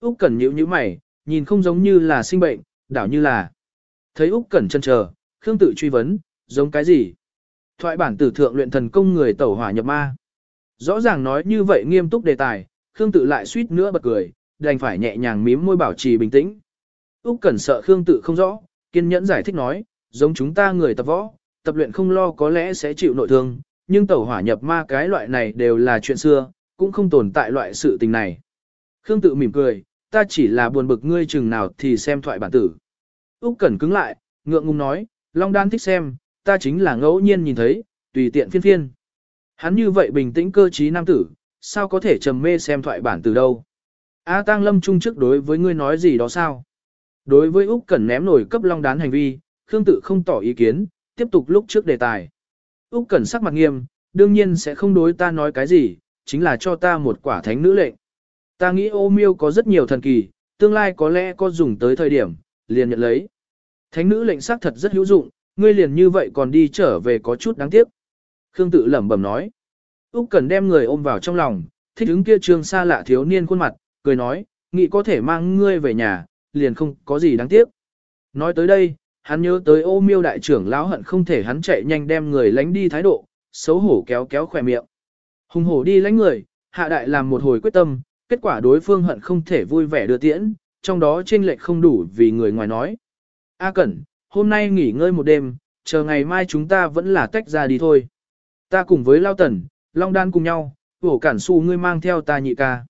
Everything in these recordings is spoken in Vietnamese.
Úc Cẩn nhíu nhíu mày, nhìn không giống như là sinh bệnh, đảo như là. Thấy Úc Cẩn chân chờ, Khương tự truy vấn, giống cái gì? Thoại bản tử thượng luyện thần công người tẩu hỏa nhập ma. Rõ ràng nói như vậy nghiêm túc đề tài, Khương tự lại suýt nữa bật cười, đành phải nhẹ nhàng mím môi bảo trì bình tĩnh. Úc Cẩn sợ Khương tự không rõ, kiên nhẫn giải thích nói, giống chúng ta người tập võ, tập luyện không lo có lẽ sẽ chịu nội thương, nhưng tẩu hỏa nhập ma cái loại này đều là chuyện xưa, cũng không tồn tại loại sự tình này. Khương tự mỉm cười, ta chỉ là buồn bực ngươi chừng nào thì xem thoại bản tử. Úc Cẩn cứng lại, ngượng ngùng nói, Long Đan thích xem, ta chính là ngẫu nhiên nhìn thấy, tùy tiện phiên phiên. Hắn như vậy bình tĩnh cơ trí nam tử, sao có thể trầm mê xem thoại bản từ đâu. A Tăng Lâm Trung trước đối với ngươi nói gì đó sao? Đối với Úc Cẩn ném nổi cấp long đán hành vi, Khương Tự không tỏ ý kiến, tiếp tục lúc trước đề tài. Úc Cẩn sắc mặt nghiêm, đương nhiên sẽ không đối ta nói cái gì, chính là cho ta một quả thánh nữ lệnh. Ta nghĩ ô miêu có rất nhiều thần kỳ, tương lai có lẽ có dùng tới thời điểm, liền nhận lấy. Thánh nữ lệnh xác thật rất hữu dụng, ngươi liền như vậy còn đi trở về có chút đáng tiếc. Khương tự lẩm bẩm nói. Úc cần đem người ôm vào trong lòng, thích ứng kia trương xa lạ thiếu niên khuôn mặt, cười nói, nghĩ có thể mang ngươi về nhà, liền không có gì đáng tiếc. Nói tới đây, hắn nhớ tới ô miêu đại trưởng lão hận không thể hắn chạy nhanh đem người lánh đi thái độ, xấu hổ kéo kéo khỏe miệng. Hùng hổ đi lánh người, hạ đại làm một hồi quyết tâm, kết quả đối phương hận không thể vui vẻ đưa tiễn, trong đó chênh lệch không đủ vì người ngoài nói. A Cẩn, hôm nay nghỉ ngơi một đêm, chờ ngày mai chúng ta vẫn là tách ra đi thôi. Ta cùng với Lao Tần, Long Đan cùng nhau, vổ cản su ngươi mang theo ta nhị ca.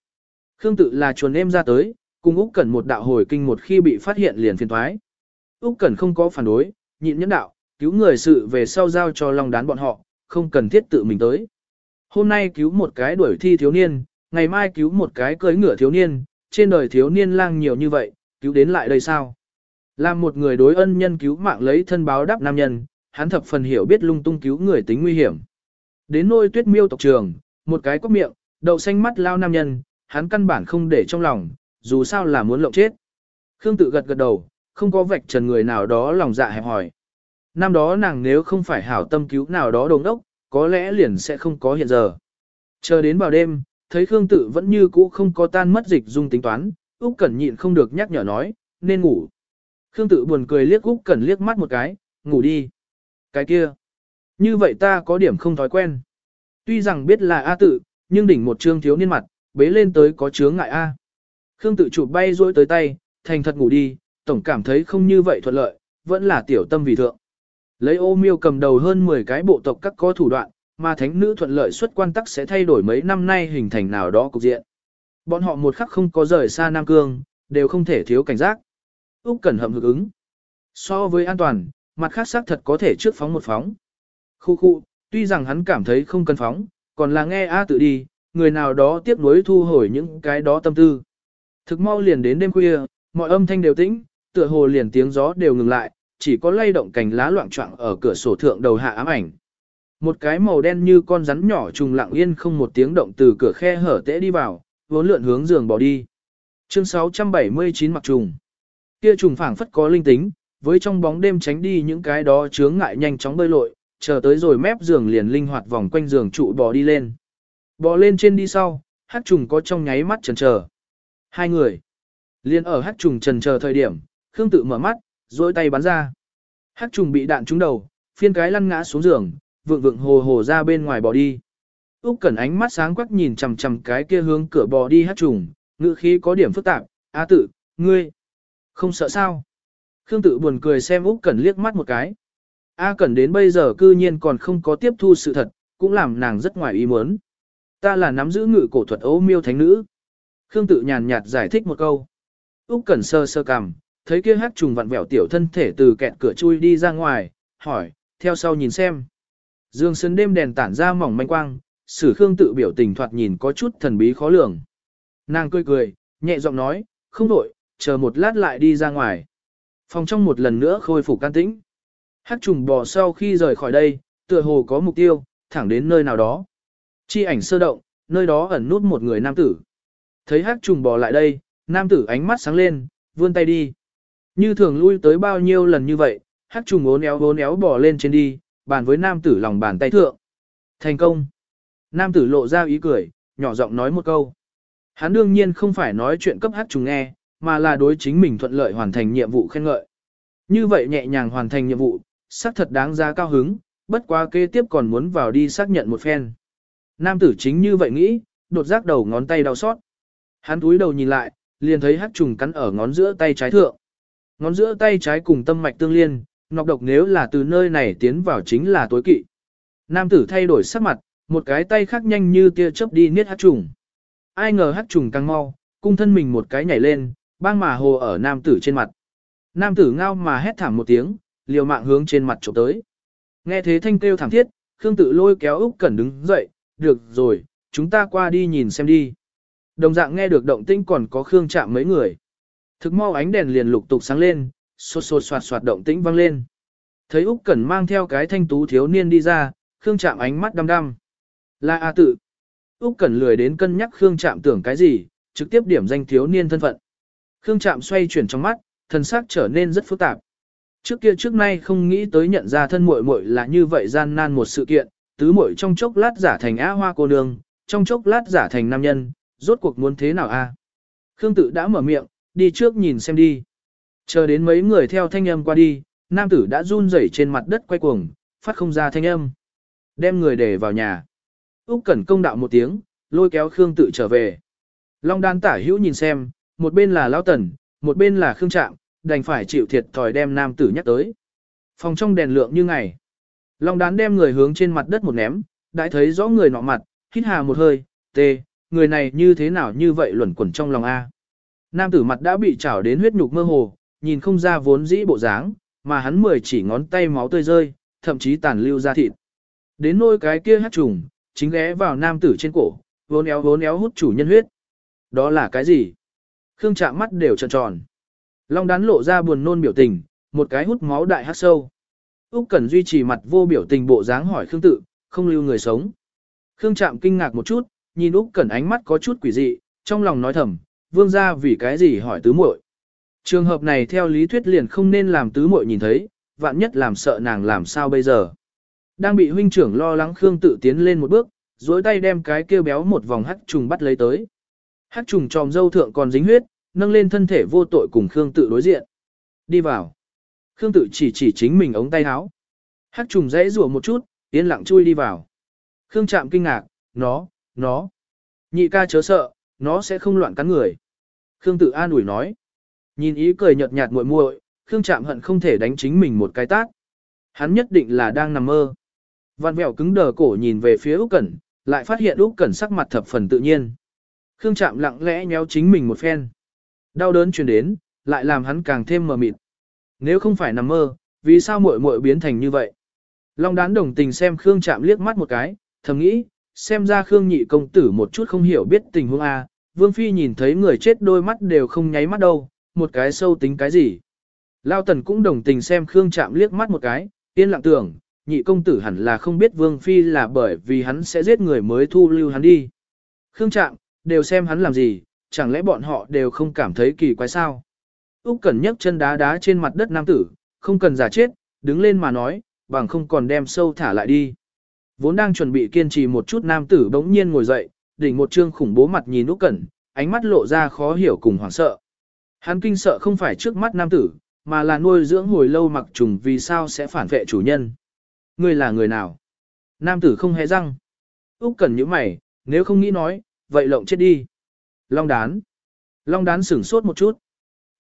Khương tự là chuồn em ra tới, cùng Úc Cẩn một đạo hồi kinh một khi bị phát hiện liền phiền thoái. Úc Cẩn không có phản đối, nhịn nhẫn đạo, cứu người sự về sau giao cho Long Đán bọn họ, không cần thiết tự mình tới. Hôm nay cứu một cái đuổi thi thiếu niên, ngày mai cứu một cái cưới ngựa thiếu niên, trên đời thiếu niên lang nhiều như vậy, cứu đến lại đây sao? Làm một người đối ân nhân cứu mạng lấy thân báo đáp nam nhân, hắn thập phần hiểu biết lung tung cứu người tính nguy hiểm. Đến nôi tuyết miêu tộc trường, một cái cốc miệng, đậu xanh mắt lao nam nhân, hắn căn bản không để trong lòng, dù sao là muốn lộng chết. Khương tự gật gật đầu, không có vạch trần người nào đó lòng dạ hẹp hỏi. Năm đó nàng nếu không phải hảo tâm cứu nào đó đồng đốc, có lẽ liền sẽ không có hiện giờ. Chờ đến vào đêm, thấy Khương tự vẫn như cũ không có tan mất dịch dung tính toán, Úc Cẩn nhịn không được nhắc nhở nói, nên ngủ. Khương tự buồn cười liếc Úc Cẩn liếc mắt một cái, ngủ đi. Cái kia, như vậy ta có điểm không thói quen. Tuy rằng biết là A tự, nhưng đỉnh một trương thiếu niên mặt, bế lên tới có chướng ngại A. Khương tự chụp bay rối tới tay, thành thật ngủ đi, tổng cảm thấy không như vậy thuận lợi, vẫn là tiểu tâm vì thượng. Lấy ô miêu cầm đầu hơn 10 cái bộ tộc các có thủ đoạn, mà thánh nữ thuận lợi xuất quan tắc sẽ thay đổi mấy năm nay hình thành nào đó cục diện. Bọn họ một khắc không có rời xa Nam Cương, đều không thể thiếu cảnh giác. Úc Cẩn hậm hực ứng. So với an toàn, mặt khác xác thật có thể trước phóng một phóng. Khu khu, tuy rằng hắn cảm thấy không cần phóng, còn là nghe A tự đi, người nào đó tiếp nối thu hồi những cái đó tâm tư. Thực mau liền đến đêm khuya, mọi âm thanh đều tĩnh, tựa hồ liền tiếng gió đều ngừng lại, chỉ có lay động cành lá loạn trọng ở cửa sổ thượng đầu hạ ám ảnh. Một cái màu đen như con rắn nhỏ trùng lặng yên không một tiếng động từ cửa khe hở tễ đi vào, vốn lượn hướng giường bỏ đi. Chương 679 mặc trùng. Kia trùng phảng phất có linh tính, với trong bóng đêm tránh đi những cái đó chướng ngại nhanh chóng bơi lội, chờ tới rồi mép giường liền linh hoạt vòng quanh giường trụ bò đi lên. Bò lên trên đi sau, hát trùng có trong nháy mắt chần chờ. Hai người. Liên ở hát trùng trần chờ thời điểm, Khương tự mở mắt, duỗi tay bắn ra. Hát trùng bị đạn trúng đầu, phiên cái lăn ngã xuống giường, vượng vượng hồ hồ ra bên ngoài bỏ đi. Úc Cẩn ánh mắt sáng quắc nhìn chằm chằm cái kia hướng cửa bò đi hát trùng, ngữ khí có điểm phức tạp, "A tự, ngươi không sợ sao?" Khương tự buồn cười xem Úc Cẩn liếc mắt một cái. A Cẩn đến bây giờ cư nhiên còn không có tiếp thu sự thật, cũng làm nàng rất ngoài ý muốn. Ta là nắm giữ ngự cổ thuật ấu miêu thánh nữ. Khương tự nhàn nhạt giải thích một câu. Úc Cẩn sơ sơ cằm, thấy kia hắc trùng vặn vẹo tiểu thân thể từ kẹt cửa chui đi ra ngoài, hỏi, theo sau nhìn xem. Dương sơn đêm đèn tản ra mỏng manh quang, sử Khương tự biểu tình thoạt nhìn có chút thần bí khó lường. Nàng cười cười, nhẹ giọng nói, không đổi, chờ một lát lại đi ra ngoài. Phòng trong một lần nữa khôi phục can tĩnh. Hắc trùng bò sau khi rời khỏi đây, tựa hồ có mục tiêu, thẳng đến nơi nào đó. Chi ảnh sơ động, nơi đó ẩn nút một người nam tử. Thấy hắc trùng bò lại đây, nam tử ánh mắt sáng lên, vươn tay đi. Như thường lui tới bao nhiêu lần như vậy, hắc trùng ốn éo ốn éo bò lên trên đi, bàn với nam tử lòng bàn tay thượng. Thành công. Nam tử lộ ra ý cười, nhỏ giọng nói một câu. Hắn đương nhiên không phải nói chuyện cấp hát trùng nghe, mà là đối chính mình thuận lợi hoàn thành nhiệm vụ khen ngợi. Như vậy nhẹ nhàng hoàn thành nhiệm vụ, xác thật đáng giá cao hứng, bất quá kế tiếp còn muốn vào đi xác nhận một phen. Nam tử chính như vậy nghĩ, đột giác đầu ngón tay đau xót. Hắn túi đầu nhìn lại, liền thấy hát trùng cắn ở ngón giữa tay trái thượng. Ngón giữa tay trái cùng tâm mạch tương liên, nọc độc nếu là từ nơi này tiến vào chính là tối kỵ. Nam tử thay đổi sắc mặt, một cái tay khác nhanh như tia chớp đi niết hát trùng. Ai ngờ hát trùng càng mau, cung thân mình một cái nhảy lên, bang mà hồ ở nam tử trên mặt. Nam tử ngao mà hét thảm một tiếng, liều mạng hướng trên mặt chụp tới. Nghe thế thanh kêu thảm thiết, Khương tự lôi kéo Úc Cẩn đứng dậy, được rồi, chúng ta qua đi nhìn xem đi. Đồng dạng nghe được động tĩnh còn có Khương chạm mấy người. Thực mau ánh đèn liền lục tục sáng lên, sột sột xoạt xoạt động tĩnh vang lên. Thấy Úc Cẩn mang theo cái thanh tú thiếu niên đi ra, Khương Trạm ánh mắt đăm đăm. Là A tự. Úc Cẩn lười đến cân nhắc Khương Trạm tưởng cái gì, trực tiếp điểm danh thiếu niên thân phận. Khương Trạm xoay chuyển trong mắt, thần sắc trở nên rất phức tạp. Trước kia trước nay không nghĩ tới nhận ra thân muội muội là như vậy gian nan một sự kiện, tứ muội trong chốc lát giả thành á hoa cô nương, trong chốc lát giả thành nam nhân, rốt cuộc muốn thế nào a? Khương tự đã mở miệng, đi trước nhìn xem đi. Chờ đến mấy người theo thanh âm qua đi, nam tử đã run rẩy trên mặt đất quay cuồng, phát không ra thanh âm. Đem người để vào nhà. Úc Cẩn công đạo một tiếng, lôi kéo Khương tự trở về. Long đan tả hữu nhìn xem, một bên là Lão Tần, một bên là Khương Trạm, đành phải chịu thiệt thòi đem nam tử nhắc tới. Phòng trong đèn lượng như ngày. Long đán đem người hướng trên mặt đất một ném, đã thấy rõ người nọ mặt, hít hà một hơi, tê, người này như thế nào như vậy luẩn quẩn trong lòng A. Nam tử mặt đã bị chảo đến huyết nhục mơ hồ, nhìn không ra vốn dĩ bộ dáng, mà hắn mười chỉ ngón tay máu tươi rơi, thậm chí tàn lưu ra thịt. Đến nôi cái kia hát trùng, chính ghé vào nam tử trên cổ, vốn éo vốn éo hút chủ nhân huyết. Đó là cái gì? Khương chạm mắt đều tròn tròn. Long đán lộ ra buồn nôn biểu tình, một cái hút máu đại hát sâu. Úc Cẩn duy trì mặt vô biểu tình bộ dáng hỏi Khương Tự, không lưu người sống. Khương Trạm kinh ngạc một chút, nhìn Úc Cẩn ánh mắt có chút quỷ dị, trong lòng nói thầm, vương gia vì cái gì hỏi tứ muội. Trường hợp này theo lý thuyết liền không nên làm tứ muội nhìn thấy, vạn nhất làm sợ nàng làm sao bây giờ. Đang bị huynh trưởng lo lắng Khương Tự tiến lên một bước, duỗi tay đem cái kia béo một vòng hắc trùng bắt lấy tới. Hắc trùng tròm dâu thượng còn dính huyết, nâng lên thân thể vô tội cùng Khương Tự đối diện. Đi vào. Khương tự chỉ chỉ chính mình ống tay áo. Hắc trùng dãy rủa một chút, yên lặng chui đi vào. Khương chạm kinh ngạc, nó, nó. Nhị ca chớ sợ, nó sẽ không loạn cắn người. Khương tự an ủi nói. Nhìn ý cười nhợt nhạt muội muội, Khương chạm hận không thể đánh chính mình một cái tát. Hắn nhất định là đang nằm mơ. Văn vẹo cứng đờ cổ nhìn về phía Úc Cẩn, lại phát hiện Úc Cẩn sắc mặt thập phần tự nhiên. Khương chạm lặng lẽ nhéo chính mình một phen. Đau đớn truyền đến, lại làm hắn càng thêm mờ mịt. Nếu không phải nằm mơ, vì sao muội muội biến thành như vậy? Long đán đồng tình xem Khương chạm liếc mắt một cái, thầm nghĩ, xem ra Khương nhị công tử một chút không hiểu biết tình huống A, Vương Phi nhìn thấy người chết đôi mắt đều không nháy mắt đâu, một cái sâu tính cái gì. Lao tần cũng đồng tình xem Khương Trạm liếc mắt một cái, yên lặng tưởng, nhị công tử hẳn là không biết Vương Phi là bởi vì hắn sẽ giết người mới thu lưu hắn đi. Khương Trạm, đều xem hắn làm gì, chẳng lẽ bọn họ đều không cảm thấy kỳ quái sao? Úc Cẩn nhấc chân đá đá trên mặt đất nam tử, không cần giả chết, đứng lên mà nói, bằng không còn đem sâu thả lại đi. Vốn đang chuẩn bị kiên trì một chút nam tử bỗng nhiên ngồi dậy, đỉnh một trương khủng bố mặt nhìn Úc Cẩn, ánh mắt lộ ra khó hiểu cùng hoảng sợ. Hắn kinh sợ không phải trước mắt nam tử, mà là nuôi dưỡng hồi lâu mặc trùng vì sao sẽ phản vệ chủ nhân. Ngươi là người nào? Nam tử không hề răng. Úc cần những mày, nếu không nghĩ nói, vậy lộng chết đi. Long đán. Long đán sửng sốt một chút.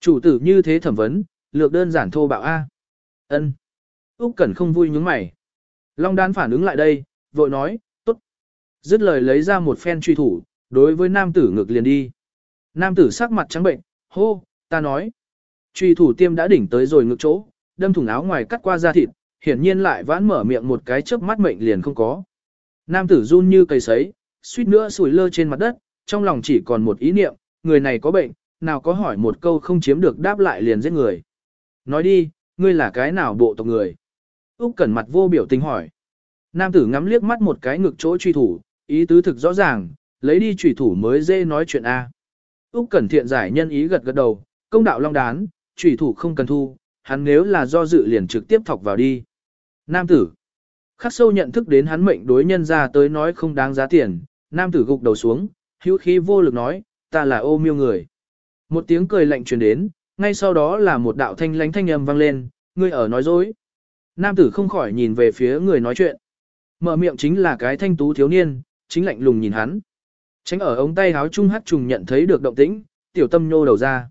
Chủ tử như thế thẩm vấn, lược đơn giản thô bạo A. ân Úc Cẩn không vui nhướng mày. Long đán phản ứng lại đây, vội nói, tốt. Dứt lời lấy ra một phen truy thủ, đối với nam tử ngược liền đi. Nam tử sắc mặt trắng bệnh, hô, ta nói. Truy thủ tiêm đã đỉnh tới rồi ngực chỗ, đâm thủng áo ngoài cắt qua da thịt, hiển nhiên lại vãn mở miệng một cái chớp mắt mệnh liền không có. Nam tử run như cây sấy, suýt nữa sủi lơ trên mặt đất, trong lòng chỉ còn một ý niệm, người này có bệnh, nào có hỏi một câu không chiếm được đáp lại liền giết người. Nói đi, ngươi là cái nào bộ tộc người? Úc Cẩn mặt vô biểu tình hỏi. Nam tử ngắm liếc mắt một cái ngực chỗ truy thủ, ý tứ thực rõ ràng, lấy đi truy thủ mới dễ nói chuyện A. Úc Cẩn thiện giải nhân ý gật gật đầu, công đạo long đán, truy thủ không cần thu, hắn nếu là do dự liền trực tiếp thọc vào đi. Nam tử. Khắc sâu nhận thức đến hắn mệnh đối nhân ra tới nói không đáng giá tiền, nam tử gục đầu xuống, hữu khí vô lực nói, ta là ô miêu người. Một tiếng cười lạnh truyền đến, ngay sau đó là một đạo thanh lánh thanh âm vang lên, ngươi ở nói dối. Nam tử không khỏi nhìn về phía người nói chuyện. Mở miệng chính là cái thanh tú thiếu niên, chính lạnh lùng nhìn hắn. Tránh ở ống tay háo trung hát trùng nhận thấy được động tĩnh, tiểu tâm nhô đầu ra.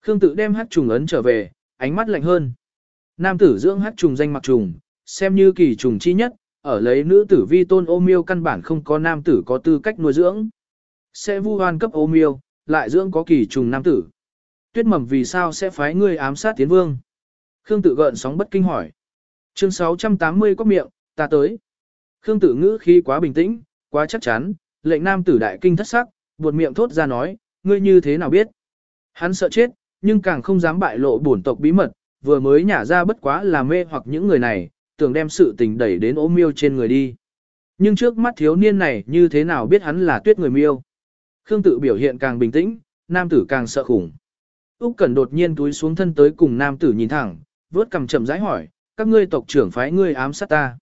Khương tự đem hát trùng ấn trở về, ánh mắt lạnh hơn. Nam tử dưỡng hát trùng danh mặc trùng, xem như kỳ trùng chi nhất, ở lấy nữ tử vi tôn ô miêu căn bản không có nam tử có tư cách nuôi dưỡng. Sẽ vu hoan cấp ô miêu, lại dưỡng có kỳ trùng nam tử. Tuyết mầm vì sao sẽ phái ngươi ám sát tiến vương? Khương tự gợn sóng bất kinh hỏi. Chương 680 có miệng, ta tới. Khương tự ngữ khi quá bình tĩnh, quá chắc chắn, lệnh nam tử đại kinh thất sắc, buột miệng thốt ra nói, ngươi như thế nào biết? Hắn sợ chết, nhưng càng không dám bại lộ bổn tộc bí mật, vừa mới nhả ra bất quá là mê hoặc những người này, tưởng đem sự tình đẩy đến ố miêu trên người đi. Nhưng trước mắt thiếu niên này như thế nào biết hắn là tuyết người miêu? Khương tự biểu hiện càng bình tĩnh, nam tử càng sợ khủng. Úc Cẩn đột nhiên túi xuống thân tới cùng nam tử nhìn thẳng, vớt cằm chậm rãi hỏi, các ngươi tộc trưởng phái ngươi ám sát ta.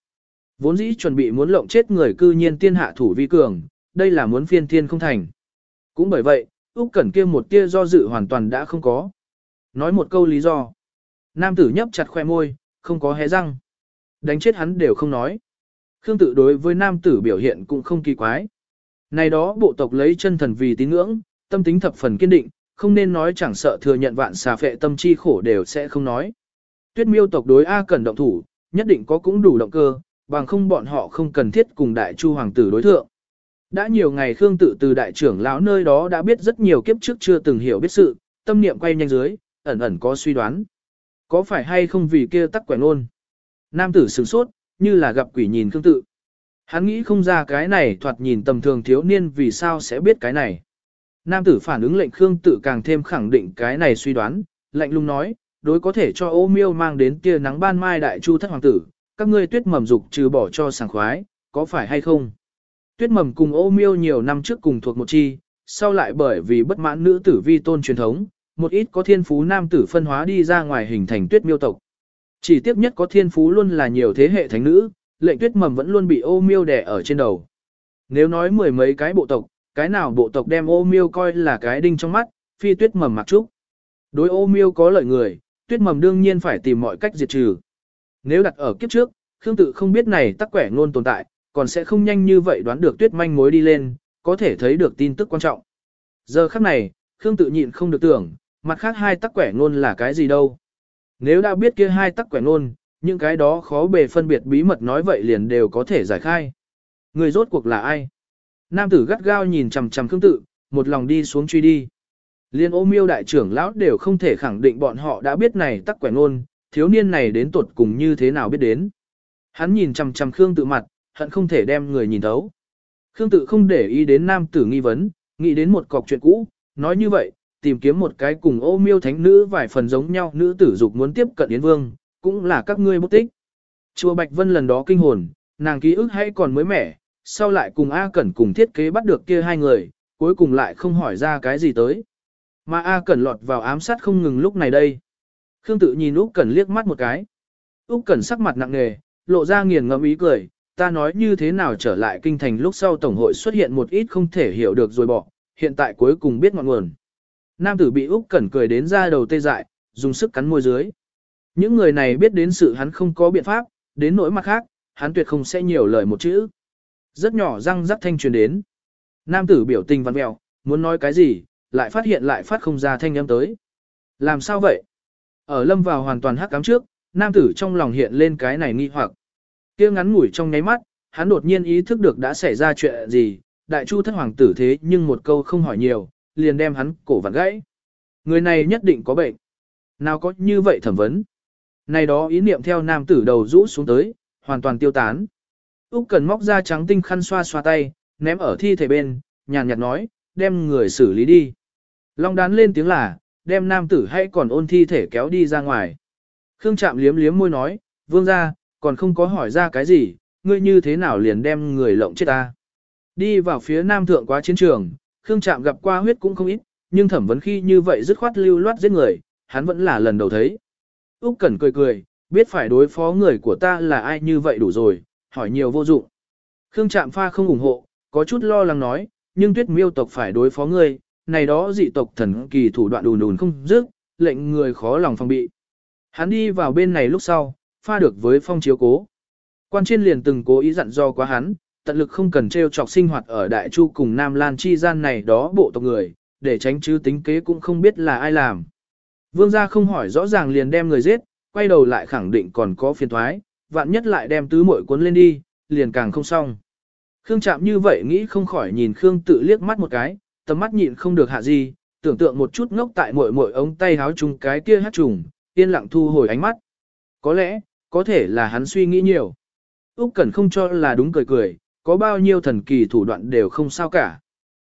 Vốn dĩ chuẩn bị muốn lộng chết người cư nhiên tiên hạ thủ vi cường, đây là muốn phiên thiên không thành. Cũng bởi vậy, Úc Cẩn kia một tia do dự hoàn toàn đã không có. Nói một câu lý do. Nam tử nhấp chặt khoe môi, không có hé răng. Đánh chết hắn đều không nói. Khương tự đối với nam tử biểu hiện cũng không kỳ quái. Này đó bộ tộc lấy chân thần vì tín ngưỡng, tâm tính thập phần kiên định, không nên nói chẳng sợ thừa nhận vạn xà phệ tâm chi khổ đều sẽ không nói. Tuyết miêu tộc đối A cần động thủ, nhất định có cũng đủ động cơ, bằng không bọn họ không cần thiết cùng đại chu hoàng tử đối thượng. Đã nhiều ngày Khương tự từ đại trưởng lão nơi đó đã biết rất nhiều kiếp trước chưa từng hiểu biết sự, tâm niệm quay nhanh dưới, ẩn ẩn có suy đoán. Có phải hay không vì kia tắc quẻ luôn Nam tử sửng sốt, như là gặp quỷ nhìn Khương tự. Hắn nghĩ không ra cái này thoạt nhìn tầm thường thiếu niên vì sao sẽ biết cái này. Nam tử phản ứng lệnh Khương tự càng thêm khẳng định cái này suy đoán, lạnh lùng nói, đối có thể cho ô miêu mang đến tia nắng ban mai đại chu thất hoàng tử, các ngươi tuyết mầm dục trừ bỏ cho sảng khoái, có phải hay không? Tuyết mầm cùng ô miêu nhiều năm trước cùng thuộc một chi, sau lại bởi vì bất mãn nữ tử vi tôn truyền thống, một ít có thiên phú nam tử phân hóa đi ra ngoài hình thành tuyết miêu tộc. Chỉ tiếp nhất có thiên phú luôn là nhiều thế hệ thánh nữ, lệnh tuyết mầm vẫn luôn bị ô miêu đè ở trên đầu. Nếu nói mười mấy cái bộ tộc, cái nào bộ tộc đem ô miêu coi là cái đinh trong mắt, phi tuyết mầm mặc trúc. Đối ô miêu có lợi người, tuyết mầm đương nhiên phải tìm mọi cách diệt trừ. Nếu đặt ở kiếp trước, Khương tự không biết này tắc quẻ ngôn tồn tại, còn sẽ không nhanh như vậy đoán được tuyết manh mối đi lên, có thể thấy được tin tức quan trọng. Giờ khắc này, Khương tự nhịn không được tưởng, mặt khác hai tắc quẻ ngôn là cái gì đâu. Nếu đã biết kia hai tắc quẻ ngôn, những cái đó khó bề phân biệt bí mật nói vậy liền đều có thể giải khai. Người rốt cuộc là ai? Nam tử gắt gao nhìn chằm chằm Khương tự, một lòng đi xuống truy đi. Liên ô miêu đại trưởng lão đều không thể khẳng định bọn họ đã biết này tắc quẻ ngôn, thiếu niên này đến tuột cùng như thế nào biết đến. Hắn nhìn chằm chằm Khương tự mặt, hận không thể đem người nhìn thấu. Khương tự không để ý đến nam tử nghi vấn, nghĩ đến một cọc chuyện cũ, nói như vậy, tìm kiếm một cái cùng ô miêu thánh nữ vài phần giống nhau nữ tử dục muốn tiếp cận Yến Vương, cũng là các ngươi bút tích. Chùa Bạch Vân lần đó kinh hồn, nàng ký ức hay còn mới mẻ, sau lại cùng A Cẩn cùng thiết kế bắt được kia hai người, cuối cùng lại không hỏi ra cái gì tới. Mà A Cẩn lọt vào ám sát không ngừng lúc này đây. Khương tự nhìn Úc Cẩn liếc mắt một cái. Úc Cẩn sắc mặt nặng nề, lộ ra nghiền ngẫm ý cười, ta nói như thế nào trở lại kinh thành lúc sau tổng hội xuất hiện một ít không thể hiểu được rồi bỏ, hiện tại cuối cùng biết ngọn nguồn. Nam tử bị Úc Cẩn cười đến ra đầu tê dại, dùng sức cắn môi dưới. Những người này biết đến sự hắn không có biện pháp, đến nỗi mặt khác, hắn tuyệt không sẽ nhiều lời một chữ. Rất nhỏ răng rắc thanh truyền đến. Nam tử biểu tình văn mèo, muốn nói cái gì, lại phát hiện lại phát không ra thanh âm tới. Làm sao vậy? Ở lâm vào hoàn toàn hắc cám trước, nam tử trong lòng hiện lên cái này nghi hoặc kia ngắn ngủi trong nháy mắt, hắn đột nhiên ý thức được đã xảy ra chuyện gì, đại chu thất hoàng tử thế nhưng một câu không hỏi nhiều, liền đem hắn cổ vặn gãy. Người này nhất định có bệnh. Nào có như vậy thẩm vấn. Này đó ý niệm theo nam tử đầu rũ xuống tới, hoàn toàn tiêu tán. Úc cần móc ra trắng tinh khăn xoa xoa tay, ném ở thi thể bên, nhàn nhạt nói, đem người xử lý đi. Long đán lên tiếng là, đem nam tử hay còn ôn thi thể kéo đi ra ngoài. Khương chạm liếm liếm môi nói, vương ra, còn không có hỏi ra cái gì, ngươi như thế nào liền đem người lộng chết ta. Đi vào phía nam thượng quá chiến trường, Khương chạm gặp qua huyết cũng không ít, nhưng thẩm vấn khi như vậy dứt khoát lưu loát giết người, hắn vẫn là lần đầu thấy. Úc Cẩn cười cười, biết phải đối phó người của ta là ai như vậy đủ rồi, hỏi nhiều vô dụng. Khương Trạm Pha không ủng hộ, có chút lo lắng nói, nhưng Tuyết Miêu tộc phải đối phó ngươi, này đó dị tộc thần kỳ thủ đoạn đùn đùn không dứt, lệnh người khó lòng phòng bị. Hắn đi vào bên này lúc sau, pha được với phong chiếu cố. Quan trên liền từng cố ý dặn do quá hắn, tận lực không cần treo chọc sinh hoạt ở Đại Chu cùng Nam Lan chi gian này đó bộ tộc người, để tránh chứ tính kế cũng không biết là ai làm. Vương gia không hỏi rõ ràng liền đem người giết, quay đầu lại khẳng định còn có phiền thoái, vạn nhất lại đem tứ muội cuốn lên đi, liền càng không xong. Khương chạm như vậy nghĩ không khỏi nhìn Khương tự liếc mắt một cái, tầm mắt nhịn không được hạ gì, tưởng tượng một chút ngốc tại muội muội ống tay háo chung cái kia hát trùng, yên lặng thu hồi ánh mắt. Có lẽ, có thể là hắn suy nghĩ nhiều. Úc Cẩn không cho là đúng cười cười, có bao nhiêu thần kỳ thủ đoạn đều không sao cả.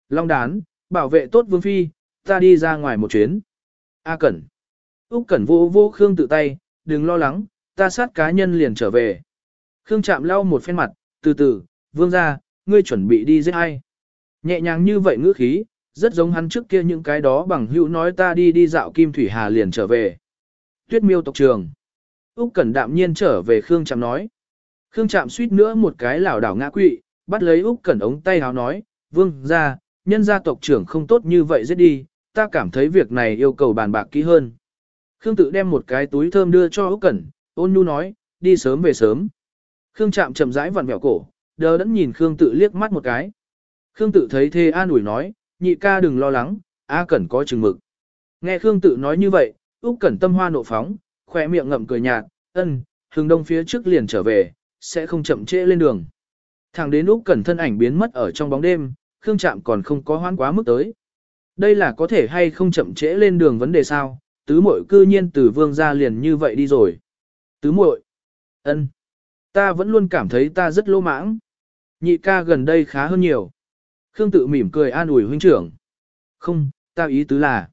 Long đán, bảo vệ tốt Vương Phi, ta đi ra ngoài một chuyến. A Cẩn. Úc Cẩn vô vô Khương tự tay, đừng lo lắng, ta sát cá nhân liền trở về. Khương chạm lau một phen mặt, từ từ, vương ra, ngươi chuẩn bị đi giết ai. Nhẹ nhàng như vậy ngữ khí, rất giống hắn trước kia những cái đó bằng hữu nói ta đi đi dạo Kim Thủy Hà liền trở về. Tuyết miêu tộc trường. Úc Cẩn đạm nhiên trở về Khương Trạm nói. Khương Trạm suýt nữa một cái lảo đảo ngã quỵ, bắt lấy Úc Cẩn ống tay áo nói, "Vương gia, nhân gia tộc trưởng không tốt như vậy giết đi, ta cảm thấy việc này yêu cầu bàn bạc kỹ hơn." Khương tự đem một cái túi thơm đưa cho Úc Cẩn, ôn nhu nói, "Đi sớm về sớm." Khương Trạm chậm rãi vặn vẹo cổ, đờ đẫn nhìn Khương tự liếc mắt một cái. Khương tự thấy thê an ủi nói, "Nhị ca đừng lo lắng, A Cẩn có chừng mực." Nghe Khương tự nói như vậy, Úc Cẩn tâm hoa nộ phóng, Khoe miệng ngậm cười nhạt, "Ân, hướng Đông phía trước liền trở về, sẽ không chậm trễ lên đường." Thẳng đến Úc Cẩn thân ảnh biến mất ở trong bóng đêm, Khương Trạm còn không có hoán quá mức tới. Đây là có thể hay không chậm trễ lên đường vấn đề sao? Tứ muội cư nhiên từ vương gia liền như vậy đi rồi. Tứ muội, ân, ta vẫn luôn cảm thấy ta rất lỗ mãng. Nhị ca gần đây khá hơn nhiều. Khương tự mỉm cười an ủi huynh trưởng. Không, ta ý tứ là,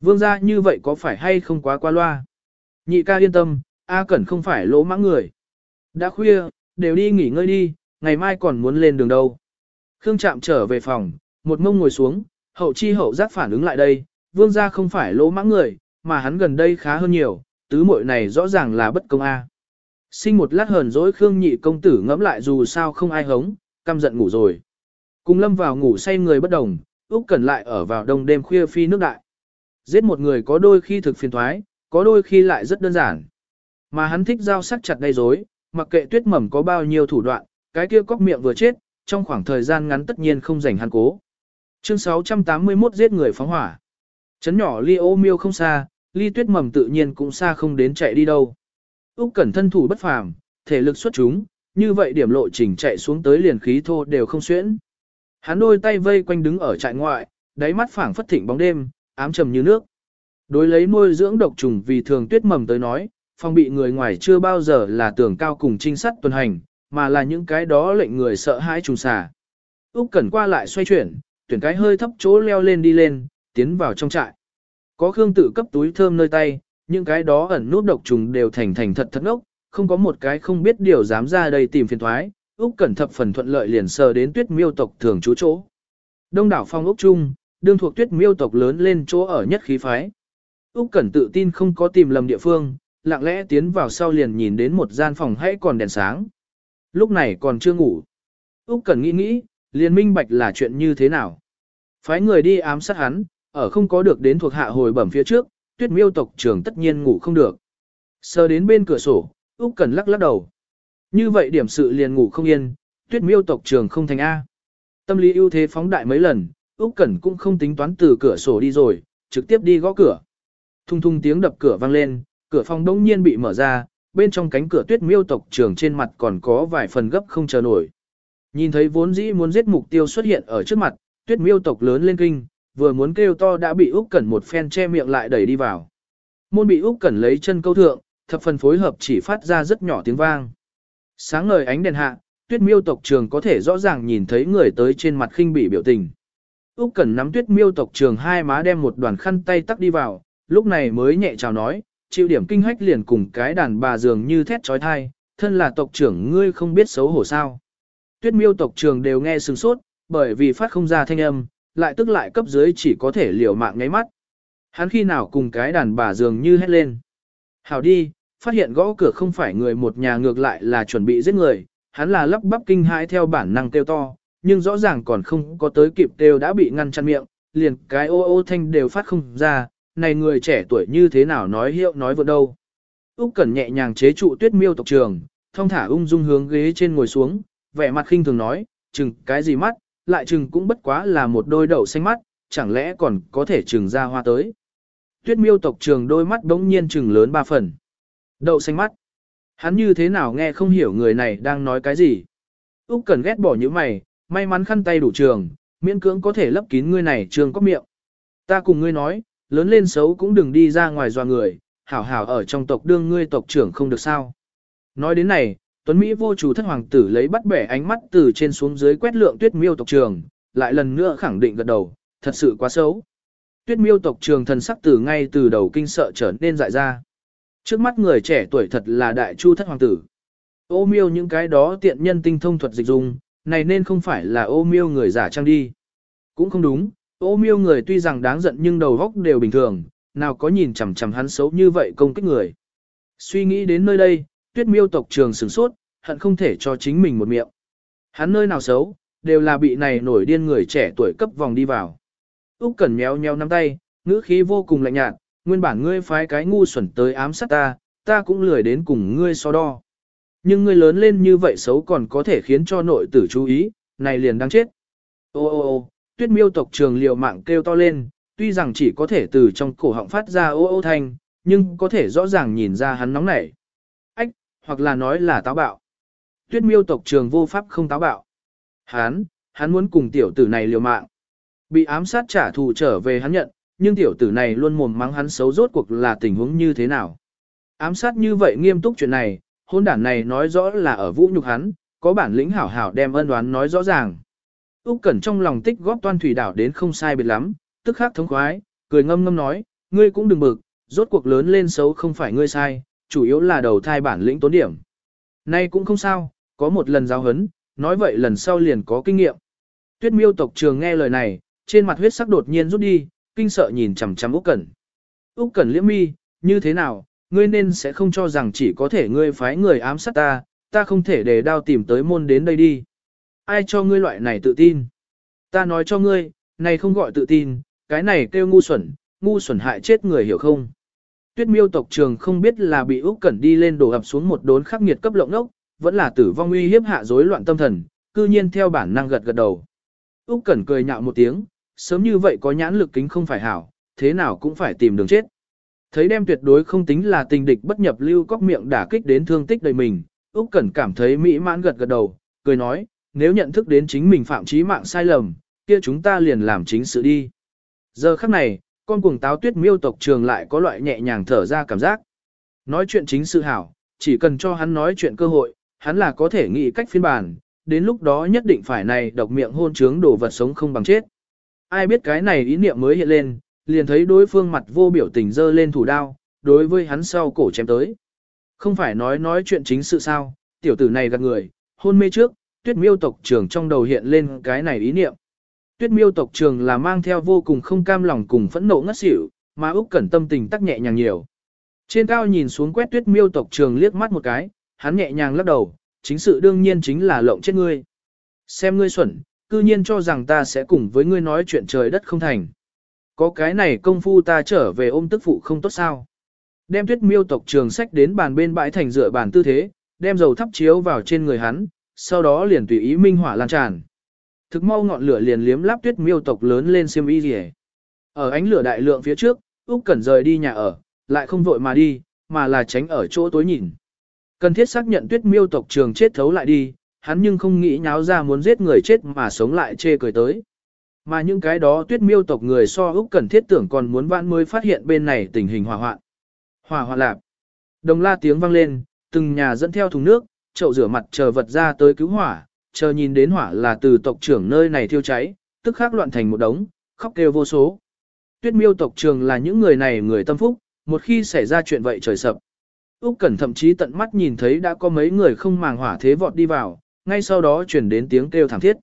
vương gia như vậy có phải hay không quá qua loa? Nhị ca yên tâm, A Cẩn không phải lỗ mãng người. Đã khuya, đều đi nghỉ ngơi đi, ngày mai còn muốn lên đường đâu. Khương Trạm trở về phòng, một mông ngồi xuống, hậu chi hậu giác phản ứng lại đây, vương gia không phải lỗ mãng người, mà hắn gần đây khá hơn nhiều, tứ muội này rõ ràng là bất công a. Sinh một lát hờn dỗi Khương nhị công tử ngẫm lại dù sao không ai hống, căm giận ngủ rồi. Cùng lâm vào ngủ say người bất đồng, Úc Cẩn lại ở vào đông đêm khuya phi nước đại. Giết một người có đôi khi thực phiền toái, có đôi khi lại rất đơn giản. Mà hắn thích giao sắc chặt gây rối, mặc kệ tuyết mầm có bao nhiêu thủ đoạn, cái kia cóc miệng vừa chết, trong khoảng thời gian ngắn tất nhiên không rảnh hắn cố. Chương 681 giết người phóng hỏa. Chấn nhỏ ly ô miêu không xa, ly tuyết mầm tự nhiên cũng xa không đến chạy đi đâu. Úc Cẩn thân thủ bất phàm, thể lực xuất chúng, như vậy điểm lộ trình chạy xuống tới liền khí thô đều không xuyễn. Hắn đôi tay vây quanh đứng ở trại ngoại, đáy mắt phảng phất thịnh bóng đêm, ám trầm như nước. Đối lấy nuôi dưỡng độc trùng vì thường tuyết mầm tới nói, phong bị người ngoài chưa bao giờ là tưởng cao cùng trinh sát tuần hành, mà là những cái đó lệnh người sợ hãi trùng xà. Úc Cẩn qua lại xoay chuyển, tuyển cái hơi thấp chỗ leo lên đi lên, tiến vào trong trại. Có Khương tự cấp túi thơm nơi tay, những cái đó ẩn nút độc trùng đều thành thành thật thật ngốc, không có một cái không biết điều dám ra đây tìm phiền toái. Úc Cẩn thập phần thuận lợi liền sờ đến Tuyết Miêu tộc thường trú chỗ. Đông đảo phong ốc trung, đương thuộc Tuyết Miêu tộc lớn lên chỗ ở nhất khí phái. Úc Cẩn tự tin không có tìm lầm địa phương, lặng lẽ tiến vào sau liền nhìn đến một gian phòng hãy còn đèn sáng. Lúc này còn chưa ngủ. Úc Cẩn nghĩ nghĩ, liền minh bạch là chuyện như thế nào. Phái người đi ám sát hắn, ở không có được đến thuộc hạ hồi bẩm phía trước, tuyết miêu tộc trưởng tất nhiên ngủ không được. Sờ đến bên cửa sổ, Úc Cẩn lắc lắc đầu. Như vậy điểm sự liền ngủ không yên, tuyết miêu tộc trưởng không thành A. Tâm lý ưu thế phóng đại mấy lần, Úc Cẩn cũng không tính toán từ cửa sổ đi rồi, trực tiếp đi gõ cửa. Thung thung tiếng đập cửa vang lên, cửa phòng đông nhiên bị mở ra, bên trong cánh cửa tuyết miêu tộc trưởng trên mặt còn có vài phần gấp không chờ nổi. Nhìn thấy vốn dĩ muốn giết mục tiêu xuất hiện ở trước mặt, tuyết miêu tộc lớn lên kinh, vừa muốn kêu to đã bị Úc Cẩn một phen che miệng lại đẩy đi vào. Môn bị Úc Cẩn lấy chân câu thượng, thập phần phối hợp chỉ phát ra rất nhỏ tiếng vang. Sáng ngời ánh đèn hạ, Tuyết Miêu tộc trường có thể rõ ràng nhìn thấy người tới trên mặt khinh bỉ biểu tình. Úc Cẩn nắm Tuyết Miêu tộc trường hai má đem một đoàn khăn tay tắc đi vào, lúc này mới nhẹ chào nói, chịu điểm kinh hách liền cùng cái đàn bà dường như thét chói tai, thân là tộc trưởng ngươi không biết xấu hổ sao? Tuyết Miêu tộc trưởng đều nghe sừng sốt, bởi vì phát không ra thanh âm, lại tức lại cấp dưới chỉ có thể liều mạng ngáy mắt. Hắn khi nào cùng cái đàn bà dường như hét lên. Hảo đi, phát hiện gõ cửa không phải người một nhà ngược lại là chuẩn bị giết người, hắn là lắp bắp kinh hãi theo bản năng kêu to, nhưng rõ ràng còn không có tới kịp kêu đã bị ngăn chặn miệng, liền cái ô ô thanh đều phát không ra, này người trẻ tuổi như thế nào nói hiệu nói vượt đâu. Úc Cẩn nhẹ nhàng chế trụ tuyết miêu tộc trường, thông thả ung dung hướng ghế trên ngồi xuống, vẻ mặt khinh thường nói, chừng cái gì mắt, lại chừng cũng bất quá là một đôi đậu xanh mắt, chẳng lẽ còn có thể chừng ra hoa tới. Tuyết miêu tộc trường đôi mắt đống nhiên chừng lớn ba phần. Đậu xanh mắt. Hắn như thế nào nghe không hiểu người này đang nói cái gì. Úc Cẩn ghét bỏ những mày, may mắn khăn tay đủ trường, miễn cưỡng có thể lấp kín ngươi này trường có miệng. Ta cùng ngươi nói, lớn lên xấu cũng đừng đi ra ngoài dọa người, hảo hảo ở trong tộc đương ngươi tộc trưởng không được sao. Nói đến này, Tuấn Mỹ vô chủ thất hoàng tử lấy bắt bẻ ánh mắt từ trên xuống dưới quét lượng tuyết miêu tộc trường, lại lần nữa khẳng định gật đầu, thật sự quá xấu. Tuyết miêu tộc trường thần sắc từ ngay từ đầu kinh sợ trở nên dại ra. Trước mắt người trẻ tuổi thật là đại chu thất hoàng tử. Ô miêu những cái đó tiện nhân tinh thông thuật dịch dung này nên không phải là ô miêu người giả trang đi. Cũng không đúng, ô miêu người tuy rằng đáng giận nhưng đầu góc đều bình thường, nào có nhìn chằm chằm hắn xấu như vậy công kích người. Suy nghĩ đến nơi đây, tuyết miêu tộc trường sửng sốt, hận không thể cho chính mình một miệng. Hắn nơi nào xấu, đều là bị này nổi điên người trẻ tuổi cấp vòng đi vào. Úc Cẩn méo méo nắm tay, ngữ khí vô cùng lạnh nhạt, nguyên bản ngươi phái cái ngu xuẩn tới ám sát ta, ta cũng lười đến cùng ngươi so đo. Nhưng ngươi lớn lên như vậy xấu còn có thể khiến cho nội tử chú ý, này liền đang chết. Ô ô ô, tuyết miêu tộc trường liều mạng kêu to lên, tuy rằng chỉ có thể từ trong cổ họng phát ra ô ô thanh, nhưng có thể rõ ràng nhìn ra hắn nóng nảy. Ách, hoặc là nói là táo bạo. Tuyết miêu tộc trường vô pháp không táo bạo. Hắn, hắn muốn cùng tiểu tử này liều mạng. Bị ám sát trả thù trở về hắn nhận, nhưng tiểu tử này luôn mồm mắng hắn xấu rốt cuộc là tình huống như thế nào. Ám sát như vậy nghiêm túc chuyện này, hôn đản này nói rõ là ở vũ nhục hắn, có bản lĩnh hảo hảo đem ân đoán nói rõ ràng. Úc Cẩn trong lòng tích góp toan thủy đảo đến không sai biệt lắm, tức khắc thống khoái, cười ngâm ngâm nói, ngươi cũng đừng bực, rốt cuộc lớn lên xấu không phải ngươi sai, chủ yếu là đầu thai bản lĩnh tốn điểm. Nay cũng không sao, có một lần giáo huấn, nói vậy lần sau liền có kinh nghiệm. Tuyết miêu tộc trường nghe lời này, trên mặt huyết sắc đột nhiên rút đi, kinh sợ nhìn chằm chằm Úc Cẩn. Úc Cẩn liễm mi, như thế nào, ngươi nên sẽ không cho rằng chỉ có thể ngươi phái người ám sát ta, ta không thể để đao tìm tới môn đến đây đi. Ai cho ngươi loại này tự tin? Ta nói cho ngươi, này không gọi tự tin, cái này kêu ngu xuẩn, ngu xuẩn hại chết người hiểu không? Tuyết miêu tộc trường không biết là bị Úc Cẩn đi lên đổ ập xuống một đốn khắc nghiệt cấp lộng nốc, vẫn là tử vong uy hiếp hạ rối loạn tâm thần, cư nhiên theo bản năng gật gật đầu. Úc Cẩn cười nhạo một tiếng, sớm như vậy có nhãn lực kính không phải hảo, thế nào cũng phải tìm đường chết. Thấy đem tuyệt đối không tính là tình địch bất nhập lưu cóc miệng đả kích đến thương tích đời mình, Úc Cẩn cảm thấy mỹ mãn gật gật đầu, cười nói, nếu nhận thức đến chính mình phạm chí mạng sai lầm, kia chúng ta liền làm chính sự đi. Giờ khắc này, con cuồng táo tuyết miêu tộc trường lại có loại nhẹ nhàng thở ra cảm giác. Nói chuyện chính sự hảo, chỉ cần cho hắn nói chuyện cơ hội, hắn là có thể nghĩ cách phiên bản, đến lúc đó nhất định phải này độc miệng hôn trướng đổ vật sống không bằng chết. Ai biết cái này ý niệm mới hiện lên, liền thấy đối phương mặt vô biểu tình dơ lên thủ đao, đối với hắn sau cổ chém tới. Không phải nói nói chuyện chính sự sao, tiểu tử này gạt người, hôn mê trước, tuyết miêu tộc trưởng trong đầu hiện lên cái này ý niệm. Tuyết miêu tộc trường là mang theo vô cùng không cam lòng cùng phẫn nộ ngất xỉu, mà Úc Cẩn tâm tình tắc nhẹ nhàng nhiều. Trên cao nhìn xuống quét tuyết miêu tộc trường liếc mắt một cái, hắn nhẹ nhàng lắc đầu, chính sự đương nhiên chính là lộng chết ngươi. Xem ngươi xuẩn, cư nhiên cho rằng ta sẽ cùng với ngươi nói chuyện trời đất không thành. Có cái này công phu ta trở về ôm tức phụ không tốt sao. Đem tuyết miêu tộc trường sách đến bàn bên bãi thành dựa bàn tư thế, đem dầu thắp chiếu vào trên người hắn, sau đó liền tùy ý minh hỏa lan tràn. Thực mau ngọn lửa liền liếm láp tuyết miêu tộc lớn lên xiêm y rìa. Ở ánh lửa đại lượng phía trước, Úc Cẩn rời đi nhà ở, lại không vội mà đi, mà là tránh ở chỗ tối nhìn. Cần thiết xác nhận tuyết miêu tộc trường chết thấu lại đi, hắn nhưng không nghĩ nháo ra muốn giết người chết mà sống lại chê cười tới. Mà những cái đó tuyết miêu tộc người so Úc cần thiết tưởng còn muốn vãn mới phát hiện bên này tình hình hỏa hoạn. Hỏa hoạn lạp. Đồng la tiếng vang lên, từng nhà dẫn theo thùng nước, chậu rửa mặt chờ vật ra tới cứu hỏa, chờ nhìn đến hỏa là từ tộc trưởng nơi này thiêu cháy, tức khắc loạn thành một đống, khóc kêu vô số. Tuyết miêu tộc trường là những người này người tâm phúc, một khi xảy ra chuyện vậy trời sập. Úc Cẩn thậm chí tận mắt nhìn thấy đã có mấy người không màng hỏa thế vọt đi vào, ngay sau đó truyền đến tiếng kêu thảm thiết.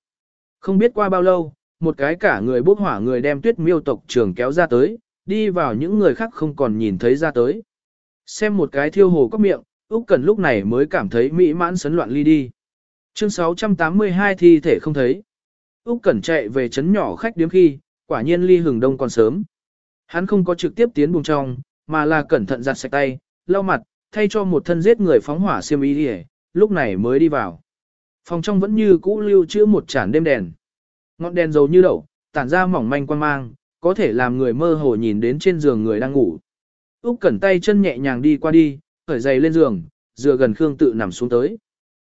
Không biết qua bao lâu, một cái cả người bốc hỏa người đem tuyết miêu tộc trưởng kéo ra tới, đi vào những người khác không còn nhìn thấy ra tới. Xem một cái thiêu hồ có miệng, Úc Cẩn lúc này mới cảm thấy mỹ mãn sấn loạn ly đi. Chương 682 thi thể không thấy. Úc Cẩn chạy về trấn nhỏ khách điếm khi, quả nhiên ly hừng đông còn sớm. Hắn không có trực tiếp tiến buồng trong, mà là cẩn thận giặt sạch tay, lau mặt, thay cho một thân giết người phóng hỏa xiêm y đi lúc này mới đi vào. Phòng trong vẫn như cũ lưu trữ một chản đêm đèn. Ngọn đèn dầu như đậu, tản ra mỏng manh quan mang, có thể làm người mơ hồ nhìn đến trên giường người đang ngủ. Úc cẩn tay chân nhẹ nhàng đi qua đi, khởi giày lên giường, dựa gần Khương Tự nằm xuống tới.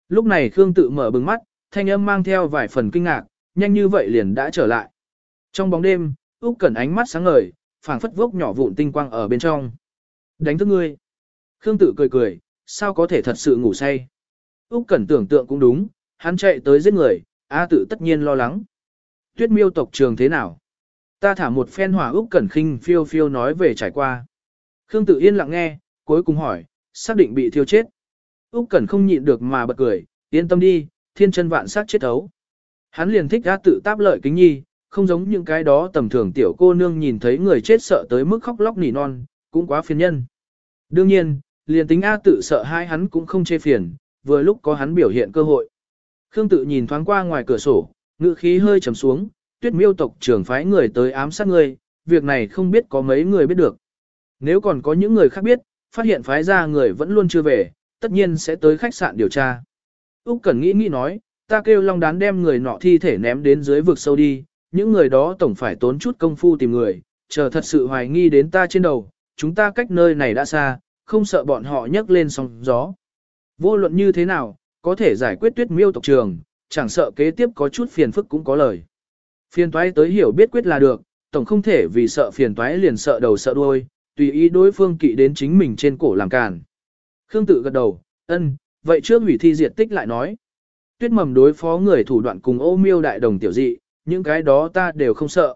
Lúc này Khương Tự mở bừng mắt, thanh âm mang theo vài phần kinh ngạc, nhanh như vậy liền đã trở lại. Trong bóng đêm, Úc cẩn ánh mắt sáng ngời, phảng phất vốc nhỏ vụn tinh quang ở bên trong. Đánh thức ngươi. Khương Tự cười cười, sao có thể thật sự ngủ say. Úc cẩn tưởng tượng cũng đúng, hắn chạy tới giết người, A tự tất nhiên lo lắng. Tuyết miêu tộc trường thế nào? Ta thả một phen hỏa Úc cẩn khinh phiêu phiêu nói về trải qua. Khương tự yên lặng nghe, cuối cùng hỏi, xác định bị thiêu chết. Úc cẩn không nhịn được mà bật cười, yên tâm đi, thiên chân vạn sát chết thấu. Hắn liền thích A tự táp lợi kính nhi, không giống những cái đó tầm thường tiểu cô nương nhìn thấy người chết sợ tới mức khóc lóc nỉ non, cũng quá phiền nhân. Đương nhiên, liền tính A tự sợ hai hắn cũng không chê phiền, vừa lúc có hắn biểu hiện cơ hội. Khương tự nhìn thoáng qua ngoài cửa sổ, ngữ khí hơi trầm xuống, tuyết miêu tộc trưởng phái người tới ám sát ngươi, việc này không biết có mấy người biết được. Nếu còn có những người khác biết, phát hiện phái ra người vẫn luôn chưa về, tất nhiên sẽ tới khách sạn điều tra. Úc Cẩn nghĩ nghĩ nói, ta kêu Long Đán đem người nọ thi thể ném đến dưới vực sâu đi, những người đó tổng phải tốn chút công phu tìm người, chờ thật sự hoài nghi đến ta trên đầu, chúng ta cách nơi này đã xa, không sợ bọn họ nhấc lên sóng gió. Vô luận như thế nào, có thể giải quyết tuyết miêu tộc trường, chẳng sợ kế tiếp có chút phiền phức cũng có lời. Phiền toái tới hiểu biết quyết là được, tổng không thể vì sợ phiền toái liền sợ đầu sợ đuôi, tùy ý đối phương kỵ đến chính mình trên cổ làm càn. Khương tự gật đầu, ân, vậy trước hủy thi diệt tích lại nói. Tuyết mầm đối phó người thủ đoạn cùng ô miêu đại đồng tiểu dị, những cái đó ta đều không sợ.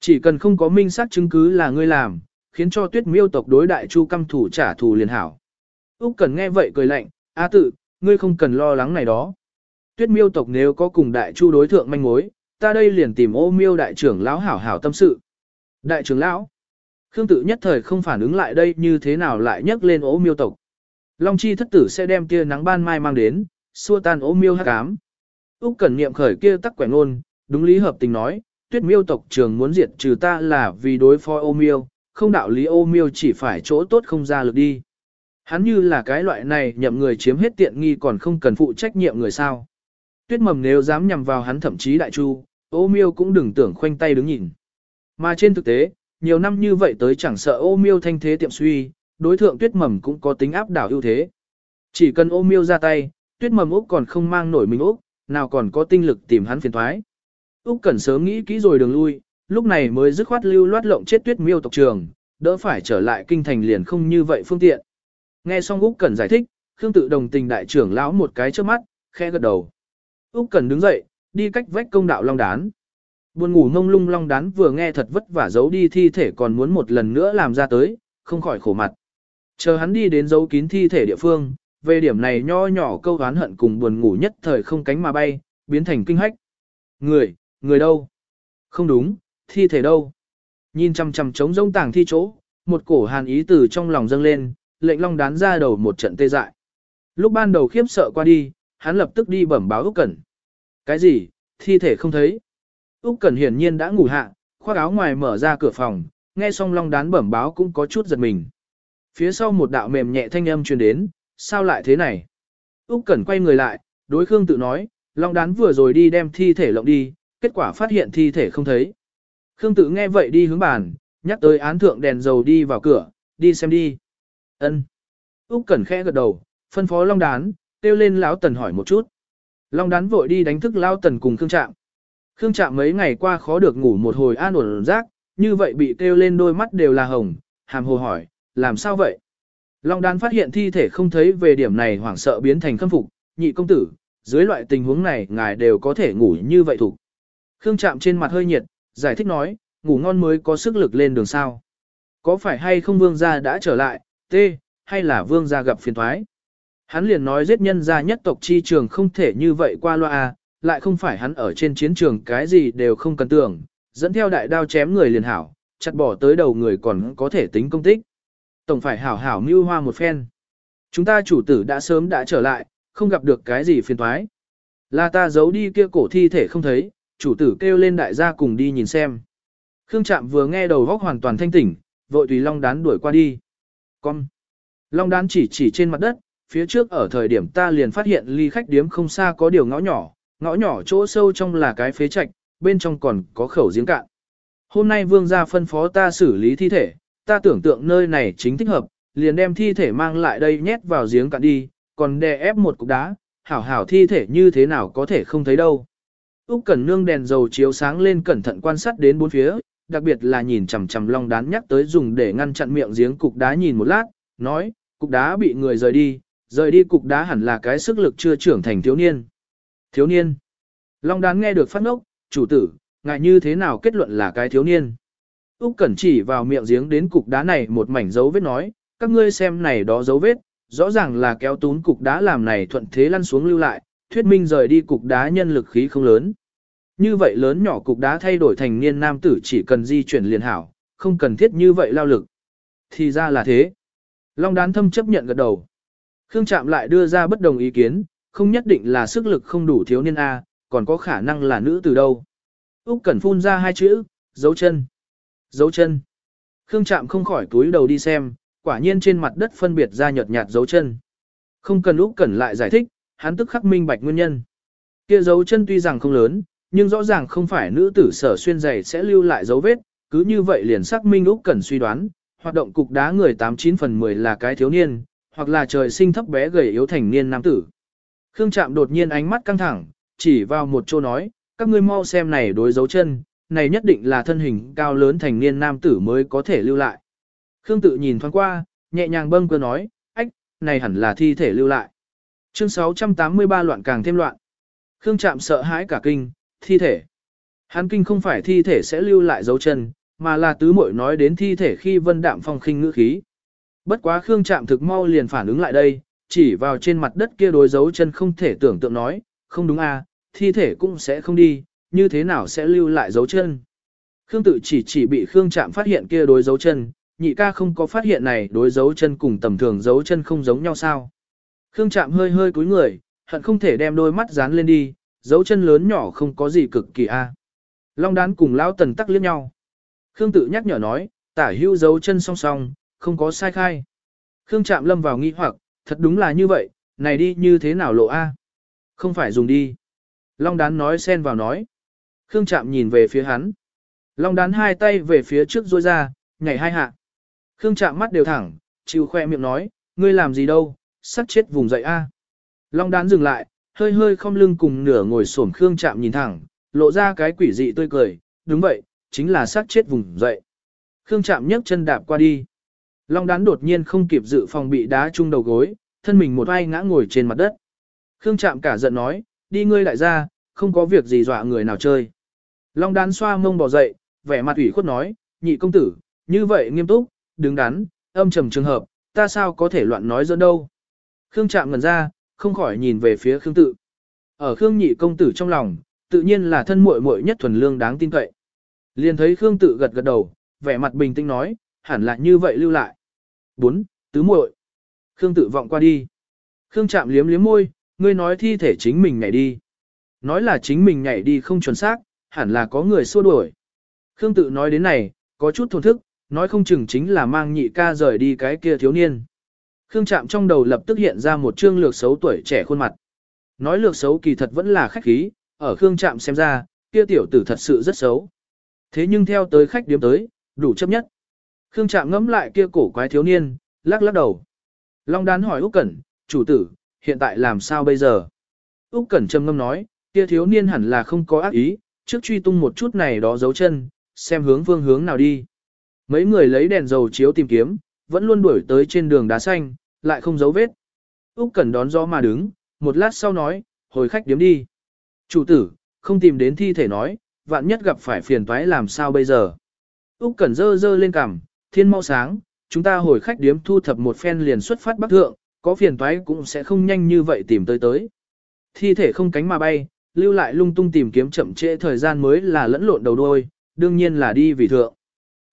Chỉ cần không có minh xác chứng cứ là ngươi làm, khiến cho tuyết miêu tộc đối đại chu căm thủ trả thù liền hảo. Úc Cần nghe vậy cười lạnh, A tự, ngươi không cần lo lắng này đó. Tuyết miêu tộc nếu có cùng đại chu đối thượng manh mối, ta đây liền tìm ô miêu đại trưởng lão hảo hảo tâm sự. Đại trưởng lão, Khương tự nhất thời không phản ứng lại đây như thế nào lại nhắc lên ố miêu tộc. Long chi thất tử sẽ đem kia nắng ban mai mang đến, xua tan ố miêu hắc ám. Úc Cẩn niệm khởi kia tắc quẻ ngôn, đúng lý hợp tình nói, tuyết miêu tộc trường muốn diệt trừ ta là vì đối phó ô miêu, không đạo lý ô miêu chỉ phải chỗ tốt không ra lực đi. Hắn như là cái loại này nhậm người chiếm hết tiện nghi còn không cần phụ trách nhiệm người sao. Tuyết mầm nếu dám nhằm vào hắn thậm chí đại chu, ô miêu cũng đừng tưởng khoanh tay đứng nhìn. Mà trên thực tế, nhiều năm như vậy tới chẳng sợ ô miêu thanh thế tiệm suy, đối thượng tuyết mầm cũng có tính áp đảo ưu thế. Chỉ cần ô miêu ra tay, tuyết mầm Úc còn không mang nổi mình Úc, nào còn có tinh lực tìm hắn phiền thoái. Úc cần sớm nghĩ kỹ rồi đường lui, lúc này mới dứt khoát lưu loát lộng chết tuyết miêu tộc trường, đỡ phải trở lại kinh thành liền không như vậy phương tiện. Nghe xong Úc cần giải thích, Khương tự đồng tình đại trưởng lão một cái trước mắt, khẽ gật đầu. Úc cần đứng dậy, đi cách vách công đạo long đán. Buồn ngủ ngông lung long đán vừa nghe thật vất vả giấu đi thi thể còn muốn một lần nữa làm ra tới, không khỏi khổ mặt. Chờ hắn đi đến giấu kín thi thể địa phương, về điểm này nho nhỏ câu oán hận cùng buồn ngủ nhất thời không cánh mà bay, biến thành kinh hách. Người, người đâu? Không đúng, thi thể đâu? Nhìn chằm chằm trống rông tàng thi chỗ, một cổ hàn ý từ trong lòng dâng lên, lệnh long đán ra đầu một trận tê dại. Lúc ban đầu khiếp sợ qua đi, hắn lập tức đi bẩm báo Úc Cẩn. Cái gì? Thi thể không thấy. Úc Cẩn hiển nhiên đã ngủ hạ, khoác áo ngoài mở ra cửa phòng, nghe xong long đán bẩm báo cũng có chút giật mình. Phía sau một đạo mềm nhẹ thanh âm truyền đến, sao lại thế này? Úc Cẩn quay người lại, đối Khương tự nói, long đán vừa rồi đi đem thi thể lộng đi, kết quả phát hiện thi thể không thấy. Khương tự nghe vậy đi hướng bàn, nhắc tới án thượng đèn dầu đi vào cửa, đi xem đi. Ân. Úc Cẩn khẽ gật đầu, phân phó Long Đán, kêu lên lão Tần hỏi một chút. Long Đán vội đi đánh thức lão Tần cùng Khương Trạm. Khương Trạm mấy ngày qua khó được ngủ một hồi an ổn rác, như vậy bị kêu lên đôi mắt đều là hồng, hàm hồ hỏi, làm sao vậy? Long Đán phát hiện thi thể không thấy về điểm này hoảng sợ biến thành khâm phục, nhị công tử, dưới loại tình huống này ngài đều có thể ngủ như vậy thủ. Khương Trạm trên mặt hơi nhiệt, giải thích nói, ngủ ngon mới có sức lực lên đường sao. Có phải hay không vương gia đã trở lại, Tê hay là vương gia gặp phiền thoái. Hắn liền nói giết nhân gia nhất tộc chi trường không thể như vậy qua loa à, lại không phải hắn ở trên chiến trường cái gì đều không cần tưởng, dẫn theo đại đao chém người liền hảo, chặt bỏ tới đầu người còn có thể tính công tích. Tổng phải hảo hảo mưu hoa một phen. Chúng ta chủ tử đã sớm đã trở lại, không gặp được cái gì phiền thoái. Là ta giấu đi kia cổ thi thể không thấy, chủ tử kêu lên đại gia cùng đi nhìn xem. Khương Trạm vừa nghe đầu góc hoàn toàn thanh tỉnh, vội tùy Long Đán đuổi qua đi. Con. Long Đán chỉ chỉ trên mặt đất, phía trước ở thời điểm ta liền phát hiện ly khách điếm không xa có điều ngõ nhỏ, ngõ nhỏ chỗ sâu trong là cái phế trạch, bên trong còn có khẩu giếng cạn. Hôm nay vương gia phân phó ta xử lý thi thể, ta tưởng tượng nơi này chính thích hợp, liền đem thi thể mang lại đây nhét vào giếng cạn đi, còn đè ép một cục đá, hảo hảo thi thể như thế nào có thể không thấy đâu. Úc Cẩn Nương đèn dầu chiếu sáng lên cẩn thận quan sát đến bốn phía, đặc biệt là nhìn chằm chằm Long Đán nhắc tới dùng để ngăn chặn miệng giếng cục đá nhìn một lát, nói, cục đá bị người rời đi, rời đi cục đá hẳn là cái sức lực chưa trưởng thành thiếu niên. Thiếu niên. Long Đán nghe được phát ngốc, chủ tử, ngại như thế nào kết luận là cái thiếu niên. Úc Cẩn chỉ vào miệng giếng đến cục đá này một mảnh dấu vết nói, các ngươi xem này đó dấu vết, rõ ràng là kéo tún cục đá làm này thuận thế lăn xuống lưu lại, thuyết minh rời đi cục đá nhân lực khí không lớn. Như vậy lớn nhỏ cục đá thay đổi thành niên nam tử chỉ cần di chuyển liền hảo, không cần thiết như vậy lao lực. Thì ra là thế. Long đán thâm chấp nhận gật đầu. Khương Trạm lại đưa ra bất đồng ý kiến, không nhất định là sức lực không đủ thiếu niên A, còn có khả năng là nữ từ đâu. Úc Cẩn phun ra hai chữ, dấu chân. Dấu chân. Khương Trạm không khỏi túi đầu đi xem, quả nhiên trên mặt đất phân biệt ra nhợt nhạt dấu chân. Không cần Úc Cẩn lại giải thích, hắn tức khắc minh bạch nguyên nhân. Kia dấu chân tuy rằng không lớn, nhưng rõ ràng không phải nữ tử sở xuyên giày sẽ lưu lại dấu vết, cứ như vậy liền xác minh Úc Cẩn suy đoán, hoạt động cục đá người 89 phần 10 là cái thiếu niên, hoặc là trời sinh thấp bé gầy yếu thành niên nam tử. Khương Trạm đột nhiên ánh mắt căng thẳng, chỉ vào một chỗ nói, các ngươi mau xem này đối dấu chân, này nhất định là thân hình cao lớn thành niên nam tử mới có thể lưu lại. Khương tự nhìn thoáng qua, nhẹ nhàng bâng cơ nói, ách, này hẳn là thi thể lưu lại. Chương 683 loạn càng thêm loạn. Khương Trạm sợ hãi cả kinh, thi thể. Hắn kinh không phải thi thể sẽ lưu lại dấu chân, mà là tứ muội nói đến thi thể khi vân đạm phong khinh ngữ khí. Bất quá Khương Trạm thực mau liền phản ứng lại đây, chỉ vào trên mặt đất kia đối dấu chân không thể tưởng tượng nói, không đúng à, thi thể cũng sẽ không đi, như thế nào sẽ lưu lại dấu chân. Khương tự chỉ chỉ bị Khương chạm phát hiện kia đối dấu chân, nhị ca không có phát hiện này đối dấu chân cùng tầm thường dấu chân không giống nhau sao. Khương chạm hơi hơi cúi người, hận không thể đem đôi mắt dán lên đi, dấu chân lớn nhỏ không có gì cực kỳ a. Long đán cùng lão tần tắc liếc nhau. Khương tự nhắc nhở nói, tả hưu dấu chân song song, không có sai khai. Khương chạm lâm vào nghi hoặc, thật đúng là như vậy, này đi như thế nào lộ a? Không phải dùng đi. Long đán nói xen vào nói. Khương chạm nhìn về phía hắn. Long đán hai tay về phía trước rôi ra, nhảy hai hạ. Khương chạm mắt đều thẳng, chịu khoe miệng nói, ngươi làm gì đâu, sắp chết vùng dậy a. Long đán dừng lại, hơi hơi không lưng cùng nửa ngồi xổm Khương chạm nhìn thẳng, lộ ra cái quỷ dị tươi cười, đúng vậy, chính là sát chết vùng dậy. Khương chạm nhấc chân đạp qua đi. Long đán đột nhiên không kịp dự phòng bị đá chung đầu gối, thân mình một ai ngã ngồi trên mặt đất. Khương chạm cả giận nói, đi ngươi lại ra, không có việc gì dọa người nào chơi. Long đán xoa mông bỏ dậy, vẻ mặt ủy khuất nói, nhị công tử, như vậy nghiêm túc, đứng đắn, âm trầm trường hợp, ta sao có thể loạn nói dẫn đâu. Khương chạm ngần ra, không khỏi nhìn về phía Khương tự. Ở Khương nhị công tử trong lòng, tự nhiên là thân muội muội nhất thuần lương đáng tin cậy. Liền thấy Khương tự gật gật đầu, vẻ mặt bình tĩnh nói, hẳn là như vậy lưu lại. 4. Tứ muội. Khương tự vọng qua đi. Khương chạm liếm liếm môi, ngươi nói thi thể chính mình nhảy đi. Nói là chính mình nhảy đi không chuẩn xác, hẳn là có người xua đuổi. Khương tự nói đến này, có chút thổn thức, nói không chừng chính là mang nhị ca rời đi cái kia thiếu niên. Khương chạm trong đầu lập tức hiện ra một trương lược xấu tuổi trẻ khuôn mặt. Nói lược xấu kỳ thật vẫn là khách khí, ở Khương chạm xem ra, kia tiểu tử thật sự rất xấu. Thế nhưng theo tới khách điếm tới, đủ chấp nhất. Khương chạm ngẫm lại kia cổ quái thiếu niên, lắc lắc đầu. Long đán hỏi Úc Cẩn, chủ tử, hiện tại làm sao bây giờ? Úc Cẩn trầm ngâm nói, kia thiếu niên hẳn là không có ác ý, trước truy tung một chút này đó dấu chân, xem hướng phương hướng nào đi. Mấy người lấy đèn dầu chiếu tìm kiếm, vẫn luôn đuổi tới trên đường đá xanh, lại không dấu vết. Úc Cẩn đón gió mà đứng, một lát sau nói, hồi khách điếm đi. Chủ tử, không tìm đến thi thể nói, vạn nhất gặp phải phiền toái làm sao bây giờ. Úc Cẩn dơ dơ lên cằm, thiên mau sáng, chúng ta hồi khách điếm thu thập một phen liền xuất phát bắc thượng, có phiền toái cũng sẽ không nhanh như vậy tìm tới tới. Thi thể không cánh mà bay, lưu lại lung tung tìm kiếm chậm trễ thời gian mới là lẫn lộn đầu đuôi, đương nhiên là đi vì thượng.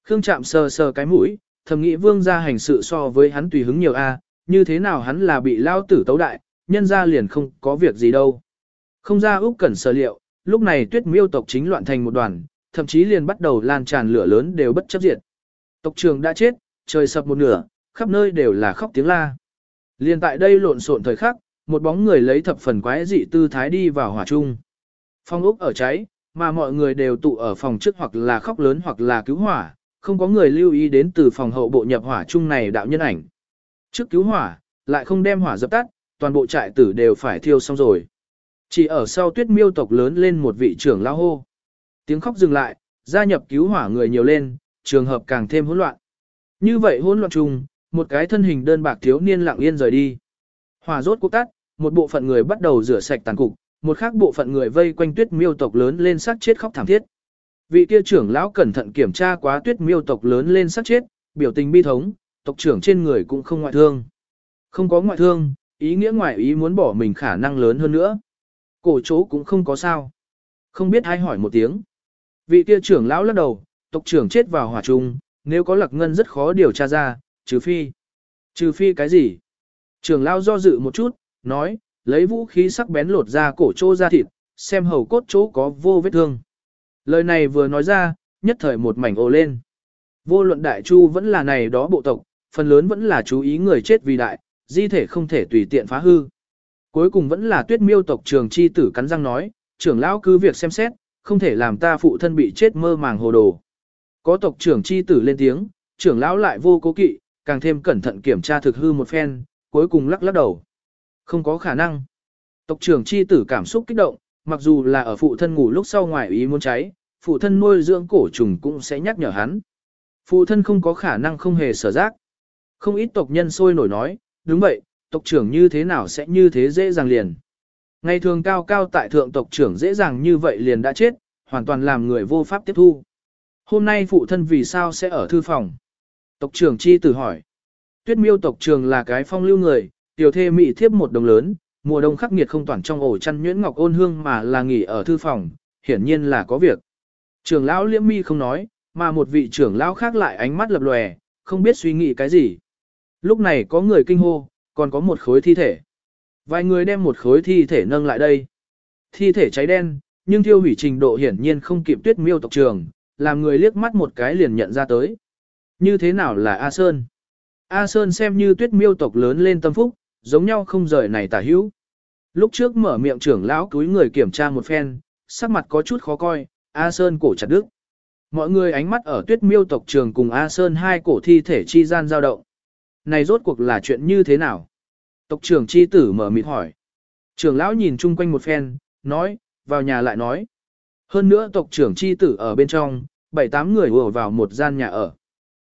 Khương Trạm sờ sờ cái mũi, thầm nghĩ vương gia hành sự so với hắn tùy hứng nhiều a, như thế nào hắn là bị lao tử tấu đại, nhân ra liền không có việc gì đâu. Không ra Úc Cẩn sở liệu, lúc này tuyết miêu tộc chính loạn thành một đoàn, thậm chí liền bắt đầu lan tràn lửa lớn đều bất chấp diệt. Tộc trưởng đã chết, trời sập một nửa, khắp nơi đều là khóc tiếng la. Liên tại đây lộn xộn thời khắc, một bóng người lấy thập phần quái dị tư thái đi vào hỏa trung. Phong ốc ở cháy, mà mọi người đều tụ ở phòng trước hoặc là khóc lớn hoặc là cứu hỏa, không có người lưu ý đến từ phòng hậu bộ nhập hỏa chung này đạo nhân ảnh. Trước cứu hỏa, lại không đem hỏa dập tắt, toàn bộ trại tử đều phải thiêu xong rồi. Chỉ ở sau tuyết miêu tộc lớn lên một vị trưởng lao hô. Tiếng khóc dừng lại, gia nhập cứu hỏa người nhiều lên, trường hợp càng thêm hỗn loạn. Như vậy hỗn loạn chung, một cái thân hình đơn bạc thiếu niên lặng yên rời đi. Hỏa rốt cuộc tắt, một bộ phận người bắt đầu rửa sạch tàn cục, một khác bộ phận người vây quanh tuyết miêu tộc lớn lên sát chết khóc thảm thiết. Vị kia trưởng lão cẩn thận kiểm tra quá tuyết miêu tộc lớn lên sát chết, biểu tình bi thống, tộc trưởng trên người cũng không ngoại thương. Không có ngoại thương, ý nghĩa ngoại ý muốn bỏ mình khả năng lớn hơn nữa. Cổ chỗ cũng không có sao. Không biết ai hỏi một tiếng. Vị kia trưởng lão lắc đầu, tộc trưởng chết vào hỏa trung, nếu có lạc ngân rất khó điều tra ra, trừ phi. Trừ phi cái gì? Trường lão do dự một chút, nói, lấy vũ khí sắc bén lột ra cổ chỗ ra thịt, xem hầu cốt chỗ có vô vết thương. Lời này vừa nói ra, nhất thời một mảnh ồ lên. Vô luận đại chu vẫn là này đó bộ tộc, phần lớn vẫn là chú ý người chết vì đại, di thể không thể tùy tiện phá hư. Cuối cùng vẫn là tuyết miêu tộc trường chi tử cắn răng nói, trưởng lão cứ việc xem xét, không thể làm ta phụ thân bị chết mơ màng hồ đồ. Có tộc trưởng chi tử lên tiếng, trưởng lão lại vô cố kỵ, càng thêm cẩn thận kiểm tra thực hư một phen, cuối cùng lắc lắc đầu. Không có khả năng. Tộc trưởng chi tử cảm xúc kích động, mặc dù là ở phụ thân ngủ lúc sau ngoài ý muốn cháy, phụ thân nuôi dưỡng cổ trùng cũng sẽ nhắc nhở hắn. Phụ thân không có khả năng không hề sở giác. Không ít tộc nhân sôi nổi nói, đúng vậy, tộc trưởng như thế nào sẽ như thế dễ dàng liền. Ngày thường cao cao tại thượng tộc trưởng dễ dàng như vậy liền đã chết, hoàn toàn làm người vô pháp tiếp thu. Hôm nay phụ thân vì sao sẽ ở thư phòng? Tộc trưởng chi tử hỏi. Tuyết miêu tộc trưởng là cái phong lưu người, tiểu thê mị thiếp một đồng lớn, mùa đông khắc nghiệt không toàn trong ổ chăn nhuyễn ngọc ôn hương mà là nghỉ ở thư phòng, hiển nhiên là có việc. Trưởng lão liễm mi không nói, mà một vị trưởng lão khác lại ánh mắt lập lòe, không biết suy nghĩ cái gì. Lúc này có người kinh hô, còn có một khối thi thể. Vài người đem một khối thi thể nâng lại đây. Thi thể cháy đen, nhưng thiêu hủy trình độ hiển nhiên không kịp tuyết miêu tộc trường, làm người liếc mắt một cái liền nhận ra tới. Như thế nào là A Sơn? A Sơn xem như tuyết miêu tộc lớn lên tâm phúc, giống nhau không rời này tả hữu. Lúc trước mở miệng trưởng lão túi người kiểm tra một phen, sắc mặt có chút khó coi, A Sơn cổ chặt đứt. Mọi người ánh mắt ở tuyết miêu tộc trường cùng A Sơn hai cổ thi thể chi gian giao động. Này rốt cuộc là chuyện như thế nào? Tộc trưởng chi tử mở mịt hỏi. Trưởng lão nhìn chung quanh một phen, nói, vào nhà lại nói. Hơn nữa tộc trưởng chi tử ở bên trong, bảy tám người vừa vào một gian nhà ở.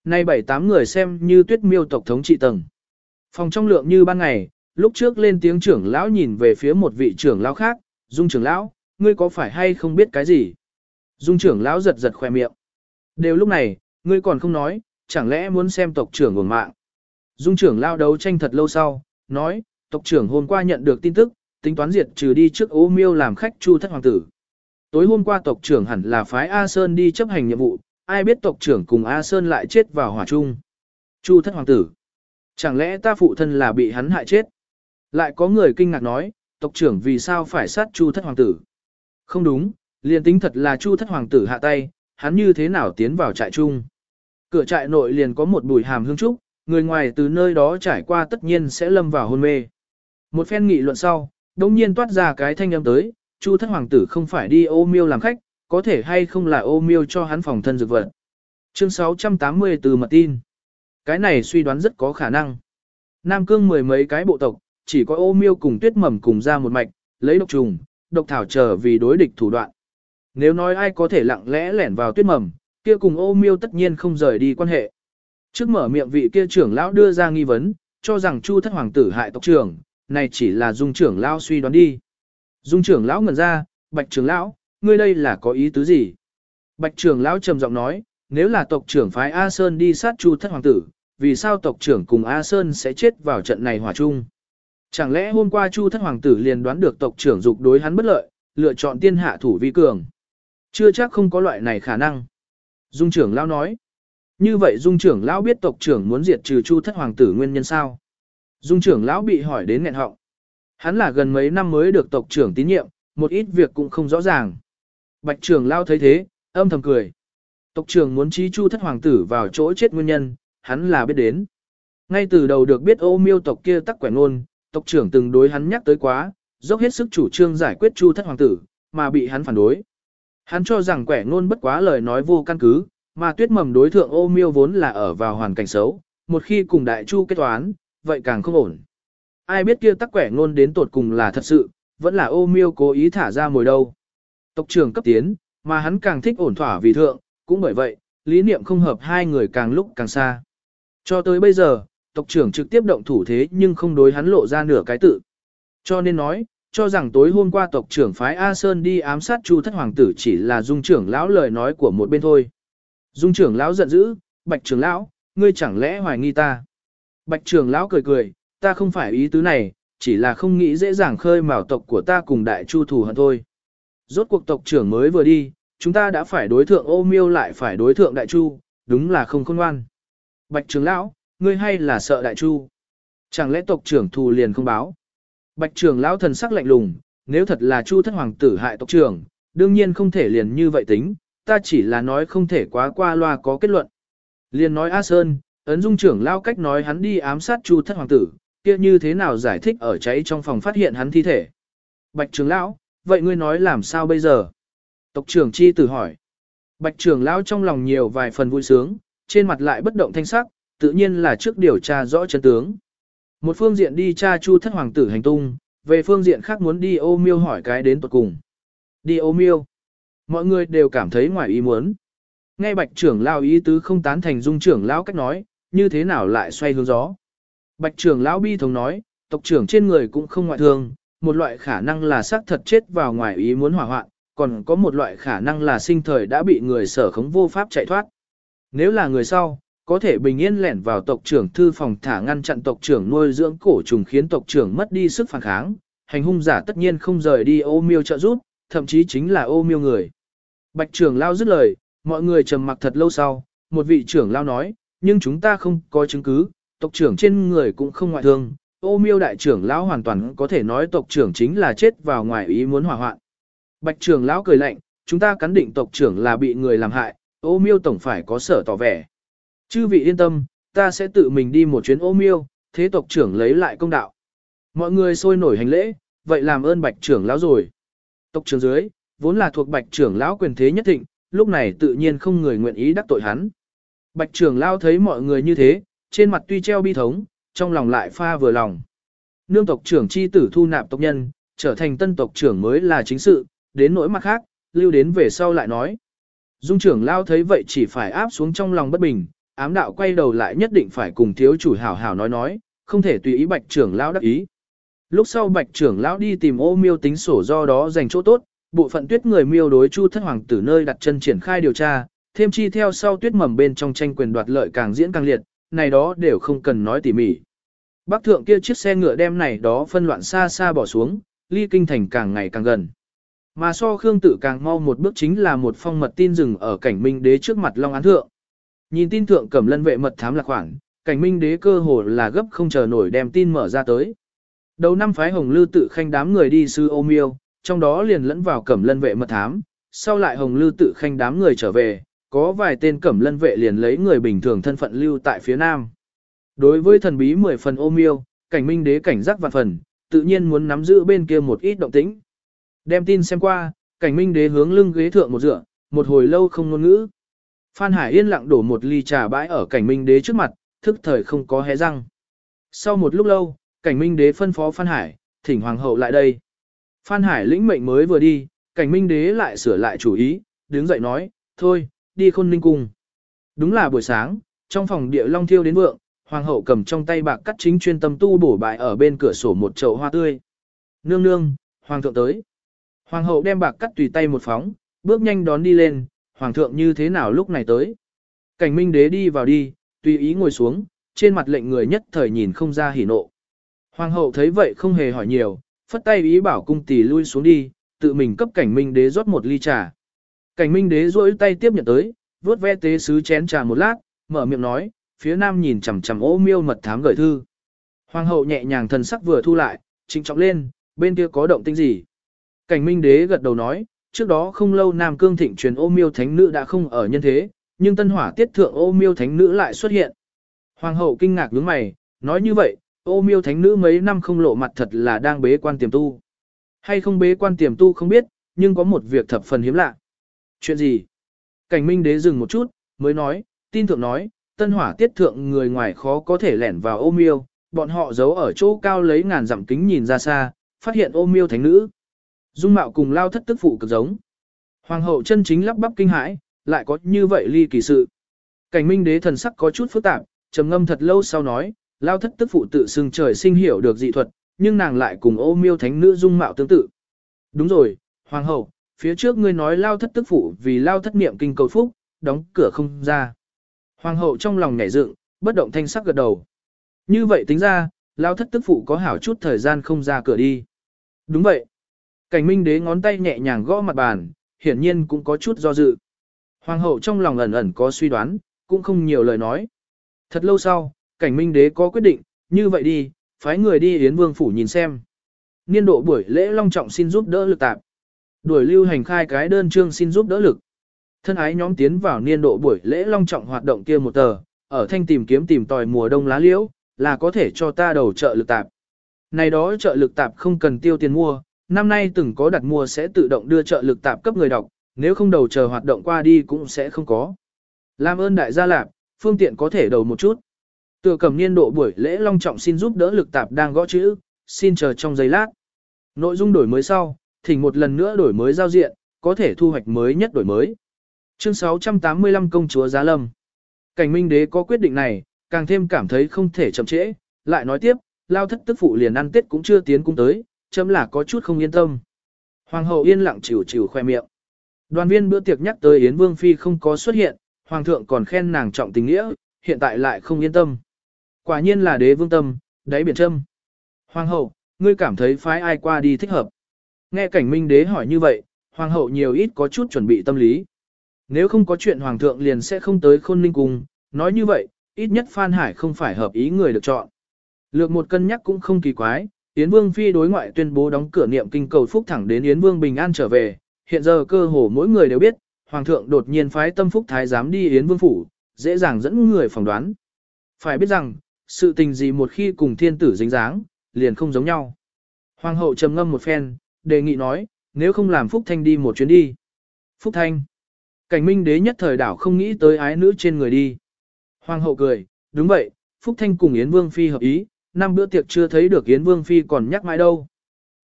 Nay bảy tám người xem như tuyết miêu tộc thống trị tầng. Phòng trong lượng như ban ngày, lúc trước lên tiếng trưởng lão nhìn về phía một vị trưởng lão khác, dung trưởng lão, ngươi có phải hay không biết cái gì? Dung trưởng lão giật giật khoe miệng. Đều lúc này, ngươi còn không nói, chẳng lẽ muốn xem tộc trưởng nguồn mạng? Dung trưởng lão đấu tranh thật lâu sau, nói, tộc trưởng hôm qua nhận được tin tức, tính toán diệt trừ đi trước ố miêu làm khách chu thất hoàng tử. Tối hôm qua tộc trưởng hẳn là phái A Sơn đi chấp hành nhiệm vụ, ai biết tộc trưởng cùng A Sơn lại chết vào hỏa chung. Chu thất hoàng tử. Chẳng lẽ ta phụ thân là bị hắn hại chết? Lại có người kinh ngạc nói, tộc trưởng vì sao phải sát chu thất hoàng tử? Không đúng, liền tính thật là chu thất hoàng tử hạ tay, hắn như thế nào tiến vào trại chung? Cửa trại nội liền có một bùi hàm hương trúc, người ngoài từ nơi đó trải qua tất nhiên sẽ lâm vào hôn mê. Một phen nghị luận sau, đống nhiên toát ra cái thanh âm tới, chu thất hoàng tử không phải đi ô miêu làm khách, có thể hay không là ô miêu cho hắn phòng thân dược vật. Chương 680 từ mật tin. Cái này suy đoán rất có khả năng. Nam cương mười mấy cái bộ tộc, chỉ có ô miêu cùng tuyết mầm cùng ra một mạch, lấy độc trùng, độc thảo chờ vì đối địch thủ đoạn. Nếu nói ai có thể lặng lẽ lẻn vào tuyết mầm, kia cùng ô miêu tất nhiên không rời đi quan hệ. Trước mở miệng vị kia trưởng lão đưa ra nghi vấn, cho rằng Chu thất hoàng tử hại tộc trưởng, này chỉ là dung trưởng lão suy đoán đi. Dung trưởng lão ngẩn ra, bạch trưởng lão, ngươi đây là có ý tứ gì? Bạch trưởng lão trầm giọng nói, nếu là tộc trưởng phái A Sơn đi sát Chu thất hoàng tử, vì sao tộc trưởng cùng A Sơn sẽ chết vào trận này hòa chung? Chẳng lẽ hôm qua Chu thất hoàng tử liền đoán được tộc trưởng dục đối hắn bất lợi, lựa chọn tiên hạ thủ vi cường? Chưa chắc không có loại này khả năng. Dung trưởng lão nói, như vậy dung trưởng lão biết tộc trưởng muốn diệt trừ chu thất hoàng tử nguyên nhân sao? Dung trưởng lão bị hỏi đến nghẹn họng. Hắn là gần mấy năm mới được tộc trưởng tín nhiệm, một ít việc cũng không rõ ràng. Bạch trưởng lao thấy thế, âm thầm cười. Tộc trưởng muốn trí chu thất hoàng tử vào chỗ chết nguyên nhân, hắn là biết đến. Ngay từ đầu được biết ô miêu tộc kia tắc quẻ ngôn, tộc trưởng từng đối hắn nhắc tới quá, dốc hết sức chủ trương giải quyết chu thất hoàng tử, mà bị hắn phản đối. Hắn cho rằng quẻ ngôn bất quá lời nói vô căn cứ, mà tuyết mầm đối thượng ô miêu vốn là ở vào hoàn cảnh xấu, một khi cùng đại chu kết toán, vậy càng không ổn. Ai biết kia tắc quẻ ngôn đến tột cùng là thật sự, vẫn là ô miêu cố ý thả ra mồi đâu. Tộc trưởng cấp tiến, mà hắn càng thích ổn thỏa vì thượng, cũng bởi vậy, lý niệm không hợp hai người càng lúc càng xa. Cho tới bây giờ, tộc trưởng trực tiếp động thủ thế nhưng không đối hắn lộ ra nửa cái tự. Cho nên nói, cho rằng tối hôm qua tộc trưởng phái A Sơn đi ám sát Chu thất hoàng tử chỉ là dung trưởng lão lời nói của một bên thôi. Dung trưởng lão giận dữ, bạch trưởng lão, ngươi chẳng lẽ hoài nghi ta. Bạch trưởng lão cười cười, ta không phải ý tứ này, chỉ là không nghĩ dễ dàng khơi mào tộc của ta cùng đại chu thù hận thôi. Rốt cuộc tộc trưởng mới vừa đi, chúng ta đã phải đối thượng ô miêu lại phải đối thượng đại chu, đúng là không khôn ngoan. Bạch trưởng lão, ngươi hay là sợ đại chu? Chẳng lẽ tộc trưởng thù liền không báo? Bạch trưởng lão thần sắc lạnh lùng, nếu thật là chu thất hoàng tử hại tộc trưởng, đương nhiên không thể liền như vậy tính, ta chỉ là nói không thể quá qua loa có kết luận. Liền nói A Sơn, ấn dung trưởng lão cách nói hắn đi ám sát chu thất hoàng tử, kia như thế nào giải thích ở cháy trong phòng phát hiện hắn thi thể. Bạch trưởng lão, vậy ngươi nói làm sao bây giờ? Tộc trưởng chi tử hỏi. Bạch trưởng lão trong lòng nhiều vài phần vui sướng, trên mặt lại bất động thanh sắc, tự nhiên là trước điều tra rõ chân tướng. Một phương diện đi tra chu thất hoàng tử hành tung, về phương diện khác muốn đi ô miêu hỏi cái đến tuật cùng. Đi ô miêu. Mọi người đều cảm thấy ngoài ý muốn. Nghe bạch trưởng lão ý tứ không tán thành dung trưởng lão cách nói, như thế nào lại xoay hướng gió. Bạch trưởng lão bi thống nói, tộc trưởng trên người cũng không ngoại thương, một loại khả năng là xác thật chết vào ngoài ý muốn hỏa hoạn, còn có một loại khả năng là sinh thời đã bị người sở khống vô pháp chạy thoát. Nếu là người sau, có thể bình yên lẻn vào tộc trưởng thư phòng thả ngăn chặn tộc trưởng nuôi dưỡng cổ trùng khiến tộc trưởng mất đi sức phản kháng, hành hung giả tất nhiên không rời đi ô miêu trợ giúp, thậm chí chính là ô miêu người. Bạch trưởng lao dứt lời, mọi người trầm mặc thật lâu sau, một vị trưởng lao nói, nhưng chúng ta không có chứng cứ, tộc trưởng trên người cũng không ngoại thương, ô miêu đại trưởng lão hoàn toàn có thể nói tộc trưởng chính là chết vào ngoài ý muốn hỏa hoạn. Bạch trưởng lão cười lạnh, chúng ta cắn định tộc trưởng là bị người làm hại, ô miêu tổng phải có sở tỏ vẻ. Chư vị yên tâm, ta sẽ tự mình đi một chuyến ô miêu, thế tộc trưởng lấy lại công đạo. Mọi người sôi nổi hành lễ, vậy làm ơn bạch trưởng lão rồi. Tộc trưởng dưới, vốn là thuộc bạch trưởng lão quyền thế nhất thịnh, lúc này tự nhiên không người nguyện ý đắc tội hắn. Bạch trưởng lão thấy mọi người như thế, trên mặt tuy treo bi thống, trong lòng lại pha vừa lòng. Nương tộc trưởng chi tử thu nạp tộc nhân, trở thành tân tộc trưởng mới là chính sự, đến nỗi mặt khác, lưu đến về sau lại nói. Dung trưởng lao thấy vậy chỉ phải áp xuống trong lòng bất bình, ám đạo quay đầu lại nhất định phải cùng thiếu chủ hảo hảo nói nói, không thể tùy ý bạch trưởng lão đắc ý. Lúc sau bạch trưởng lão đi tìm ô miêu tính sổ do đó dành chỗ tốt, bộ phận tuyết người miêu đối chu thất hoàng tử nơi đặt chân triển khai điều tra, thêm chi theo sau tuyết mầm bên trong tranh quyền đoạt lợi càng diễn càng liệt, này đó đều không cần nói tỉ mỉ. Bác thượng kia chiếc xe ngựa đem này đó phân loạn xa xa bỏ xuống, ly kinh thành càng ngày càng gần. Mà so Khương Tử càng mau một bước chính là một phong mật tin rừng ở cảnh minh đế trước mặt Long Án Thượng. Nhìn tin thượng cẩm lân vệ mật thám lạc khoảng, cảnh minh đế cơ hồ là gấp không chờ nổi đem tin mở ra tới. Đầu năm phái hồng lư tự khanh đám người đi sư ô miêu, trong đó liền lẫn vào cẩm lân vệ mật thám, sau lại hồng lư tự khanh đám người trở về, có vài tên cẩm lân vệ liền lấy người bình thường thân phận lưu tại phía nam. Đối với thần bí 10 phần ô miêu, cảnh minh đế cảnh giác vạn phần, tự nhiên muốn nắm giữ bên kia một ít động tĩnh. Đem tin xem qua, cảnh minh đế hướng lưng ghế thượng một dựa, một hồi lâu không ngôn ngữ. Phan Hải yên lặng đổ một ly trà bãi ở cảnh minh đế trước mặt, thức thời không có hé răng. Sau một lúc lâu, cảnh minh đế phân phó Phan Hải, thỉnh hoàng hậu lại đây. Phan Hải lĩnh mệnh mới vừa đi, cảnh minh đế lại sửa lại chủ ý, đứng dậy nói, thôi, đi khôn ninh cung. Đúng là buổi sáng, trong phòng địa long thiêu đến vượng, hoàng hậu cầm trong tay bạc cắt chính chuyên tâm tu bổ bại ở bên cửa sổ một chậu hoa tươi. Nương nương, hoàng thượng tới. Hoàng hậu đem bạc cắt tùy tay một phóng, bước nhanh đón đi lên, hoàng thượng như thế nào lúc này tới. Cảnh minh đế đi vào đi, tùy ý ngồi xuống, trên mặt lệnh người nhất thời nhìn không ra hỉ nộ. Hoàng hậu thấy vậy không hề hỏi nhiều, phất tay ý bảo cung tỷ lui xuống đi, tự mình cấp cảnh minh đế rót một ly trà. Cảnh minh đế rỗi tay tiếp nhận tới, vuốt ve tế sứ chén trà một lát, mở miệng nói, phía nam nhìn chằm chằm ô miêu mật thám gửi thư. Hoàng hậu nhẹ nhàng thần sắc vừa thu lại, trinh trọng lên, bên kia có động tĩnh gì. Cảnh minh đế gật đầu nói, trước đó không lâu Nam Cương thịnh truyền ô miêu thánh nữ đã không ở nhân thế, nhưng tân hỏa tiết thượng ô miêu thánh nữ lại xuất hiện. Hoàng hậu kinh ngạc nhướng mày, nói như vậy, ô miêu thánh nữ mấy năm không lộ mặt thật là đang bế quan tiềm tu. Hay không bế quan tiềm tu không biết, nhưng có một việc thập phần hiếm lạ. Chuyện gì? Cảnh minh đế dừng một chút, mới nói, tin thượng nói, tân hỏa tiết thượng người ngoài khó có thể lẻn vào ô miêu, bọn họ giấu ở chỗ cao lấy ngàn dặm kính nhìn ra xa, phát hiện ô miêu thánh nữ. Dung mạo cùng lao thất tức phụ cực giống. Hoàng hậu chân chính lắp bắp kinh hãi, lại có như vậy ly kỳ sự. Cảnh minh đế thần sắc có chút phức tạp, trầm ngâm thật lâu sau nói, lao thất tức phụ tự xưng trời sinh hiểu được dị thuật, nhưng nàng lại cùng ô miêu thánh nữ dung mạo tương tự. Đúng rồi, hoàng hậu, phía trước ngươi nói lao thất tức phụ vì lao thất niệm kinh cầu phúc, đóng cửa không ra. Hoàng hậu trong lòng nhảy dựng, bất động thanh sắc gật đầu. Như vậy tính ra, lao thất tức phụ có hảo chút thời gian không ra cửa đi. Đúng vậy. Cảnh minh đế ngón tay nhẹ nhàng gõ mặt bàn, hiển nhiên cũng có chút do dự. Hoàng hậu trong lòng ẩn ẩn có suy đoán, cũng không nhiều lời nói. Thật lâu sau, cảnh minh đế có quyết định, như vậy đi, phái người đi Yến Vương Phủ nhìn xem. Niên độ buổi lễ long trọng xin giúp đỡ lực tạp. Đuổi lưu hành khai cái đơn chương xin giúp đỡ lực. Thân ái nhóm tiến vào niên độ buổi lễ long trọng hoạt động kia một tờ, ở thanh tìm kiếm tìm tòi mùa đông lá liễu, là có thể cho ta đầu trợ lực tạp. Này đó trợ lực tạp không cần tiêu tiền mua, năm nay từng có đặt mua sẽ tự động đưa trợ lực tạp cấp người đọc, nếu không đầu chờ hoạt động qua đi cũng sẽ không có. Làm ơn đại gia lạp, phương tiện có thể đầu một chút. Tựa cầm niên độ buổi lễ long trọng xin giúp đỡ lực tạp đang gõ chữ, xin chờ trong giây lát. Nội dung đổi mới sau, thỉnh một lần nữa đổi mới giao diện, có thể thu hoạch mới nhất đổi mới. Chương 685 Công chúa Giá Lâm Cảnh Minh Đế có quyết định này, càng thêm cảm thấy không thể chậm trễ, lại nói tiếp, lao thất tức phụ liền ăn tết cũng chưa tiến cung tới, chấm là có chút không yên tâm. Hoàng hậu yên lặng chịu chịu khoe miệng. Đoàn viên bữa tiệc nhắc tới Yến Vương Phi không có xuất hiện, Hoàng thượng còn khen nàng trọng tình nghĩa, hiện tại lại không yên tâm. Quả nhiên là đế vương tâm, đáy biển châm. Hoàng hậu, ngươi cảm thấy phái ai qua đi thích hợp. Nghe cảnh minh đế hỏi như vậy, Hoàng hậu nhiều ít có chút chuẩn bị tâm lý. Nếu không có chuyện Hoàng thượng liền sẽ không tới khôn ninh cung, nói như vậy, ít nhất Phan Hải không phải hợp ý người được chọn. Lược một cân nhắc cũng không kỳ quái, Yến Vương Phi đối ngoại tuyên bố đóng cửa niệm kinh cầu phúc thẳng đến Yến Vương bình an trở về, hiện giờ cơ hồ mỗi người đều biết, Hoàng thượng đột nhiên phái tâm phúc thái giám đi Yến Vương Phủ, dễ dàng dẫn người phỏng đoán. Phải biết rằng, sự tình gì một khi cùng thiên tử dính dáng, liền không giống nhau. Hoàng hậu trầm ngâm một phen, đề nghị nói, nếu không làm Phúc Thanh đi một chuyến đi. Phúc Thanh. Cảnh minh đế nhất thời đảo không nghĩ tới ái nữ trên người đi. Hoàng hậu cười, đúng vậy, Phúc Thanh cùng Yến Vương Phi hợp ý, năm bữa tiệc chưa thấy được Yến Vương Phi còn nhắc mãi đâu.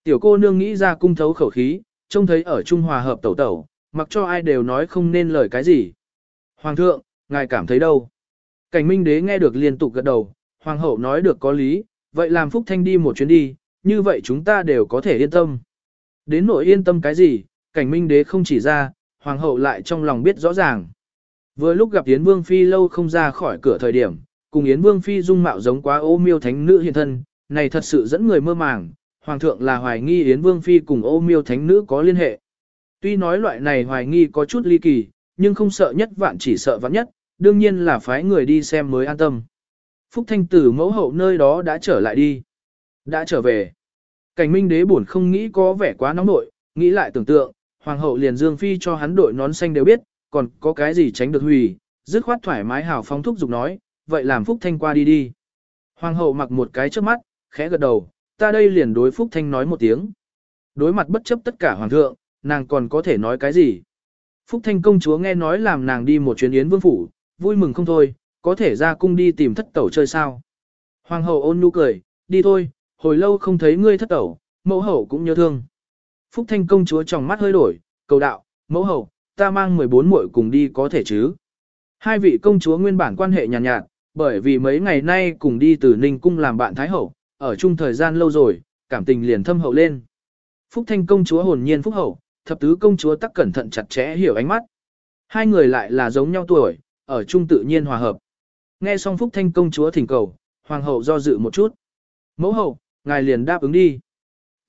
Tiểu cô nương nghĩ ra cung thấu khẩu khí, trông thấy ở Trung Hòa hợp tẩu tẩu, mặc cho ai đều nói không nên lời cái gì. Hoàng thượng, ngài cảm thấy đâu? Cảnh minh đế nghe được liên tục gật đầu, hoàng hậu nói được có lý, vậy làm Phúc Thanh đi một chuyến đi, như vậy chúng ta đều có thể yên tâm. Đến nỗi yên tâm cái gì, cảnh minh đế không chỉ ra, hoàng hậu lại trong lòng biết rõ ràng. Vừa lúc gặp Yến Vương Phi lâu không ra khỏi cửa thời điểm, cùng Yến Vương Phi dung mạo giống quá ô miêu thánh nữ hiện thân, này thật sự dẫn người mơ màng, Hoàng thượng là hoài nghi Yến Vương Phi cùng ô miêu thánh nữ có liên hệ. Tuy nói loại này hoài nghi có chút ly kỳ, nhưng không sợ nhất vạn chỉ sợ vạn nhất, đương nhiên là phái người đi xem mới an tâm. Phúc Thanh Tử mẫu hậu nơi đó đã trở lại đi. Đã trở về. Cảnh minh đế buồn không nghĩ có vẻ quá nóng nội, nghĩ lại tưởng tượng, hoàng hậu liền dương phi cho hắn đội nón xanh đều biết, còn có cái gì tránh được hủy, dứt khoát thoải mái hào phóng thúc giục nói, vậy làm Phúc Thanh qua đi đi. Hoàng hậu mặc một cái trước mắt, khẽ gật đầu, ta đây liền đối Phúc Thanh nói một tiếng. Đối mặt bất chấp tất cả hoàng thượng, nàng còn có thể nói cái gì? Phúc Thanh công chúa nghe nói làm nàng đi một chuyến yến vương phủ, vui mừng không thôi, có thể ra cung đi tìm thất tẩu chơi sao. Hoàng hậu ôn nhu cười, đi thôi, hồi lâu không thấy ngươi thất tẩu, mẫu hậu cũng nhớ thương. Phúc Thanh công chúa trong mắt hơi đổi, cầu đạo, mẫu hậu, ta mang 14 muội cùng đi có thể chứ. Hai vị công chúa nguyên bản quan hệ nhàn nhạt, nhạt, bởi vì mấy ngày nay cùng đi từ Ninh Cung làm bạn Thái Hậu, ở chung thời gian lâu rồi, cảm tình liền thâm hậu lên. Phúc Thanh công chúa hồn nhiên phúc hậu, thập tứ công chúa tắc cẩn thận chặt chẽ hiểu ánh mắt. Hai người lại là giống nhau tuổi, ở chung tự nhiên hòa hợp. Nghe xong Phúc Thanh công chúa thỉnh cầu, hoàng hậu do dự một chút. Mẫu hậu, ngài liền đáp ứng đi.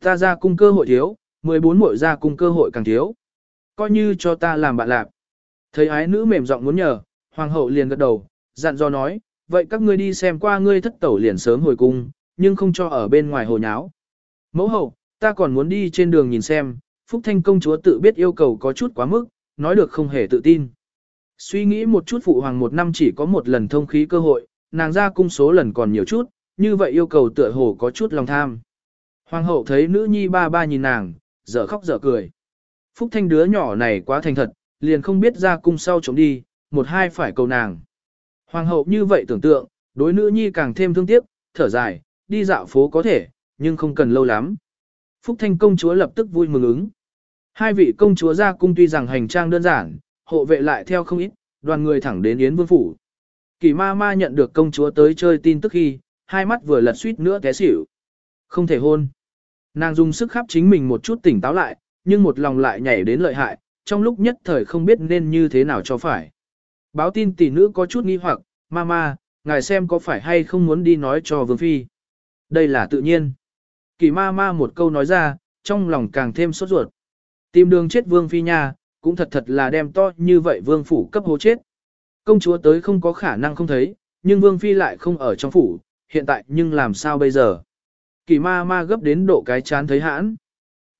Ta ra cung cơ hội thiếu, 14 muội ra cung cơ hội càng thiếu. Coi như cho ta làm bạn lạc. Thấy ái nữ mềm giọng muốn nhờ, hoàng hậu liền gật đầu, dặn dò nói, vậy các ngươi đi xem qua ngươi thất tẩu liền sớm hồi cung, nhưng không cho ở bên ngoài hồ nháo. Mẫu hậu, ta còn muốn đi trên đường nhìn xem, Phúc Thanh công chúa tự biết yêu cầu có chút quá mức, nói được không hề tự tin. Suy nghĩ một chút phụ hoàng một năm chỉ có một lần thông khí cơ hội, nàng ra cung số lần còn nhiều chút, như vậy yêu cầu tựa hồ có chút lòng tham. Hoàng hậu thấy nữ nhi ba ba nhìn nàng, dở khóc dở cười. Phúc Thanh đứa nhỏ này quá thành thật, liền không biết ra cung sau trống đi, một hai phải cầu nàng. Hoàng hậu như vậy tưởng tượng, đối nữ nhi càng thêm thương tiếc, thở dài, đi dạo phố có thể, nhưng không cần lâu lắm. Phúc Thanh công chúa lập tức vui mừng ứng. Hai vị công chúa ra cung tuy rằng hành trang đơn giản, hộ vệ lại theo không ít, đoàn người thẳng đến Yến Vương Phủ. Kỳ ma ma nhận được công chúa tới chơi tin tức khi, hai mắt vừa lật suýt nữa té xỉu. Không thể hôn. Nàng dùng sức khắp chính mình một chút tỉnh táo lại, nhưng một lòng lại nhảy đến lợi hại, trong lúc nhất thời không biết nên như thế nào cho phải. Báo tin tỷ nữ có chút nghi hoặc, Mama, ngài xem có phải hay không muốn đi nói cho Vương Phi. Đây là tự nhiên. Kỳ ma ma một câu nói ra, trong lòng càng thêm sốt ruột. Tìm đường chết Vương Phi nha, cũng thật thật là đem to như vậy Vương Phủ cấp hố chết. Công chúa tới không có khả năng không thấy, nhưng Vương Phi lại không ở trong phủ, hiện tại nhưng làm sao bây giờ? Kỳ ma ma gấp đến độ cái chán thấy hãn.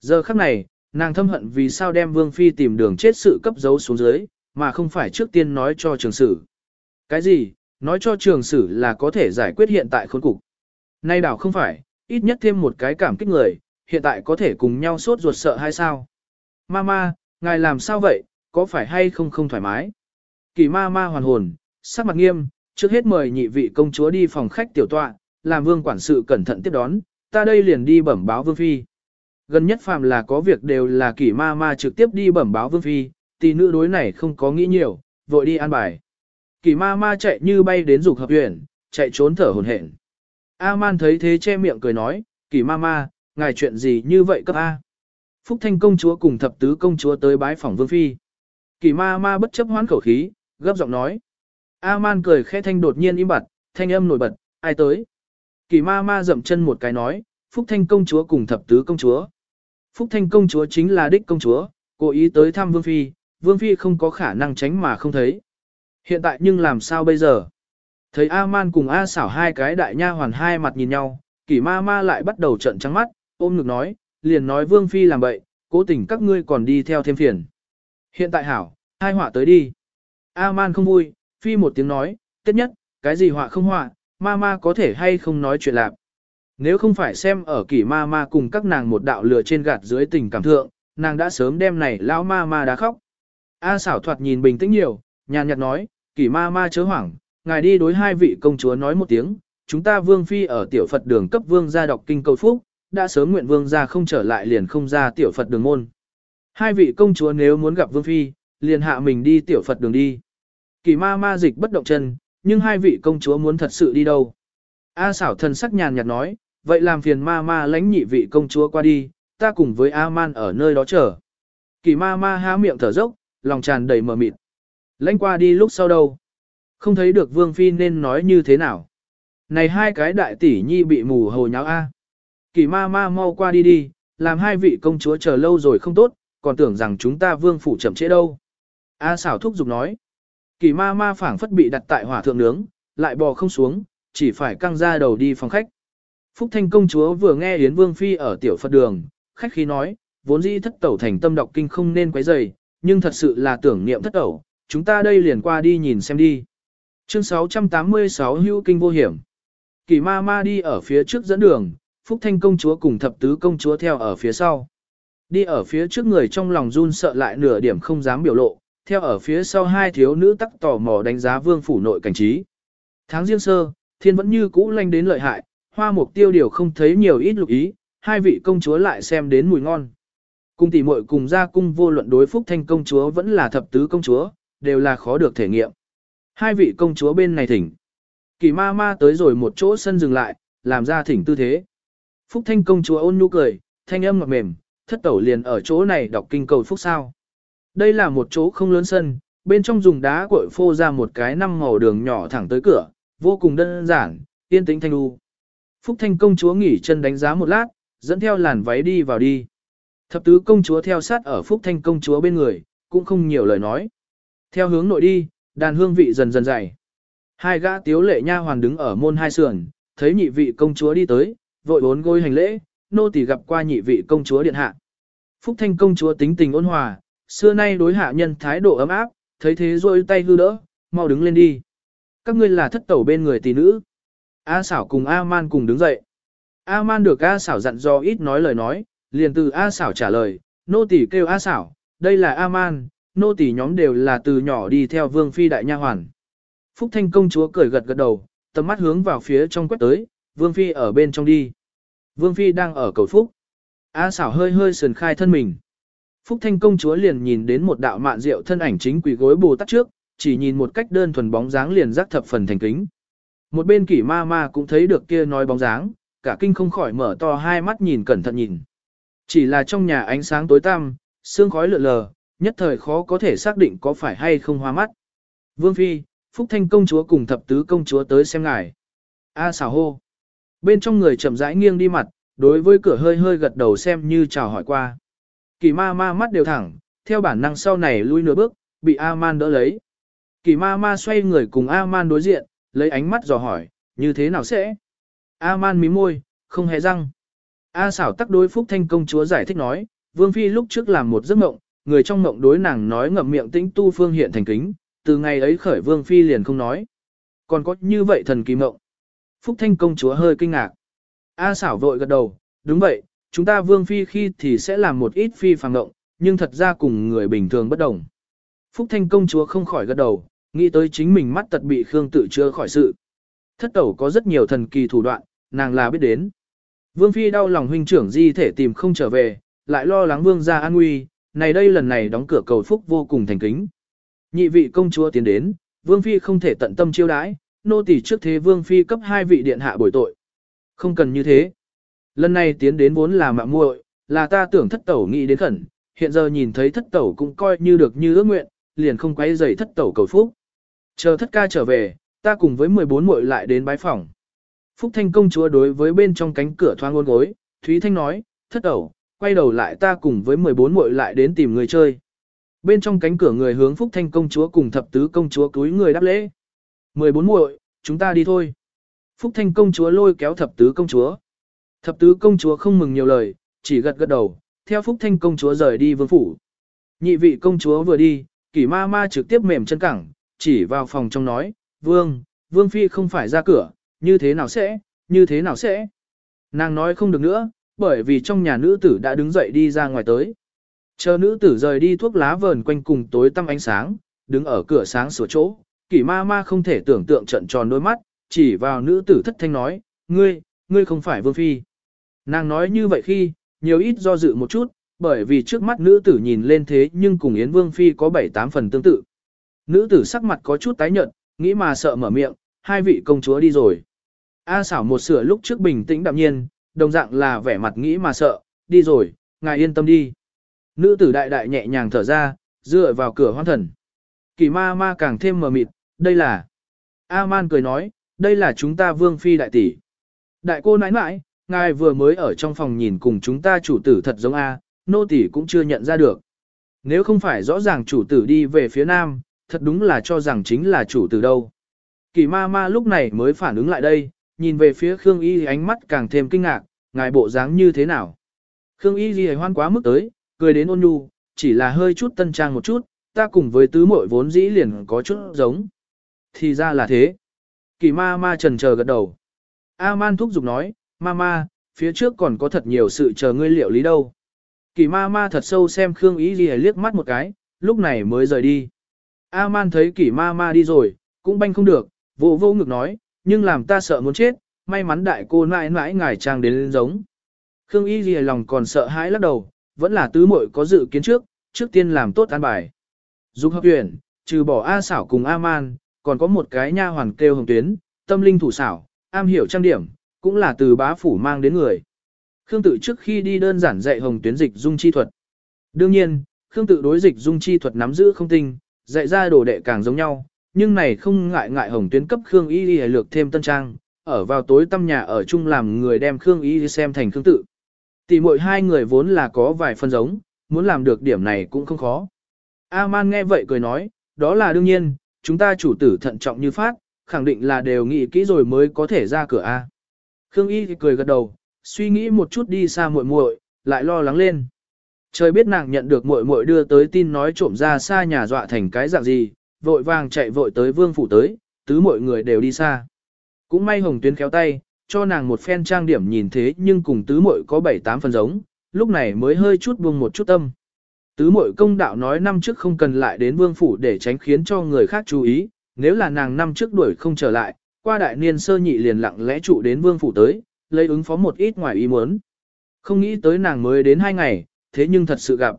Giờ khắc này, nàng thâm hận vì sao đem Vương Phi tìm đường chết sự cấp giấu xuống dưới, mà không phải trước tiên nói cho trường sử. Cái gì, nói cho trường sử là có thể giải quyết hiện tại khốn cục. Nay đảo không phải, ít nhất thêm một cái cảm kích người, hiện tại có thể cùng nhau sốt ruột sợ hay sao? Mama, ngài làm sao vậy, có phải hay không không thoải mái? Kỳ ma ma hoàn hồn, sắc mặt nghiêm, trước hết mời nhị vị công chúa đi phòng khách tiểu tọa, làm vương quản sự cẩn thận tiếp đón, ta đây liền đi bẩm báo vương phi. Gần nhất phàm là có việc đều là kỷ ma ma trực tiếp đi bẩm báo vương phi, tỷ nữ đối này không có nghĩ nhiều, vội đi an bài. Kỷ ma ma chạy như bay đến dục hợp huyện, chạy trốn thở hồn hển. A-man thấy thế che miệng cười nói, kỷ ma ma, ngài chuyện gì như vậy cấp A. Phúc Thanh công chúa cùng thập tứ công chúa tới bái phòng vương phi. Kỷ ma ma bất chấp hoán khẩu khí, gấp giọng nói. A-man cười khẽ thanh đột nhiên im bặt, thanh âm nổi bật, ai tới. Kỷ ma ma dậm chân một cái nói, Phúc Thanh công chúa cùng thập tứ công chúa. Phúc Thanh công chúa chính là đích công chúa, cố ý tới thăm Vương Phi, Vương Phi không có khả năng tránh mà không thấy. Hiện tại nhưng làm sao bây giờ? Thấy A-man cùng A xảo hai cái đại nha hoàn hai mặt nhìn nhau, kỷ ma ma lại bắt đầu trận trắng mắt, ôm ngực nói, liền nói Vương Phi làm bậy, cố tình các ngươi còn đi theo thêm phiền. Hiện tại hảo, hai họa tới đi. A-man không vui, Phi một tiếng nói, tất nhất, cái gì họa không họa, ma ma có thể hay không nói chuyện lạc. Nếu không phải xem ở kỷ ma ma cùng các nàng một đạo lửa trên gạt dưới tình cảm thượng, nàng đã sớm đem này lão ma ma đã khóc. A xảo thoạt nhìn bình tĩnh nhiều, nhàn nhạt nói, kỷ ma ma chớ hoảng, ngài đi đối hai vị công chúa nói một tiếng, chúng ta vương phi ở tiểu Phật đường cấp vương gia đọc kinh cầu phúc, đã sớm nguyện vương gia không trở lại liền không ra tiểu Phật đường môn. Hai vị công chúa nếu muốn gặp vương phi, liền hạ mình đi tiểu Phật đường đi. Kỳ ma ma dịch bất động chân, nhưng hai vị công chúa muốn thật sự đi đâu. A xảo thần sắc nhàn nhạt nói, vậy làm phiền ma ma lãnh nhị vị công chúa qua đi, ta cùng với A-man ở nơi đó chờ. Kỳ ma ma há miệng thở dốc, lòng tràn đầy mờ mịt. Lãnh qua đi lúc sau đâu? Không thấy được vương phi nên nói như thế nào. Này hai cái đại tỷ nhi bị mù hồ nháo A. Kỳ ma ma mau qua đi đi, làm hai vị công chúa chờ lâu rồi không tốt, còn tưởng rằng chúng ta vương phủ chậm trễ đâu. A xảo thúc giục nói. Kỳ ma ma phảng phất bị đặt tại hỏa thượng nướng, lại bò không xuống, chỉ phải căng ra đầu đi phòng khách. Phúc Thanh công chúa vừa nghe Yến Vương Phi ở tiểu Phật đường, khách khí nói, vốn dĩ thất tẩu thành tâm đọc kinh không nên quấy rầy, nhưng thật sự là tưởng niệm thất tẩu, chúng ta đây liền qua đi nhìn xem đi. Chương 686 hữu kinh vô hiểm. Kỳ ma ma đi ở phía trước dẫn đường, Phúc Thanh công chúa cùng thập tứ công chúa theo ở phía sau. Đi ở phía trước người trong lòng run sợ lại nửa điểm không dám biểu lộ, theo ở phía sau hai thiếu nữ tắc tò mò đánh giá vương phủ nội cảnh trí. Tháng riêng sơ, thiên vẫn như cũ lanh đến lợi hại, hoa mục tiêu điều không thấy nhiều ít lục ý, hai vị công chúa lại xem đến mùi ngon. Cung tỷ muội cùng ra cung vô luận đối phúc thanh công chúa vẫn là thập tứ công chúa, đều là khó được thể nghiệm. Hai vị công chúa bên này thỉnh. Kỳ ma ma tới rồi một chỗ sân dừng lại, làm ra thỉnh tư thế. Phúc thanh công chúa ôn nhu cười, thanh âm ngọt mềm, thất tẩu liền ở chỗ này đọc kinh cầu phúc sao. Đây là một chỗ không lớn sân, bên trong dùng đá cội phô ra một cái năm màu đường nhỏ thẳng tới cửa, vô cùng đơn giản, yên tĩnh thanh lưu. Phúc Thanh công chúa nghỉ chân đánh giá một lát, dẫn theo làn váy đi vào đi. Thập tứ công chúa theo sát ở Phúc Thanh công chúa bên người, cũng không nhiều lời nói. Theo hướng nội đi, đàn hương vị dần dần dày. Hai gã tiếu lệ nha hoàn đứng ở môn hai sườn, thấy nhị vị công chúa đi tới, vội bốn gối hành lễ, nô tỳ gặp qua nhị vị công chúa điện hạ. Phúc Thanh công chúa tính tình ôn hòa, xưa nay đối hạ nhân thái độ ấm áp, thấy thế rồi tay hư đỡ, mau đứng lên đi. Các ngươi là thất tẩu bên người tỷ nữ. A xảo cùng A man cùng đứng dậy. A man được A xảo dặn do ít nói lời nói, liền từ A xảo trả lời, nô tỷ kêu A xảo, đây là A man, nô tỷ nhóm đều là từ nhỏ đi theo vương phi đại nha hoàn. Phúc Thanh công chúa cười gật gật đầu, tầm mắt hướng vào phía trong quét tới, vương phi ở bên trong đi. Vương phi đang ở cầu phúc. A xảo hơi hơi sườn khai thân mình. Phúc Thanh công chúa liền nhìn đến một đạo mạn rượu thân ảnh chính quỷ gối bồ tát trước, chỉ nhìn một cách đơn thuần bóng dáng liền giác thập phần thành kính. Một bên kỷ ma ma cũng thấy được kia nói bóng dáng, cả kinh không khỏi mở to hai mắt nhìn cẩn thận nhìn. Chỉ là trong nhà ánh sáng tối tăm, sương khói lượn lờ, nhất thời khó có thể xác định có phải hay không hoa mắt. Vương Phi, Phúc Thanh công chúa cùng thập tứ công chúa tới xem ngài. A xào hô. Bên trong người chậm rãi nghiêng đi mặt, đối với cửa hơi hơi gật đầu xem như chào hỏi qua. Kỳ ma ma mắt đều thẳng, theo bản năng sau này lui nửa bước, bị A-man đỡ lấy. Kỳ ma ma xoay người cùng A-man đối diện, lấy ánh mắt dò hỏi, như thế nào sẽ? A-man mí môi, không hề răng. A xảo tắc đối Phúc Thanh công chúa giải thích nói, Vương Phi lúc trước làm một giấc mộng, người trong mộng đối nàng nói ngậm miệng tĩnh tu phương hiện thành kính, từ ngày ấy khởi Vương Phi liền không nói. Còn có như vậy thần kỳ mộng. Phúc Thanh công chúa hơi kinh ngạc. A xảo vội gật đầu, đúng vậy, chúng ta Vương Phi khi thì sẽ làm một ít phi phàng động nhưng thật ra cùng người bình thường bất đồng. Phúc Thanh công chúa không khỏi gật đầu, nghĩ tới chính mình mắt tật bị Khương tự chưa khỏi sự. Thất tẩu có rất nhiều thần kỳ thủ đoạn, nàng là biết đến. Vương Phi đau lòng huynh trưởng di thể tìm không trở về, lại lo lắng vương gia an nguy, này đây lần này đóng cửa cầu phúc vô cùng thành kính. Nhị vị công chúa tiến đến, Vương Phi không thể tận tâm chiêu đãi, nô tỳ trước thế Vương Phi cấp hai vị điện hạ bồi tội. Không cần như thế. Lần này tiến đến vốn là mạng muội, là ta tưởng thất tẩu nghĩ đến khẩn, hiện giờ nhìn thấy thất tẩu cũng coi như được như ước nguyện, liền không quay dày thất tẩu cầu phúc. Chờ thất ca trở về, ta cùng với 14 muội lại đến bái phòng. Phúc Thanh công chúa đối với bên trong cánh cửa thoáng ngôn gối, Thúy Thanh nói, thất tẩu, quay đầu lại ta cùng với 14 muội lại đến tìm người chơi. Bên trong cánh cửa người hướng Phúc Thanh công chúa cùng thập tứ công chúa túi người đáp lễ. 14 muội, chúng ta đi thôi. Phúc Thanh công chúa lôi kéo thập tứ công chúa. Thập tứ công chúa không mừng nhiều lời, chỉ gật gật đầu, theo Phúc Thanh công chúa rời đi vương phủ. Nhị vị công chúa vừa đi, kỷ ma ma trực tiếp mềm chân cẳng, chỉ vào phòng trong nói, vương, vương phi không phải ra cửa, như thế nào sẽ, như thế nào sẽ. Nàng nói không được nữa, bởi vì trong nhà nữ tử đã đứng dậy đi ra ngoài tới. Chờ nữ tử rời đi thuốc lá vờn quanh cùng tối tăm ánh sáng, đứng ở cửa sáng sửa chỗ, kỷ ma ma không thể tưởng tượng trận tròn đôi mắt, chỉ vào nữ tử thất thanh nói, ngươi, ngươi không phải vương phi. Nàng nói như vậy khi, nhiều ít do dự một chút, bởi vì trước mắt nữ tử nhìn lên thế nhưng cùng Yến Vương Phi có 7-8 phần tương tự. Nữ tử sắc mặt có chút tái nhợt, nghĩ mà sợ mở miệng, hai vị công chúa đi rồi. A xảo một sửa lúc trước bình tĩnh đạm nhiên, đồng dạng là vẻ mặt nghĩ mà sợ, đi rồi, ngài yên tâm đi. Nữ tử đại đại nhẹ nhàng thở ra, dựa vào cửa hoan thần. Kỳ ma ma càng thêm mờ mịt, đây là. A-man cười nói, đây là chúng ta vương phi đại tỷ. Đại cô nãi nãi, ngài vừa mới ở trong phòng nhìn cùng chúng ta chủ tử thật giống A, nô tỷ cũng chưa nhận ra được. Nếu không phải rõ ràng chủ tử đi về phía nam, thật đúng là cho rằng chính là chủ tử đâu. Kỳ ma ma lúc này mới phản ứng lại đây, nhìn về phía Khương Y ánh mắt càng thêm kinh ngạc, ngài bộ dáng như thế nào. Khương Y gì hoan quá mức tới, cười đến ôn nhu, chỉ là hơi chút tân trang một chút, ta cùng với tứ muội vốn dĩ liền có chút giống. Thì ra là thế. Kỳ ma ma trần chờ gật đầu. A-man thúc giục nói, Mama, phía trước còn có thật nhiều sự chờ ngươi liệu lý đâu. Kỳ ma ma thật sâu xem Khương Ý Ghi liếc mắt một cái, lúc này mới rời đi. A-man thấy kỳ ma ma đi rồi, cũng banh không được, vô vô ngực nói, nhưng làm ta sợ muốn chết, may mắn đại cô mãi mãi ngài trang đến lên giống. Khương Y Ghi lòng còn sợ hãi lắc đầu, vẫn là tứ muội có dự kiến trước, trước tiên làm tốt an bài. Dục hợp tuyển, trừ bỏ A xảo cùng A man, còn có một cái nha hoàn kêu hồng tuyến, tâm linh thủ xảo, am hiểu trang điểm, cũng là từ bá phủ mang đến người. Khương tự trước khi đi đơn giản dạy hồng tuyến dịch dung chi thuật. Đương nhiên, Khương tự đối dịch dung chi thuật nắm giữ không tinh, dạy ra đồ đệ càng giống nhau, nhưng này không ngại ngại hồng tuyến cấp Khương Y Y lược thêm tân trang, ở vào tối tâm nhà ở chung làm người đem Khương Y Y xem thành Khương tự. Tỷ muội hai người vốn là có vài phân giống, muốn làm được điểm này cũng không khó. A-man nghe vậy cười nói, đó là đương nhiên, chúng ta chủ tử thận trọng như phát, khẳng định là đều nghĩ kỹ rồi mới có thể ra cửa A. Khương Y thì cười gật đầu, suy nghĩ một chút đi xa muội muội, lại lo lắng lên. Trời biết nàng nhận được muội muội đưa tới tin nói trộm ra xa nhà dọa thành cái dạng gì, vội vàng chạy vội tới vương phủ tới, tứ mọi người đều đi xa. Cũng may hồng tuyến kéo tay, cho nàng một phen trang điểm nhìn thế nhưng cùng tứ muội có bảy tám phần giống, lúc này mới hơi chút buông một chút tâm. Tứ muội công đạo nói năm trước không cần lại đến vương phủ để tránh khiến cho người khác chú ý, nếu là nàng năm trước đuổi không trở lại, qua đại niên sơ nhị liền lặng lẽ trụ đến vương phủ tới, lấy ứng phó một ít ngoài ý muốn. Không nghĩ tới nàng mới đến hai ngày, thế nhưng thật sự gặp.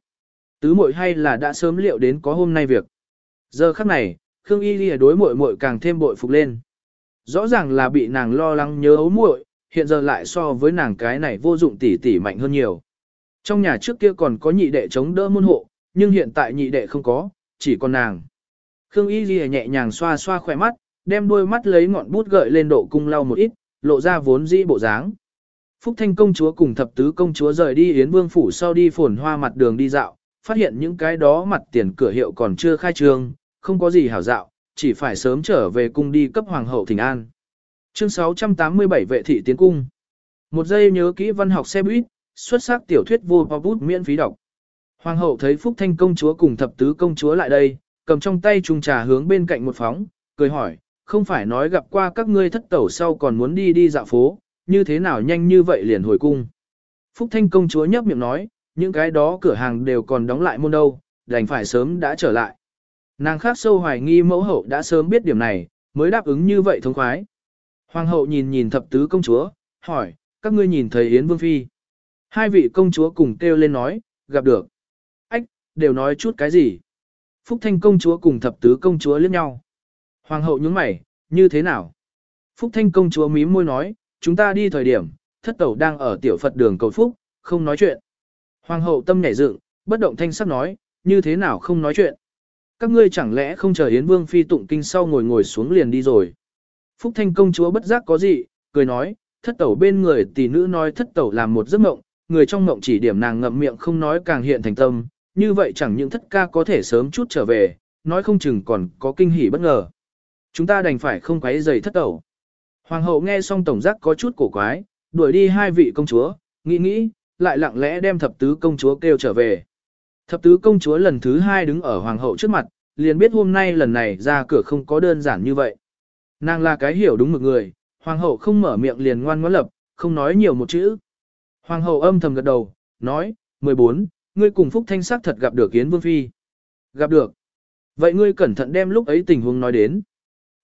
Tứ muội hay là đã sớm liệu đến có hôm nay việc. Giờ khắc này, Khương Y Lìa đối muội muội càng thêm bội phục lên. Rõ ràng là bị nàng lo lắng nhớ ấu muội, hiện giờ lại so với nàng cái này vô dụng tỉ tỉ mạnh hơn nhiều. Trong nhà trước kia còn có nhị đệ chống đỡ môn hộ, nhưng hiện tại nhị đệ không có, chỉ còn nàng. Khương Y Ghi nhẹ nhàng xoa xoa khỏe mắt, đem đôi mắt lấy ngọn bút gợi lên độ cung lau một ít, lộ ra vốn dĩ bộ dáng. Phúc Thanh công chúa cùng thập tứ công chúa rời đi Yến Vương phủ sau đi phồn hoa mặt đường đi dạo, phát hiện những cái đó mặt tiền cửa hiệu còn chưa khai trương, không có gì hảo dạo, chỉ phải sớm trở về cung đi cấp hoàng hậu thỉnh an. Chương 687 vệ thị tiến cung. Một giây nhớ kỹ văn học xe buýt, xuất sắc tiểu thuyết vô bút miễn phí đọc. Hoàng hậu thấy Phúc Thanh công chúa cùng thập tứ công chúa lại đây, cầm trong tay chung trà hướng bên cạnh một phóng, cười hỏi, không phải nói gặp qua các ngươi thất tẩu sau còn muốn đi đi dạo phố, như thế nào nhanh như vậy liền hồi cung. Phúc Thanh công chúa nhấp miệng nói, những cái đó cửa hàng đều còn đóng lại môn đâu, đành phải sớm đã trở lại. Nàng khác sâu hoài nghi mẫu hậu đã sớm biết điểm này, mới đáp ứng như vậy thông khoái. Hoàng hậu nhìn nhìn thập tứ công chúa, hỏi, các ngươi nhìn thấy Yến Vương Phi. Hai vị công chúa cùng kêu lên nói, gặp được. Ách, đều nói chút cái gì? Phúc Thanh công chúa cùng thập tứ công chúa liếc nhau. Hoàng hậu nhướng mày, như thế nào? Phúc Thanh công chúa mím môi nói, chúng ta đi thời điểm, thất tẩu đang ở tiểu Phật đường cầu Phúc, không nói chuyện. Hoàng hậu tâm nhảy dựng, bất động thanh sắc nói, như thế nào không nói chuyện? Các ngươi chẳng lẽ không chờ Yến Vương Phi tụng kinh sau ngồi ngồi xuống liền đi rồi? Phúc Thanh công chúa bất giác có gì, cười nói, thất tẩu bên người tỷ nữ nói thất tẩu làm một giấc mộng, người trong mộng chỉ điểm nàng ngậm miệng không nói càng hiện thành tâm, như vậy chẳng những thất ca có thể sớm chút trở về, nói không chừng còn có kinh hỉ bất ngờ. Chúng ta đành phải không quấy giày thất tẩu. Hoàng hậu nghe xong tổng giác có chút cổ quái, đuổi đi hai vị công chúa, nghĩ nghĩ, lại lặng lẽ đem thập tứ công chúa kêu trở về. Thập tứ công chúa lần thứ hai đứng ở hoàng hậu trước mặt, liền biết hôm nay lần này ra cửa không có đơn giản như vậy. Nàng là cái hiểu đúng một người, hoàng hậu không mở miệng liền ngoan ngoãn lập, không nói nhiều một chữ. Hoàng hậu âm thầm gật đầu, nói, 14, ngươi cùng Phúc Thanh sắc thật gặp được Yến Vương Phi. Gặp được. Vậy ngươi cẩn thận đem lúc ấy tình huống nói đến.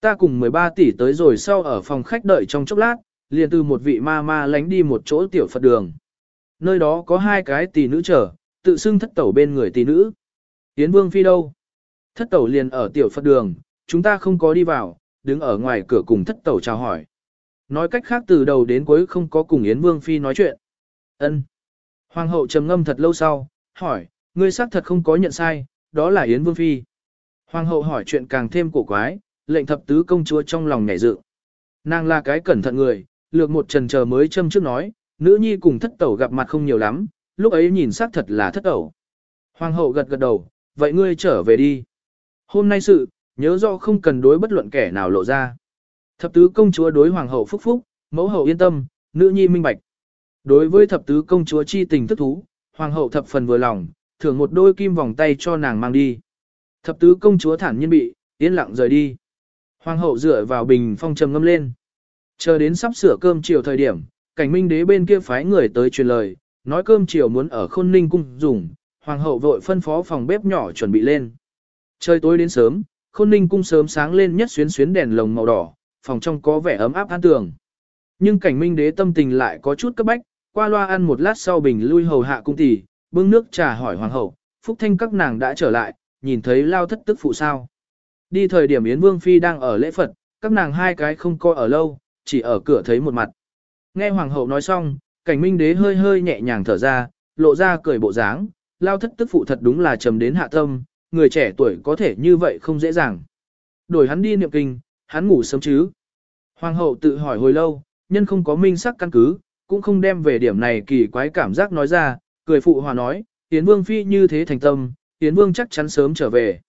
Ta cùng 13 tỷ tới rồi sau ở phòng khách đợi trong chốc lát, liền từ một vị ma ma lánh đi một chỗ tiểu Phật đường. Nơi đó có hai cái tỷ nữ chờ, tự xưng thất tẩu bên người tỷ nữ. Yến Vương Phi đâu? Thất tẩu liền ở tiểu Phật đường, chúng ta không có đi vào, đứng ở ngoài cửa cùng thất tẩu chào hỏi. Nói cách khác từ đầu đến cuối không có cùng Yến Vương Phi nói chuyện. Ân. Hoàng hậu trầm ngâm thật lâu sau, hỏi, ngươi xác thật không có nhận sai, đó là Yến Vương Phi. Hoàng hậu hỏi chuyện càng thêm cổ quái, lệnh thập tứ công chúa trong lòng nhảy dự. Nàng là cái cẩn thận người, lược một trần chờ mới châm trước nói, nữ nhi cùng thất tẩu gặp mặt không nhiều lắm, lúc ấy nhìn xác thật là thất tẩu. Hoàng hậu gật gật đầu, vậy ngươi trở về đi. Hôm nay sự, nhớ do không cần đối bất luận kẻ nào lộ ra. Thập tứ công chúa đối hoàng hậu phúc phúc, mẫu hậu yên tâm, nữ nhi minh bạch. Đối với thập tứ công chúa chi tình thức thú, hoàng hậu thập phần vừa lòng, thưởng một đôi kim vòng tay cho nàng mang đi. Thập tứ công chúa thản nhiên bị, yên lặng rời đi. Hoàng hậu dựa vào bình phong trầm ngâm lên. Chờ đến sắp sửa cơm chiều thời điểm, cảnh minh đế bên kia phái người tới truyền lời, nói cơm chiều muốn ở khôn ninh cung dùng, hoàng hậu vội phân phó phòng bếp nhỏ chuẩn bị lên. Trời tối đến sớm, khôn ninh cung sớm sáng lên nhất xuyến xuyến đèn lồng màu đỏ, phòng trong có vẻ ấm áp an tường. Nhưng cảnh minh đế tâm tình lại có chút cấp bách, qua loa ăn một lát sau bình lui hầu hạ cung tỷ, bưng nước trà hỏi hoàng hậu, phúc thanh các nàng đã trở lại, nhìn thấy lao thất tức phụ sao. Đi thời điểm Yến Vương Phi đang ở lễ Phật, các nàng hai cái không coi ở lâu, chỉ ở cửa thấy một mặt. Nghe hoàng hậu nói xong, cảnh minh đế hơi hơi nhẹ nhàng thở ra, lộ ra cười bộ dáng, lao thất tức phụ thật đúng là trầm đến hạ tâm, người trẻ tuổi có thể như vậy không dễ dàng. Đổi hắn đi niệm kinh, hắn ngủ sớm chứ. Hoàng hậu tự hỏi hồi lâu, nhân không có minh sắc căn cứ, cũng không đem về điểm này kỳ quái cảm giác nói ra, cười phụ hòa nói, Yến Vương Phi như thế thành tâm, Yến Vương chắc chắn sớm trở về.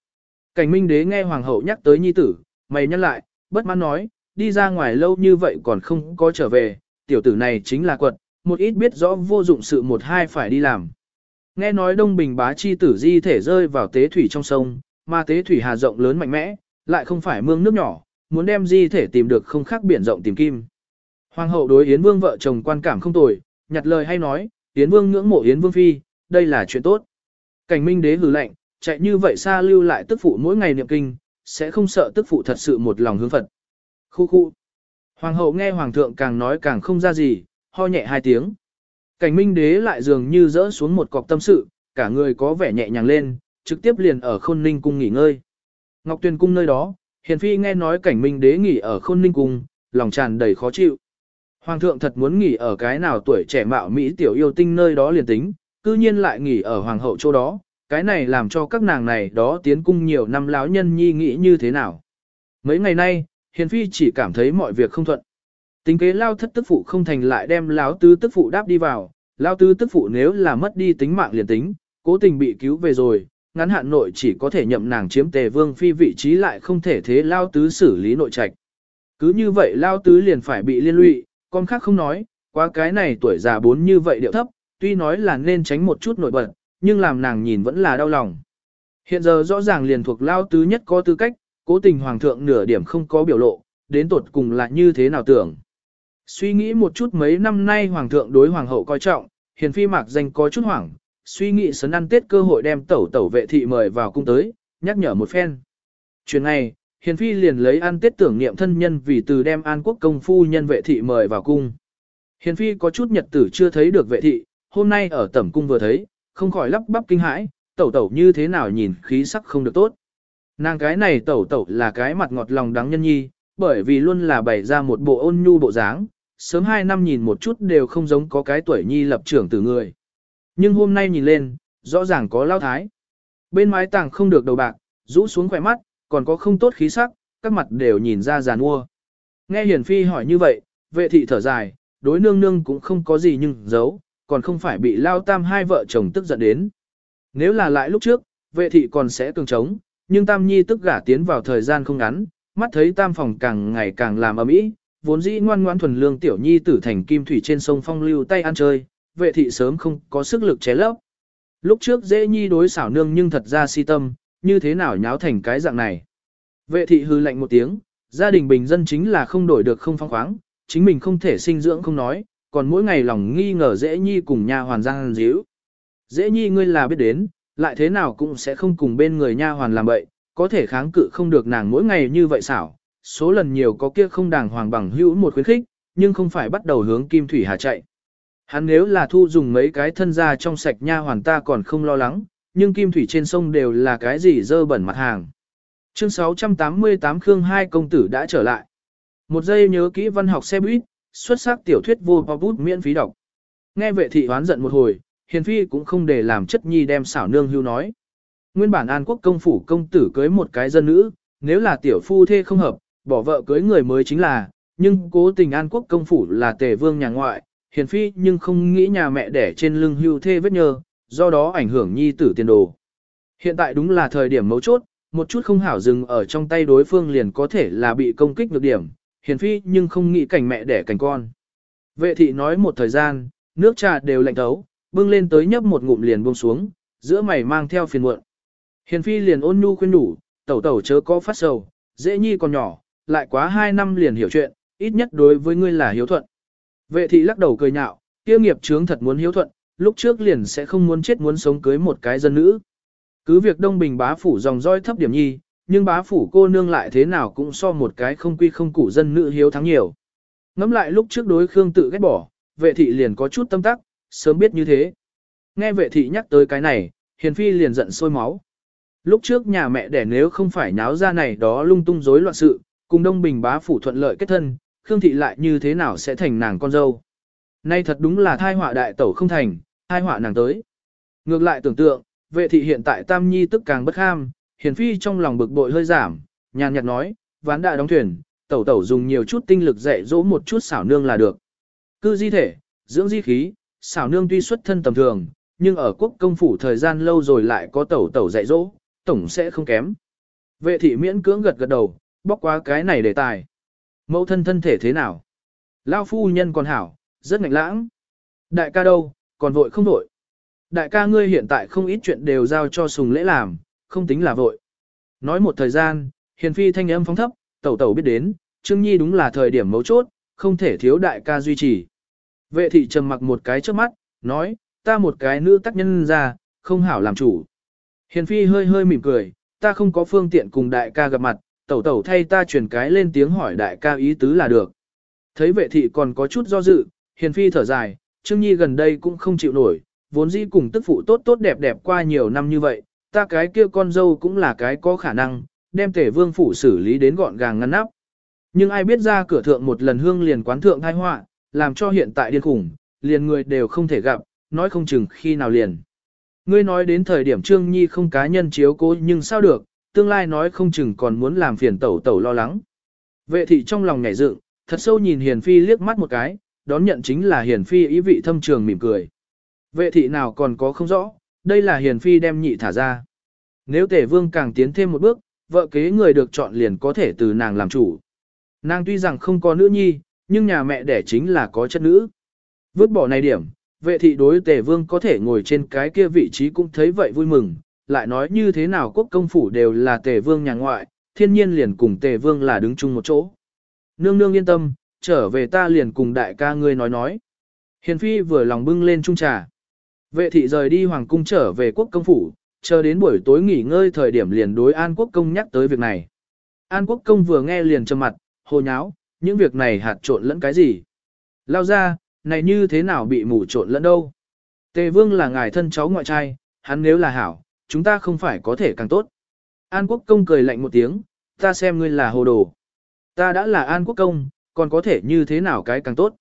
Cảnh Minh Đế nghe Hoàng hậu nhắc tới nhi tử, mày nhắc lại, bất mãn nói, đi ra ngoài lâu như vậy còn không có trở về, tiểu tử này chính là quật, một ít biết rõ vô dụng sự một hai phải đi làm. Nghe nói Đông Bình bá chi tử di thể rơi vào tế thủy trong sông, mà tế thủy hà rộng lớn mạnh mẽ, lại không phải mương nước nhỏ, muốn đem di thể tìm được không khác biển rộng tìm kim. Hoàng hậu đối Yến Vương vợ chồng quan cảm không tồi, nhặt lời hay nói, Yến Vương ngưỡng mộ Yến Vương phi, đây là chuyện tốt. Cảnh Minh đế hừ lạnh, chạy như vậy xa lưu lại tức phụ mỗi ngày niệm kinh, sẽ không sợ tức phụ thật sự một lòng hướng Phật. Khu khu. Hoàng hậu nghe hoàng thượng càng nói càng không ra gì, ho nhẹ hai tiếng. Cảnh Minh đế lại dường như rỡ xuống một cọc tâm sự, cả người có vẻ nhẹ nhàng lên, trực tiếp liền ở Khôn Ninh cung nghỉ ngơi. Ngọc Tuyền cung nơi đó, Hiền phi nghe nói Cảnh Minh đế nghỉ ở Khôn Ninh cung, lòng tràn đầy khó chịu. Hoàng thượng thật muốn nghỉ ở cái nào tuổi trẻ mạo mỹ tiểu yêu tinh nơi đó liền tính, cư nhiên lại nghỉ ở hoàng hậu chỗ đó, cái này làm cho các nàng này đó tiến cung nhiều năm lão nhân nhi nghĩ như thế nào. Mấy ngày nay, Hiền Phi chỉ cảm thấy mọi việc không thuận. Tính kế lao thất tức phụ không thành lại đem lão tứ tức phụ đáp đi vào, lao tứ tức phụ nếu là mất đi tính mạng liền tính, cố tình bị cứu về rồi, ngắn hạn nội chỉ có thể nhậm nàng chiếm tề vương phi vị trí lại không thể thế lao tứ xử lý nội trạch. Cứ như vậy lao tứ liền phải bị liên lụy, con khác không nói, qua cái này tuổi già bốn như vậy điệu thấp, tuy nói là nên tránh một chút nổi bật, nhưng làm nàng nhìn vẫn là đau lòng. Hiện giờ rõ ràng liền thuộc lao tứ nhất có tư cách, cố tình hoàng thượng nửa điểm không có biểu lộ, đến tột cùng là như thế nào tưởng. Suy nghĩ một chút mấy năm nay hoàng thượng đối hoàng hậu coi trọng, hiền phi mạc danh có chút hoảng, suy nghĩ sấn ăn tết cơ hội đem tẩu tẩu vệ thị mời vào cung tới, nhắc nhở một phen. Chuyện này, hiền phi liền lấy ăn tết tưởng niệm thân nhân vì từ đem an quốc công phu nhân vệ thị mời vào cung. Hiền phi có chút nhật tử chưa thấy được vệ thị, hôm nay ở tẩm cung vừa thấy, không khỏi lắp bắp kinh hãi, tẩu tẩu như thế nào nhìn khí sắc không được tốt. Nàng cái này tẩu tẩu là cái mặt ngọt lòng đáng nhân nhi, bởi vì luôn là bày ra một bộ ôn nhu bộ dáng, sớm hai năm nhìn một chút đều không giống có cái tuổi nhi lập trưởng từ người. Nhưng hôm nay nhìn lên, rõ ràng có lao thái. Bên mái tàng không được đầu bạc, rũ xuống khỏe mắt, còn có không tốt khí sắc, các mặt đều nhìn ra giàn mua. Nghe Hiền Phi hỏi như vậy, vệ thị thở dài, đối nương nương cũng không có gì nhưng giấu, còn không phải bị lao tam hai vợ chồng tức giận đến. Nếu là lại lúc trước, vệ thị còn sẽ cường trống, nhưng tam nhi tức gả tiến vào thời gian không ngắn, mắt thấy tam phòng càng ngày càng làm ầm ĩ, vốn dĩ ngoan ngoãn thuần lương tiểu nhi tử thành kim thủy trên sông phong lưu tay ăn chơi, vệ thị sớm không có sức lực chế lấp. Lúc trước dễ nhi đối xảo nương nhưng thật ra si tâm, như thế nào nháo thành cái dạng này. Vệ thị hư lạnh một tiếng, gia đình bình dân chính là không đổi được không phong khoáng, chính mình không thể sinh dưỡng không nói, còn mỗi ngày lòng nghi ngờ dễ nhi cùng nha hoàn giang díu. Dễ nhi ngươi là biết đến, lại thế nào cũng sẽ không cùng bên người nha hoàn làm bậy, có thể kháng cự không được nàng mỗi ngày như vậy xảo, số lần nhiều có kia không đàng hoàng bằng hữu một khuyến khích, nhưng không phải bắt đầu hướng Kim Thủy Hà chạy. Hắn nếu là thu dùng mấy cái thân ra trong sạch nha hoàn ta còn không lo lắng, nhưng Kim Thủy trên sông đều là cái gì dơ bẩn mặt hàng. Chương 688 Khương Hai công tử đã trở lại. Một giây nhớ kỹ văn học xe buýt, xuất sắc tiểu thuyết vô bút miễn phí đọc. Nghe vệ thị hoán giận một hồi, hiền phi cũng không để làm chất nhi đem xảo nương hưu nói. Nguyên bản an quốc công phủ công tử cưới một cái dân nữ, nếu là tiểu phu thê không hợp, bỏ vợ cưới người mới chính là, nhưng cố tình an quốc công phủ là tề vương nhà ngoại, hiền phi nhưng không nghĩ nhà mẹ đẻ trên lưng hưu thê vết nhơ, do đó ảnh hưởng nhi tử tiền đồ. Hiện tại đúng là thời điểm mấu chốt, một chút không hảo dừng ở trong tay đối phương liền có thể là bị công kích được điểm, hiền phi nhưng không nghĩ cảnh mẹ đẻ cảnh con. Vệ thị nói một thời gian, nước trà đều lạnh thấu, bưng lên tới nhấp một ngụm liền buông xuống, giữa mày mang theo phiền muộn. Hiền phi liền ôn nhu khuyên đủ, tẩu tẩu chớ có phát sầu, dễ nhi còn nhỏ, lại quá hai năm liền hiểu chuyện, ít nhất đối với ngươi là hiếu thuận. Vệ thị lắc đầu cười nhạo, kia nghiệp chướng thật muốn hiếu thuận, lúc trước liền sẽ không muốn chết muốn sống cưới một cái dân nữ. Cứ việc Đông Bình bá phủ dòng roi thấp điểm nhi, nhưng bá phủ cô nương lại thế nào cũng so một cái không quy không củ dân nữ hiếu thắng nhiều. Ngắm lại lúc trước đối Khương tự ghét bỏ, vệ thị liền có chút tâm tắc, sớm biết như thế. Nghe vệ thị nhắc tới cái này, hiền phi liền giận sôi máu. Lúc trước nhà mẹ đẻ nếu không phải nháo ra này đó lung tung rối loạn sự, cùng Đông Bình bá phủ thuận lợi kết thân, Khương thị lại như thế nào sẽ thành nàng con dâu. Nay thật đúng là thai họa đại tẩu không thành, thai họa nàng tới. Ngược lại tưởng tượng, vệ thị hiện tại tam nhi tức càng bất ham, hiền phi trong lòng bực bội hơi giảm, nhàn nhạt nói, ván đã đóng thuyền, tẩu tẩu dùng nhiều chút tinh lực dạy dỗ một chút xảo nương là được. Cư di thể, dưỡng di khí, xảo nương tuy xuất thân tầm thường, nhưng ở quốc công phủ thời gian lâu rồi lại có tẩu tẩu dạy dỗ, tổng sẽ không kém. Vệ thị miễn cưỡng gật gật đầu, bóc qua cái này đề tài. Mẫu thân thân thể thế nào? Lao phu nhân còn hảo, rất ngạnh lãng. Đại ca đâu, còn vội không vội. Đại ca ngươi hiện tại không ít chuyện đều giao cho sùng lễ làm, không tính là vội. Nói một thời gian, hiền phi thanh âm phóng thấp, tẩu tẩu biết đến, Trương Nhi đúng là thời điểm mấu chốt, không thể thiếu đại ca duy trì. Vệ thị trầm mặc một cái trước mắt, nói, ta một cái nữ tác nhân ra, không hảo làm chủ. Hiền phi hơi hơi mỉm cười, ta không có phương tiện cùng đại ca gặp mặt, tẩu tẩu thay ta truyền cái lên tiếng hỏi đại ca ý tứ là được. Thấy vệ thị còn có chút do dự, hiền phi thở dài, Trương Nhi gần đây cũng không chịu nổi, vốn dĩ cùng tức phụ tốt tốt đẹp đẹp qua nhiều năm như vậy, ta cái kia con dâu cũng là cái có khả năng, đem tể vương phủ xử lý đến gọn gàng ngăn nắp. Nhưng ai biết ra cửa thượng một lần hương liền quán thượng thai họa, làm cho hiện tại điên khủng, liền người đều không thể gặp, nói không chừng khi nào liền. Ngươi nói đến thời điểm Trương Nhi không cá nhân chiếu cố nhưng sao được, tương lai nói không chừng còn muốn làm phiền tẩu tẩu lo lắng. Vệ thị trong lòng nhảy dựng, thật sâu nhìn Hiền Phi liếc mắt một cái, đón nhận chính là Hiền Phi ý vị thâm trường mỉm cười. Vệ thị nào còn có không rõ, đây là Hiền Phi đem nhị thả ra. Nếu tể vương càng tiến thêm một bước, vợ kế người được chọn liền có thể từ nàng làm chủ. Nàng tuy rằng không có nữ nhi, nhưng nhà mẹ đẻ chính là có chất nữ. Vứt bỏ này điểm, vệ thị đối tề vương có thể ngồi trên cái kia vị trí cũng thấy vậy vui mừng, lại nói như thế nào quốc công phủ đều là tề vương nhà ngoại, thiên nhiên liền cùng tề vương là đứng chung một chỗ. Nương nương yên tâm, trở về ta liền cùng đại ca ngươi nói nói. Hiền phi vừa lòng bưng lên chung trà. Vệ thị rời đi hoàng cung trở về quốc công phủ, chờ đến buổi tối nghỉ ngơi thời điểm liền đối an quốc công nhắc tới việc này. An quốc công vừa nghe liền trầm mặt, hồ nháo, những việc này hạt trộn lẫn cái gì. Lao ra, này như thế nào bị mù trộn lẫn đâu. Tề vương là ngài thân cháu ngoại trai, hắn nếu là hảo, chúng ta không phải có thể càng tốt. An quốc công cười lạnh một tiếng, ta xem ngươi là hồ đồ. Ta đã là an quốc công, còn có thể như thế nào cái càng tốt.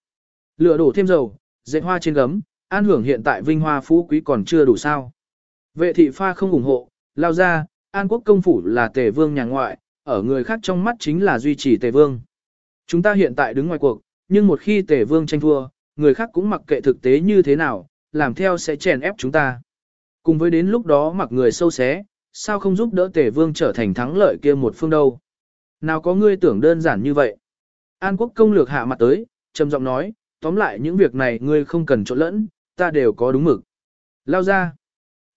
Lửa đổ thêm dầu, dệt hoa trên gấm, an hưởng hiện tại vinh hoa phú quý còn chưa đủ sao. Vệ thị pha không ủng hộ, lao ra, an quốc công phủ là tề vương nhà ngoại, ở người khác trong mắt chính là duy trì tề vương. Chúng ta hiện tại đứng ngoài cuộc, nhưng một khi tề vương tranh thua, người khác cũng mặc kệ thực tế như thế nào, làm theo sẽ chèn ép chúng ta. Cùng với đến lúc đó mặc người sâu xé, sao không giúp đỡ tề vương trở thành thắng lợi kia một phương đâu. Nào có ngươi tưởng đơn giản như vậy. An quốc công lược hạ mặt tới, trầm giọng nói, tóm lại những việc này ngươi không cần trộn lẫn, ta đều có đúng mực. Lao ra.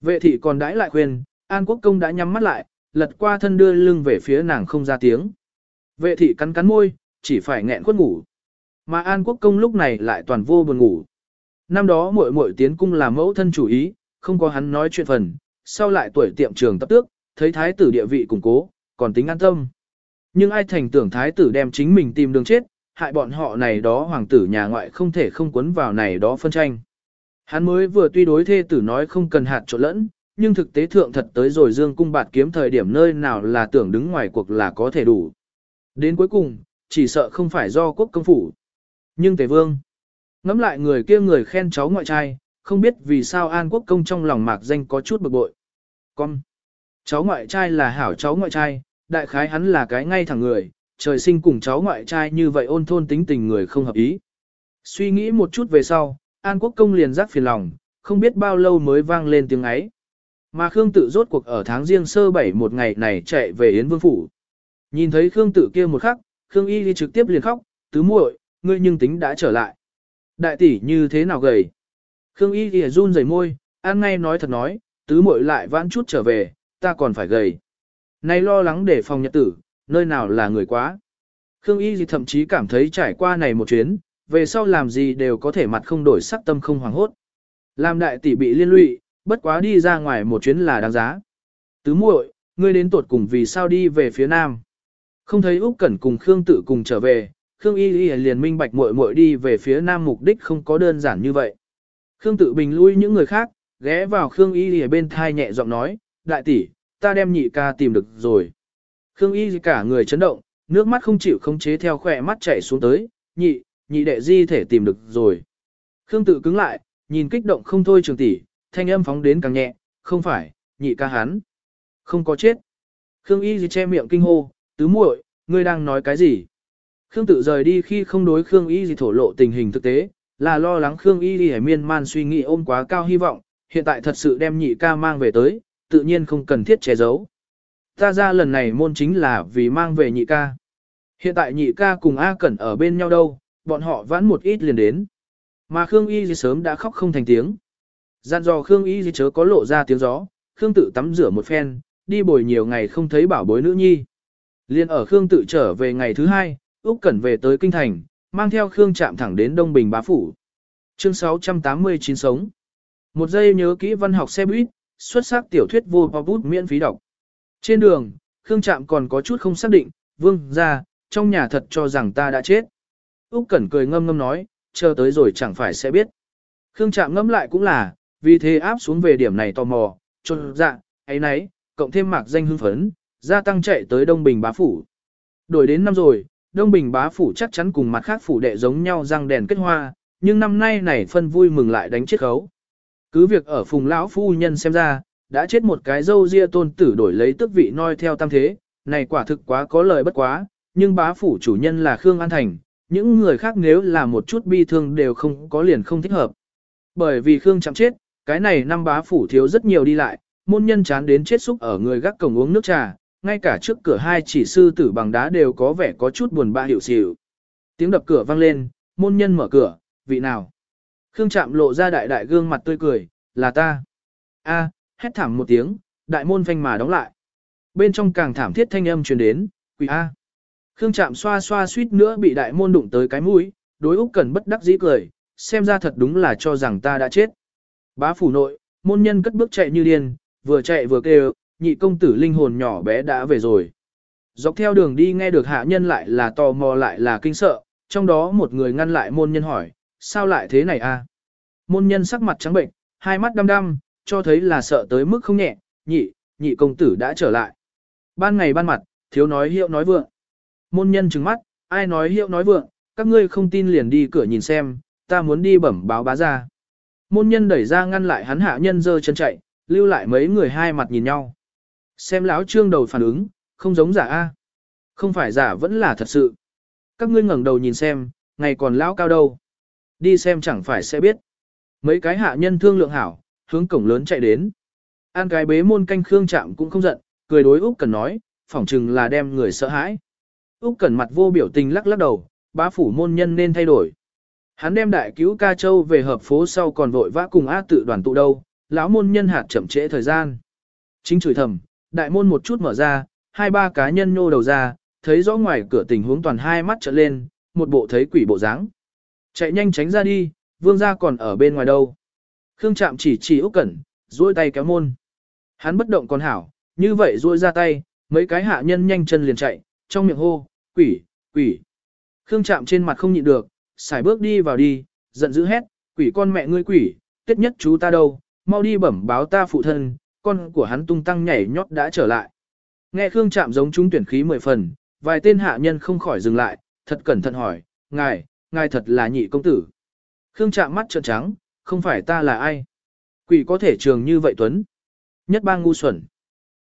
Vệ thị còn đãi lại khuyên, An quốc công đã nhắm mắt lại, lật qua thân đưa lưng về phía nàng không ra tiếng. Vệ thị cắn cắn môi, chỉ phải nghẹn khuất ngủ. Mà An Quốc Công lúc này lại toàn vô buồn ngủ. Năm đó muội muội tiến cung làm mẫu thân chủ ý, không có hắn nói chuyện phần, sau lại tuổi tiệm trường tập tước, thấy thái tử địa vị củng cố, còn tính an tâm. Nhưng ai thành tưởng thái tử đem chính mình tìm đường chết, hại bọn họ này đó hoàng tử nhà ngoại không thể không quấn vào này đó phân tranh. Hắn mới vừa tuy đối thê tử nói không cần hạt trộn lẫn, nhưng thực tế thượng thật tới rồi dương cung bạt kiếm thời điểm nơi nào là tưởng đứng ngoài cuộc là có thể đủ. Đến cuối cùng, chỉ sợ không phải do quốc công phủ. Nhưng tề vương, ngắm lại người kia người khen cháu ngoại trai, không biết vì sao an quốc công trong lòng mạc danh có chút bực bội. Con, cháu ngoại trai là hảo cháu ngoại trai, đại khái hắn là cái ngay thẳng người, trời sinh cùng cháu ngoại trai như vậy ôn thôn tính tình người không hợp ý. Suy nghĩ một chút về sau, An Quốc Công liền giác phiền lòng, không biết bao lâu mới vang lên tiếng ấy. Mà Khương Tự rốt cuộc ở tháng riêng sơ bảy một ngày này chạy về Yến Vương Phủ. Nhìn thấy Khương Tự kia một khắc, Khương Y đi trực tiếp liền khóc, tứ muội, ngươi nhưng tính đã trở lại. Đại tỷ như thế nào gầy? Khương Y thì run rẩy môi, ăn ngay nói thật nói, tứ muội lại vãn chút trở về, ta còn phải gầy. Nay lo lắng để phòng nhật tử, nơi nào là người quá. Khương Y thì thậm chí cảm thấy trải qua này một chuyến, về sau làm gì đều có thể mặt không đổi sắc tâm không hoàng hốt. Làm đại tỷ bị liên lụy, bất quá đi ra ngoài một chuyến là đáng giá. Tứ muội, ngươi đến tuột cùng vì sao đi về phía nam. Không thấy Úc Cẩn cùng Khương tử cùng trở về, Khương Y Y liền minh bạch muội muội đi về phía nam mục đích không có đơn giản như vậy. Khương tử bình lui những người khác, ghé vào Khương Y Y bên thai nhẹ giọng nói, đại tỷ, ta đem nhị ca tìm được rồi. Khương Y cả người chấn động, nước mắt không chịu khống chế theo khỏe mắt chảy xuống tới, nhị, nhị đệ di thể tìm được rồi. Khương Tự cứng lại, nhìn kích động không thôi trường tỷ, thanh âm phóng đến càng nhẹ, không phải, nhị ca hắn. Không có chết. Khương Y che miệng kinh hô, tứ muội, ngươi đang nói cái gì? Khương tự rời đi khi không đối Khương Y gì thổ lộ tình hình thực tế, là lo lắng Khương Y đi miên man suy nghĩ ôm quá cao hy vọng, hiện tại thật sự đem nhị ca mang về tới, tự nhiên không cần thiết che giấu. Ta ra lần này môn chính là vì mang về nhị ca. Hiện tại nhị ca cùng A Cẩn ở bên nhau đâu, bọn họ vãn một ít liền đến. Mà Khương Y gì sớm đã khóc không thành tiếng. Gian dò Khương Y gì chớ có lộ ra tiếng gió, Khương tự tắm rửa một phen, đi bồi nhiều ngày không thấy bảo bối nữ nhi. Liên ở Khương tự trở về ngày thứ hai, Úc Cẩn về tới Kinh Thành, mang theo Khương chạm thẳng đến Đông Bình bá phủ. Chương 689 sống. Một giây nhớ kỹ văn học xe buýt, xuất sắc tiểu thuyết vô bọc bút miễn phí đọc. Trên đường, Khương Trạm còn có chút không xác định, vương ra, trong nhà thật cho rằng ta đã chết. Úc Cẩn cười ngâm ngâm nói, chờ tới rồi chẳng phải sẽ biết. Khương Trạm ngâm lại cũng là, vì thế áp xuống về điểm này tò mò, trôn dạ, ấy nấy, cộng thêm mạc danh hưng phấn, gia tăng chạy tới Đông Bình bá phủ. Đổi đến năm rồi, Đông Bình bá phủ chắc chắn cùng mặt khác phủ đệ giống nhau răng đèn kết hoa, nhưng năm nay này phân vui mừng lại đánh chết khấu. Cứ việc ở phùng lão phu nhân xem ra, đã chết một cái dâu ria tôn tử đổi lấy tước vị noi theo tam thế, này quả thực quá có lời bất quá, nhưng bá phủ chủ nhân là Khương An Thành, những người khác nếu là một chút bi thương đều không có liền không thích hợp. Bởi vì Khương chạm chết, cái này năm bá phủ thiếu rất nhiều đi lại, môn nhân chán đến chết xúc ở người gác cổng uống nước trà, ngay cả trước cửa hai chỉ sư tử bằng đá đều có vẻ có chút buồn bã hiểu xỉu. Tiếng đập cửa vang lên, môn nhân mở cửa, vị nào? Khương chạm lộ ra đại đại gương mặt tươi cười, là ta. A, hét thảm một tiếng, đại môn phanh mà đóng lại. Bên trong càng thảm thiết thanh âm truyền đến, quỷ A. Khương chạm xoa xoa suýt nữa bị đại môn đụng tới cái mũi, đối Úc Cẩn bất đắc dĩ cười, xem ra thật đúng là cho rằng ta đã chết. Bá phủ nội, môn nhân cất bước chạy như điên, vừa chạy vừa kêu, nhị công tử linh hồn nhỏ bé đã về rồi. Dọc theo đường đi nghe được hạ nhân lại là tò mò lại là kinh sợ, trong đó một người ngăn lại môn nhân hỏi, sao lại thế này a? Môn nhân sắc mặt trắng bệnh, hai mắt đăm đăm, cho thấy là sợ tới mức không nhẹ, nhị, nhị công tử đã trở lại. Ban ngày ban mặt, thiếu nói hiệu nói vượng. Môn nhân trừng mắt, ai nói hiệu nói vượng, các ngươi không tin liền đi cửa nhìn xem, ta muốn đi bẩm báo bá ra. Môn nhân đẩy ra ngăn lại hắn hạ nhân dơ chân chạy, lưu lại mấy người hai mặt nhìn nhau. Xem lão trương đầu phản ứng, không giống giả a, Không phải giả vẫn là thật sự. Các ngươi ngẩng đầu nhìn xem, ngày còn lão cao đâu. Đi xem chẳng phải sẽ biết. Mấy cái hạ nhân thương lượng hảo, hướng cổng lớn chạy đến. An cái bế môn canh khương chạm cũng không giận, cười đối Úc Cần nói, phỏng chừng là đem người sợ hãi. Úc Cẩn mặt vô biểu tình lắc lắc đầu, bá phủ môn nhân nên thay đổi. Hắn đem đại cứu ca châu về hợp phố sau còn vội vã cùng a tự đoàn tụ đâu, lão môn nhân hạt chậm trễ thời gian. Chính chửi thầm, đại môn một chút mở ra, hai ba cá nhân nhô đầu ra, thấy rõ ngoài cửa tình huống toàn hai mắt trợn lên, một bộ thấy quỷ bộ dáng. Chạy nhanh tránh ra đi, vương gia còn ở bên ngoài đâu. Khương Trạm chỉ chỉ Úc Cẩn, duỗi tay kéo môn. Hắn bất động còn hảo, như vậy duỗi ra tay, mấy cái hạ nhân nhanh chân liền chạy, trong miệng hô, quỷ, quỷ. Khương chạm trên mặt không nhịn được, xài bước đi vào đi, giận dữ hét, quỷ con mẹ ngươi quỷ, tết nhất chú ta đâu, mau đi bẩm báo ta phụ thân, con của hắn tung tăng nhảy nhót đã trở lại. Nghe Khương chạm giống chúng tuyển khí mười phần, vài tên hạ nhân không khỏi dừng lại, thật cẩn thận hỏi, ngài, ngài thật là nhị công tử. Khương chạm mắt trợn trắng, không phải ta là ai. Quỷ có thể trường như vậy Tuấn. Nhất bang ngu xuẩn.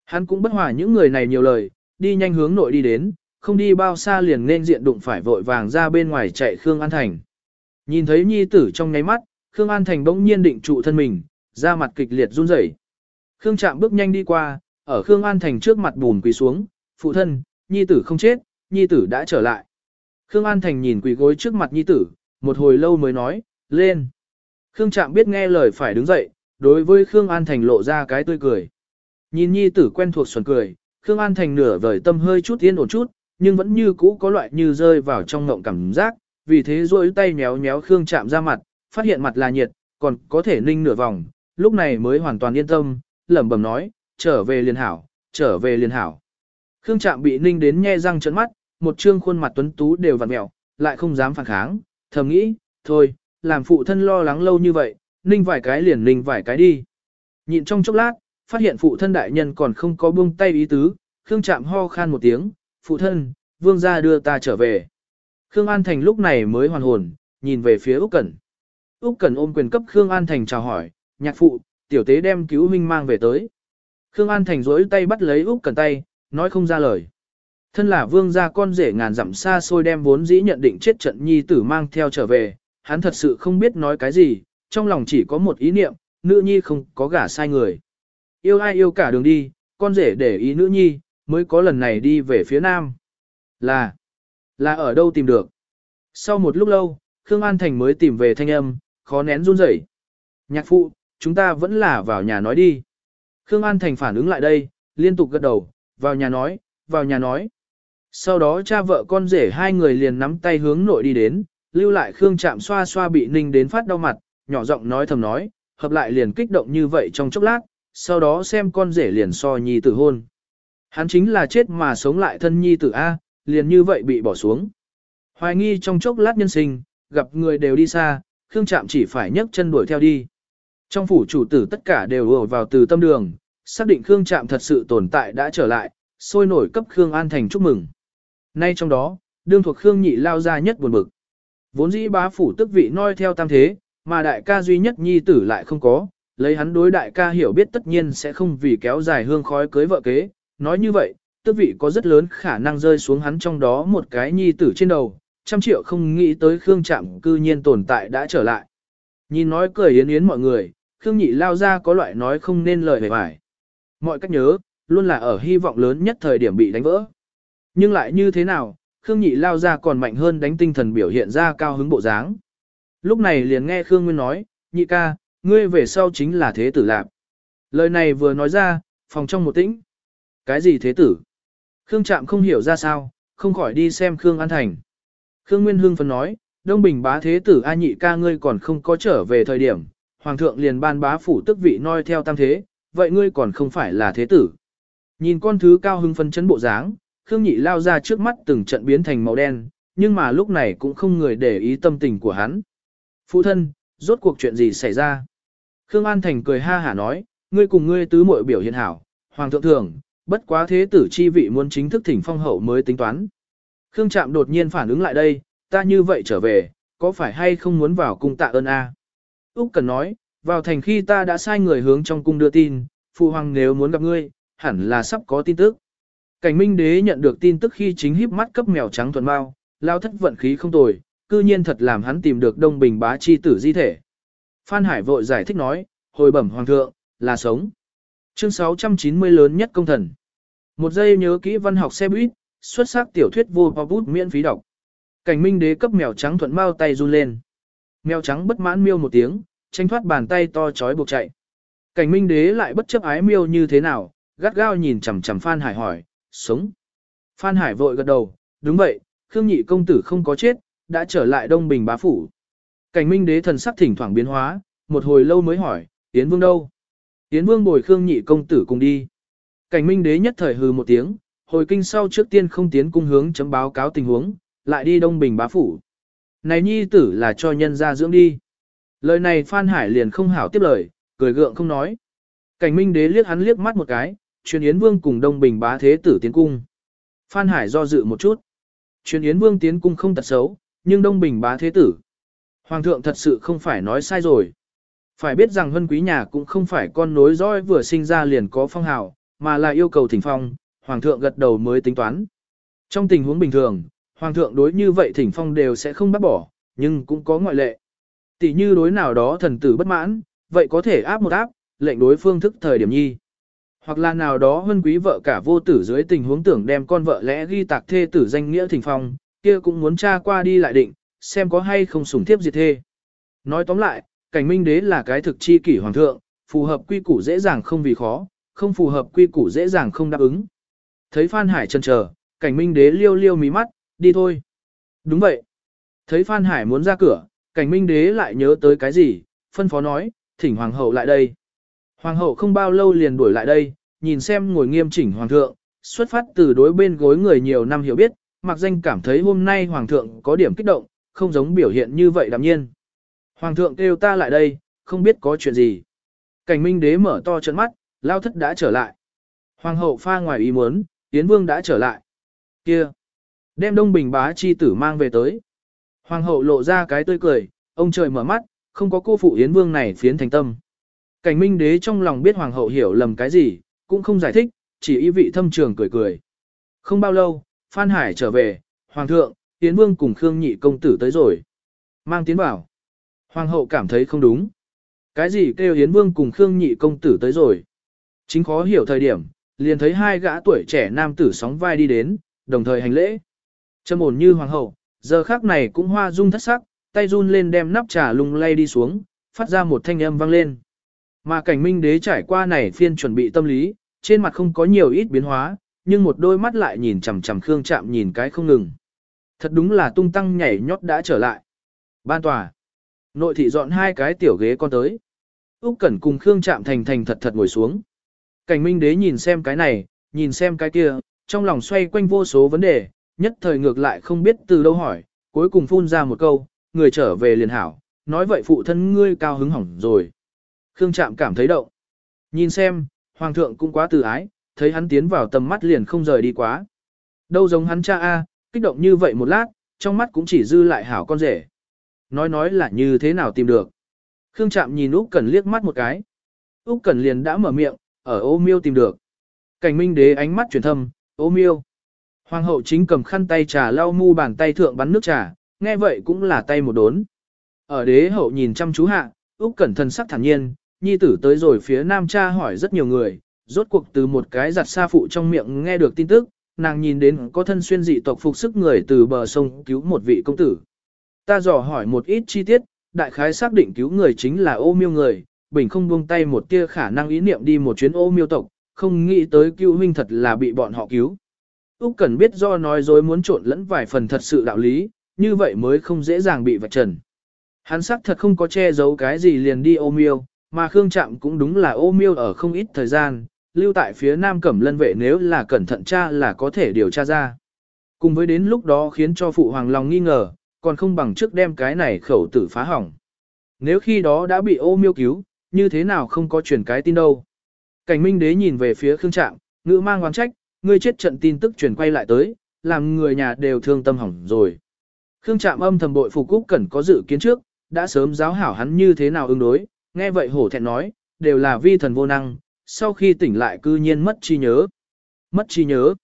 Hắn cũng bất hòa những người này nhiều lời, đi nhanh hướng nội đi đến, không đi bao xa liền nên diện đụng phải vội vàng ra bên ngoài chạy Khương An Thành. Nhìn thấy nhi tử trong nháy mắt, Khương An Thành bỗng nhiên định trụ thân mình, ra mặt kịch liệt run rẩy. Khương Trạm bước nhanh đi qua, ở Khương An Thành trước mặt bùn quỳ xuống, phụ thân, nhi tử không chết, nhi tử đã trở lại. Khương An Thành nhìn quỳ gối trước mặt nhi tử, một hồi lâu mới nói, lên. Khương Trạm biết nghe lời phải đứng dậy, đối với Khương An Thành lộ ra cái tươi cười. Nhìn nhi tử quen thuộc xuẩn cười, Khương An Thành nửa vời tâm hơi chút yên ổn chút, nhưng vẫn như cũ có loại như rơi vào trong ngộng cảm giác, vì thế duỗi tay nhéo nhéo Khương chạm ra mặt, phát hiện mặt là nhiệt, còn có thể ninh nửa vòng, lúc này mới hoàn toàn yên tâm, lẩm bẩm nói, trở về liền hảo, trở về liền hảo. Khương chạm bị ninh đến nhe răng trợn mắt, một trương khuôn mặt tuấn tú đều vặn mẹo, lại không dám phản kháng, thầm nghĩ, thôi, làm phụ thân lo lắng lâu như vậy, ninh vài cái liền ninh vài cái đi. Nhịn trong chốc lát, phát hiện phụ thân đại nhân còn không có buông tay ý tứ, Khương Trạm ho khan một tiếng, phụ thân, vương gia đưa ta trở về. Khương An Thành lúc này mới hoàn hồn, nhìn về phía Úc Cẩn. Úc Cẩn ôm quyền cấp Khương An Thành chào hỏi, nhạc phụ, tiểu tế đem cứu huynh mang về tới. Khương An Thành rỗi tay bắt lấy Úc Cẩn tay, nói không ra lời. Thân là vương gia con rể ngàn dặm xa xôi đem vốn dĩ nhận định chết trận nhi tử mang theo trở về, hắn thật sự không biết nói cái gì, trong lòng chỉ có một ý niệm, nữ nhi không có gả sai người. Yêu ai yêu cả đường đi, con rể để ý nữ nhi, mới có lần này đi về phía nam. Là, là ở đâu tìm được? Sau một lúc lâu, Khương An Thành mới tìm về thanh âm, khó nén run rẩy. Nhạc phụ, chúng ta vẫn là vào nhà nói đi. Khương An Thành phản ứng lại đây, liên tục gật đầu, vào nhà nói, vào nhà nói. Sau đó cha vợ con rể hai người liền nắm tay hướng nội đi đến, lưu lại Khương chạm xoa xoa bị ninh đến phát đau mặt, nhỏ giọng nói thầm nói, hợp lại liền kích động như vậy trong chốc lát, sau đó xem con rể liền so nhi tử hôn. Hắn chính là chết mà sống lại thân nhi tử A, liền như vậy bị bỏ xuống. Hoài nghi trong chốc lát nhân sinh, gặp người đều đi xa, Khương Trạm chỉ phải nhấc chân đuổi theo đi. Trong phủ chủ tử tất cả đều ùa vào từ tâm đường, xác định Khương Trạm thật sự tồn tại đã trở lại, sôi nổi cấp Khương An Thành chúc mừng. Nay trong đó, đương thuộc Khương Nhị lao ra nhất buồn bực. Vốn dĩ bá phủ tức vị noi theo tam thế, mà đại ca duy nhất nhi tử lại không có, lấy hắn đối đại ca hiểu biết tất nhiên sẽ không vì kéo dài hương khói cưới vợ kế, nói như vậy, tước vị có rất lớn khả năng rơi xuống hắn trong đó một cái nhi tử trên đầu, trăm triệu không nghĩ tới Khương Trạm cư nhiên tồn tại đã trở lại. Nhìn nói cười yến yến mọi người, Khương Nhị lao ra có loại nói không nên lời về vải. Mọi cách nhớ, luôn là ở hy vọng lớn nhất thời điểm bị đánh vỡ. Nhưng lại như thế nào, Khương Nhị lao ra còn mạnh hơn đánh tinh thần biểu hiện ra cao hứng bộ dáng. Lúc này liền nghe Khương Nguyên nói, nhị ca, ngươi về sau chính là thế tử lạp. Lời này vừa nói ra, phòng trong một tĩnh. Cái gì thế tử? Khương Trạm không hiểu ra sao, không khỏi đi xem Khương An Thành. Khương Nguyên Hưng phân nói, Đông Bình bá thế tử A nhị ca ngươi còn không có trở về thời điểm, Hoàng thượng liền ban bá phủ tức vị noi theo tam thế, vậy ngươi còn không phải là thế tử. Nhìn con thứ cao hưng phân chấn bộ dáng, Khương Nhị lao ra trước mắt từng trận biến thành màu đen, nhưng mà lúc này cũng không người để ý tâm tình của hắn. Phụ thân, rốt cuộc chuyện gì xảy ra? Khương An Thành cười ha hả nói, ngươi cùng ngươi tứ muội biểu hiện hảo, hoàng thượng thường, bất quá thế tử chi vị muốn chính thức thỉnh phong hậu mới tính toán. Khương Trạm đột nhiên phản ứng lại đây, ta như vậy trở về, có phải hay không muốn vào cung tạ ơn a? Úc Cần nói, vào thành khi ta đã sai người hướng trong cung đưa tin, phụ hoàng nếu muốn gặp ngươi, hẳn là sắp có tin tức. Cảnh Minh Đế nhận được tin tức khi chính híp mắt cấp mèo trắng thuần bao, lao thất vận khí không tồi, cư nhiên thật làm hắn tìm được Đông Bình bá chi tử di thể. Phan Hải vội giải thích nói, hồi bẩm hoàng thượng, là sống. Chương 690 lớn nhất công thần. Một giây nhớ kỹ văn học xe buýt, xuất sắc tiểu thuyết vô bao bút miễn phí đọc. Cảnh Minh Đế cấp mèo trắng thuận bao tay run lên. Mèo trắng bất mãn miêu một tiếng, tranh thoát bàn tay to chói buộc chạy. Cảnh Minh Đế lại bất chấp ái miêu như thế nào, gắt gao nhìn chằm chằm Phan Hải hỏi, sống. Phan Hải vội gật đầu, đúng vậy, Khương Nhị công tử không có chết, đã trở lại Đông Bình bá phủ. Cảnh Minh Đế thần sắc thỉnh thoảng biến hóa, một hồi lâu mới hỏi, Yến Vương đâu? Yến Vương bồi Khương Nhị công tử cùng đi. Cảnh Minh Đế nhất thời hừ một tiếng, hồi kinh sau trước tiên không tiến cung hướng chấm báo cáo tình huống, lại đi Đông Bình bá phủ. Này nhi tử là cho nhân ra dưỡng đi. Lời này Phan Hải liền không hảo tiếp lời, cười gượng không nói. Cảnh Minh Đế liếc hắn liếc mắt một cái, truyền Yến Vương cùng Đông Bình bá thế tử tiến cung. Phan Hải do dự một chút. Truyền Yến Vương tiến cung không tật xấu, nhưng Đông Bình bá thế tử. Hoàng thượng thật sự không phải nói sai rồi. Phải biết rằng Hân Quý Nhà cũng không phải con nối dõi vừa sinh ra liền có phong hào, mà là yêu cầu thỉnh phong, Hoàng thượng gật đầu mới tính toán. Trong tình huống bình thường, Hoàng thượng đối như vậy thỉnh phong đều sẽ không bắt bỏ, nhưng cũng có ngoại lệ. Tỷ như đối nào đó thần tử bất mãn, vậy có thể áp một áp, lệnh đối phương thức thời điểm nhi. Hoặc là nào đó hân quý vợ cả vô tử dưới tình huống tưởng đem con vợ lẽ ghi tạc thê tử danh nghĩa thỉnh phong, kia cũng muốn tra qua đi lại định, xem có hay không sủng thiếp diệt thê. Nói tóm lại, cảnh minh đế là cái thực chi kỷ hoàng thượng, phù hợp quy củ dễ dàng không vì khó, không phù hợp quy củ dễ dàng không đáp ứng. Thấy Phan Hải chần chờ, cảnh minh đế liêu liêu mí mắt, đi thôi. Đúng vậy. Thấy Phan Hải muốn ra cửa, cảnh minh đế lại nhớ tới cái gì, phân phó nói, thỉnh hoàng hậu lại đây. Hoàng hậu không bao lâu liền đuổi lại đây, nhìn xem ngồi nghiêm chỉnh hoàng thượng, xuất phát từ đối bên gối người nhiều năm hiểu biết, mặc danh cảm thấy hôm nay hoàng thượng có điểm kích động, không giống biểu hiện như vậy đạm nhiên. Hoàng thượng kêu ta lại đây, không biết có chuyện gì. Cảnh minh đế mở to trận mắt, lao thất đã trở lại. Hoàng hậu pha ngoài ý muốn, Yến vương đã trở lại. Kia! Đem đông bình bá chi tử mang về tới. Hoàng hậu lộ ra cái tươi cười, ông trời mở mắt, không có cô phụ Yến Vương này phiến thành tâm. Cảnh minh đế trong lòng biết hoàng hậu hiểu lầm cái gì, cũng không giải thích, chỉ ý vị thâm trường cười cười. Không bao lâu, Phan Hải trở về, Hoàng thượng, Yến Vương cùng Khương Nhị công tử tới rồi. Mang tiến bảo. Hoàng hậu cảm thấy không đúng. Cái gì kêu Yến Vương cùng Khương Nhị công tử tới rồi. Chính khó hiểu thời điểm, liền thấy hai gã tuổi trẻ nam tử sóng vai đi đến, đồng thời hành lễ. Trầm ổn như hoàng hậu, giờ khác này cũng hoa dung thất sắc, tay run lên đem nắp trà lung lay đi xuống, phát ra một thanh âm vang lên. Mà cảnh minh đế trải qua này phiên chuẩn bị tâm lý, trên mặt không có nhiều ít biến hóa, nhưng một đôi mắt lại nhìn chằm chằm Khương Trạm nhìn cái không ngừng. Thật đúng là tung tăng nhảy nhót đã trở lại. Ban tòa. Nội thị dọn hai cái tiểu ghế con tới. Úc Cẩn cùng Khương Trạm thành thành thật thật ngồi xuống. Cảnh Minh Đế nhìn xem cái này, nhìn xem cái kia, trong lòng xoay quanh vô số vấn đề, nhất thời ngược lại không biết từ đâu hỏi, cuối cùng phun ra một câu, người trở về liền hảo, nói vậy phụ thân ngươi cao hứng hỏng rồi. Khương Trạm cảm thấy động. Nhìn xem, Hoàng thượng cũng quá từ ái, thấy hắn tiến vào tầm mắt liền không rời đi quá. Đâu giống hắn cha A, kích động như vậy một lát, trong mắt cũng chỉ dư lại hảo con rể. Nói nói là như thế nào tìm được. Khương Trạm nhìn Úc Cẩn liếc mắt một cái. Úc Cẩn liền đã mở miệng, ở ô miêu tìm được. Cảnh minh đế ánh mắt chuyển thâm, ô miêu. Hoàng hậu chính cầm khăn tay trà lau mu bàn tay thượng bắn nước trà, nghe vậy cũng là tay một đốn. Ở đế hậu nhìn chăm chú hạ, Úc Cẩn thân sắc thản nhiên, nhi tử tới rồi phía nam cha hỏi rất nhiều người, rốt cuộc từ một cái giặt xa phụ trong miệng nghe được tin tức, nàng nhìn đến có thân xuyên dị tộc phục sức người từ bờ sông cứu một vị công tử. Ta dò hỏi một ít chi tiết, đại khái xác định cứu người chính là ô miêu người, bình không buông tay một tia khả năng ý niệm đi một chuyến ô miêu tộc, không nghĩ tới cứu huynh thật là bị bọn họ cứu. Úc Cẩn biết do nói dối muốn trộn lẫn vài phần thật sự đạo lý, như vậy mới không dễ dàng bị vạch trần. Hắn sắc thật không có che giấu cái gì liền đi ô miêu, mà Khương Trạm cũng đúng là ô miêu ở không ít thời gian, lưu tại phía Nam Cẩm Lân vệ nếu là cẩn thận tra là có thể điều tra ra. Cùng với đến lúc đó khiến cho phụ hoàng lòng nghi ngờ, còn không bằng trước đem cái này khẩu tử phá hỏng. Nếu khi đó đã bị ô miêu cứu, như thế nào không có truyền cái tin đâu. Cảnh Minh Đế nhìn về phía Khương Trạm, ngữ mang oán trách, ngươi chết trận tin tức truyền quay lại tới, làm người nhà đều thương tâm hỏng rồi. Khương Trạm âm thầm bội phục Cúc Cẩn có dự kiến trước, đã sớm giáo hảo hắn như thế nào ứng đối, nghe vậy hổ thẹn nói, đều là vi thần vô năng, sau khi tỉnh lại cư nhiên mất trí nhớ. Mất trí nhớ.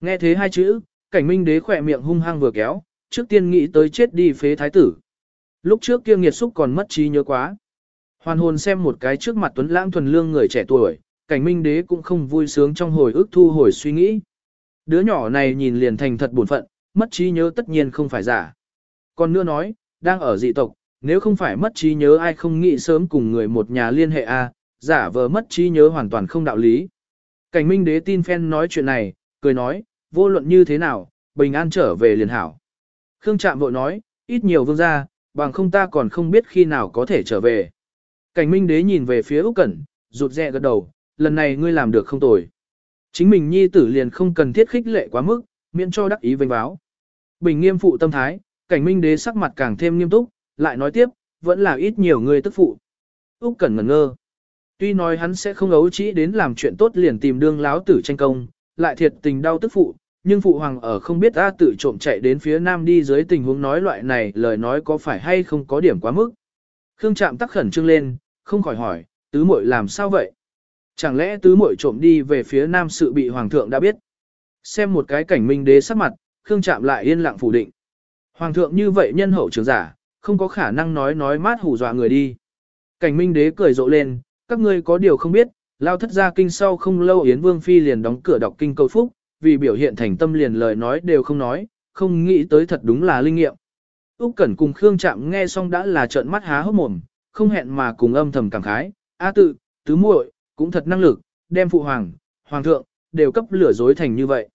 Nghe thế hai chữ, cảnh minh đế khỏe miệng hung hăng vừa kéo, trước tiên nghĩ tới chết đi phế thái tử. Lúc trước kia nghiệt xúc còn mất trí nhớ quá. Hoàn hồn xem một cái trước mặt tuấn lãng thuần lương người trẻ tuổi, cảnh minh đế cũng không vui sướng trong hồi ức thu hồi suy nghĩ. Đứa nhỏ này nhìn liền thành thật buồn phận, mất trí nhớ tất nhiên không phải giả. Còn nữa nói, đang ở dị tộc, nếu không phải mất trí nhớ ai không nghĩ sớm cùng người một nhà liên hệ a, giả vờ mất trí nhớ hoàn toàn không đạo lý. Cảnh minh đế tin phen nói chuyện này, cười nói, vô luận như thế nào, bình an trở về liền hảo. Khương Trạm vội nói, ít nhiều vương gia, bằng không ta còn không biết khi nào có thể trở về. Cảnh minh đế nhìn về phía Úc Cẩn, rụt rè gật đầu, lần này ngươi làm được không tồi. Chính mình nhi tử liền không cần thiết khích lệ quá mức, miễn cho đắc ý vênh báo. Bình nghiêm phụ tâm thái, cảnh minh đế sắc mặt càng thêm nghiêm túc, lại nói tiếp, vẫn là ít nhiều người tức phụ. Úc Cẩn ngẩn ngơ. Tuy nói hắn sẽ không ấu trí đến làm chuyện tốt liền tìm đương láo tử tranh công, lại thiệt tình đau tức phụ, nhưng phụ hoàng ở không biết A tự trộm chạy đến phía nam đi dưới tình huống nói loại này lời nói có phải hay không có điểm quá mức. Khương Trạm tắc khẩn trương lên, không khỏi hỏi, tứ muội làm sao vậy? Chẳng lẽ tứ muội trộm đi về phía nam sự bị hoàng thượng đã biết? Xem một cái cảnh minh đế sắc mặt, Khương Trạm lại yên lặng phủ định. Hoàng thượng như vậy nhân hậu trưởng giả, không có khả năng nói nói mát hù dọa người đi. Cảnh minh đế cười rộ lên, các ngươi có điều không biết, lao thất gia kinh sau không lâu Yến Vương Phi liền đóng cửa đọc kinh cầu phúc, vì biểu hiện thành tâm liền lời nói đều không nói, không nghĩ tới thật đúng là linh nghiệm. Úc Cẩn cùng Khương Trạm nghe xong đã là trợn mắt há hốc mồm, không hẹn mà cùng âm thầm cảm khái, a tự, tứ muội, cũng thật năng lực, đem phụ hoàng, hoàng thượng, đều cấp lửa dối thành như vậy.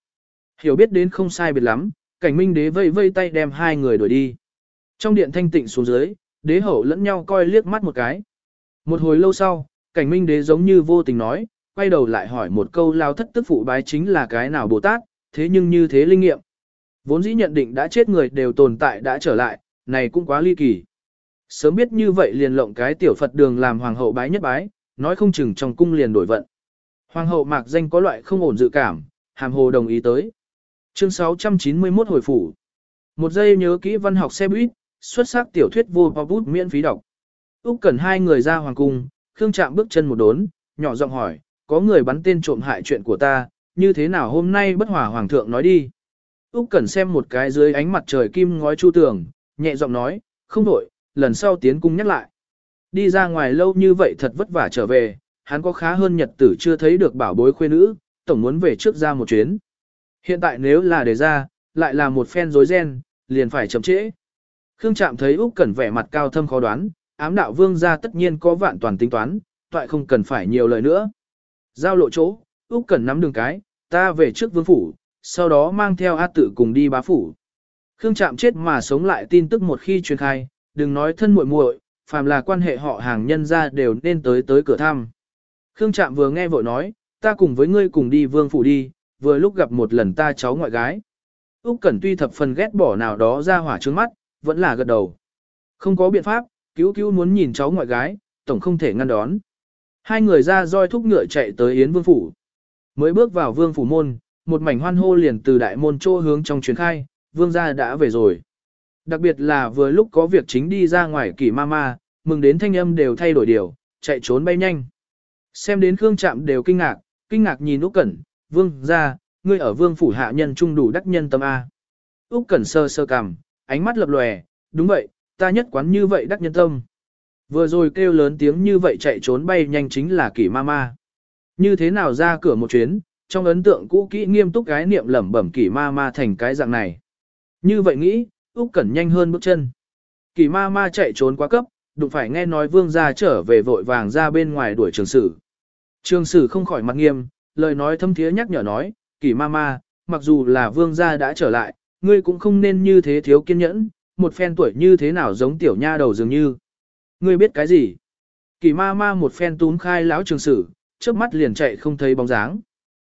Hiểu biết đến không sai biệt lắm, cảnh minh đế vây vây tay đem hai người đuổi đi. Trong điện thanh tịnh xuống dưới, đế hậu lẫn nhau coi liếc mắt một cái. Một hồi lâu sau, cảnh minh đế giống như vô tình nói, quay đầu lại hỏi một câu lao thất tức phụ bái chính là cái nào Bồ Tát, thế nhưng như thế linh nghiệm. Vốn dĩ nhận định đã chết người đều tồn tại đã trở lại, này cũng quá ly kỳ. Sớm biết như vậy liền lộng cái tiểu Phật đường làm hoàng hậu bái nhất bái, nói không chừng trong cung liền đổi vận. Hoàng hậu mạc danh có loại không ổn dự cảm, hàm hồ đồng ý tới. Chương 691 hồi phủ. Một giây nhớ kỹ văn học xe buýt, xuất sắc tiểu thuyết vô bút miễn phí đọc. Úc cần hai người ra hoàng cung, Khương Trạm bước chân một đốn, nhỏ giọng hỏi, có người bắn tên trộm hại chuyện của ta, như thế nào hôm nay bất hòa hoàng thượng nói đi. Úc Cẩn xem một cái dưới ánh mặt trời kim ngói chu tường, nhẹ giọng nói, không đổi, lần sau tiến cung nhắc lại. Đi ra ngoài lâu như vậy thật vất vả trở về, hắn có khá hơn nhật tử chưa thấy được bảo bối khuê nữ, tổng muốn về trước ra một chuyến. Hiện tại nếu là để ra, lại là một phen rối ren, liền phải chậm trễ. Khương Trạm thấy Úc Cẩn vẻ mặt cao thâm khó đoán, ám đạo vương gia tất nhiên có vạn toàn tính toán, toại không cần phải nhiều lời nữa. Giao lộ chỗ, Úc Cẩn nắm đường cái, ta về trước vương phủ, sau đó mang theo A tự cùng đi bá phủ. Khương Trạm chết mà sống lại tin tức một khi truyền khai, đừng nói thân muội muội, phàm là quan hệ họ hàng nhân gia đều nên tới tới cửa thăm. Khương Trạm vừa nghe vội nói, ta cùng với ngươi cùng đi vương phủ đi, vừa lúc gặp một lần ta cháu ngoại gái. Úc Cẩn tuy thập phần ghét bỏ nào đó ra hỏa trướng mắt, vẫn là gật đầu. Không có biện pháp, cứu cứu muốn nhìn cháu ngoại gái, tổng không thể ngăn đón. Hai người ra roi thúc ngựa chạy tới Yến Vương phủ. Mới bước vào Vương phủ môn, một mảnh hoan hô liền từ đại môn chỗ hướng trong truyền khai, Vương gia đã về rồi. Đặc biệt là vừa lúc có việc chính đi ra ngoài kỳ ma ma, mừng đến thanh âm đều thay đổi điều, chạy trốn bay nhanh. Xem đến Khương Trạm đều kinh ngạc, kinh ngạc nhìn Úc Cẩn, "Vương gia, ngươi ở Vương phủ hạ nhân trung đủ đắc nhân tâm a." Úc Cẩn sơ sơ cằm, ánh mắt lập lòe, "Đúng vậy, ta nhất quán như vậy đắc nhân tâm." Vừa rồi kêu lớn tiếng như vậy chạy trốn bay nhanh chính là Kỷ Mama. Như thế nào ra cửa một chuyến, trong ấn tượng cũ kỹ nghiêm túc cái niệm lẩm bẩm Kỷ Mama thành cái dạng này. Như vậy nghĩ, Úc Cẩn nhanh hơn bước chân. Kỷ Mama chạy trốn quá cấp, đụng phải nghe nói vương gia trở về vội vàng ra bên ngoài đuổi trường sử. Trường sử không khỏi mặt nghiêm, lời nói thâm thiế nhắc nhở nói, Kỷ Mama, mặc dù là vương gia đã trở lại, ngươi cũng không nên như thế thiếu kiên nhẫn, một phen tuổi như thế nào giống tiểu nha đầu dường như. Ngươi biết cái gì? Kỳ ma ma một phen túm khai lão trường sử, trước mắt liền chạy không thấy bóng dáng.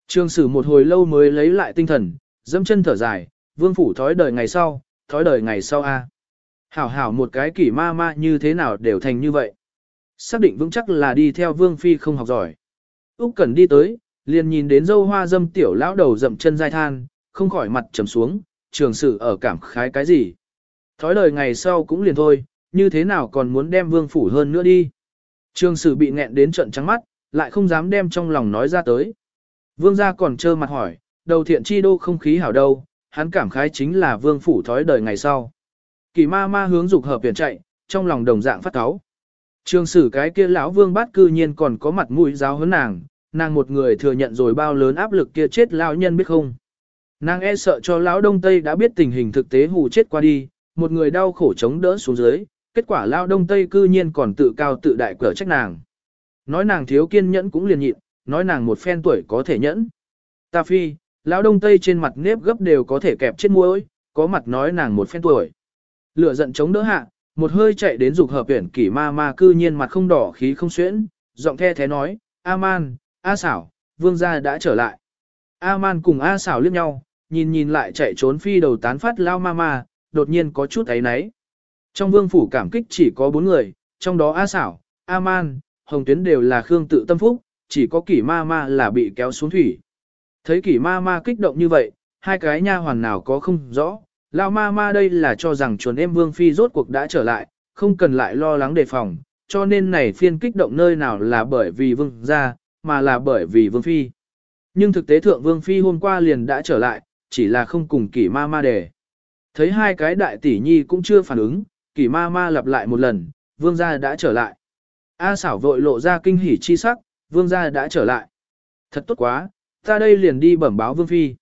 Trường sử một hồi lâu mới lấy lại tinh thần, dẫm chân thở dài, vương phủ thói đời ngày sau, thói đời ngày sau a. Hảo hảo một cái kỳ ma ma như thế nào đều thành như vậy. Xác định vững chắc là đi theo vương phi không học giỏi. Úc Cẩn đi tới, liền nhìn đến dâu hoa dâm tiểu lão đầu dậm chân dai than, không khỏi mặt trầm xuống, trường sử ở cảm khái cái gì. Thói đời ngày sau cũng liền thôi, như thế nào còn muốn đem vương phủ hơn nữa đi. Trường sử bị nghẹn đến trận trắng mắt, lại không dám đem trong lòng nói ra tới. Vương gia còn trơ mặt hỏi, đầu thiện chi đô không khí hảo đâu, hắn cảm khái chính là vương phủ thói đời ngày sau. Kỳ ma ma hướng dục hợp viện chạy, trong lòng đồng dạng phát cáo. Trường sử cái kia lão vương bát cư nhiên còn có mặt mũi giáo hơn nàng, nàng một người thừa nhận rồi bao lớn áp lực kia chết lão nhân biết không. Nàng e sợ cho lão đông tây đã biết tình hình thực tế hù chết qua đi, một người đau khổ chống đỡ xuống dưới, kết quả lao đông tây cư nhiên còn tự cao tự đại cỡ trách nàng. Nói nàng thiếu kiên nhẫn cũng liền nhịn, nói nàng một phen tuổi có thể nhẫn. Ta phi, lão đông tây trên mặt nếp gấp đều có thể kẹp chết muối, có mặt nói nàng một phen tuổi. Lửa giận chống đỡ hạ, một hơi chạy đến dục hợp tuyển kỷ ma ma cư nhiên mặt không đỏ khí không xuyễn, giọng the thế nói, A man, A xảo, vương gia đã trở lại. A man cùng A xảo liếc nhau, nhìn nhìn lại chạy trốn phi đầu tán phát lao ma ma, đột nhiên có chút ấy náy. Trong vương phủ cảm kích chỉ có bốn người, trong đó A xảo, A man, hồng tuyến đều là khương tự tâm phúc, chỉ có kỷ ma ma là bị kéo xuống thủy. Thấy kỷ ma ma kích động như vậy, hai cái nha hoàn nào có không rõ, lao ma ma đây là cho rằng chuồn em vương phi rốt cuộc đã trở lại, không cần lại lo lắng đề phòng, cho nên này phiên kích động nơi nào là bởi vì vương gia, mà là bởi vì vương phi. Nhưng thực tế thượng vương phi hôm qua liền đã trở lại, chỉ là không cùng kỷ ma ma đề. Thấy hai cái đại tỷ nhi cũng chưa phản ứng, kỷ ma ma lặp lại một lần, vương gia đã trở lại. A xảo vội lộ ra kinh hỉ chi sắc, vương gia đã trở lại. Thật tốt quá, ta đây liền đi bẩm báo vương phi.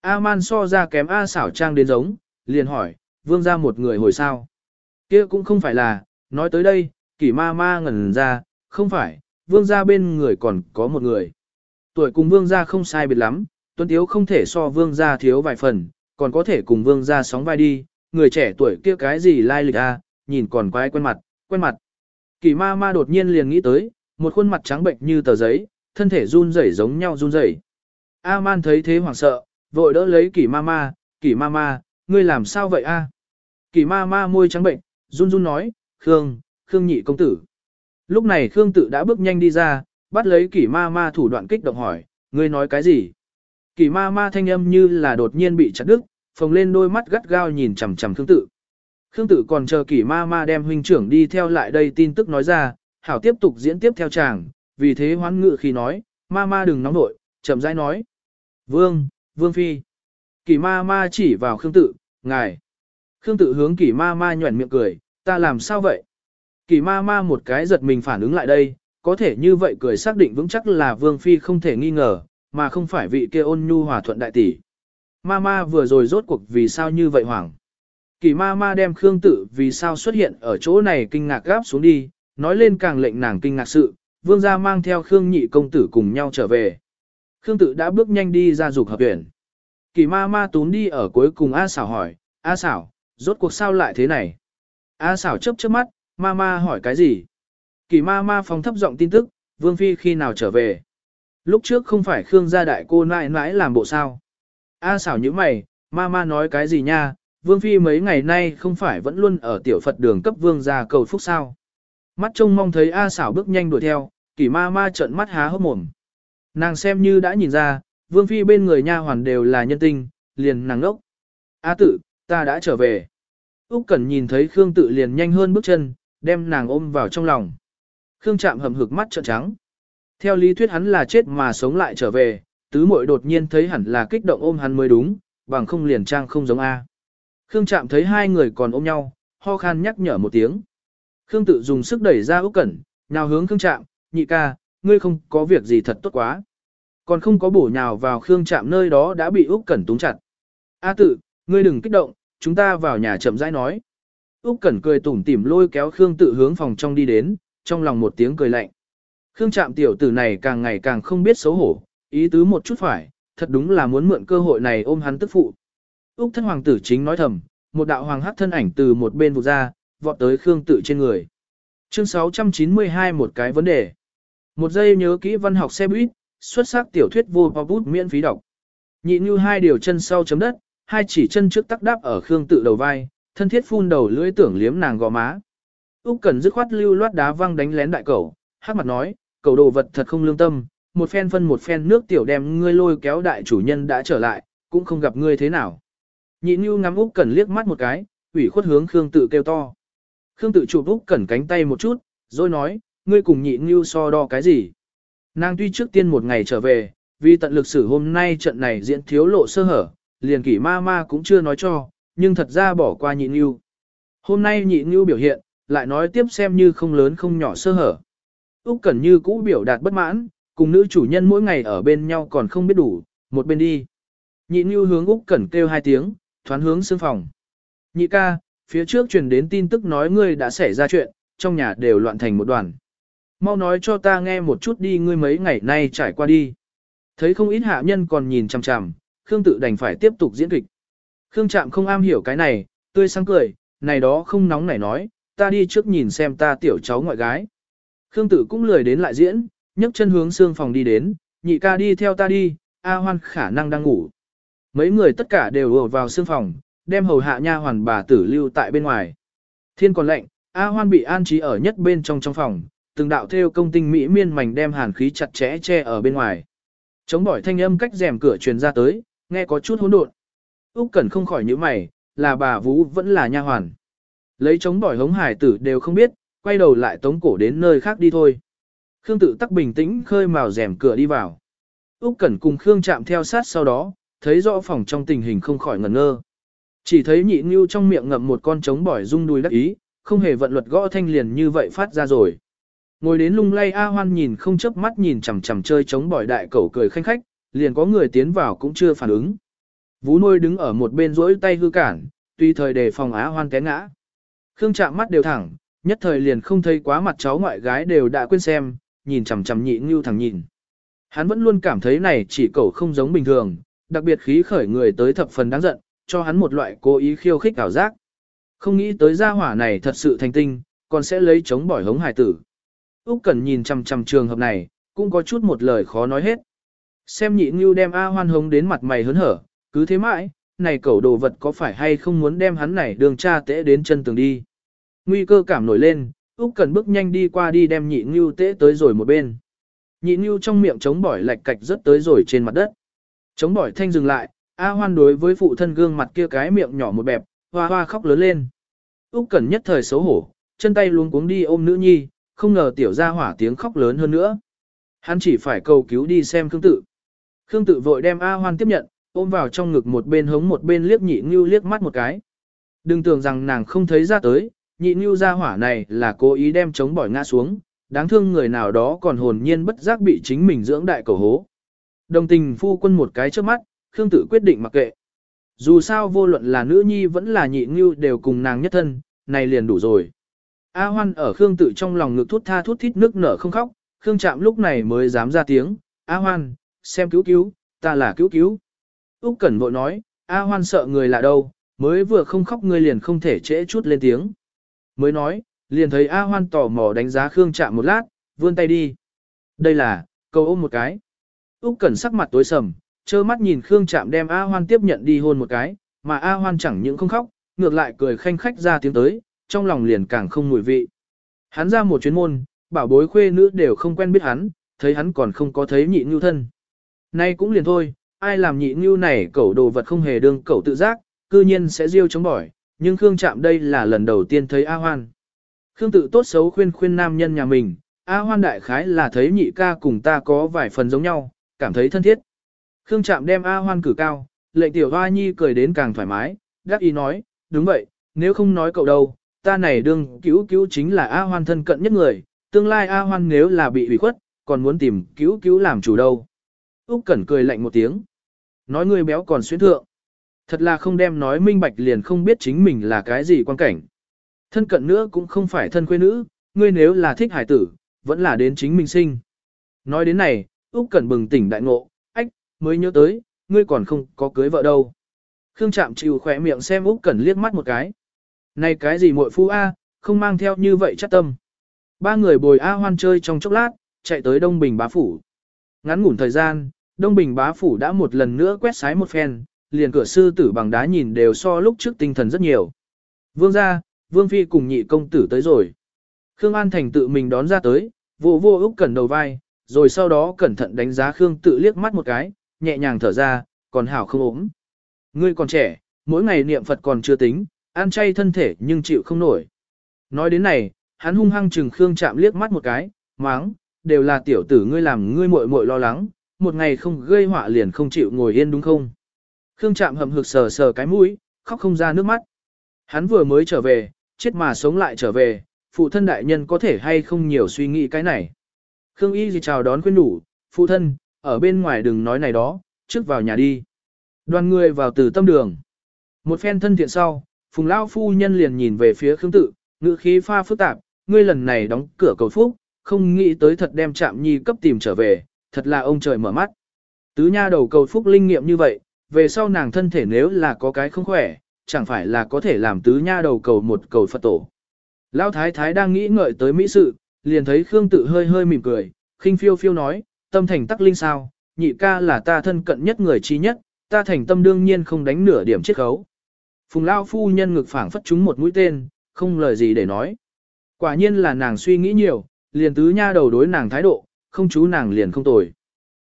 A man so ra kém A xảo trang đến giống, liền hỏi, vương gia một người hồi sao. kia cũng không phải là, nói tới đây, kỷ ma ma ngẩn ra, không phải, vương gia bên người còn có một người. Tuổi cùng vương gia không sai biệt lắm, tuấn tiếu không thể so vương gia thiếu vài phần, còn có thể cùng vương gia sóng vai đi, người trẻ tuổi kia cái gì lai lịch a, à, nhìn còn quái quen mặt, quen mặt. Kỳ ma ma đột nhiên liền nghĩ tới, một khuôn mặt trắng bệnh như tờ giấy, thân thể run rẩy giống nhau run rẩy. A-man thấy thế hoảng sợ, vội đỡ lấy kỳ ma ma, kỳ ma ma, ngươi làm sao vậy a? Kỳ ma ma môi trắng bệnh, run run nói, Khương, Khương nhị công tử. Lúc này Khương tự đã bước nhanh đi ra, bắt lấy kỳ ma ma thủ đoạn kích động hỏi, ngươi nói cái gì? Kỳ ma ma thanh âm như là đột nhiên bị chặt đứt, phồng lên đôi mắt gắt gao nhìn chằm chằm Khương Tự. Khương Tự còn chờ kỷ ma ma đem huynh trưởng đi theo lại đây tin tức nói ra, hảo tiếp tục diễn tiếp theo chàng, vì thế hoán ngự khi nói, ma ma đừng nóng nội, chậm rãi nói. Vương, Vương Phi. Kỷ ma ma chỉ vào Khương Tự, ngài. Khương Tự hướng kỷ ma ma nhuẩn miệng cười, ta làm sao vậy? Kỷ ma ma một cái giật mình phản ứng lại đây, có thể như vậy cười xác định vững chắc là Vương Phi không thể nghi ngờ, mà không phải vị kia ôn nhu hòa thuận đại tỷ. Mama vừa rồi rốt cuộc vì sao như vậy hoảng. Kỳ Mama đem Khương Tử vì sao xuất hiện ở chỗ này kinh ngạc gáp xuống đi, nói lên càng lệnh nàng kinh ngạc sự, vương gia mang theo Khương nhị công tử cùng nhau trở về. Khương Tử đã bước nhanh đi ra dục hợp tuyển. Kỳ ma ma tún đi ở cuối cùng A xảo hỏi, A xảo, rốt cuộc sao lại thế này? A xảo chớp chớp mắt, ma ma hỏi cái gì? Kỳ ma ma phóng thấp giọng tin tức, vương phi khi nào trở về? Lúc trước không phải Khương gia đại cô nãi nãi làm bộ sao? A xảo như mày, ma ma nói cái gì nha? Vương phi mấy ngày nay không phải vẫn luôn ở tiểu Phật đường cấp vương gia cầu phúc sao? Mắt trông mong thấy A xảo bước nhanh đuổi theo, kỷ ma ma trợn mắt há hốc mồm. Nàng xem như đã nhìn ra, vương phi bên người nha hoàn đều là nhân tinh, liền nàng ngốc. A tự, ta đã trở về. Úc Cẩn nhìn thấy Khương tự liền nhanh hơn bước chân, đem nàng ôm vào trong lòng. Khương Trạm hầm hực mắt trợn trắng. Theo lý thuyết hắn là chết mà sống lại trở về, tứ muội đột nhiên thấy hẳn là kích động ôm hắn mới đúng, bằng không liền trang không giống A. Khương chạm thấy hai người còn ôm nhau, ho khan nhắc nhở một tiếng. Khương tự dùng sức đẩy ra Úc Cẩn, nào hướng Khương chạm, nhị ca, ngươi không có việc gì thật tốt quá. Còn không có bổ nhào vào Khương chạm nơi đó đã bị Úc Cẩn túng chặt. A tự, ngươi đừng kích động, chúng ta vào nhà chậm rãi nói. Úc Cẩn cười tủm tỉm lôi kéo Khương tự hướng phòng trong đi đến, trong lòng một tiếng cười lạnh. Khương Trạm tiểu tử này càng ngày càng không biết xấu hổ, ý tứ một chút phải, thật đúng là muốn mượn cơ hội này ôm hắn tức phụ. Úc thân hoàng tử chính nói thầm, một đạo hoàng hắc thân ảnh từ một bên vụt ra, vọt tới Khương tự trên người. Chương 692 một cái vấn đề. Một giây nhớ kỹ văn học xe buýt, xuất sắc tiểu thuyết vô bao bút miễn phí đọc. Nhị như hai điều chân sau chấm đất, hai chỉ chân trước tắc đáp ở Khương tự đầu vai, thân thiết phun đầu lưỡi tưởng liếm nàng gò má. Úc Cần dứt khoát lưu loát đá văng đánh lén đại cẩu, hắc mặt nói, cẩu đồ vật thật không lương tâm, một phen phân một phen nước tiểu đem ngươi lôi kéo đại chủ nhân đã trở lại, cũng không gặp ngươi thế nào. Nhị Nhu ngắm Úc Cẩn liếc mắt một cái, ủy khuất hướng Khương Tự kêu to. Khương Tự chụp Úc Cẩn cánh tay một chút, rồi nói, ngươi cùng Nhị Nhu so đo cái gì? Nàng tuy trước tiên một ngày trở về, vì tận lực xử hôm nay trận này diễn thiếu lộ sơ hở, liền kỷ ma ma cũng chưa nói cho, nhưng thật ra bỏ qua Nhị Nhu. Hôm nay Nhị Nhu biểu hiện, lại nói tiếp xem như không lớn không nhỏ sơ hở. Úc Cẩn như cũ biểu đạt bất mãn, cùng nữ chủ nhân mỗi ngày ở bên nhau còn không biết đủ, một bên đi. Nhị Nhu hướng Úc Cẩn kêu hai tiếng, thoán hướng sương phòng. Nhị ca, phía trước truyền đến tin tức nói ngươi đã xảy ra chuyện, trong nhà đều loạn thành một đoàn. Mau nói cho ta nghe một chút đi ngươi mấy ngày nay trải qua đi. Thấy không ít hạ nhân còn nhìn chằm chằm, Khương tự đành phải tiếp tục diễn kịch. Khương Trạm không am hiểu cái này, tươi sáng cười, này đó không nóng nảy nói, ta đi trước nhìn xem ta tiểu cháu ngoại gái. Khương tự cũng lười đến lại diễn, nhấc chân hướng xương phòng đi đến, nhị ca đi theo ta đi, A Hoan khả năng đang ngủ. Mấy người tất cả đều ùa vào xương phòng, đem hầu hạ nha hoàn bà tử lưu tại bên ngoài. Thiên còn lạnh, A Hoan bị an trí ở nhất bên trong trong phòng, từng đạo theo công tinh mỹ miên mảnh đem hàn khí chặt chẽ che ở bên ngoài. Chống bỏi thanh âm cách rèm cửa truyền ra tới, nghe có chút hỗn độn. Úc Cẩn không khỏi nhíu mày, là bà Vũ vẫn là nha hoàn. Lấy chống bỏi hống hải tử đều không biết, quay đầu lại tống cổ đến nơi khác đi thôi. Khương tự tắc bình tĩnh khơi mào rèm cửa đi vào. Úc Cẩn cùng Khương chạm theo sát sau đó, thấy rõ phòng trong tình hình không khỏi ngẩn ngơ. Chỉ thấy nhị Nưu trong miệng ngậm một con trống bỏi rung đuôi đắc ý, không hề vận luật gõ thanh liền như vậy phát ra rồi. Ngồi đến lung lay A Hoan nhìn không chớp mắt nhìn chằm chằm chơi trống bỏi đại cẩu cười khanh khách, liền có người tiến vào cũng chưa phản ứng. Vú nuôi đứng ở một bên rỗi tay hư cản, tuy thời đề phòng Á Hoan té ngã. Khương chạm mắt đều thẳng, nhất thời liền không thấy quá mặt cháu ngoại gái đều đã quên xem, nhìn chằm chằm nhị ngưu thẳng nhìn. Hắn vẫn luôn cảm thấy này chỉ cậu không giống bình thường, đặc biệt khí khởi người tới thập phần đáng giận, cho hắn một loại cố ý khiêu khích ảo giác. Không nghĩ tới gia hỏa này thật sự thành tinh, còn sẽ lấy chống bỏi hống hải tử. Úc Cẩn nhìn chằm chằm trường hợp này, cũng có chút một lời khó nói hết. Xem nhị ngưu đem A hoan hống đến mặt mày hớn hở, cứ thế mãi, này cẩu đồ vật có phải hay không muốn đem hắn này đường cha tễ đến chân tường đi. Nguy cơ cảm nổi lên, Úc Cần bước nhanh đi qua đi đem nhị ngưu tế tới rồi một bên. Nhị ngưu trong miệng chống bỏi lạch cạch rất tới rồi trên mặt đất. Chống bỏi thanh dừng lại, A hoan đối với phụ thân gương mặt kia cái miệng nhỏ một bẹp, hoa hoa khóc lớn lên. Úc Cần nhất thời xấu hổ, chân tay luống cuống đi ôm nữ nhi, không ngờ tiểu gia hỏa tiếng khóc lớn hơn nữa. Hắn chỉ phải cầu cứu đi xem Khương Tự. Khương Tự vội đem A Hoan tiếp nhận, ôm vào trong ngực một bên hống một bên liếc nhị ngưu liếc mắt một cái. Đừng tưởng rằng nàng không thấy ra tới, nhị nưu ra hỏa này là cố ý đem chống bỏi ngã xuống, đáng thương người nào đó còn hồn nhiên bất giác bị chính mình dưỡng đại cầu hố. Đồng tình phu quân một cái trước mắt, Khương tự quyết định mặc kệ. Dù sao vô luận là nữ nhi vẫn là nhị nưu đều cùng nàng nhất thân, này liền đủ rồi. A hoan ở Khương tự trong lòng ngực thút tha thút thít nước nở không khóc, Khương Trạm lúc này mới dám ra tiếng, A Hoan, xem cứu cứu, ta là cứu cứu. Úc Cẩn vội nói, A Hoan sợ người lạ đâu, mới vừa không khóc ngươi liền không thể trễ chút lên tiếng. Mới nói, liền thấy A Hoan tò mò đánh giá Khương Trạm một lát, vươn tay đi. Đây là, cầu ôm một cái. Úc Cẩn sắc mặt tối sầm, trơ mắt nhìn Khương Trạm đem A Hoan tiếp nhận đi hôn một cái, mà A Hoan chẳng những không khóc, ngược lại cười khanh khách ra tiếng tới, trong lòng liền càng không mùi vị. Hắn ra một chuyến môn, bảo bối khuê nữ đều không quen biết hắn, thấy hắn còn không có thấy nhị nhu thân. Nay cũng liền thôi, ai làm nhị nhu này cẩu đồ vật không hề đương cẩu tự giác, cư nhiên sẽ riêu chống bỏi, nhưng Khương Trạm đây là lần đầu tiên thấy A Hoan. Khương tự tốt xấu khuyên khuyên nam nhân nhà mình, A Hoan đại khái là thấy nhị ca cùng ta có vài phần giống nhau, cảm thấy thân thiết. Khương Trạm đem A Hoan cử cao, lệnh tiểu hoa nhi cười đến càng thoải mái, đáp ý nói, đúng vậy, nếu không nói cậu đâu, ta này đương cứu cứu chính là A Hoan thân cận nhất người, tương lai A Hoan nếu là bị ủy khuất, còn muốn tìm cứu cứu làm chủ đâu. Úc Cẩn cười lạnh một tiếng. Nói ngươi béo còn xuyên thượng. Thật là không đem nói minh bạch liền không biết chính mình là cái gì quan cảnh. Thân cận nữa cũng không phải thân quê nữ, ngươi nếu là thích hải tử, vẫn là đến chính mình sinh. Nói đến này, Úc Cẩn bừng tỉnh đại ngộ, ách, mới nhớ tới, ngươi còn không có cưới vợ đâu. Khương Trạm chịu khỏe miệng xem Úc Cẩn liếc mắt một cái. Này cái gì muội phu a, không mang theo như vậy chắc tâm. Ba người bồi A Hoan chơi trong chốc lát, chạy tới Đông Bình bá phủ. Ngắn ngủn thời gian, Đông Bình bá phủ đã một lần nữa quét sái một phen, liền cửa sư tử bằng đá nhìn đều so lúc trước tinh thần rất nhiều. Vương gia, Vương phi cùng nhị công tử tới rồi. Khương An Thành tự mình đón ra tới, vô vô Úc Cẩn đầu vai, rồi sau đó cẩn thận đánh giá Khương tự liếc mắt một cái, nhẹ nhàng thở ra, còn hảo không ốm. Ngươi còn trẻ, mỗi ngày niệm Phật còn chưa tính, ăn chay thân thể nhưng chịu không nổi. Nói đến này, hắn hung hăng chừng Khương chạm liếc mắt một cái, máng, đều là tiểu tử ngươi làm ngươi muội muội lo lắng, một ngày không gây họa liền không chịu ngồi yên đúng không? Khương Trạm hầm hực sờ sờ cái mũi, khóc không ra nước mắt. Hắn vừa mới trở về, chết mà sống lại trở về, phụ thân đại nhân có thể hay không nhiều suy nghĩ cái này. Khương Y gì chào đón khuyên đủ, phụ thân, ở bên ngoài đừng nói này đó, trước vào nhà đi. Đoàn người vào từ tâm đường. Một phen thân thiện sau, Phùng Lão Phu Nhân liền nhìn về phía Khương Tự, ngữ khí pha phức tạp, ngươi lần này đóng cửa cầu phúc, không nghĩ tới thật đem chạm nhi cấp tìm trở về, thật là ông trời mở mắt. Tứ nha đầu cầu phúc linh nghiệm như vậy, về sau nàng thân thể nếu là có cái không khỏe, chẳng phải là có thể làm tứ nha đầu cầu một cầu Phật tổ. Lão thái thái đang nghĩ ngợi tới mỹ sự, liền thấy Khương tự hơi hơi mỉm cười, khinh phiêu phiêu nói, tâm thành tắc linh sao, nhị ca là ta thân cận nhất người chi nhất, ta thành tâm đương nhiên không đánh nửa điểm chiết khấu. Phùng lão phu nhân ngực phảng phất chúng một mũi tên, không lời gì để nói. Quả nhiên là nàng suy nghĩ nhiều, liền tứ nha đầu đối nàng thái độ, không chú nàng liền không tồi.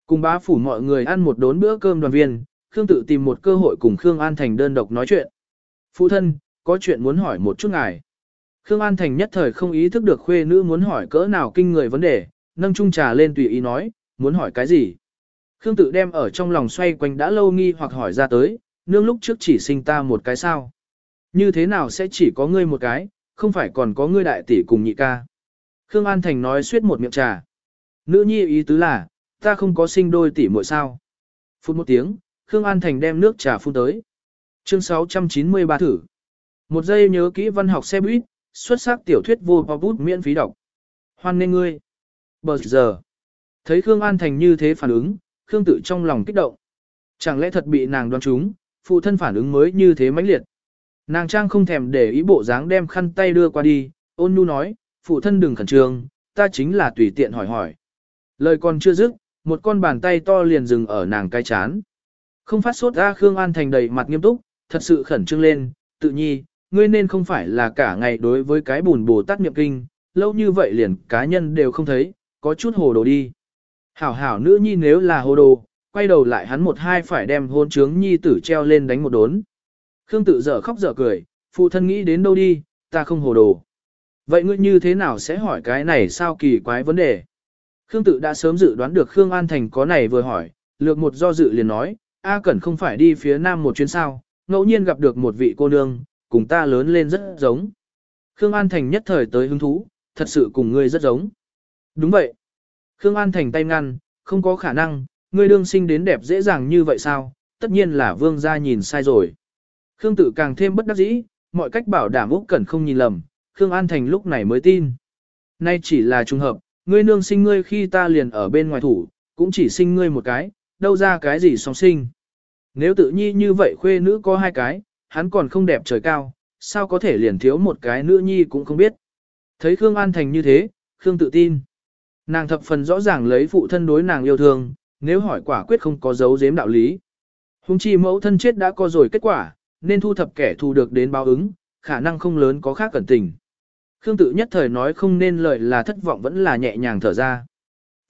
Cùng bá phủ mọi người ăn một đốn bữa cơm đoàn viên, Khương tự tìm một cơ hội cùng Khương An Thành đơn độc nói chuyện. Phụ thân, có chuyện muốn hỏi một chút ngài. Khương An Thành nhất thời không ý thức được khuê nữ muốn hỏi cỡ nào kinh người vấn đề, nâng chung trà lên tùy ý nói, muốn hỏi cái gì. Khương tự đem ở trong lòng xoay quanh đã lâu nghi hoặc hỏi ra tới, nương lúc trước chỉ sinh ta một cái sao. Như thế nào sẽ chỉ có ngươi một cái, không phải còn có ngươi đại tỷ cùng nhị ca. Khương An Thành nói suýt một miệng trà. Nữ nhi ý tứ là, ta không có sinh đôi tỷ muội sao. Phút một tiếng, Khương An Thành đem nước trà phun tới. Chương 693 thử. Một giây nhớ kỹ văn học xe buýt, xuất sắc tiểu thuyết vô bọc bút miễn phí đọc. Hoan nên ngươi. Bờ giờ. Thấy Khương An Thành như thế phản ứng, Khương tự trong lòng kích động. Chẳng lẽ thật bị nàng đoán trúng, phụ thân phản ứng mới như thế mãnh liệt. Nàng trang không thèm để ý bộ dáng đem khăn tay đưa qua đi, ôn nhu nói, phụ thân đừng khẩn trương, ta chính là tùy tiện hỏi hỏi. Lời còn chưa dứt, một con bàn tay to liền dừng ở nàng cái chán. Không phát sốt ra Khương An Thành đầy mặt nghiêm túc, thật sự khẩn trương lên, tự nhi, ngươi nên không phải là cả ngày đối với cái bùn bồ tát niệm kinh, lâu như vậy liền cá nhân đều không thấy, có chút hồ đồ đi. Hảo hảo nữ nhi nếu là hồ đồ, quay đầu lại hắn một hai phải đem hôn trướng nhi tử treo lên đánh một đốn. Khương tự dở khóc dở cười, phụ thân nghĩ đến đâu đi, ta không hồ đồ. Vậy ngươi như thế nào sẽ hỏi cái này sao kỳ quái vấn đề? Khương tự đã sớm dự đoán được Khương An Thành có này vừa hỏi, lược một do dự liền nói, A Cẩn không phải đi phía nam một chuyến sao, ngẫu nhiên gặp được một vị cô nương, cùng ta lớn lên rất giống. Khương An Thành nhất thời tới hứng thú, thật sự cùng ngươi rất giống. Đúng vậy. Khương An Thành tay ngăn, không có khả năng, ngươi đương sinh đến đẹp dễ dàng như vậy sao, tất nhiên là vương gia nhìn sai rồi. Khương Tử càng thêm bất đắc dĩ, mọi cách bảo đảm Úc Cẩn không nhìn lầm, Khương An Thành lúc này mới tin. Nay chỉ là trùng hợp, ngươi nương sinh ngươi khi ta liền ở bên ngoài thủ, cũng chỉ sinh ngươi một cái, đâu ra cái gì song sinh. Nếu tự nhi như vậy khuê nữ có hai cái, hắn còn không đẹp trời cao, sao có thể liền thiếu một cái nữ nhi cũng không biết. Thấy Khương An Thành như thế, Khương tự tin. Nàng thập phần rõ ràng lấy phụ thân đối nàng yêu thương, nếu hỏi quả quyết không có dấu giếm đạo lý. Hùng chi mẫu thân chết đã có rồi kết quả, nên thu thập kẻ thù được đến báo ứng, khả năng không lớn có khác cẩn tình. Khương tự nhất thời nói không nên lời là thất vọng vẫn là nhẹ nhàng thở ra.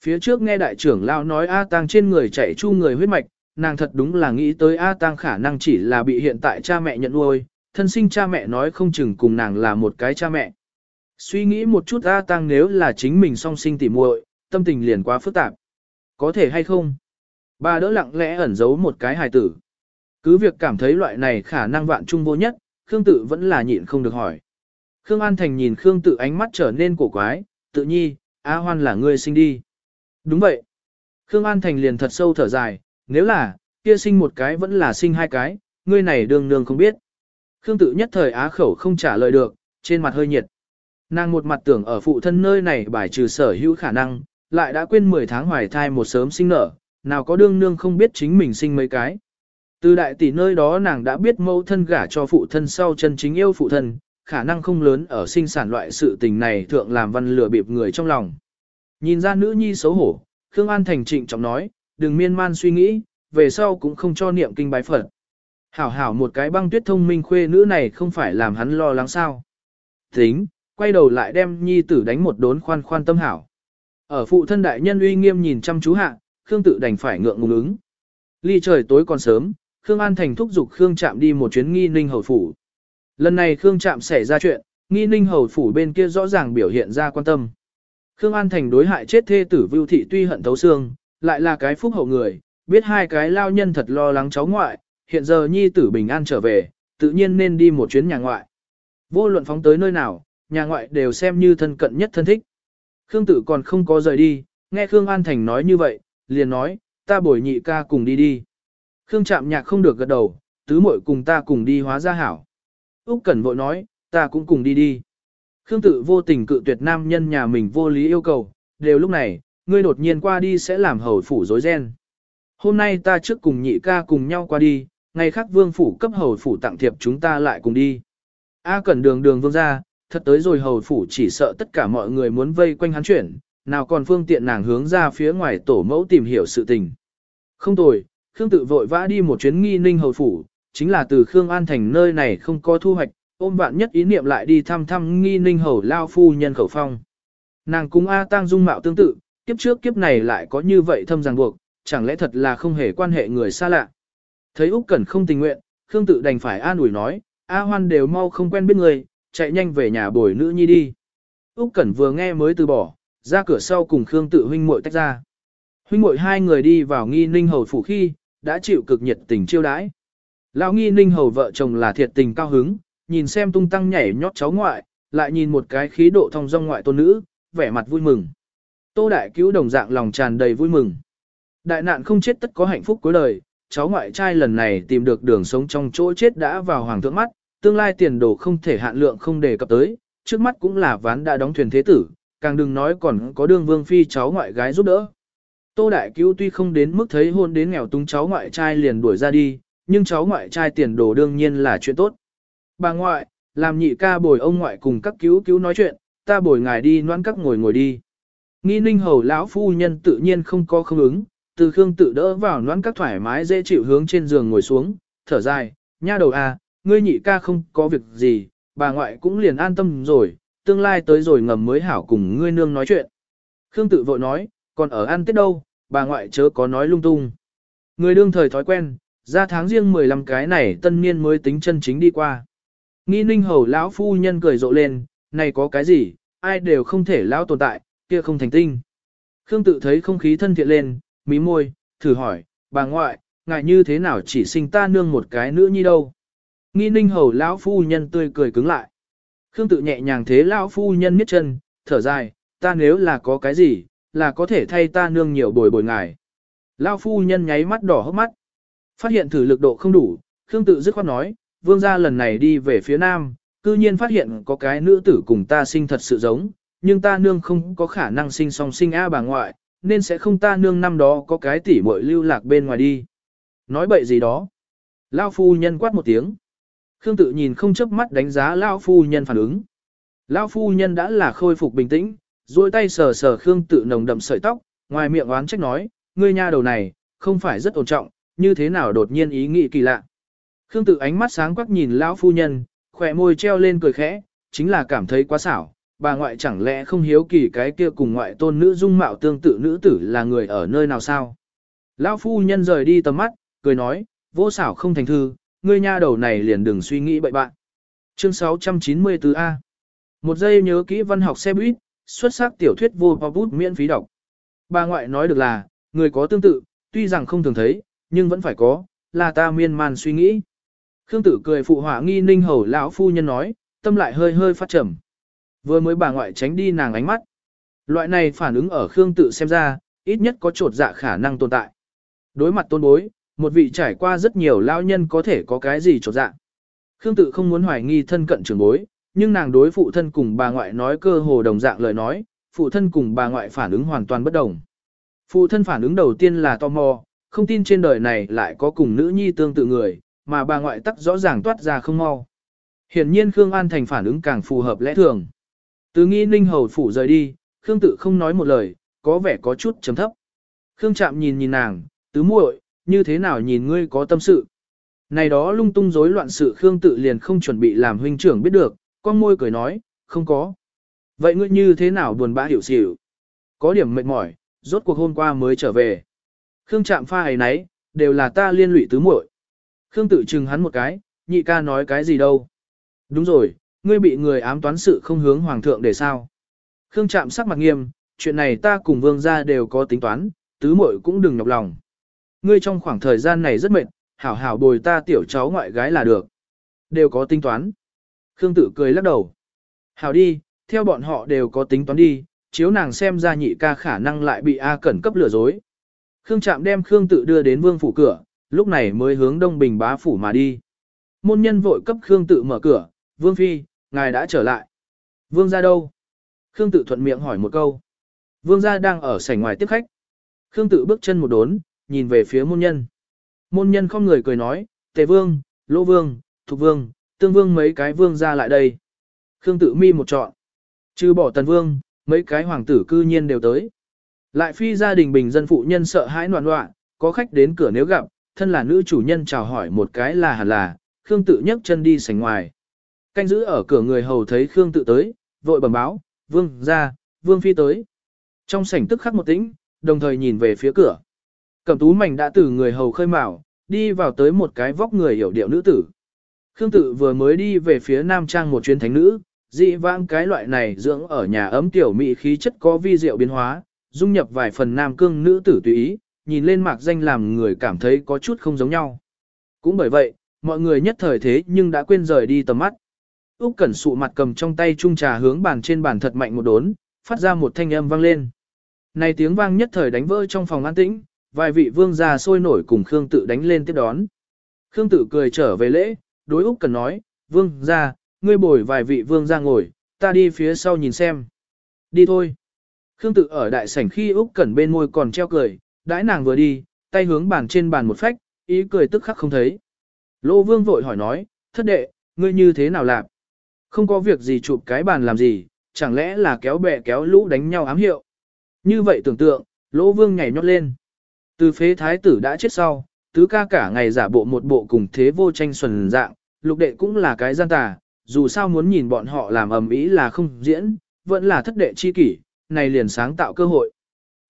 Phía trước nghe đại trưởng lao nói A Tăng trên người chạy chu người huyết mạch, nàng thật đúng là nghĩ tới A Tăng khả năng chỉ là bị hiện tại cha mẹ nhận nuôi, thân sinh cha mẹ nói không chừng cùng nàng là một cái cha mẹ. Suy nghĩ một chút A Tăng nếu là chính mình song sinh tỉ muội, tâm tình liền quá phức tạp. Có thể hay không? Bà đỡ lặng lẽ ẩn giấu một cái hài tử. Cứ việc cảm thấy loại này khả năng vạn trung vô nhất, Khương Tự vẫn là nhịn không được hỏi. Khương An Thành nhìn Khương Tự ánh mắt trở nên cổ quái, tự nhi, A Hoan là ngươi sinh đi. Đúng vậy. Khương An Thành liền thật sâu thở dài, nếu là, kia sinh một cái vẫn là sinh hai cái, ngươi này đường nương không biết. Khương Tự nhất thời á khẩu không trả lời được, trên mặt hơi nhiệt. Nàng một mặt tưởng ở phụ thân nơi này bài trừ sở hữu khả năng, lại đã quên 10 tháng hoài thai một sớm sinh nở, nào có đương nương không biết chính mình sinh mấy cái. Từ đại tỷ nơi đó nàng đã biết mẫu thân gả cho phụ thân sau chân chính yêu phụ thân, khả năng không lớn ở sinh sản loại sự tình này thượng làm văn lừa bịp người trong lòng. Nhìn ra nữ nhi xấu hổ, Khương An Thành trịnh trọng nói, đừng miên man suy nghĩ, về sau cũng không cho niệm kinh bái Phật. Hảo hảo một cái băng tuyết thông minh khuê nữ này không phải làm hắn lo lắng sao. Tính, quay đầu lại đem nhi tử đánh một đốn khoan khoan tâm hảo. Ở phụ thân đại nhân uy nghiêm nhìn chăm chú hạ, Khương tự đành phải ngượng ngùng ứng. Ly trời tối còn sớm, Khương An Thành thúc giục Khương Trạm đi một chuyến nghi ninh hầu phủ. Lần này Khương Trạm xảy ra chuyện, nghi ninh hầu phủ bên kia rõ ràng biểu hiện ra quan tâm. Khương An Thành đối hại chết thê tử Vưu Thị tuy hận thấu xương, lại là cái phúc hậu người, biết hai cái lao nhân thật lo lắng cháu ngoại, hiện giờ nhi tử bình an trở về, tự nhiên nên đi một chuyến nhà ngoại. Vô luận phóng tới nơi nào, nhà ngoại đều xem như thân cận nhất thân thích. Khương tử còn không có rời đi, nghe Khương An Thành nói như vậy, liền nói, ta bồi nhị ca cùng đi đi. Khương chạm nhạc không được gật đầu, tứ muội cùng ta cùng đi hóa ra hảo. Úc Cẩn vội nói, ta cũng cùng đi đi. Khương tự vô tình cự tuyệt nam nhân nhà mình vô lý yêu cầu, đều lúc này, ngươi đột nhiên qua đi sẽ làm hầu phủ rối ren. Hôm nay ta trước cùng nhị ca cùng nhau qua đi, ngày khác vương phủ cấp hầu phủ tặng thiệp chúng ta lại cùng đi. A cẩn đường đường vương ra, thật tới rồi hầu phủ chỉ sợ tất cả mọi người muốn vây quanh hắn chuyển, nào còn phương tiện nàng hướng ra phía ngoài tổ mẫu tìm hiểu sự tình. Không tồi, Khương tự vội vã đi một chuyến nghi ninh hầu phủ, chính là từ Khương An Thành nơi này không có thu hoạch, ôm vạn nhất ý niệm lại đi thăm thăm nghi ninh hầu lao phu nhân khẩu phong. Nàng cung A Tăng dung mạo tương tự, kiếp trước kiếp này lại có như vậy thâm ràng buộc, chẳng lẽ thật là không hề quan hệ người xa lạ. Thấy Úc Cẩn không tình nguyện, Khương tự đành phải an ủi nói, A Hoan đều mau không quen biết người, chạy nhanh về nhà bồi nữ nhi đi. Úc Cẩn vừa nghe mới từ bỏ, ra cửa sau cùng Khương tự huynh muội tách ra. Huynh muội hai người đi vào nghi ninh hầu phủ khi, đã chịu cực nhiệt tình chiêu đãi. Lão nghi ninh hầu vợ chồng là thiệt tình cao hứng, nhìn xem tung tăng nhảy nhót cháu ngoại, lại nhìn một cái khí độ thông dong ngoại tôn nữ, vẻ mặt vui mừng. Tô đại cứu đồng dạng lòng tràn đầy vui mừng. Đại nạn không chết tất có hạnh phúc cuối đời, cháu ngoại trai lần này tìm được đường sống trong chỗ chết đã vào hoàng thượng mắt, tương lai tiền đồ không thể hạn lượng không đề cập tới, trước mắt cũng là ván đã đóng thuyền thế tử, càng đừng nói còn có đường vương phi cháu ngoại gái giúp đỡ. Tô Đại Cứu tuy không đến mức thấy hôn đến nghèo túng cháu ngoại trai liền đuổi ra đi, nhưng cháu ngoại trai tiền đồ đương nhiên là chuyện tốt. Bà ngoại, làm nhị ca bồi ông ngoại cùng các cứu cứu nói chuyện, ta bồi ngài đi noan các ngồi ngồi đi. Nghi ninh hầu lão phu nhân tự nhiên không có không ứng, từ khương tự đỡ vào noan các thoải mái dễ chịu hướng trên giường ngồi xuống, thở dài, nha đầu à, ngươi nhị ca không có việc gì, bà ngoại cũng liền an tâm rồi, tương lai tới rồi ngầm mới hảo cùng ngươi nương nói chuyện. Khương tự vội nói, còn ở ăn tết đâu, bà ngoại chớ có nói lung tung. Người đương thời thói quen, ra tháng riêng 15 cái này tân niên mới tính chân chính đi qua. Nghi ninh hầu lão phu nhân cười rộ lên, này có cái gì, ai đều không thể lão tồn tại, kia không thành tinh. Khương tự thấy không khí thân thiện lên, mí môi, thử hỏi, bà ngoại, ngại như thế nào chỉ sinh ta nương một cái nữa như đâu. Nghi ninh hầu lão phu nhân tươi cười cứng lại. Khương tự nhẹ nhàng thế lão phu nhân miết chân, thở dài, ta nếu là có cái gì, là có thể thay ta nương nhiều bồi bồi ngài. Lão phu nhân nháy mắt đỏ hốc mắt. Phát hiện thử lực độ không đủ, Khương tự dứt khoát nói, vương gia lần này đi về phía nam, cư nhiên phát hiện có cái nữ tử cùng ta sinh thật sự giống, nhưng ta nương không có khả năng sinh song sinh A bà ngoại, nên sẽ không ta nương năm đó có cái tỷ muội lưu lạc bên ngoài đi. Nói bậy gì đó. Lao phu nhân quát một tiếng. Khương tự nhìn không chớp mắt đánh giá Lao phu nhân phản ứng. Lao phu nhân đã là khôi phục bình tĩnh, duỗi tay sờ sờ Khương tự nồng đậm sợi tóc, ngoài miệng oán trách nói, ngươi nha đầu này, không phải rất ổn trọng, như thế nào đột nhiên ý nghĩ kỳ lạ. Khương tự ánh mắt sáng quắc nhìn lão phu nhân, khỏe môi treo lên cười khẽ, chính là cảm thấy quá xảo, bà ngoại chẳng lẽ không hiếu kỳ cái kia cùng ngoại tôn nữ dung mạo tương tự nữ tử là người ở nơi nào sao? Lão phu nhân rời đi tầm mắt, cười nói, vô xảo không thành thư, ngươi nha đầu này liền đừng suy nghĩ bậy bạn. Chương 694A Một giây nhớ kỹ văn học xe buýt, xuất sắc tiểu thuyết vô bút miễn phí đọc. Bà ngoại nói được là, người có tương tự, tuy rằng không thường thấy, nhưng vẫn phải có, là ta miên man suy nghĩ. Khương tử cười phụ họa nghi ninh hầu lão phu nhân nói, tâm lại hơi hơi phát trầm. Vừa mới bà ngoại tránh đi nàng ánh mắt. Loại này phản ứng ở Khương tự xem ra, ít nhất có trột dạ khả năng tồn tại. Đối mặt tôn bối, một vị trải qua rất nhiều lao nhân có thể có cái gì trột dạ. Khương tự không muốn hoài nghi thân cận trưởng bối, nhưng nàng đối phụ thân cùng bà ngoại nói cơ hồ đồng dạng lời nói, phụ thân cùng bà ngoại phản ứng hoàn toàn bất đồng. Phụ thân phản ứng đầu tiên là tò mò, không tin trên đời này lại có cùng nữ nhi tương tự người, mà bà ngoại tắc rõ ràng toát ra không mau. Hiển nhiên Khương An Thành phản ứng càng phù hợp lẽ thường. Từ nghi ninh hầu phủ rời đi, Khương tự không nói một lời, có vẻ có chút chấm thấp. Khương chạm nhìn nhìn nàng, tứ muội, như thế nào nhìn ngươi có tâm sự. Này đó lung tung rối loạn sự Khương tự liền không chuẩn bị làm huynh trưởng biết được, con môi cười nói, không có. Vậy ngươi như thế nào buồn bã hiểu xỉu? Có điểm mệt mỏi, rốt cuộc hôm qua mới trở về. Khương chạm pha ấy nấy, đều là ta liên lụy tứ muội. Khương tự chừng hắn một cái, nhị ca nói cái gì đâu. Đúng rồi, ngươi bị người ám toán sự không hướng hoàng thượng để sao. Khương chạm sắc mặt nghiêm, chuyện này ta cùng vương gia đều có tính toán, tứ muội cũng đừng nhọc lòng. Ngươi trong khoảng thời gian này rất mệt, hảo hảo bồi ta tiểu cháu ngoại gái là được. Đều có tính toán. Khương tự cười lắc đầu. Hảo đi, theo bọn họ đều có tính toán đi, chiếu nàng xem ra nhị ca khả năng lại bị A Cẩn cấp lừa dối. Khương Trạm đem Khương tự đưa đến vương phủ cửa, lúc này mới hướng đông bình bá phủ mà đi. Môn nhân vội cấp Khương tự mở cửa, vương phi, ngài đã trở lại. Vương ra đâu? Khương tự thuận miệng hỏi một câu. Vương gia đang ở sảnh ngoài tiếp khách. Khương tự bước chân một đốn, nhìn về phía môn nhân. Môn nhân không người cười nói, tề vương, lỗ vương, thục vương, tương vương mấy cái vương ra lại đây. Khương tự mi một trọn. Trừ bỏ tần vương, mấy cái hoàng tử cư nhiên đều tới. Lại phi gia đình bình dân phụ nhân sợ hãi loạn loạn, có khách đến cửa nếu gặp, thân là nữ chủ nhân chào hỏi một cái là hẳn là, Khương tự nhấc chân đi sảnh ngoài. Canh giữ ở cửa người hầu thấy Khương tự tới, vội bẩm báo, vương ra, vương phi tới. Trong sảnh tức khắc một tĩnh, đồng thời nhìn về phía cửa. Cẩm tú mảnh đã từ người hầu khơi mào, đi vào tới một cái vóc người hiểu điệu nữ tử. Khương tự vừa mới đi về phía nam trang một chuyến thánh nữ, dị vãng cái loại này dưỡng ở nhà ấm tiểu mỹ khí chất có vi diệu biến hóa, dung nhập vài phần nam cương nữ tử tùy ý, nhìn lên mạc danh làm người cảm thấy có chút không giống nhau. Cũng bởi vậy, mọi người nhất thời thế nhưng đã quên rời đi tầm mắt. Úc Cẩn sụ mặt cầm trong tay chung trà hướng bàn trên bàn thật mạnh một đốn, phát ra một thanh âm vang lên. Này tiếng vang nhất thời đánh vỡ trong phòng an tĩnh, vài vị vương gia sôi nổi cùng Khương Tự đánh lên tiếp đón. Khương Tự cười trở về lễ, đối Úc Cẩn nói, "Vương gia, ngươi bồi vài vị vương gia ngồi, ta đi phía sau nhìn xem." "Đi thôi." Khương Tự ở đại sảnh khi Úc Cẩn bên môi còn treo cười, đãi nàng vừa đi, tay hướng bàn trên bàn một phách, ý cười tức khắc không thấy. Lô Vương vội hỏi nói, "Thất đệ, ngươi như thế nào làm?" Không có việc gì chụp cái bàn làm gì, chẳng lẽ là kéo bè kéo lũ đánh nhau ám hiệu. Như vậy tưởng tượng, Lỗ Vương nhảy nhót lên. Từ phế thái tử đã chết sau, tứ ca cả ngày giả bộ một bộ cùng thế vô tranh xuân dạng, lục đệ cũng là cái gian tà, dù sao muốn nhìn bọn họ làm ầm ĩ là không diễn, vẫn là thất đệ chi kỷ, này liền sáng tạo cơ hội.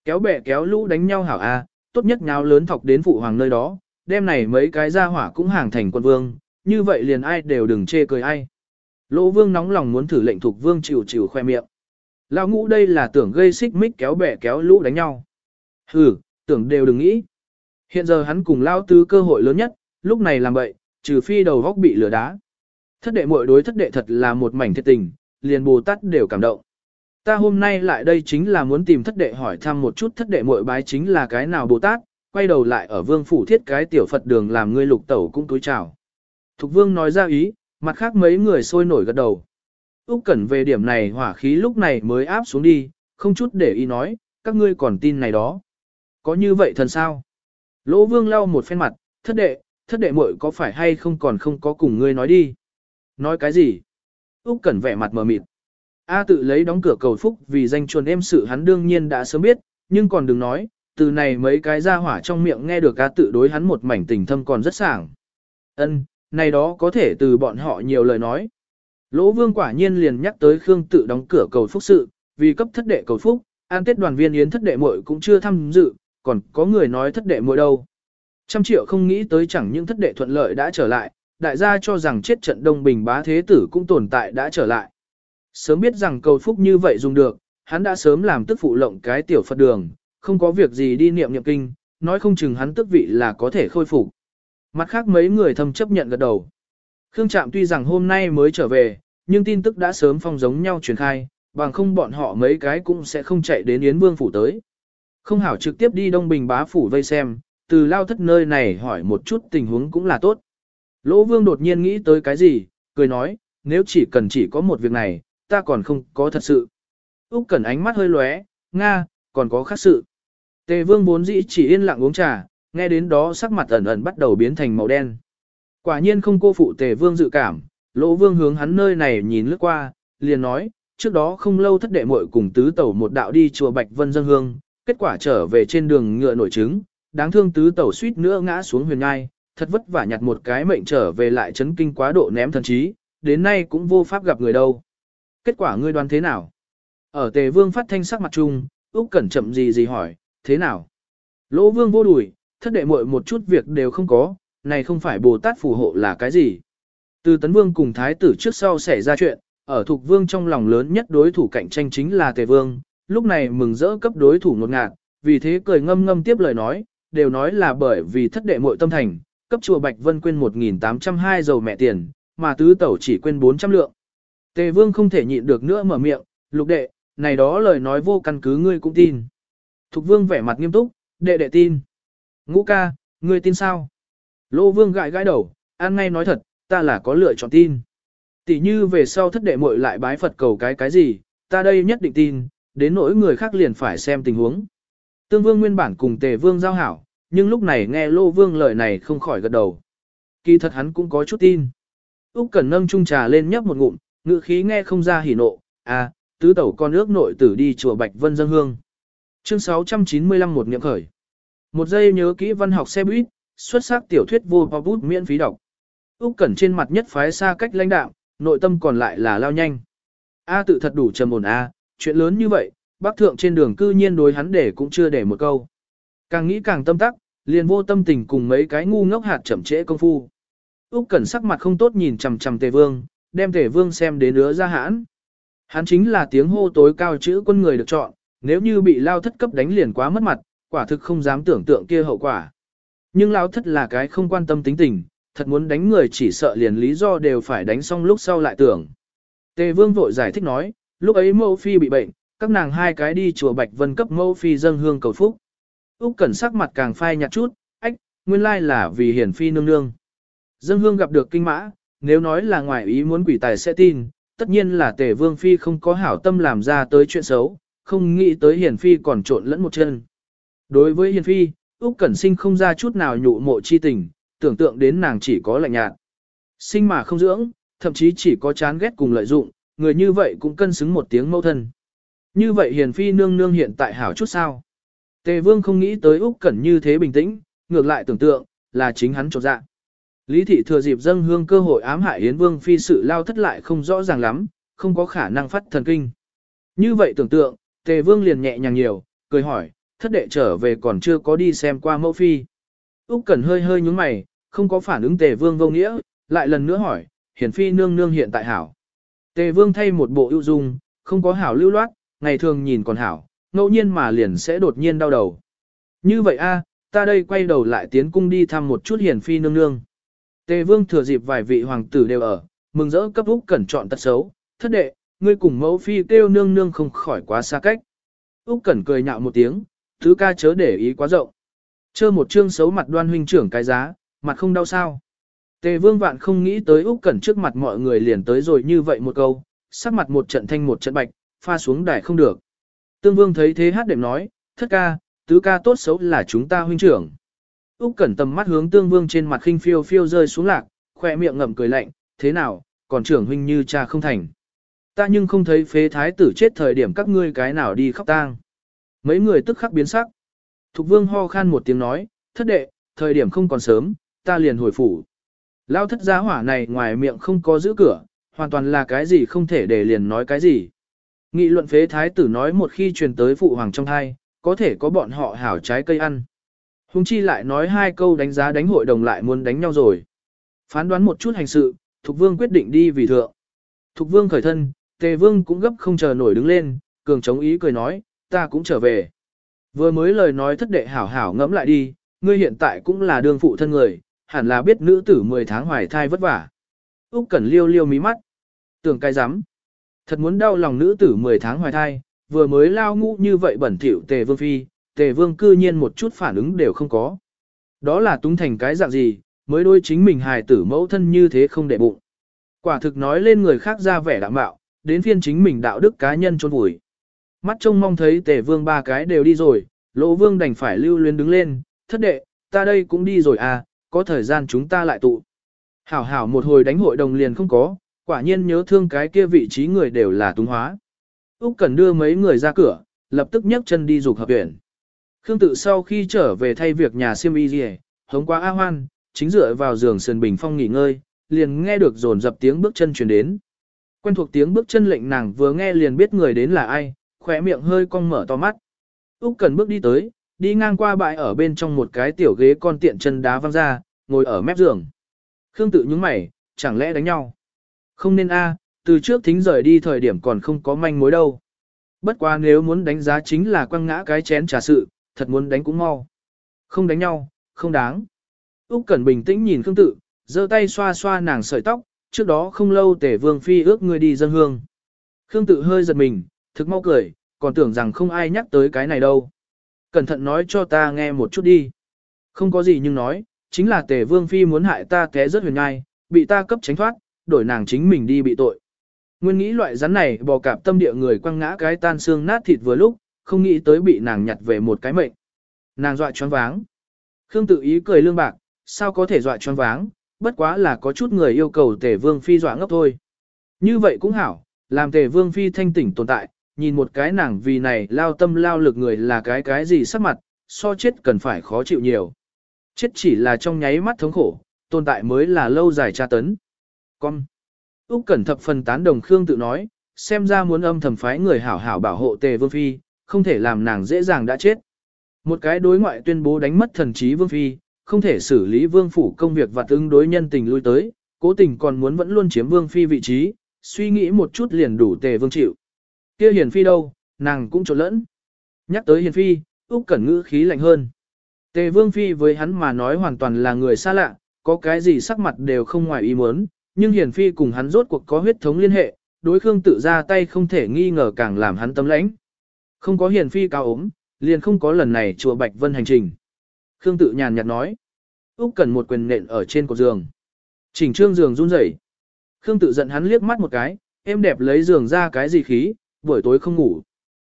Kéo bè kéo lũ đánh nhau hảo a, tốt nhất nháo lớn thọc đến phụ hoàng nơi đó, đêm này mấy cái gia hỏa cũng hàng thành quân vương, như vậy liền ai đều đừng chê cười ai. Lỗ vương nóng lòng muốn thử lệnh thuộc vương chịu chịu khoe miệng. Lão ngũ đây là tưởng gây xích mích kéo bè kéo lũ đánh nhau. Hừ, tưởng đều đừng nghĩ. Hiện giờ hắn cùng lao tứ cơ hội lớn nhất, lúc này làm vậy, trừ phi đầu góc bị lửa đá. Thất đệ muội đối thất đệ thật là một mảnh thiệt tình, liền Bồ Tát đều cảm động. Ta hôm nay lại đây chính là muốn tìm thất đệ hỏi thăm một chút thất đệ muội bái chính là cái nào Bồ Tát, quay đầu lại ở vương phủ thiết cái tiểu Phật đường làm ngươi lục tẩu cũng túi chào. Thục vương nói ra ý, mặt khác mấy người sôi nổi gật đầu. Úc Cẩn về điểm này hỏa khí lúc này mới áp xuống đi, không chút để ý nói, các ngươi còn tin này đó. Có như vậy thần sao? Lỗ Vương lau một phen mặt, thất đệ, thất đệ muội có phải hay không còn không có cùng ngươi nói đi. Nói cái gì? Úc Cẩn vẻ mặt mờ mịt. A tự lấy đóng cửa cầu phúc vì danh chuồn em sự hắn đương nhiên đã sớm biết, nhưng còn đừng nói, từ này mấy cái ra hỏa trong miệng nghe được A tự đối hắn một mảnh tình thâm còn rất sảng. Ân, này đó có thể từ bọn họ nhiều lời nói. Lỗ Vương quả nhiên liền nhắc tới Khương tự đóng cửa cầu phúc sự, vì cấp thất đệ cầu phúc, an tết đoàn viên yến thất đệ muội cũng chưa tham dự, còn có người nói thất đệ muội đâu. Trăm triệu không nghĩ tới chẳng những thất đệ thuận lợi đã trở lại, đại gia cho rằng chết trận đông bình bá thế tử cũng tồn tại đã trở lại. Sớm biết rằng cầu phúc như vậy dùng được, hắn đã sớm làm tức phụ lộng cái tiểu Phật đường, không có việc gì đi niệm niệm kinh, nói không chừng hắn tức vị là có thể khôi phục. Mặt khác mấy người thâm chấp nhận gật đầu. Khương Trạm tuy rằng hôm nay mới trở về, nhưng tin tức đã sớm phong giống nhau truyền khai, bằng không bọn họ mấy cái cũng sẽ không chạy đến Yến Vương phủ tới. Không hảo trực tiếp đi Đông Bình bá phủ vây xem, từ lao thất nơi này hỏi một chút tình huống cũng là tốt. Lỗ Vương đột nhiên nghĩ tới cái gì, cười nói, nếu chỉ cần chỉ có một việc này, ta còn không có thật sự. Úc Cẩn ánh mắt hơi lóe, Nga, còn có khác sự. Tề Vương vốn dĩ chỉ yên lặng uống trà, nghe đến đó sắc mặt ẩn ẩn bắt đầu biến thành màu đen. Quả nhiên không cô phụ Tề Vương dự cảm, Lỗ Vương hướng hắn nơi này nhìn lướt qua, liền nói, trước đó không lâu thất đệ muội cùng tứ tẩu một đạo đi chùa Bạch Vân dân hương, kết quả trở về trên đường ngựa nổi trứng, đáng thương tứ tẩu suýt nữa ngã xuống huyền ngai, thật vất vả nhặt một cái mệnh trở về lại chấn kinh quá độ ném thần trí, đến nay cũng vô pháp gặp người đâu. Kết quả ngươi đoán thế nào? Ở Tề Vương phát thanh sắc mặt chung, Úc Cẩn chậm gì gì hỏi, thế nào? Lỗ Vương vô đùi, thất đệ muội một chút việc đều không có, này không phải Bồ Tát phù hộ là cái gì? Từ Tấn Vương cùng Thái tử trước sau xảy ra chuyện, ở Thục Vương trong lòng lớn nhất đối thủ cạnh tranh chính là Tề Vương, lúc này mừng rỡ cấp đối thủ ngột ngạt, vì thế cười ngâm ngâm tiếp lời nói, đều nói là bởi vì thất đệ muội tâm thành, cấp chùa Bạch Vân quên 1.802 dầu mẹ tiền, mà tứ tẩu chỉ quên 400 lượng. Tề Vương không thể nhịn được nữa mở miệng, lục đệ, này đó lời nói vô căn cứ ngươi cũng tin. Thục Vương vẻ mặt nghiêm túc, đệ đệ tin. Ngũ ca, ngươi tin sao? Lô Vương gãi gãi đầu, an ngay nói thật, ta là có lựa chọn tin. Tỷ như về sau thất đệ muội lại bái Phật cầu cái cái gì, ta đây nhất định tin, đến nỗi người khác liền phải xem tình huống. Tương Vương nguyên bản cùng Tề Vương giao hảo, nhưng lúc này nghe Lô Vương lời này không khỏi gật đầu. Kỳ thật hắn cũng có chút tin. Úc Cẩn nâng chung trà lên nhấp một ngụm, Ngự khí nghe không ra hỉ nộ, à, tứ tẩu con ước nội tử đi chùa Bạch Vân dân hương. Chương 695 một niệm khởi. Một giây nhớ kỹ văn học xe buýt, xuất sắc tiểu thuyết vô bao bút miễn phí đọc. Úc Cẩn trên mặt nhất phái xa cách lãnh đạo, nội tâm còn lại là lao nhanh. A tự thật đủ trầm ổn a, chuyện lớn như vậy, bác thượng trên đường cư nhiên đối hắn để cũng chưa để một câu. Càng nghĩ càng tâm tắc, liền vô tâm tình cùng mấy cái ngu ngốc hạt chậm trễ công phu. Úc Cẩn sắc mặt không tốt nhìn chằm chằm Tề Vương, đem thể Vương xem đến ứa ra hãn. Hắn chính là tiếng hô tối cao chữ quân người được chọn, nếu như bị lao thất cấp đánh liền quá mất mặt, quả thực không dám tưởng tượng kia hậu quả. Nhưng lao thất là cái không quan tâm tính tình, thật muốn đánh người chỉ sợ liền lý do đều phải đánh xong lúc sau lại tưởng. Tề Vương vội giải thích nói, lúc ấy mẫu phi bị bệnh, các nàng hai cái đi chùa Bạch Vân cấp mẫu phi dâng hương cầu phúc. Úc Cẩn sắc mặt càng phai nhạt chút, ách, nguyên lai là vì hiển phi nương nương. Dâng hương gặp được kinh mã, nếu nói là ngoài ý muốn quỷ tài sẽ tin, tất nhiên là Tề Vương phi không có hảo tâm làm ra tới chuyện xấu, không nghĩ tới Hiền phi còn trộn lẫn một chân. Đối với Hiền phi, Úc Cẩn Sinh không ra chút nào nhụ mộ chi tình, tưởng tượng đến nàng chỉ có lạnh nhạt. Sinh mà không dưỡng, thậm chí chỉ có chán ghét cùng lợi dụng, người như vậy cũng cân xứng một tiếng mâu thân. Như vậy hiền phi nương nương hiện tại hảo chút sao. Tề vương không nghĩ tới Úc Cẩn như thế bình tĩnh, ngược lại tưởng tượng, là chính hắn trột dạ. Lý thị thừa dịp dâng hương cơ hội ám hại Yến Vương phi sự lao thất lại không rõ ràng lắm, không có khả năng phát thần kinh. Như vậy tưởng tượng, Tề Vương liền nhẹ nhàng nhiều, cười hỏi, thất đệ trở về còn chưa có đi xem qua mẫu phi. Úc Cẩn hơi hơi nhướng mày, không có phản ứng Tề Vương vô nghĩa, lại lần nữa hỏi, hiển phi nương nương hiện tại hảo. Tề Vương thay một bộ ưu dung, không có hảo lưu loát, ngày thường nhìn còn hảo, ngẫu nhiên mà liền sẽ đột nhiên đau đầu. Như vậy a, ta đây quay đầu lại tiến cung đi thăm một chút hiển phi nương nương. Tề Vương thừa dịp vài vị hoàng tử đều ở, mừng rỡ cấp Úc Cẩn chọn tật xấu, thất đệ, ngươi cùng mẫu phi kêu nương nương không khỏi quá xa cách. Úc Cẩn cười nhạo một tiếng, thứ ca chớ để ý quá rộng. Chơ một chương xấu mặt đoan huynh trưởng cái giá, mặt không đau sao. Tề vương vạn không nghĩ tới Úc Cẩn trước mặt mọi người liền tới rồi như vậy một câu, sắc mặt một trận thanh một trận bạch, pha xuống đài không được. Tương Vương thấy thế hát đệm nói, thất ca, tứ ca tốt xấu là chúng ta huynh trưởng. Úc Cẩn tầm mắt hướng Tương Vương trên mặt khinh phiêu phiêu rơi xuống lạc, khóe miệng ngậm cười lạnh, thế nào, còn trưởng huynh như cha không thành. Ta nhưng không thấy phế thái tử chết thời điểm các ngươi cái nào đi khóc tang. Mấy người tức khắc biến sắc. Thục Vương ho khan một tiếng nói, thất đệ, thời điểm không còn sớm, ta liền hồi phủ. Lao thất gia hỏa này ngoài miệng không có giữ cửa, hoàn toàn là cái gì không thể để liền nói cái gì. Nghị luận phế thái tử nói một khi truyền tới phụ hoàng trong thai, có thể có bọn họ hảo trái cây ăn. Hùng chi lại nói hai câu đánh giá đánh hội đồng lại muốn đánh nhau rồi. Phán đoán một chút hành sự, Thục Vương quyết định đi vì thượng. Thục Vương khởi thân, Tề Vương cũng gấp không chờ nổi đứng lên, cường chống ý cười nói, ta cũng trở về. Vừa mới lời nói thất đệ hảo hảo ngẫm lại đi, ngươi hiện tại cũng là đương phụ thân người, hẳn là biết nữ tử 10 tháng hoài thai vất vả. Úc Cẩn liêu liêu mí mắt. Tưởng cái rắm Thật muốn đau lòng nữ tử 10 tháng hoài thai, vừa mới lao ngũ như vậy bẩn thỉu tề vương phi, tề vương cư nhiên một chút phản ứng đều không có. Đó là túng thành cái dạng gì, mới đôi chính mình hài tử mẫu thân như thế không để bụng. Quả thực nói lên người khác ra vẻ đạm bạo, đến phiên chính mình đạo đức cá nhân trôn vùi. Mắt trông mong thấy tề vương ba cái đều đi rồi, lỗ vương đành phải lưu luyến đứng lên, thất đệ, ta đây cũng đi rồi à, có thời gian chúng ta lại tụ. Hảo hảo một hồi đánh hội đồng liền không có, quả nhiên nhớ thương cái kia vị trí người đều là túng hóa. Úc Cần đưa mấy người ra cửa, lập tức nhấc chân đi dục hợp viện. Khương tự sau khi trở về thay việc nhà siêm y gì, hống qua A Hoan, chính dựa vào giường sườn bình phong nghỉ ngơi, liền nghe được dồn dập tiếng bước chân truyền đến. Quen thuộc tiếng bước chân lệnh nàng vừa nghe liền biết người đến là ai, khỏe miệng hơi cong mở to mắt. Úc Cần bước đi tới, đi ngang qua bãi ở bên trong một cái tiểu ghế con tiện chân đá văng ra, ngồi ở mép giường. Khương tự nhướng mày, chẳng lẽ đánh nhau? Không nên a, từ trước thính rời đi thời điểm còn không có manh mối đâu. Bất quá nếu muốn đánh giá chính là quăng ngã cái chén trà sự, thật muốn đánh cũng mau. Không đánh nhau, không đáng. Úc Cẩn bình tĩnh nhìn Khương Tự, giơ tay xoa xoa nàng sợi tóc, trước đó không lâu Tề Vương phi ước ngươi đi dân hương. Khương Tự hơi giật mình, thực mau cười, còn tưởng rằng không ai nhắc tới cái này đâu. Cẩn thận nói cho ta nghe một chút đi. Không có gì nhưng nói, chính là Tề Vương phi muốn hại ta té rất huyền ngai, bị ta cấp tránh thoát, đổi nàng chính mình đi bị tội. Nguyên nghĩ loại rắn này bò cạp tâm địa người quăng ngã cái tan xương nát thịt vừa lúc, không nghĩ tới bị nàng nhặt về một cái mệnh. Nàng dọa choáng váng. Khương tự ý cười lương bạc, sao có thể dọa choáng váng, bất quá là có chút người yêu cầu tề vương phi dọa ngốc thôi. Như vậy cũng hảo, làm tề vương phi thanh tỉnh tồn tại, nhìn một cái nàng vì này lao tâm lao lực người là cái cái gì sắc mặt, so chết cần phải khó chịu nhiều. Chết chỉ là trong nháy mắt thống khổ, tồn tại mới là lâu dài tra tấn. Con. Úc Cẩn thập phần tán đồng Khương tự nói, xem ra muốn âm thầm phái người hảo hảo bảo hộ Tề Vương phi, không thể làm nàng dễ dàng đã chết. Một cái đối ngoại tuyên bố đánh mất thần trí Vương phi, không thể xử lý Vương phủ công việc và tương đối nhân tình lui tới, cố tình còn muốn vẫn luôn chiếm Vương phi vị trí, suy nghĩ một chút liền đủ Tề Vương chịu. Kia Hiền phi đâu, nàng cũng trộn lẫn. Nhắc tới Hiền phi, Úc Cẩn ngữ khí lạnh hơn. Tề Vương phi với hắn mà nói hoàn toàn là người xa lạ, có cái gì sắc mặt đều không ngoài ý muốn, nhưng Hiền Phi cùng hắn rốt cuộc có huyết thống liên hệ, đối Khương tự ra tay không thể nghi ngờ càng làm hắn tâm lãnh. Không có Hiền Phi cao ốm, liền không có lần này chùa Bạch Vân hành trình. Khương tự nhàn nhạt nói. Úc cần một quyền nện ở trên cột giường. Chỉnh trương giường run rẩy. Khương tự giận hắn liếc mắt một cái, em đẹp lấy giường ra cái gì khí, buổi tối không ngủ.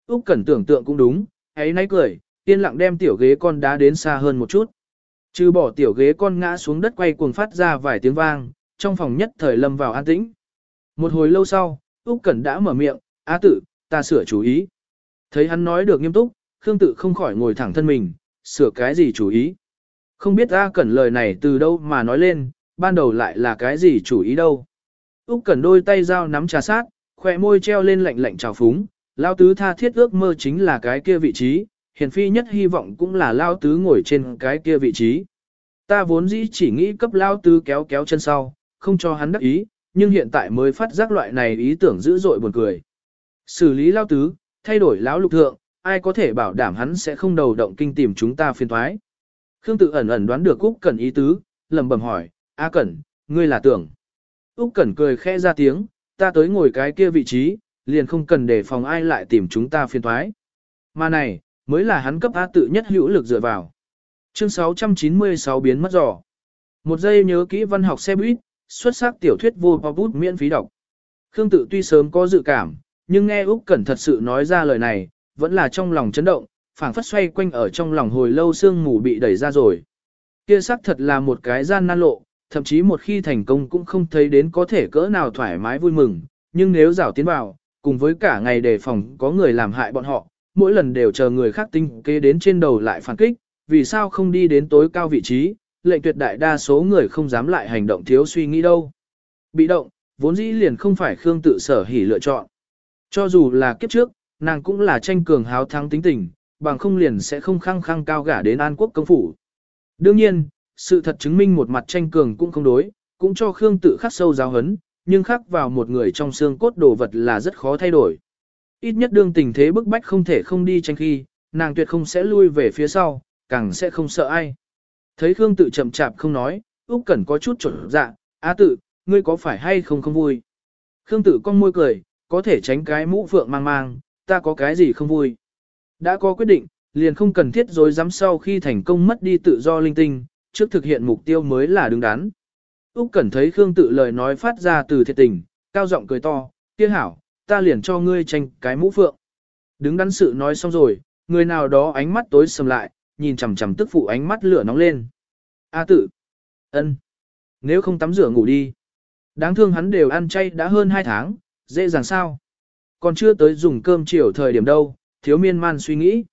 Úc cần tưởng tượng cũng đúng, ấy nãy cười, yên lặng đem tiểu ghế con đá đến xa hơn một chút. Trừ bỏ tiểu ghế con ngã xuống đất quay cuồng phát ra vài tiếng vang, trong phòng nhất thời lâm vào an tĩnh. Một hồi lâu sau, Úc Cẩn đã mở miệng, "Á tử ta sửa chú ý." Thấy hắn nói được nghiêm túc, Khương tự không khỏi ngồi thẳng thân mình, sửa cái gì chú ý? Không biết A Cẩn lời này từ đâu mà nói lên, ban đầu lại là cái gì chủ ý đâu. Úc Cẩn đôi tay dao nắm trà sát, khóe môi treo lên lạnh lạnh trào phúng, lao tứ tha thiết ước mơ chính là cái kia vị trí, hiền phi nhất hy vọng cũng là lao tứ ngồi trên cái kia vị trí. Ta vốn dĩ chỉ nghĩ cấp lao tứ kéo kéo chân sau, không cho hắn đắc ý, nhưng hiện tại mới phát giác loại này ý tưởng dữ dội buồn cười. Xử lý lao tứ, thay đổi lão lục thượng, ai có thể bảo đảm hắn sẽ không đầu động kinh tìm chúng ta phiền thoái. Khương tự ẩn ẩn đoán được Úc Cẩn ý tứ, lẩm bẩm hỏi, "A Cẩn, ngươi là tưởng?" Úc Cẩn cười khẽ ra tiếng, "Ta tới ngồi cái kia vị trí, liền không cần để phòng ai lại tìm chúng ta phiền toái." Mà này, mới là hắn cấp A tự nhất hữu lực dựa vào. Chương 696 biến mất dò. Một giây nhớ kỹ văn học xe buýt, xuất sắc tiểu thuyết vô bút miễn phí đọc. Khương tự tuy sớm có dự cảm, nhưng nghe Úc Cẩn thật sự nói ra lời này, vẫn là trong lòng chấn động, phảng phất xoay quanh ở trong lòng hồi lâu sương mù bị đẩy ra rồi. Kia xác thật là một cái gian nan lộ, thậm chí một khi thành công cũng không thấy đến có thể cỡ nào thoải mái vui mừng, nhưng nếu rảo tiến vào, cùng với cả ngày đề phòng có người làm hại bọn họ, mỗi lần đều chờ người khác tinh kế đến trên đầu lại phản kích, vì sao không đi đến tối cao vị trí, lệnh tuyệt đại đa số người không dám lại hành động thiếu suy nghĩ đâu. Bị động, vốn dĩ liền không phải Khương tự sở hỉ lựa chọn. Cho dù là kiếp trước, nàng cũng là tranh cường háo thắng tính tình, bằng không liền sẽ không khăng khăng cao gả đến An Quốc công phủ. Đương nhiên, sự thật chứng minh một mặt tranh cường cũng không đối, cũng cho Khương tự khắc sâu giáo hấn, nhưng khắc vào một người trong xương cốt đồ vật là rất khó thay đổi. Ít nhất đương tình thế bức bách không thể không đi tranh khi, nàng tuyệt không sẽ lui về phía sau, càng sẽ không sợ ai. Thấy Khương tự chậm chạp không nói, Úc Cẩn có chút trở dạ, "Á tự, ngươi có phải hay không không vui?" Khương tự cong môi cười, có thể tránh cái mũ phượng mang mang, ta có cái gì không vui. Đã có quyết định, liền không cần thiết dối dám sau khi thành công mất đi tự do linh tinh, trước thực hiện mục tiêu mới là đứng đắn. Úc Cẩn thấy Khương tự lời nói phát ra từ thiệt tình, cao giọng cười to, kia hảo, ta liền cho ngươi tranh cái mũ phượng. Đứng đắn sự nói xong rồi, người nào đó ánh mắt tối sầm lại, nhìn chằm chằm tức phụ ánh mắt lửa nóng lên. A tự, ân, nếu không tắm rửa ngủ đi. Đáng thương hắn đều ăn chay đã hơn 2 tháng, dễ dàng sao. Còn chưa tới dùng cơm chiều thời điểm đâu, thiếu miên man suy nghĩ.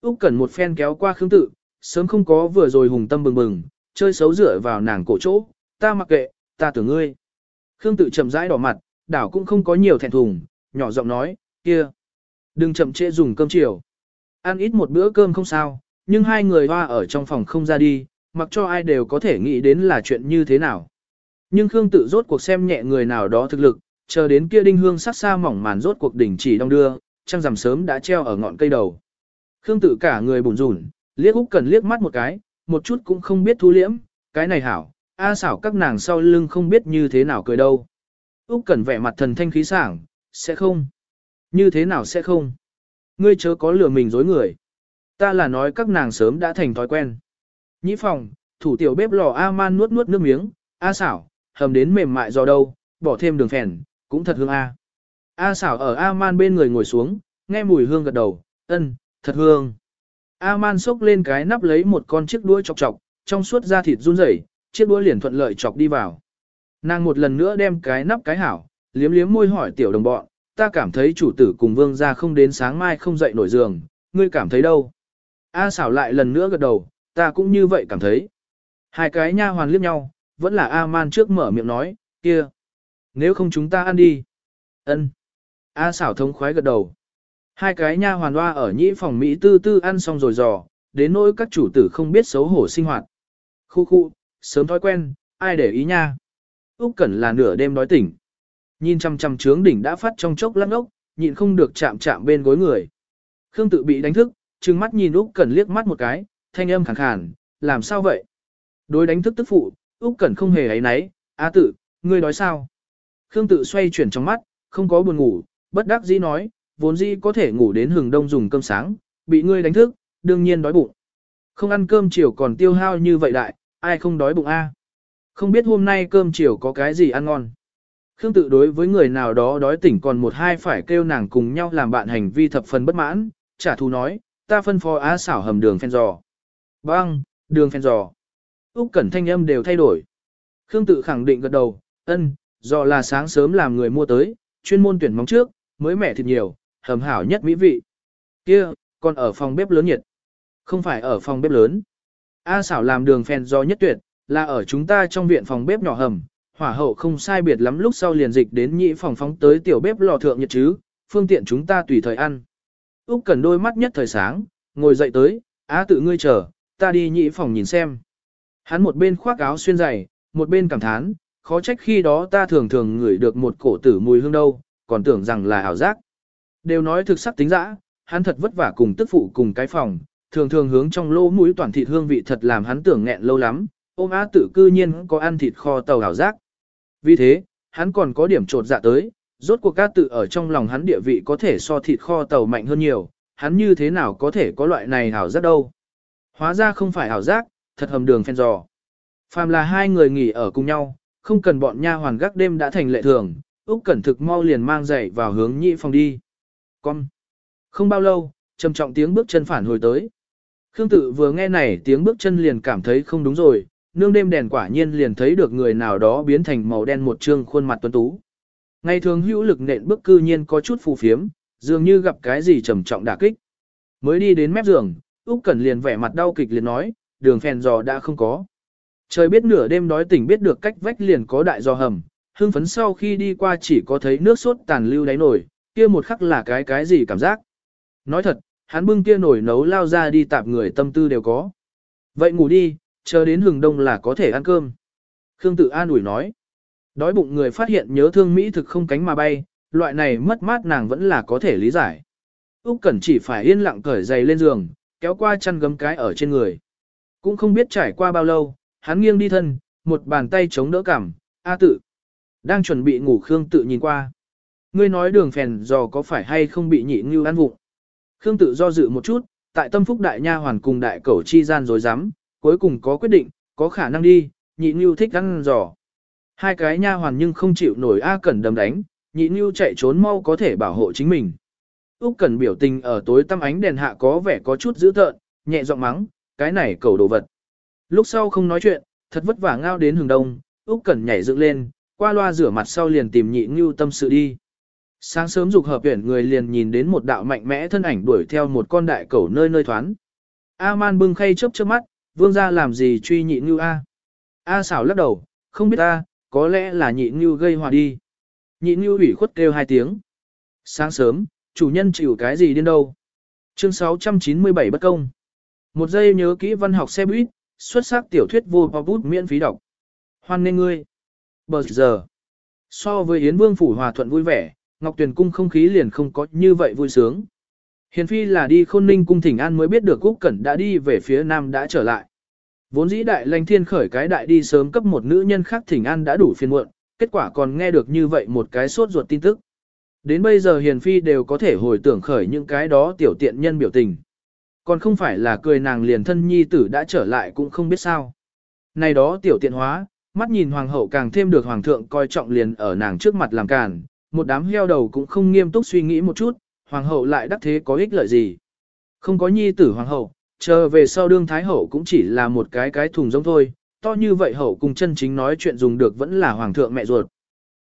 Úc Cẩn một phen kéo qua Khương Tự, sớm không có vừa rồi hùng tâm bừng bừng, chơi xấu rửa vào nàng cổ chỗ, ta mặc kệ, ta tưởng ngươi. Khương Tự chậm rãi đỏ mặt, đảo cũng không có nhiều thẹn thùng, nhỏ giọng nói, kia, đừng chậm trễ dùng cơm chiều. Ăn ít một bữa cơm không sao, nhưng hai người hoa ở trong phòng không ra đi, mặc cho ai đều có thể nghĩ đến là chuyện như thế nào. Nhưng Khương Tự rốt cuộc xem nhẹ người nào đó thực lực, chờ đến kia đinh hương sắc xa mỏng màn rốt cuộc đỉnh chỉ đong đưa, trăng rằm sớm đã treo ở ngọn cây đầu. Khương tự cả người bùn rùn, liếc Úc Cần liếc mắt một cái, một chút cũng không biết thu liễm, cái này hảo, a xảo các nàng sau lưng không biết như thế nào cười đâu. Úc Cần vẻ mặt thần thanh khí sảng, sẽ không. Như thế nào sẽ không? Ngươi chớ có lừa mình dối người. Ta là nói các nàng sớm đã thành thói quen. Nhĩ phòng, thủ tiểu bếp lò A-man nuốt nuốt nước miếng, A xảo, hầm đến mềm mại do đâu, bỏ thêm đường phèn, cũng thật hương A. A xảo ở A-man bên người ngồi xuống, nghe mùi hương gật đầu, ân, thật hương. A-man xốc lên cái nắp lấy một con chiếc đuôi chọc chọc, trong suốt da thịt run rẩy, chiếc đuôi liền thuận lợi chọc đi vào. Nàng một lần nữa đem cái nắp cái hảo, liếm liếm môi hỏi tiểu đồng bọn, ta cảm thấy chủ tử cùng vương gia không đến sáng mai không dậy nổi giường, ngươi cảm thấy đâu? A xảo lại lần nữa gật đầu, ta cũng như vậy cảm thấy. Hai cái nha hoàn liếc nhau, vẫn là A-man trước mở miệng nói, kia. Nếu không chúng ta ăn đi. ân A xảo thống khoái gật đầu. Hai cái nha hoàn hoa ở nhĩ phòng Mỹ tư tư ăn xong rồi dò, đến nỗi các chủ tử không biết xấu hổ sinh hoạt. Khu khu, sớm thói quen, ai để ý nha. Úc Cẩn là nửa đêm đói tỉnh. Nhìn chăm chăm trướng đỉnh đã phát trong chốc lắc ốc, nhịn không được chạm chạm bên gối người. Khương tự bị đánh thức, trừng mắt nhìn Úc Cẩn liếc mắt một cái, thanh âm khàn khàn, làm sao vậy? Đối đánh thức tức phụ, Úc Cẩn không hề ấy nấy, "A tự, ngươi đói sao?" Khương tự xoay chuyển trong mắt, không có buồn ngủ, bất đắc dĩ nói, vốn dĩ có thể ngủ đến hừng đông dùng cơm sáng, bị ngươi đánh thức, đương nhiên đói bụng. Không ăn cơm chiều còn tiêu hao như vậy đại, ai không đói bụng a? Không biết hôm nay cơm chiều có cái gì ăn ngon. Khương tự đối với người nào đó đói tỉnh còn một hai phải kêu nàng cùng nhau làm bạn hành vi thập phần bất mãn, trả thù nói, ta phân phó á xảo hầm đường phen giò. Băng, đường phen giò. Úc Cẩn thanh âm đều thay đổi. Khương tự khẳng định gật đầu, ân, do là sáng sớm làm người mua tới, chuyên môn tuyển móng trước, mới mẻ thịt nhiều, hầm hảo nhất mỹ vị. Kia, còn ở phòng bếp lớn nhiệt. Không phải ở phòng bếp lớn. A xảo làm đường phèn do nhất tuyệt, là ở chúng ta trong viện phòng bếp nhỏ hầm, hỏa hậu không sai biệt lắm lúc sau liền dịch đến nhị phòng phóng tới tiểu bếp lò thượng nhiệt chứ, phương tiện chúng ta tùy thời ăn. Úc cần đôi mắt nhất thời sáng, ngồi dậy tới, á tự ngươi chờ, ta đi nhị phòng nhìn xem. Hắn một bên khoác áo xuyên dày, một bên cảm thán, khó trách khi đó ta thường thường ngửi được một cổ tử mùi hương đâu, còn tưởng rằng là ảo giác. Đều nói thực sắc tính dã, hắn thật vất vả cùng tức phụ cùng cái phòng, thường thường hướng trong lỗ mũi toàn thịt hương vị thật làm hắn tưởng nghẹn lâu lắm, ôm á tự cư nhiên có ăn thịt kho tàu ảo giác. Vì thế, hắn còn có điểm trột dạ tới, rốt cuộc các tự ở trong lòng hắn địa vị có thể so thịt kho tàu mạnh hơn nhiều, hắn như thế nào có thể có loại này ảo giác đâu. Hóa ra không phải ảo giác, thật hầm đường phen giò. Phàm là hai người nghỉ ở cùng nhau, không cần bọn nha hoàn gác đêm đã thành lệ thường, Úc Cẩn thực mau liền mang giày vào hướng nhị phòng đi. Con. Không bao lâu, trầm trọng tiếng bước chân phản hồi tới. Khương Tự vừa nghe này tiếng bước chân liền cảm thấy không đúng rồi, nương đêm đèn quả nhiên liền thấy được người nào đó biến thành màu đen một trương khuôn mặt tuấn tú. Ngày thường hữu lực nện bước cư nhiên có chút phù phiếm, dường như gặp cái gì trầm trọng đả kích. Mới đi đến mép giường, Úc Cẩn liền vẻ mặt đau kịch liền nói, đường phèn giò đã không có. Trời biết nửa đêm đói tỉnh biết được cách vách liền có đại do hầm, hưng phấn sau khi đi qua chỉ có thấy nước sốt tàn lưu đáy nổi, kia một khắc là cái cái gì cảm giác. Nói thật, hắn bưng kia nổi nấu lao ra đi tạp người tâm tư đều có. Vậy ngủ đi, chờ đến hừng đông là có thể ăn cơm. Khương tự an ủi nói. Đói bụng người phát hiện nhớ thương Mỹ thực không cánh mà bay, loại này mất mát nàng vẫn là có thể lý giải. Úc Cẩn chỉ phải yên lặng cởi giày lên giường, kéo qua chăn gấm cái ở trên người. Cũng không biết trải qua bao lâu, hắn nghiêng đi thân, một bàn tay chống đỡ cằm, A tự. Đang chuẩn bị ngủ Khương tự nhìn qua. Ngươi nói đường phèn giò có phải hay không bị nhị ngưu ăn vụng. Khương tự do dự một chút, tại tâm phúc đại nha hoàn cùng đại cẩu chi gian rồi dám, cuối cùng có quyết định, có khả năng đi, nhị ngưu thích ăn giò. Hai cái nha hoàn nhưng không chịu nổi A Cẩn đấm đánh, nhị ngưu chạy trốn mau có thể bảo hộ chính mình. Úc Cẩn biểu tình ở tối tăm ánh đèn hạ có vẻ có chút dữ tợn, nhẹ giọng mắng, cái này cầu đồ vật. Lúc sau không nói chuyện, thật vất vả ngao đến hừng đông, Úc Cẩn nhảy dựng lên, qua loa rửa mặt sau liền tìm nhị ngưu tâm sự đi. Sáng sớm dục hợp tuyển người liền nhìn đến một đạo mạnh mẽ thân ảnh đuổi theo một con đại cẩu nơi nơi thoán. A-man bưng khay chớp chớp mắt, vương gia làm gì truy nhị ngưu A. A xảo lắc đầu, không biết A, có lẽ là nhị ngưu gây hòa đi. Nhị ngưu ủy khuất kêu hai tiếng. Sáng sớm, chủ nhân chịu cái gì điên đâu. Chương 697 bất công. Một giây nhớ kỹ văn học xe buýt, xuất sắc tiểu thuyết vô bọc bút miễn phí đọc. Hoan nên ngươi. Bờ giờ. So với Yến Vương Phủ Hòa Thuận vui vẻ, Ngọc Tuyền Cung không khí liền không có như vậy vui sướng. Hiền Phi là đi khôn ninh cung thỉnh an mới biết được Cúc Cẩn đã đi về phía nam đã trở lại. Vốn dĩ đại lãnh thiên khởi cái đại đi sớm cấp một nữ nhân khác thỉnh an đã đủ phiền muộn, kết quả còn nghe được như vậy một cái sốt ruột tin tức. Đến bây giờ Hiền Phi đều có thể hồi tưởng khởi những cái đó tiểu tiện nhân biểu tình. Còn không phải là cười nàng liền thân nhi tử đã trở lại cũng không biết sao. Này đó tiểu tiện hóa, mắt nhìn hoàng hậu càng thêm được hoàng thượng coi trọng liền ở nàng trước mặt làm càn, một đám heo đầu cũng không nghiêm túc suy nghĩ một chút, hoàng hậu lại đắc thế có ích lợi gì. Không có nhi tử hoàng hậu, chờ về sau đương thái hậu cũng chỉ là một cái cái thùng giống thôi, to như vậy hậu cùng chân chính nói chuyện dùng được vẫn là hoàng thượng mẹ ruột.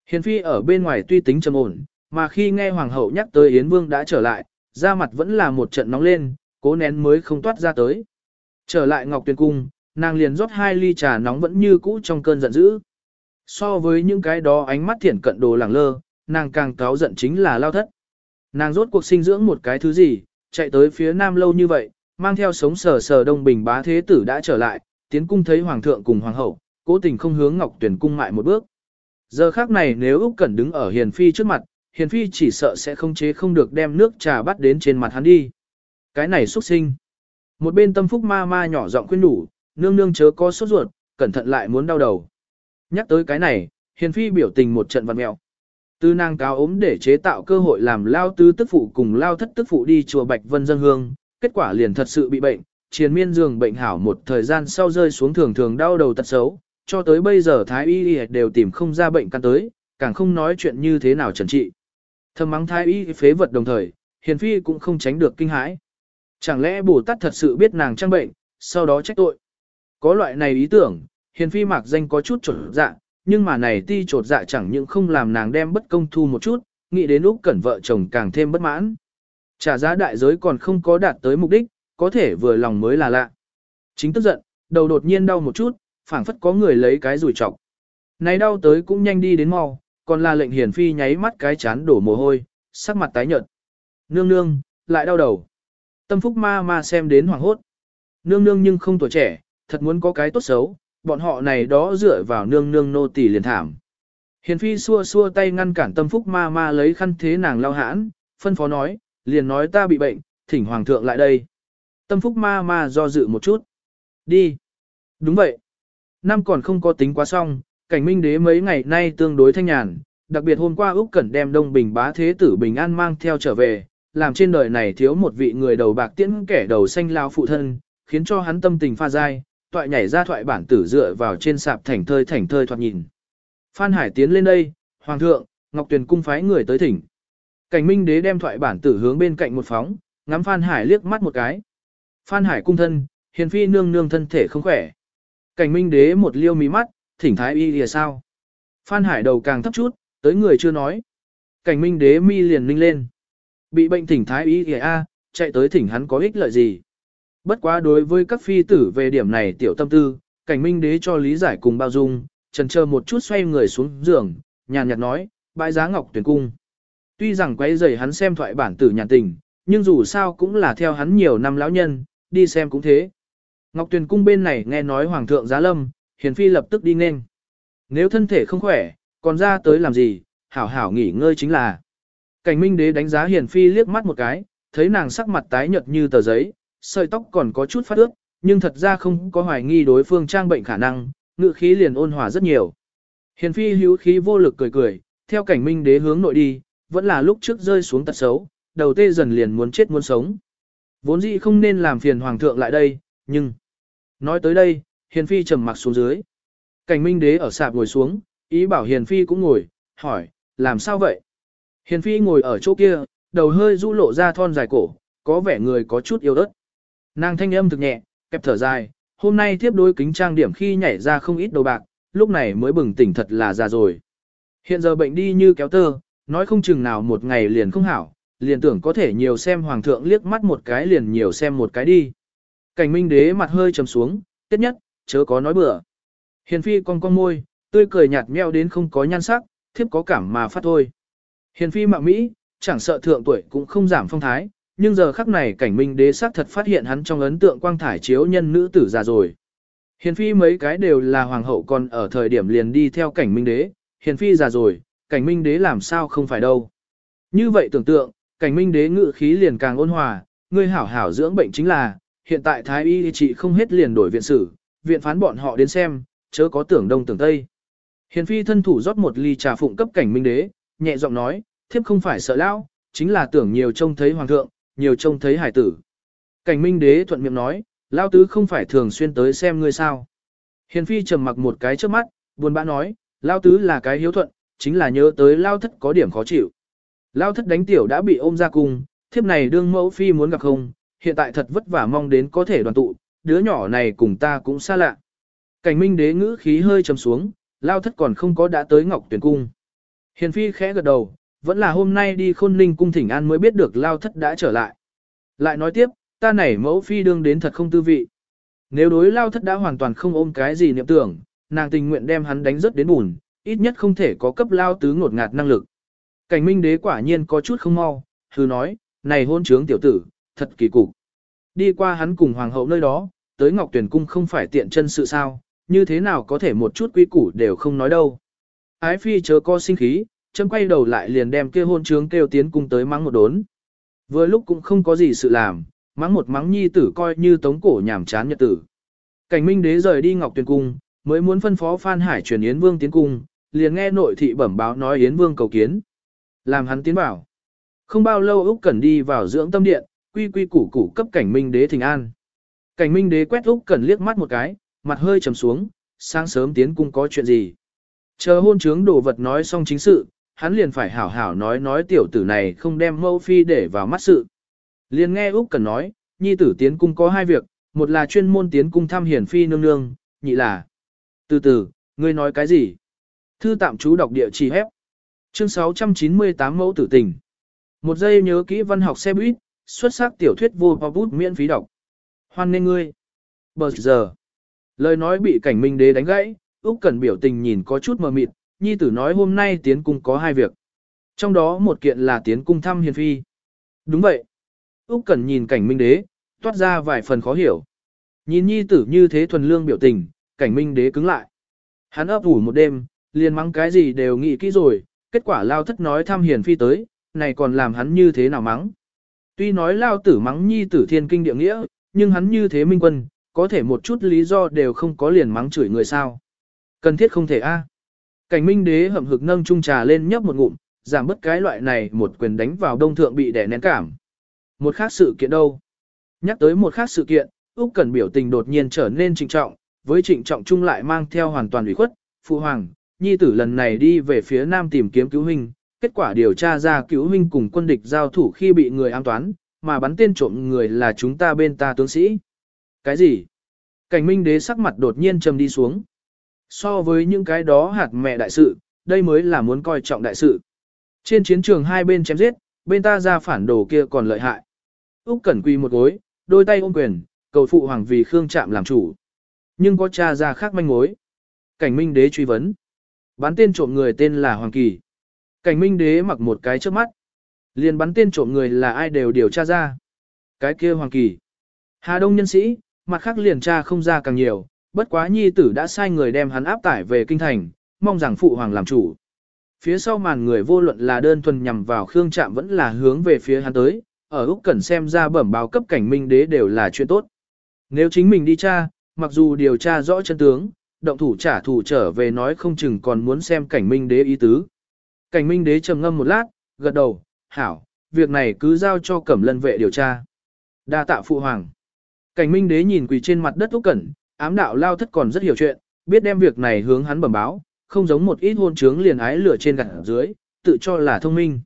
Hiền phi ở bên ngoài tuy tính trầm ổn, mà khi nghe hoàng hậu nhắc tới Yến Vương đã trở lại, da mặt vẫn là một trận nóng lên, cố nén mới không toát ra tới. Trở lại Ngọc Tuyền Cung, nàng liền rót hai ly trà nóng vẫn như cũ trong cơn giận dữ. So với những cái đó ánh mắt thiển cận đồ lẳng lơ, nàng càng cáo giận chính là lao thất. Nàng rốt cuộc sinh dưỡng một cái thứ gì, chạy tới phía nam lâu như vậy, mang theo sống sờ sờ đông bình bá thế tử đã trở lại, tiến cung thấy hoàng thượng cùng hoàng hậu, cố tình không hướng Ngọc Tuyền Cung mại một bước. Giờ khác này nếu Úc Cẩn đứng ở Hiền Phi trước mặt, Hiền Phi chỉ sợ sẽ không chế không được đem nước trà bắt đến trên mặt hắn đi. Cái này xuất sinh. Một bên tâm phúc ma ma nhỏ giọng khuyên đủ nương nương chớ có sốt ruột, cẩn thận lại muốn đau đầu. Nhắc tới cái này, Hiền Phi biểu tình một trận vặn mẹo. Tư nàng cáo ốm để chế tạo cơ hội làm lao tứ tức phụ cùng lao thất tức phụ đi chùa Bạch Vân dân hương, kết quả liền thật sự bị bệnh, triền miên giường bệnh hảo một thời gian sau rơi xuống thường thường đau đầu tật xấu, cho tới bây giờ Thái Y đều tìm không ra bệnh căn tới, càng không nói chuyện như thế nào trần trị. Thầm mắng Thái Y phế vật đồng thời, Hiền Phi cũng không tránh được kinh hãi. Chẳng lẽ Bồ Tát thật sự biết nàng trang bệnh, sau đó trách tội. Có loại này ý tưởng, Hiền Phi mạc danh có chút trột dạ, nhưng mà này ti trột dạ chẳng những không làm nàng đem bất công thu một chút, nghĩ đến lúc cẩn vợ chồng càng thêm bất mãn. Trả giá đại giới còn không có đạt tới mục đích, có thể vừa lòng mới là lạ. Chính tức giận, đầu đột nhiên đau một chút, phảng phất có người lấy cái rủi trọc. Này đau tới cũng nhanh đi đến mau, còn là lệnh hiền phi nháy mắt cái chán đổ mồ hôi, sắc mặt tái nhợt. Nương nương, lại đau đầu. Tâm phúc ma ma xem đến hoàng hốt. Nương nương nhưng không tuổi trẻ, thật muốn có cái tốt xấu, bọn họ này đó dựa vào nương nương nô tỳ liền thảm. Hiền phi xua xua tay ngăn cản tâm phúc ma ma lấy khăn thế nàng lao hãn, phân phó nói, liền nói ta bị bệnh, thỉnh hoàng thượng lại đây. Tâm phúc ma ma do dự một chút. Đi. Đúng vậy. Năm còn không có tính quá xong, cảnh minh đế mấy ngày nay tương đối thanh nhàn, đặc biệt hôm qua Úc Cẩn đem Đông Bình bá thế tử Bình An mang theo trở về, làm trên đời này thiếu một vị người đầu bạc tiễn kẻ đầu xanh lao phụ thân, khiến cho hắn tâm tình pha dai, toại nhảy ra thoại bản tử dựa vào trên sạp thành thơi thành thơi thoạt nhìn. Phan Hải tiến lên đây, Hoàng thượng, Ngọc Tuyền cung phái người tới thỉnh. Cảnh Minh Đế đem thoại bản tử hướng bên cạnh một phóng, ngắm Phan Hải liếc mắt một cái. Phan Hải cung thân, hiền phi nương nương thân thể không khỏe. Cảnh Minh Đế một liêu mí mắt, thỉnh thái y lìa sao. Phan Hải đầu càng thấp chút, tới người chưa nói. Cảnh Minh Đế mi liền ninh lên. Bị bệnh thỉnh thái y lìa a, chạy tới thỉnh hắn có ích lợi gì. Bất quá đối với các phi tử về điểm này tiểu tâm tư, cảnh Minh Đế cho lý giải cùng bao dung, trần chờ một chút xoay người xuống giường, nhàn nhạt nói, bãi giá ngọc tuyển cung. Tuy rằng quấy rầy hắn xem thoại bản tử nhàn tình, nhưng dù sao cũng là theo hắn nhiều năm lão nhân, đi xem cũng thế. Ngọc tuyển cung bên này nghe nói hoàng thượng giá lâm, hiền phi lập tức đi nên. Nếu thân thể không khỏe, còn ra tới làm gì, hảo hảo nghỉ ngơi chính là. Cảnh minh đế đánh giá hiền phi liếc mắt một cái, thấy nàng sắc mặt tái nhợt như tờ giấy, sợi tóc còn có chút phát ướt, nhưng thật ra không có hoài nghi đối phương trang bệnh khả năng, ngự khí liền ôn hòa rất nhiều. Hiền phi hữu khí vô lực cười cười, theo cảnh minh đế hướng nội đi, vẫn là lúc trước rơi xuống tật xấu, đầu tê dần liền muốn chết muốn sống. Vốn dĩ không nên làm phiền hoàng thượng lại đây, nhưng... Nói tới đây, hiền phi trầm mặc xuống dưới. Cảnh minh đế ở sạp ngồi xuống, ý bảo hiền phi cũng ngồi, hỏi, làm sao vậy? Hiền phi ngồi ở chỗ kia, đầu hơi rũ lộ ra thon dài cổ, có vẻ người có chút yếu ớt. Nàng thanh âm thực nhẹ, kẹp thở dài, hôm nay tiếp đối kính trang điểm khi nhảy ra không ít đầu bạc, lúc này mới bừng tỉnh thật là già rồi. Hiện giờ bệnh đi như kéo tơ, nói không chừng nào một ngày liền không hảo, liền tưởng có thể nhiều xem hoàng thượng liếc mắt một cái liền nhiều xem một cái đi. Cảnh minh đế mặt hơi trầm xuống, tiết nhất, chớ có nói bừa. Hiền phi cong cong môi, tươi cười nhạt meo đến không có nhan sắc, thiếp có cảm mà phát thôi. Hiền phi mạo Mỹ, chẳng sợ thượng tuổi cũng không giảm phong thái, nhưng giờ khắc này cảnh minh đế xác thật phát hiện hắn trong ấn tượng quang thải chiếu nhân nữ tử già rồi. Hiền phi mấy cái đều là hoàng hậu còn ở thời điểm liền đi theo cảnh minh đế, hiền phi già rồi, cảnh minh đế làm sao không phải đâu. Như vậy tưởng tượng, cảnh minh đế ngự khí liền càng ôn hòa, ngươi hảo hảo dưỡng bệnh chính là, hiện tại thái y trị không hết liền đổi viện sử, viện phán bọn họ đến xem, chớ có tưởng đông tưởng tây. Hiền phi thân thủ rót một ly trà phụng cấp cảnh minh đế, nhẹ giọng nói, thiếp không phải sợ lão, chính là tưởng nhiều trông thấy hoàng thượng, nhiều trông thấy hải tử. Cảnh minh đế thuận miệng nói, lao tứ không phải thường xuyên tới xem ngươi sao. Hiền phi trầm mặc một cái trước mắt, buồn bã nói, lao tứ là cái hiếu thuận, chính là nhớ tới lao thất có điểm khó chịu. Lao thất đánh tiểu đã bị ôm ra cung, thiếp này đương mẫu phi muốn gặp không, hiện tại thật vất vả mong đến có thể đoàn tụ, đứa nhỏ này cùng ta cũng xa lạ. Cảnh minh đế ngữ khí hơi trầm xuống, lao thất còn không có đã tới ngọc tuyển cung. Hiền phi khẽ gật đầu, vẫn là hôm nay đi khôn ninh cung thỉnh an mới biết được lao thất đã trở lại. Lại nói tiếp, ta này mẫu phi đương đến thật không tư vị. Nếu đối lao thất đã hoàn toàn không ôm cái gì niệm tưởng, nàng tình nguyện đem hắn đánh rất đến bùn, ít nhất không thể có cấp lao tứ ngột ngạt năng lực. Cảnh minh đế quả nhiên có chút không mau, hư nói, này hôn trướng tiểu tử, thật kỳ cục. Đi qua hắn cùng hoàng hậu nơi đó, tới ngọc tuyển cung không phải tiện chân sự sao, như thế nào có thể một chút quy củ đều không nói đâu. Ái phi chớ co sinh khí, chấm quay đầu lại liền đem kia hôn trướng kêu tiến cung tới mắng một đốn. Vừa lúc cũng không có gì sự làm, mắng một mắng nhi tử coi như tống cổ nhảm chán nhật tử. Cảnh minh đế rời đi ngọc tuyển cung, mới muốn phân phó Phan Hải truyền Yến Vương tiến cung, liền nghe nội thị bẩm báo nói Yến Vương cầu kiến. Làm hắn tiến bảo. Không bao lâu Úc Cẩn đi vào dưỡng tâm điện, quy quy củ củ cấp cảnh minh đế thỉnh an. Cảnh minh đế quét Úc Cẩn liếc mắt một cái, mặt hơi trầm xuống, sáng sớm tiến cung có chuyện gì. Chờ hôn trướng đồ vật nói xong chính sự, hắn liền phải hảo hảo nói nói tiểu tử này không đem mẫu phi để vào mắt sự. Liền nghe Úc cần nói, nhi tử tiến cung có hai việc, một là chuyên môn tiến cung thăm hiển phi nương nương, nhị là từ từ, ngươi nói cái gì? Thư tạm chú đọc địa chỉ hép. Chương 698 mẫu tử tình. Một giây nhớ kỹ văn học xe buýt, xuất sắc tiểu thuyết vô bao bút miễn phí đọc. Hoan nên ngươi. Bờ giờ. Lời nói bị cảnh minh đế đánh gãy, Úc Cẩn biểu tình nhìn có chút mờ mịt, nhi tử nói hôm nay tiến cung có hai việc. Trong đó một kiện là tiến cung thăm hiền phi. Đúng vậy. Úc Cẩn nhìn cảnh minh đế, toát ra vài phần khó hiểu. Nhìn nhi tử như thế thuần lương biểu tình, cảnh minh đế cứng lại. Hắn ấp ủ một đêm, liền mắng cái gì đều nghĩ kỹ rồi, kết quả lao thất nói thăm hiền phi tới, này còn làm hắn như thế nào mắng. Tuy nói lao tử mắng nhi tử thiên kinh địa nghĩa, nhưng hắn như thế minh quân, có thể một chút lý do đều không có liền mắng chửi người sao. Cần thiết không thể a. Cảnh minh đế hậm hực nâng chung trà lên nhấp một ngụm, giảm bớt cái loại này một quyền đánh vào đông thượng bị đè nén cảm. Một khác sự kiện đâu? Nhắc tới một khác sự kiện, Úc Cẩn biểu tình đột nhiên trở nên trịnh trọng, với trịnh trọng chung lại mang theo hoàn toàn ủy khuất, phụ hoàng, nhi tử lần này đi về phía nam tìm kiếm cứu huynh, kết quả điều tra ra cứu huynh cùng quân địch giao thủ khi bị người ám toán, mà bắn tên trộm người là chúng ta bên ta tướng sĩ. Cái gì? Cảnh minh đế sắc mặt đột nhiên trầm đi xuống. So với những cái đó hạt mẹ đại sự, đây mới là muốn coi trọng đại sự. Trên chiến trường hai bên chém giết, bên ta ra phản đồ kia còn lợi hại. Úc Cẩn quỳ một gối, đôi tay ôm quyền, cầu phụ hoàng vì Khương Trạm làm chủ. Nhưng có tra ra khác manh mối. Cảnh Minh Đế truy vấn. Bắn tên trộm người tên là Hoàng Kỳ. Cảnh Minh Đế mặc một cái trước mắt. Liền bắn tên trộm người là ai đều điều tra ra. Cái kia Hoàng Kỳ. Hà Đông nhân sĩ, mặt khác liền tra không ra càng nhiều, bất quá nhi tử đã sai người đem hắn áp tải về kinh thành, mong rằng phụ hoàng làm chủ. Phía sau màn người vô luận là đơn thuần nhằm vào Khương Trạm vẫn là hướng về phía hắn tới, ở Úc Cẩn xem ra bẩm báo cấp cảnh minh đế đều là chuyện tốt. Nếu chính mình đi tra, mặc dù điều tra rõ chân tướng, động thủ trả thù trở về nói không chừng còn muốn xem cảnh minh đế ý tứ. Cảnh minh đế trầm ngâm một lát, gật đầu, hảo, việc này cứ giao cho cẩm lân vệ điều tra. đa tạ phụ hoàng. Cảnh minh đế nhìn quỳ trên mặt đất Úc Cẩn, ám đạo lao thất còn rất hiểu chuyện, biết đem việc này hướng hắn bẩm báo, không giống một ít hôn trướng liền ái lửa trên gạt dưới, tự cho là thông minh.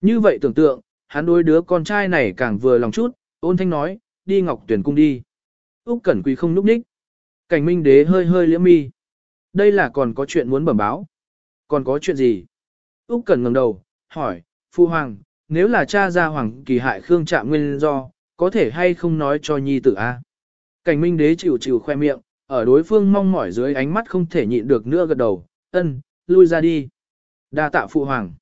Như vậy tưởng tượng, hắn đối đứa con trai này càng vừa lòng chút, ôn thanh nói, đi ngọc tuyển cung đi. Úc Cẩn Quỳ không núp ních. Cảnh Minh Đế hơi hơi liễm mi. Đây là còn có chuyện muốn bẩm báo. Còn có chuyện gì? Úc Cẩn ngẩng đầu, hỏi, Phu Hoàng, nếu là cha gia Hoàng kỳ hại Khương Trạm nguyên do, có thể hay không nói cho nhi tử a? Cảnh Minh Đế chịu chịu khoe miệng, ở đối phương mong mỏi dưới ánh mắt không thể nhịn được nữa gật đầu, ân, lui ra đi. Đa tạ Phụ Hoàng.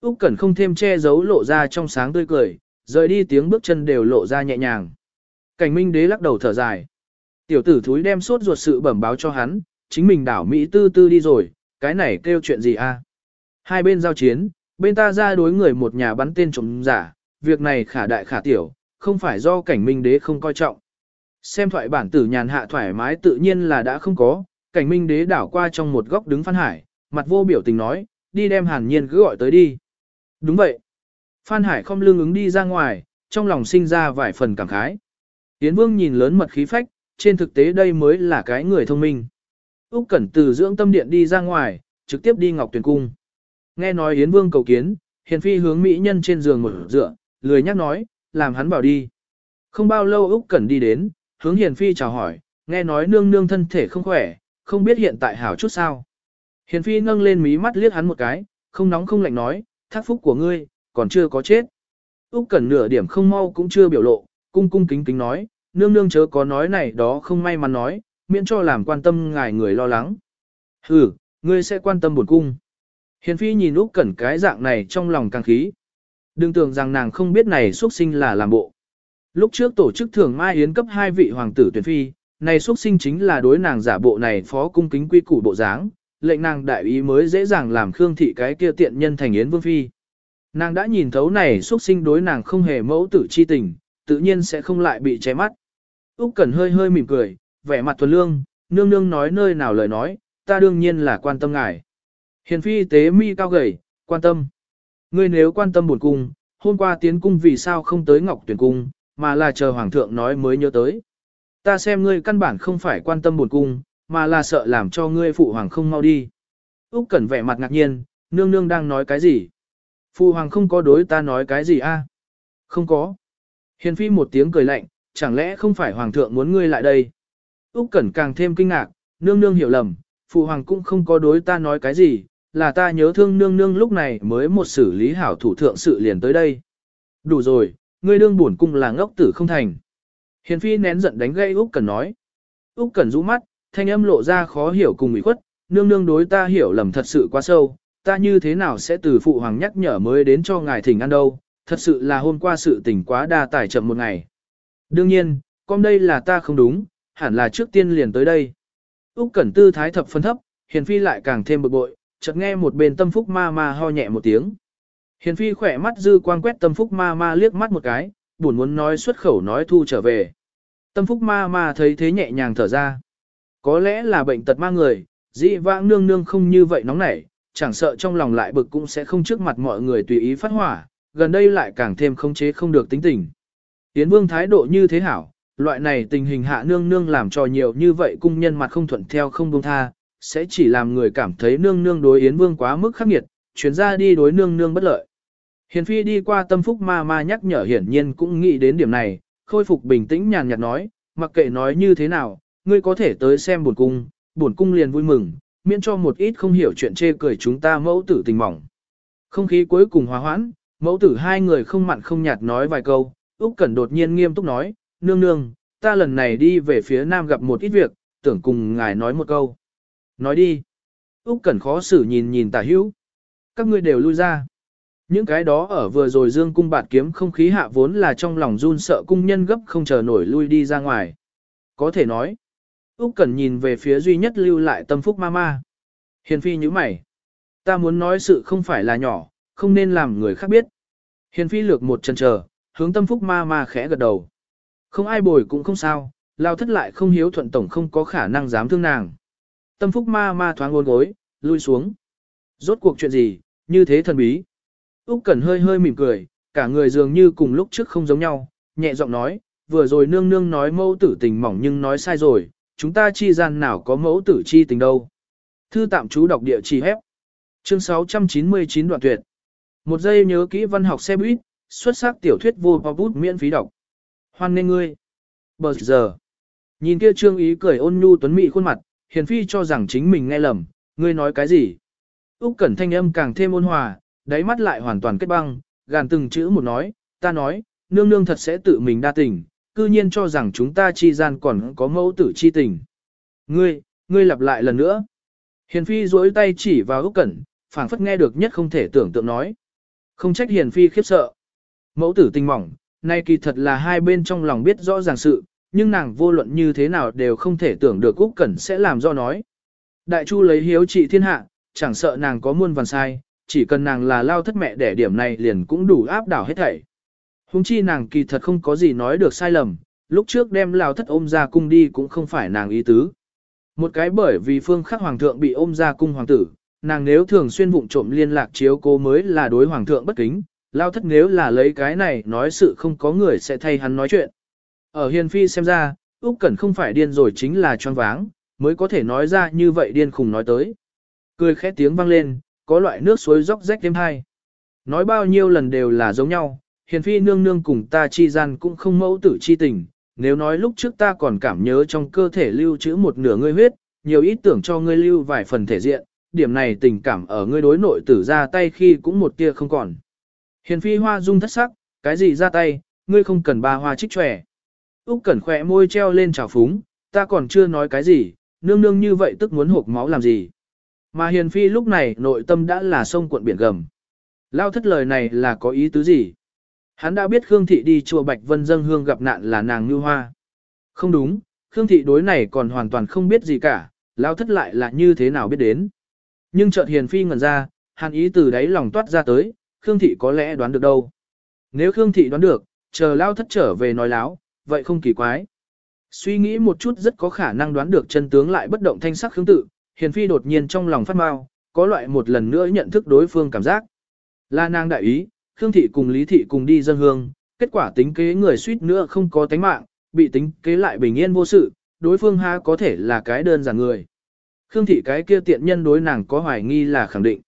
Úc Cẩn không thêm che giấu lộ ra trong sáng tươi cười, rời đi tiếng bước chân đều lộ ra nhẹ nhàng. Cảnh Minh Đế lắc đầu thở dài. Tiểu tử thúi đem suốt ruột sự bẩm báo cho hắn, chính mình đảo Mỹ tư tư đi rồi, cái này kêu chuyện gì a? Hai bên giao chiến, bên ta ra đối người một nhà bắn tên trộm giả, việc này khả đại khả tiểu, không phải do cảnh minh đế không coi trọng. Xem thoại bản tử nhàn hạ thoải mái tự nhiên là đã không có, cảnh minh đế đảo qua trong một góc đứng Phan Hải, mặt vô biểu tình nói, đi đem hàn nhiên cứ gọi tới đi. Đúng vậy. Phan Hải không lương ứng đi ra ngoài, trong lòng sinh ra vài phần cảm khái. Tiến vương nhìn lớn mật khí phách, trên thực tế đây mới là cái người thông minh. Úc Cẩn từ dưỡng tâm điện đi ra ngoài, trực tiếp đi Ngọc Tuyền cung. Nghe nói Yến Vương cầu kiến, Hiền phi hướng mỹ nhân trên giường một dựa, lười nhắc nói, làm hắn bảo đi. Không bao lâu Úc Cẩn đi đến, hướng Hiền phi chào hỏi, nghe nói nương nương thân thể không khỏe, không biết hiện tại hảo chút sao. Hiền phi nâng lên mí mắt liếc hắn một cái, không nóng không lạnh nói, thác phúc của ngươi, còn chưa có chết. Úc Cẩn nửa điểm không mau cũng chưa biểu lộ, cung cung kính kính nói, nương nương chớ có nói này đó không may mắn nói, miễn cho làm quan tâm ngài người lo lắng. Hừ, ngươi sẽ quan tâm buồn cung. Hiền phi nhìn Úc Cẩn cái dạng này trong lòng càng khí. Đừng tưởng rằng nàng không biết này xuất sinh là làm bộ. Lúc trước tổ chức thưởng mai yến cấp hai vị hoàng tử tuyển phi, này xuất sinh chính là đối nàng giả bộ này phó cung kính quy củ bộ dáng, lệnh nàng đại ý mới dễ dàng làm Khương thị cái kia tiện nhân thành yến vương phi. Nàng đã nhìn thấu này xuất sinh đối nàng không hề mẫu tử chi tình, tự nhiên sẽ không lại bị che mắt. Úc Cẩn hơi hơi mỉm cười, vẻ mặt thuần lương, nương nương nói nơi nào lời nói, ta đương nhiên là quan tâm ngài. Hiền phi tế mi cao gầy, quan tâm. Ngươi nếu quan tâm buồn cung, hôm qua tiến cung vì sao không tới Ngọc Tuyển cung, mà là chờ hoàng thượng nói mới nhớ tới. Ta xem ngươi căn bản không phải quan tâm buồn cung, mà là sợ làm cho ngươi phụ hoàng không mau đi. Úc Cẩn vẻ mặt ngạc nhiên, nương nương đang nói cái gì? Phụ hoàng không có đối ta nói cái gì a? Không có. Hiền phi một tiếng cười lạnh, chẳng lẽ không phải hoàng thượng muốn ngươi lại đây? Úc Cẩn càng thêm kinh ngạc, nương nương hiểu lầm, phụ hoàng cũng không có đối ta nói cái gì, là ta nhớ thương nương nương lúc này mới một xử lý hảo thủ thượng sự liền tới đây. Đủ rồi, ngươi đương buồn cung là ngốc tử không thành. Hiền phi nén giận đánh gây Úc Cẩn nói. Úc Cẩn rũ mắt, thanh âm lộ ra khó hiểu cùng ủy khuất, nương nương đối ta hiểu lầm thật sự quá sâu, ta như thế nào sẽ từ phụ hoàng nhắc nhở mới đến cho ngài thỉnh ăn đâu, thật sự là hôm qua sự tình quá đa tải chậm một ngày. Đương nhiên, con đây là ta không đúng, hẳn là trước tiên liền tới đây. Úc Cẩn tư thái thập phân thấp, Hiền Phi lại càng thêm bực bội, chợt nghe một bên tâm phúc ma ma ho nhẹ một tiếng. Hiền Phi khỏe mắt dư quang quét tâm phúc ma ma liếc mắt một cái, buồn muốn nói xuất khẩu nói thu trở về. Tâm phúc ma ma thấy thế nhẹ nhàng thở ra. Có lẽ là bệnh tật ma người, dị vãng nương nương không như vậy nóng nảy, chẳng sợ trong lòng lại bực cũng sẽ không trước mặt mọi người tùy ý phát hỏa, gần đây lại càng thêm không chế không được tính tình. Yến Vương thái độ như thế hảo, loại này tình hình hạ nương nương làm cho nhiều như vậy cung nhân mặt không thuận theo không buông tha, sẽ chỉ làm người cảm thấy nương nương đối Yến Vương quá mức khắc nghiệt, chuyển ra đi đối nương nương bất lợi. Hiền phi đi qua tâm phúc ma ma nhắc nhở hiển nhiên cũng nghĩ đến điểm này, khôi phục bình tĩnh nhàn nhạt nói, mặc kệ nói như thế nào, ngươi có thể tới xem buồn cung, buồn cung liền vui mừng, miễn cho một ít không hiểu chuyện chê cười chúng ta mẫu tử tình mỏng. Không khí cuối cùng hòa hoãn, mẫu tử hai người không mặn không nhạt nói vài câu, Úc Cẩn đột nhiên nghiêm túc nói, nương nương, ta lần này đi về phía nam gặp một ít việc, tưởng cùng ngài nói một câu. Nói đi. Úc Cẩn khó xử nhìn nhìn tả hữu. Các ngươi đều lui ra. Những cái đó ở vừa rồi dương cung bạt kiếm không khí hạ vốn là trong lòng run sợ cung nhân gấp không chờ nổi lui đi ra ngoài. Có thể nói. Úc Cẩn nhìn về phía duy nhất lưu lại tâm phúc ma ma. Hiền phi như mày. Ta muốn nói sự không phải là nhỏ, không nên làm người khác biết. Hiền phi lược một chân chờ, hướng tâm phúc ma ma khẽ gật đầu. Không ai bồi cũng không sao, lao thất lại không hiếu thuận tổng không có khả năng dám thương nàng. Tâm phúc ma ma thoáng ngôn gối, lui xuống. Rốt cuộc chuyện gì, như thế thần bí. Úc Cẩn hơi hơi mỉm cười, cả người dường như cùng lúc trước không giống nhau, nhẹ giọng nói, vừa rồi nương nương nói mẫu tử tình mỏng nhưng nói sai rồi, chúng ta chi gian nào có mẫu tử chi tình đâu. Thư tạm chú đọc địa chỉ hép. Chương 699 đoạn tuyệt. Một giây nhớ kỹ văn học xe buýt, xuất sắc tiểu thuyết vô bọc bút miễn phí đọc. Hoan nên ngươi. Bờ giờ. Nhìn kia trương ý cười ôn nhu tuấn mỹ khuôn mặt, hiền phi cho rằng chính mình nghe lầm, ngươi nói cái gì. Úc Cẩn thanh âm càng thêm ôn hòa, đáy mắt lại hoàn toàn kết băng, gàn từng chữ một nói, ta nói, nương nương thật sẽ tự mình đa tình, cư nhiên cho rằng chúng ta chi gian còn có mẫu tử chi tình. Ngươi, ngươi lặp lại lần nữa. Hiền phi duỗi tay chỉ vào Úc Cẩn, phảng phất nghe được nhất không thể tưởng tượng nói. Không trách Hiền phi khiếp sợ. Mẫu tử tình mỏng, nay kỳ thật là hai bên trong lòng biết rõ ràng sự, nhưng nàng vô luận như thế nào đều không thể tưởng được Úc Cẩn sẽ làm do nói. Đại Chu lấy hiếu trị thiên hạ, chẳng sợ nàng có muôn vàn sai, chỉ cần nàng là lao thất mẹ đẻ điểm này liền cũng đủ áp đảo hết thảy. Hùng chi nàng kỳ thật không có gì nói được sai lầm, lúc trước đem lao thất ôm ra cung đi cũng không phải nàng ý tứ. Một cái bởi vì phương khắc hoàng thượng bị ôm ra cung hoàng tử, nàng nếu thường xuyên vụng trộm liên lạc chiếu cố mới là đối hoàng thượng bất kính, lao thất nếu là lấy cái này nói sự không có người sẽ thay hắn nói chuyện. Ở hiền phi xem ra, Úc Cẩn không phải điên rồi chính là choáng váng, mới có thể nói ra như vậy điên khùng nói tới. Cười khẽ tiếng vang lên, có loại nước suối róc rách thêm hai. Nói bao nhiêu lần đều là giống nhau, hiền phi nương nương cùng ta chi gian cũng không mẫu tử chi tình, nếu nói lúc trước ta còn cảm nhớ trong cơ thể lưu trữ một nửa ngươi huyết, nhiều ít tưởng cho ngươi lưu vài phần thể diện, điểm này tình cảm ở ngươi đối nội tử ra tay khi cũng một tia không còn. Hiền phi hoa dung thất sắc, cái gì ra tay, ngươi không cần ba hoa trích tròe. Úc Cẩn khỏe môi treo lên trào phúng, ta còn chưa nói cái gì, nương nương như vậy tức muốn hộp máu làm gì. Mà Hiền Phi lúc này nội tâm đã là sông cuộn biển gầm. Lao thất lời này là có ý tứ gì? Hắn đã biết Khương Thị đi chùa Bạch Vân dâng hương gặp nạn là nàng như hoa. Không đúng, Khương Thị đối này còn hoàn toàn không biết gì cả, Lao thất lại là như thế nào biết đến. Nhưng chợt Hiền Phi ngẩn ra, hàn ý từ đáy lòng toát ra tới, Khương Thị có lẽ đoán được đâu. Nếu Khương Thị đoán được, chờ Lao thất trở về nói láo, vậy không kỳ quái. Suy nghĩ một chút rất có khả năng đoán được chân tướng lại bất động thanh sắc Khương Tự, Hiền Phi đột nhiên trong lòng phát mau, có loại một lần nữa nhận thức đối phương cảm giác. La nàng đại ý, Khương Thị cùng Lý Thị cùng đi dân hương, kết quả tính kế người suýt nữa không có tánh mạng, bị tính kế lại bình yên vô sự, đối phương ha có thể là cái đơn giản người. Khương Thị cái kia tiện nhân đối nàng có hoài nghi là khẳng định.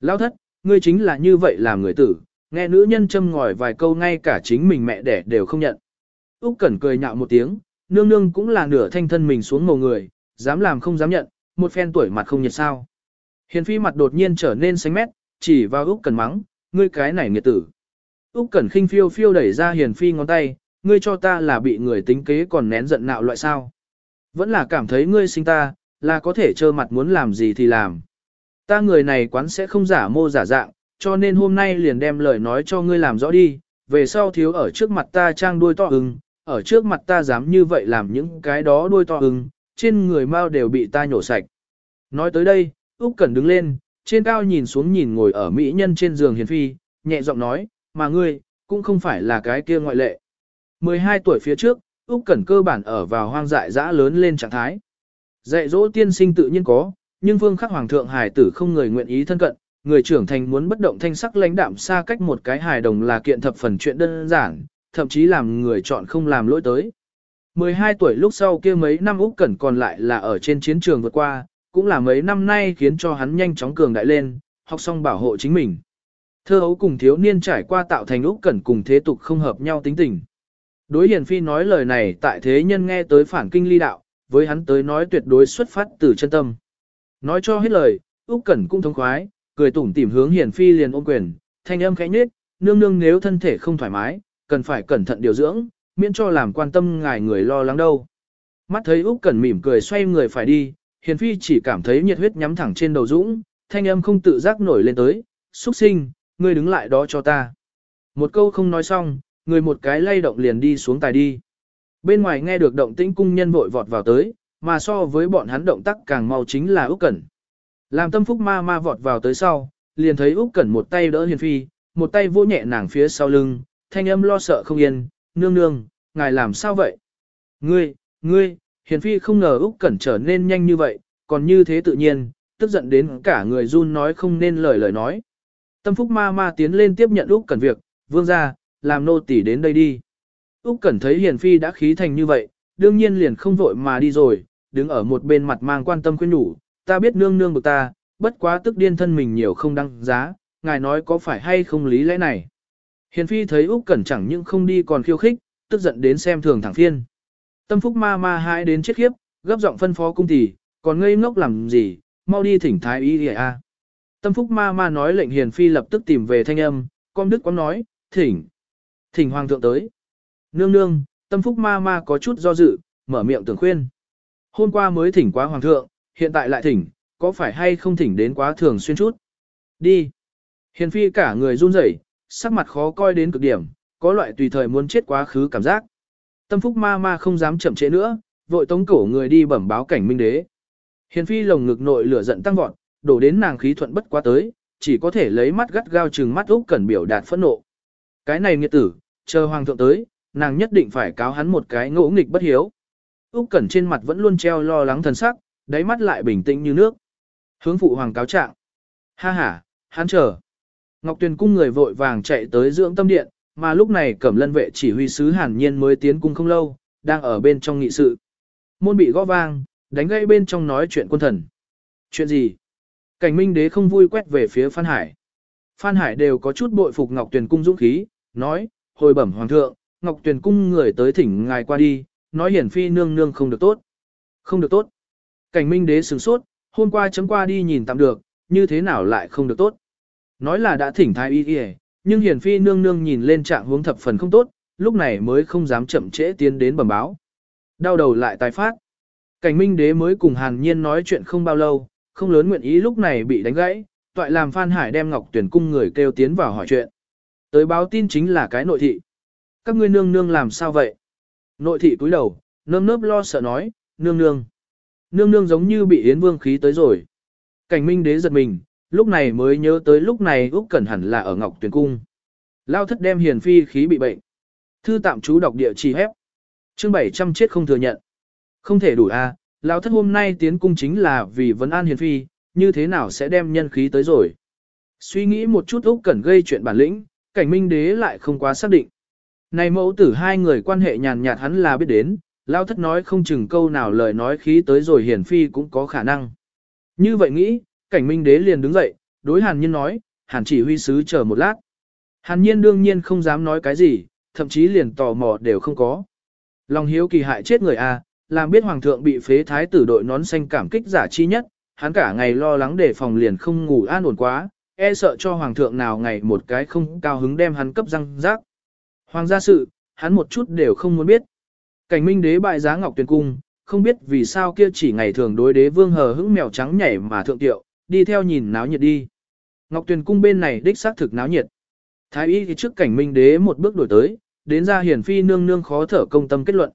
Lão thất, ngươi chính là như vậy làm người tử, nghe nữ nhân châm ngòi vài câu ngay cả chính mình mẹ đẻ đều không nhận. Úc Cẩn cười nhạo một tiếng, nương nương cũng là nửa thanh thân mình xuống mồ người, dám làm không dám nhận, một phen tuổi mặt không nhiệt sao. Hiền phi mặt đột nhiên trở nên xanh mét, chỉ vào Úc Cẩn mắng, ngươi cái này nghiệt tử. Úc Cẩn khinh phiêu phiêu đẩy ra Hiền phi ngón tay, ngươi cho ta là bị người tính kế còn nén giận nạo loại sao? Vẫn là cảm thấy ngươi sinh ta, là có thể trơ mặt muốn làm gì thì làm. Ta người này quán sẽ không giả mô giả dạng, cho nên hôm nay liền đem lời nói cho ngươi làm rõ đi, về sau thiếu ở trước mặt ta trang đuôi to ưng, ở trước mặt ta dám như vậy làm những cái đó đuôi to ưng, trên người mau đều bị ta nhổ sạch. Nói tới đây, Úc Cẩn đứng lên, trên cao nhìn xuống nhìn ngồi ở mỹ nhân trên giường hiền phi, nhẹ giọng nói, mà ngươi, cũng không phải là cái kia ngoại lệ. 12 tuổi phía trước, Úc Cẩn cơ bản ở vào hoang dại dã lớn lên trạng thái. Dạy dỗ tiên sinh tự nhiên có, nhưng vương khắc hoàng thượng hài tử không người nguyện ý thân cận, người trưởng thành muốn bất động thanh sắc lãnh đạm xa cách một cái hài đồng là kiện thập phần chuyện đơn giản, thậm chí làm người chọn không làm lỗi tới. 12 tuổi lúc sau kia mấy năm Úc Cẩn còn lại là ở trên chiến trường vượt qua, cũng là mấy năm nay khiến cho hắn nhanh chóng cường đại lên, học xong bảo hộ chính mình. Thơ hấu cùng thiếu niên trải qua tạo thành Úc Cẩn cùng thế tục không hợp nhau tính tình. Đối Hiền Phi nói lời này tại thế nhân nghe tới phản kinh ly đạo, với hắn tới nói tuyệt đối xuất phát từ chân tâm. Nói cho hết lời, Úc Cẩn cũng thông khoái, cười tủm tỉm hướng Hiền Phi liền ôm quyền, thanh âm khẽ nhếch, nương nương nếu thân thể không thoải mái, cần phải cẩn thận điều dưỡng, miễn cho làm quan tâm ngài người lo lắng đâu. Mắt thấy Úc Cẩn mỉm cười xoay người phải đi, Hiền Phi chỉ cảm thấy nhiệt huyết nhắm thẳng trên đầu dũng, thanh âm không tự giác nổi lên tới, "Súc sinh, ngươi đứng lại đó cho ta." Một câu không nói xong, người một cái lay động liền đi xuống tài đi. Bên ngoài nghe được động tĩnh cung nhân vội vọt vào tới, mà so với bọn hắn động tác càng mau chính là Úc Cẩn. Làm tâm phúc ma ma vọt vào tới sau, liền thấy Úc Cẩn một tay đỡ Hiền Phi, một tay vỗ nhẹ nàng phía sau lưng, thanh âm lo sợ không yên, "Nương nương, ngài làm sao vậy?" "Ngươi, ngươi." Hiền Phi không ngờ Úc Cẩn trở nên nhanh như vậy, còn như thế tự nhiên, tức giận đến cả người run nói không nên lời lời nói. Tâm phúc ma ma tiến lên tiếp nhận Úc Cẩn việc, "Vương gia, làm nô tỳ đến đây đi." Úc Cẩn thấy Hiền Phi đã khí thành như vậy, đương nhiên liền không vội mà đi rồi, đứng ở một bên mặt mang quan tâm khuyên nhủ, ta biết nương nương bực ta, bất quá tức điên thân mình nhiều không đăng giá, ngài nói có phải hay không lý lẽ này. Hiền Phi thấy Úc Cẩn chẳng những không đi còn khiêu khích, tức giận đến xem thường thẳng phiên. Tâm phúc ma ma hãi đến chết khiếp, gấp giọng phân phó cung tỷ, còn ngây ngốc làm gì, mau đi thỉnh thái y a. À. Tâm phúc ma ma nói lệnh Hiền Phi lập tức tìm về thanh âm, con đức quán nói, thỉnh, thỉnh hoàng thượng tới. Nương nương, tâm phúc ma ma có chút do dự, mở miệng tưởng khuyên. Hôm qua mới thỉnh quá hoàng thượng, hiện tại lại thỉnh, có phải hay không thỉnh đến quá thường xuyên chút. Đi. Hiền phi cả người run rẩy, sắc mặt khó coi đến cực điểm, có loại tùy thời muốn chết quá khứ cảm giác. Tâm phúc ma ma không dám chậm trễ nữa, vội tống cổ người đi bẩm báo cảnh minh đế. Hiền phi lồng ngực nội lửa giận tăng vọt, đổ đến nàng khí thuận bất quá tới, chỉ có thể lấy mắt gắt gao trừng mắt Úc Cẩn biểu đạt phẫn nộ. Cái này nghiệt tử, chờ hoàng thượng tới, nàng nhất định phải cáo hắn một cái ngỗ nghịch bất hiếu. Úc Cẩn trên mặt vẫn luôn treo lo lắng thần sắc, đáy mắt lại bình tĩnh như nước. Hướng phụ hoàng cáo trạng. Ha ha, hắn chờ. Ngọc Tuyền cung người vội vàng chạy tới dưỡng tâm điện, mà lúc này Cẩm Lân vệ chỉ huy sứ Hàn Nhiên mới tiến cung không lâu, đang ở bên trong nghị sự. Môn bị gõ vang, đánh gãy bên trong nói chuyện quân thần. Chuyện gì? Cảnh Minh Đế không vui quét về phía Phan Hải. Phan Hải đều có chút bội phục Ngọc Tuyền cung dũng khí, nói: "Hồi bẩm hoàng thượng, Ngọc Tuyền cung người tới thỉnh ngài qua đi, nói hiển phi nương nương không được tốt. Không được tốt. Cảnh minh đế sửng sốt, hôm qua chấm qua đi nhìn tạm được, như thế nào lại không được tốt. Nói là đã thỉnh thái y y, nhưng hiển phi nương nương nhìn lên trạng hướng thập phần không tốt, lúc này mới không dám chậm trễ tiến đến bẩm báo. Đau đầu lại tái phát. Cảnh minh đế mới cùng hàn nhiên nói chuyện không bao lâu, không lớn nguyện ý lúc này bị đánh gãy, toại làm Phan Hải đem Ngọc Tuyển cung người kêu tiến vào hỏi chuyện. Tới báo tin chính là cái nội thị các ngươi nương nương làm sao vậy? Nội thị cúi đầu, nơm nớp lo sợ nói, nương nương. Nương nương giống như bị Yến Vương khí tới rồi. Cảnh minh đế giật mình, lúc này mới nhớ tới lúc này Úc Cẩn hẳn là ở Ngọc Tuyền Cung. Lao thất đem hiền phi khí bị bệnh. Thư tạm chú đọc địa chỉ hép. Chương 700 chết không thừa nhận. Không thể đủ a, à, thất hôm nay tiến cung chính là vì vấn an hiền phi, như thế nào sẽ đem nhân khí tới rồi. Suy nghĩ một chút Úc Cẩn gây chuyện bản lĩnh, cảnh minh đế lại không quá xác định. Này mẫu tử hai người quan hệ nhàn nhạt hắn là biết đến, lão thất nói không chừng câu nào lời nói khí tới rồi hiển phi cũng có khả năng. Như vậy nghĩ, cảnh minh đế liền đứng dậy, đối hàn nhiên nói, hàn chỉ huy sứ chờ một lát. Hàn nhiên đương nhiên không dám nói cái gì, thậm chí liền tò mò đều không có. Lòng hiếu kỳ hại chết người a, làm biết hoàng thượng bị phế thái tử đội nón xanh cảm kích giả chi nhất, hắn cả ngày lo lắng để phòng liền không ngủ an ổn quá, e sợ cho hoàng thượng nào ngày một cái không cao hứng đem hắn cấp răng rác. Hoàng gia sự, hắn một chút đều không muốn biết. Cảnh minh đế bại giá ngọc tuyền cung, không biết vì sao kia chỉ ngày thường đối đế vương hờ hững mèo trắng nhảy mà thượng tiệu, đi theo nhìn náo nhiệt đi. Ngọc tuyền cung bên này đích xác thực náo nhiệt. Thái y thì trước cảnh minh đế một bước đổi tới, đến ra hiển phi nương nương khó thở công tâm kết luận.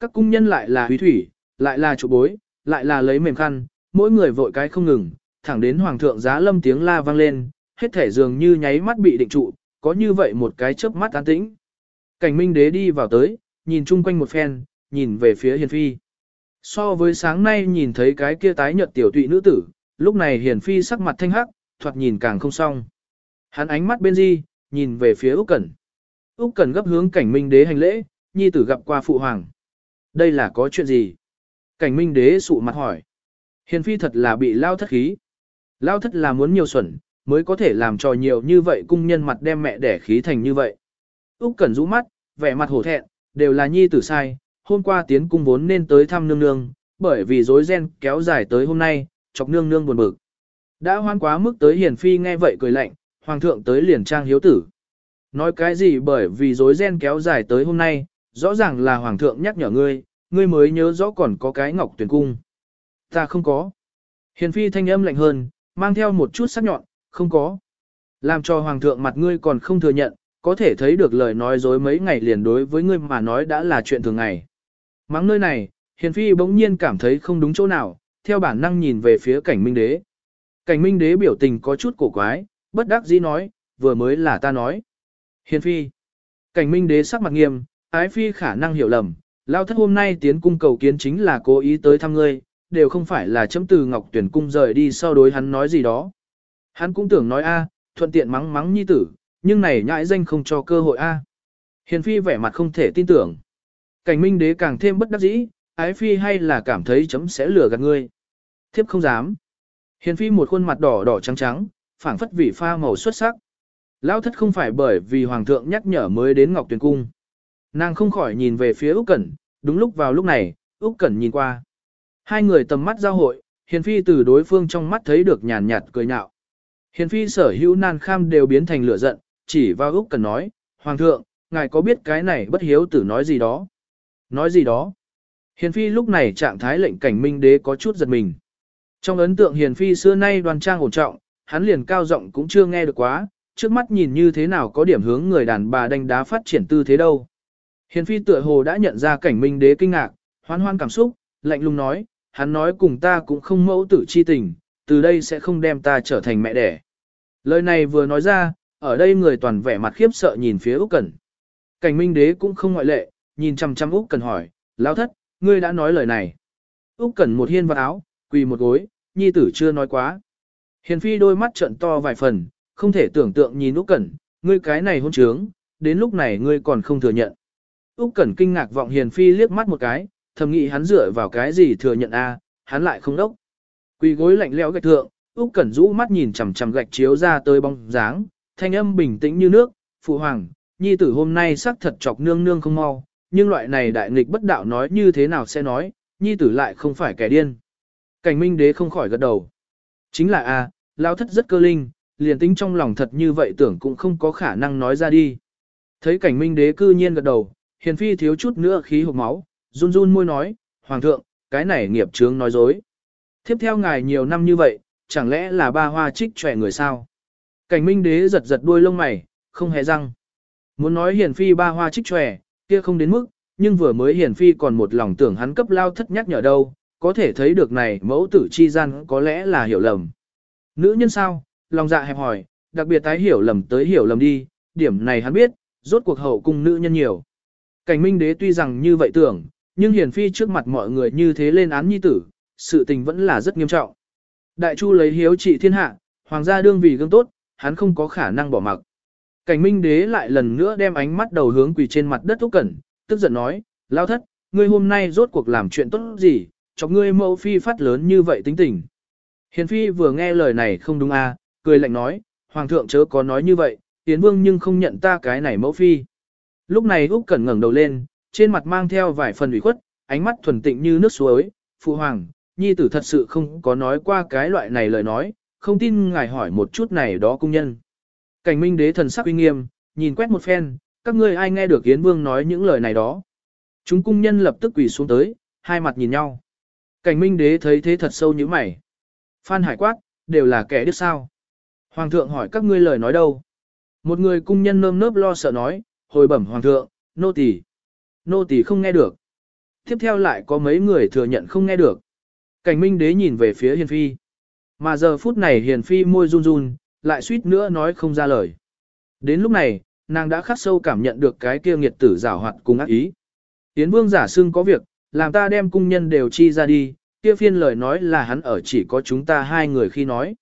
Các cung nhân lại là huy thủy, lại là trụ bối, lại là lấy mềm khăn, mỗi người vội cái không ngừng, thẳng đến hoàng thượng giá lâm tiếng la vang lên, hết thể dường như nháy mắt bị định trụ, có như vậy một cái chớp mắt an tĩnh. Cảnh minh đế đi vào tới, nhìn chung quanh một phen, nhìn về phía hiền phi. So với sáng nay nhìn thấy cái kia tái nhợt tiểu tụy nữ tử, lúc này hiền phi sắc mặt thanh hắc, thoạt nhìn càng không xong. Hắn ánh mắt bên di, nhìn về phía Úc Cẩn. Úc Cẩn gấp hướng cảnh minh đế hành lễ, nhi tử gặp qua phụ hoàng. Đây là có chuyện gì? Cảnh minh đế sụ mặt hỏi. Hiền phi thật là bị lao thất khí. Lao thất là muốn nhiều xuẩn, mới có thể làm trò nhiều như vậy cung nhân mặt đem mẹ đẻ khí thành như vậy. Úc Cẩn rũ mắt, vẻ mặt hổ thẹn, đều là nhi tử sai, hôm qua tiến cung vốn nên tới thăm nương nương, bởi vì rối ren kéo dài tới hôm nay, chọc nương nương buồn bực. Đã hoan quá mức tới hiền phi nghe vậy cười lạnh, hoàng thượng tới liền trang hiếu tử. Nói cái gì bởi vì rối ren kéo dài tới hôm nay, rõ ràng là hoàng thượng nhắc nhở ngươi, ngươi mới nhớ rõ còn có cái ngọc tuyển cung. Ta không có. Hiền phi thanh âm lạnh hơn, mang theo một chút sắc nhọn, không có. Làm cho hoàng thượng mặt ngươi còn không thừa nhận, có thể thấy được lời nói dối mấy ngày liền đối với ngươi mà nói đã là chuyện thường ngày. Mắng nơi này, hiền phi bỗng nhiên cảm thấy không đúng chỗ nào, theo bản năng nhìn về phía cảnh minh đế. Cảnh minh đế biểu tình có chút cổ quái, bất đắc dĩ nói, vừa mới là ta nói. Hiền phi. Cảnh minh đế sắc mặt nghiêm, ái phi khả năng hiểu lầm, lao thất hôm nay tiến cung cầu kiến chính là cố ý tới thăm ngươi, đều không phải là chấm từ ngọc tuyển cung rời đi sau đối hắn nói gì đó. Hắn cũng tưởng nói a, thuận tiện mắng mắng nhi tử, nhưng này nhãi danh không cho cơ hội a. Hiền phi vẻ mặt không thể tin tưởng. Cảnh minh đế càng thêm bất đắc dĩ, ái phi hay là cảm thấy chấm sẽ lừa gạt ngươi. Thiếp không dám. Hiền phi một khuôn mặt đỏ đỏ trắng trắng, phảng phất vị pha màu xuất sắc. Lão thất không phải bởi vì hoàng thượng nhắc nhở mới đến Ngọc Tuyền cung. Nàng không khỏi nhìn về phía Úc Cẩn, đúng lúc vào lúc này, Úc Cẩn nhìn qua. Hai người tầm mắt giao hội, Hiền phi từ đối phương trong mắt thấy được nhàn nhạt cười nhạo. Hiền phi sở hữu nan kham đều biến thành lửa giận, chỉ vào Úc Cẩn nói, "Hoàng thượng, ngài có biết cái này bất hiếu tử nói gì đó?" Nói gì đó? Hiền phi lúc này trạng thái lệnh cảnh minh đế có chút giật mình. Trong ấn tượng hiền phi xưa nay đoan trang ổn trọng, hắn liền cao giọng cũng chưa nghe được quá, trước mắt nhìn như thế nào có điểm hướng người đàn bà đánh đá phát triển tư thế đâu. Hiền phi tựa hồ đã nhận ra cảnh minh đế kinh ngạc, hoan hoan cảm xúc, lạnh lùng nói, hắn nói cùng ta cũng không mẫu tử chi tình, từ đây sẽ không đem ta trở thành mẹ đẻ. Lời này vừa nói ra, ở đây người toàn vẻ mặt khiếp sợ nhìn phía Úc Cẩn. Cảnh minh đế cũng không ngoại lệ, nhìn chăm chăm Úc Cẩn hỏi, lão thất, ngươi đã nói lời này. Úc Cẩn một hiên vào áo, quỳ một gối, nhi tử chưa nói quá. Hiền phi đôi mắt trợn to vài phần, không thể tưởng tượng nhìn Úc Cẩn, ngươi cái này hôn trướng, đến lúc này ngươi còn không thừa nhận. Úc Cẩn kinh ngạc vọng Hiền phi liếc mắt một cái, thầm nghĩ hắn dựa vào cái gì thừa nhận a, hắn lại không đốc. Quỳ gối lạnh lẽo gạch thượng, Úc Cẩn rũ mắt nhìn chằm chằm gạch chiếu ra tới bóng dáng, thanh âm bình tĩnh như nước, "Phụ hoàng, nhi tử hôm nay xác thật chọc nương nương không mau, nhưng loại này đại nghịch bất đạo nói như thế nào sẽ nói, nhi tử lại không phải kẻ điên." Cảnh Minh đế không khỏi gật đầu. Chính là a, lão thất rất cơ linh, liền tính trong lòng thật như vậy tưởng cũng không có khả năng nói ra đi. Thấy Cảnh Minh đế cư nhiên gật đầu, Hiền phi thiếu chút nữa khí hộc máu, run run môi nói, "Hoàng thượng, cái này nghiệp chướng nói dối." Tiếp theo ngài nhiều năm như vậy, chẳng lẽ là ba hoa trích trẻ người sao? Cảnh minh đế giật giật đuôi lông mày, không hề răng. Muốn nói hiền phi ba hoa trích trẻ, kia không đến mức, nhưng vừa mới hiền phi còn một lòng tưởng hắn cấp lao thất nhắc nhở đâu, có thể thấy được này mẫu tử chi gian có lẽ là hiểu lầm. Nữ nhân sao, lòng dạ hẹp hỏi, đặc biệt tái hiểu lầm tới hiểu lầm đi, điểm này hắn biết, rốt cuộc hậu cung nữ nhân nhiều. Cảnh minh đế tuy rằng như vậy tưởng, nhưng hiền phi trước mặt mọi người như thế lên án nhi tử, sự tình vẫn là rất nghiêm trọng. Đại chu lấy hiếu trị thiên hạ, hoàng gia đương vì gương tốt, hắn không có khả năng bỏ mặc. Cảnh minh đế lại lần nữa đem ánh mắt đầu hướng quỳ trên mặt đất Úc Cẩn, tức giận nói, lao thất, ngươi hôm nay rốt cuộc làm chuyện tốt gì, cho ngươi mẫu phi phát lớn như vậy tính tình. Hiền phi vừa nghe lời này không đúng à, cười lạnh nói, hoàng thượng chớ có nói như vậy, tiến vương nhưng không nhận ta cái này mẫu phi. Lúc này Úc Cẩn ngẩng đầu lên, trên mặt mang theo vài phần ủy khuất, ánh mắt thuần tịnh như nước suối, phụ hoàng, nhi tử thật sự không có nói qua cái loại này lời nói, không tin ngài hỏi một chút này đó cung nhân. Cảnh minh đế thần sắc uy nghiêm, nhìn quét một phen, các ngươi ai nghe được Yến Vương nói những lời này đó. Chúng cung nhân lập tức quỳ xuống tới, hai mặt nhìn nhau. Cảnh minh đế thấy thế thật sâu như mày. Phan Hải quát, đều là kẻ đứa sao. Hoàng thượng hỏi các ngươi lời nói đâu. Một người cung nhân nơm nớp lo sợ nói, hồi bẩm hoàng thượng, nô tỳ, Nô tỳ không nghe được. Tiếp theo lại có mấy người thừa nhận không nghe được. Cảnh minh đế nhìn về phía hiền phi. Mà giờ phút này hiền phi môi run run, lại suýt nữa nói không ra lời. Đến lúc này, nàng đã khắc sâu cảm nhận được cái kia nghiệt tử giảo hoạt cùng ác ý. Tiến vương giả xưng có việc, làm ta đem cung nhân đều chi ra đi, kia phiên lời nói là hắn ở chỉ có chúng ta hai người khi nói.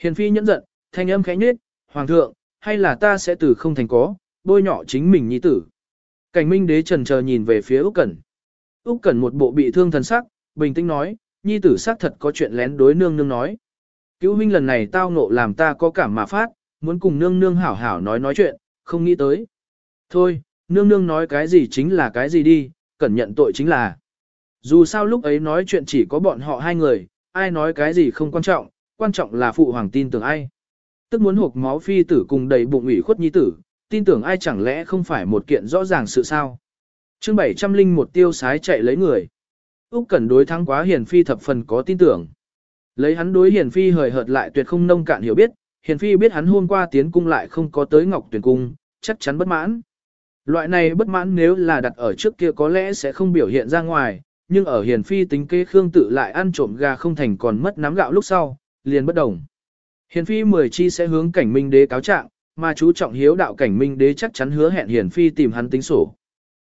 Hiền phi nhẫn giận, thanh âm khẽ nhết, hoàng thượng, hay là ta sẽ từ không thành có, bôi nhỏ chính mình nhi tử. Cảnh minh đế trần chờ nhìn về phía Úc Cẩn. Úc Cẩn một bộ bị thương thần sắc, bình tĩnh nói, nhi tử xác thật có chuyện lén đối nương nương nói. cứu huynh lần này tao ngộ làm ta có cảm mà phát, muốn cùng nương nương hảo hảo nói nói chuyện, không nghĩ tới. Thôi, nương nương nói cái gì chính là cái gì đi, cẩn nhận tội chính là. Dù sao lúc ấy nói chuyện chỉ có bọn họ hai người, ai nói cái gì không quan trọng, quan trọng là phụ hoàng tin tưởng ai. Tức muốn hộp máu phi tử cùng đầy bụng ủy khuất nhi tử, tin tưởng ai chẳng lẽ không phải một kiện rõ ràng sự sao. chương 700 linh một tiêu sái chạy lấy người. Úc Cẩn đối thắng quá hiền phi thập phần có tin tưởng. Lấy hắn đối hiền phi hời hợt lại tuyệt không nông cạn hiểu biết, hiền phi biết hắn hôm qua tiến cung lại không có tới ngọc tuyển cung, chắc chắn bất mãn. Loại này bất mãn nếu là đặt ở trước kia có lẽ sẽ không biểu hiện ra ngoài, nhưng ở hiền phi tính kế khương tự lại ăn trộm gà không thành còn mất nắm gạo lúc sau, liền bất đồng. Hiền phi mười chi sẽ hướng cảnh minh đế cáo trạng, mà chú trọng hiếu đạo cảnh minh đế chắc chắn hứa hẹn hiền phi tìm hắn tính sổ.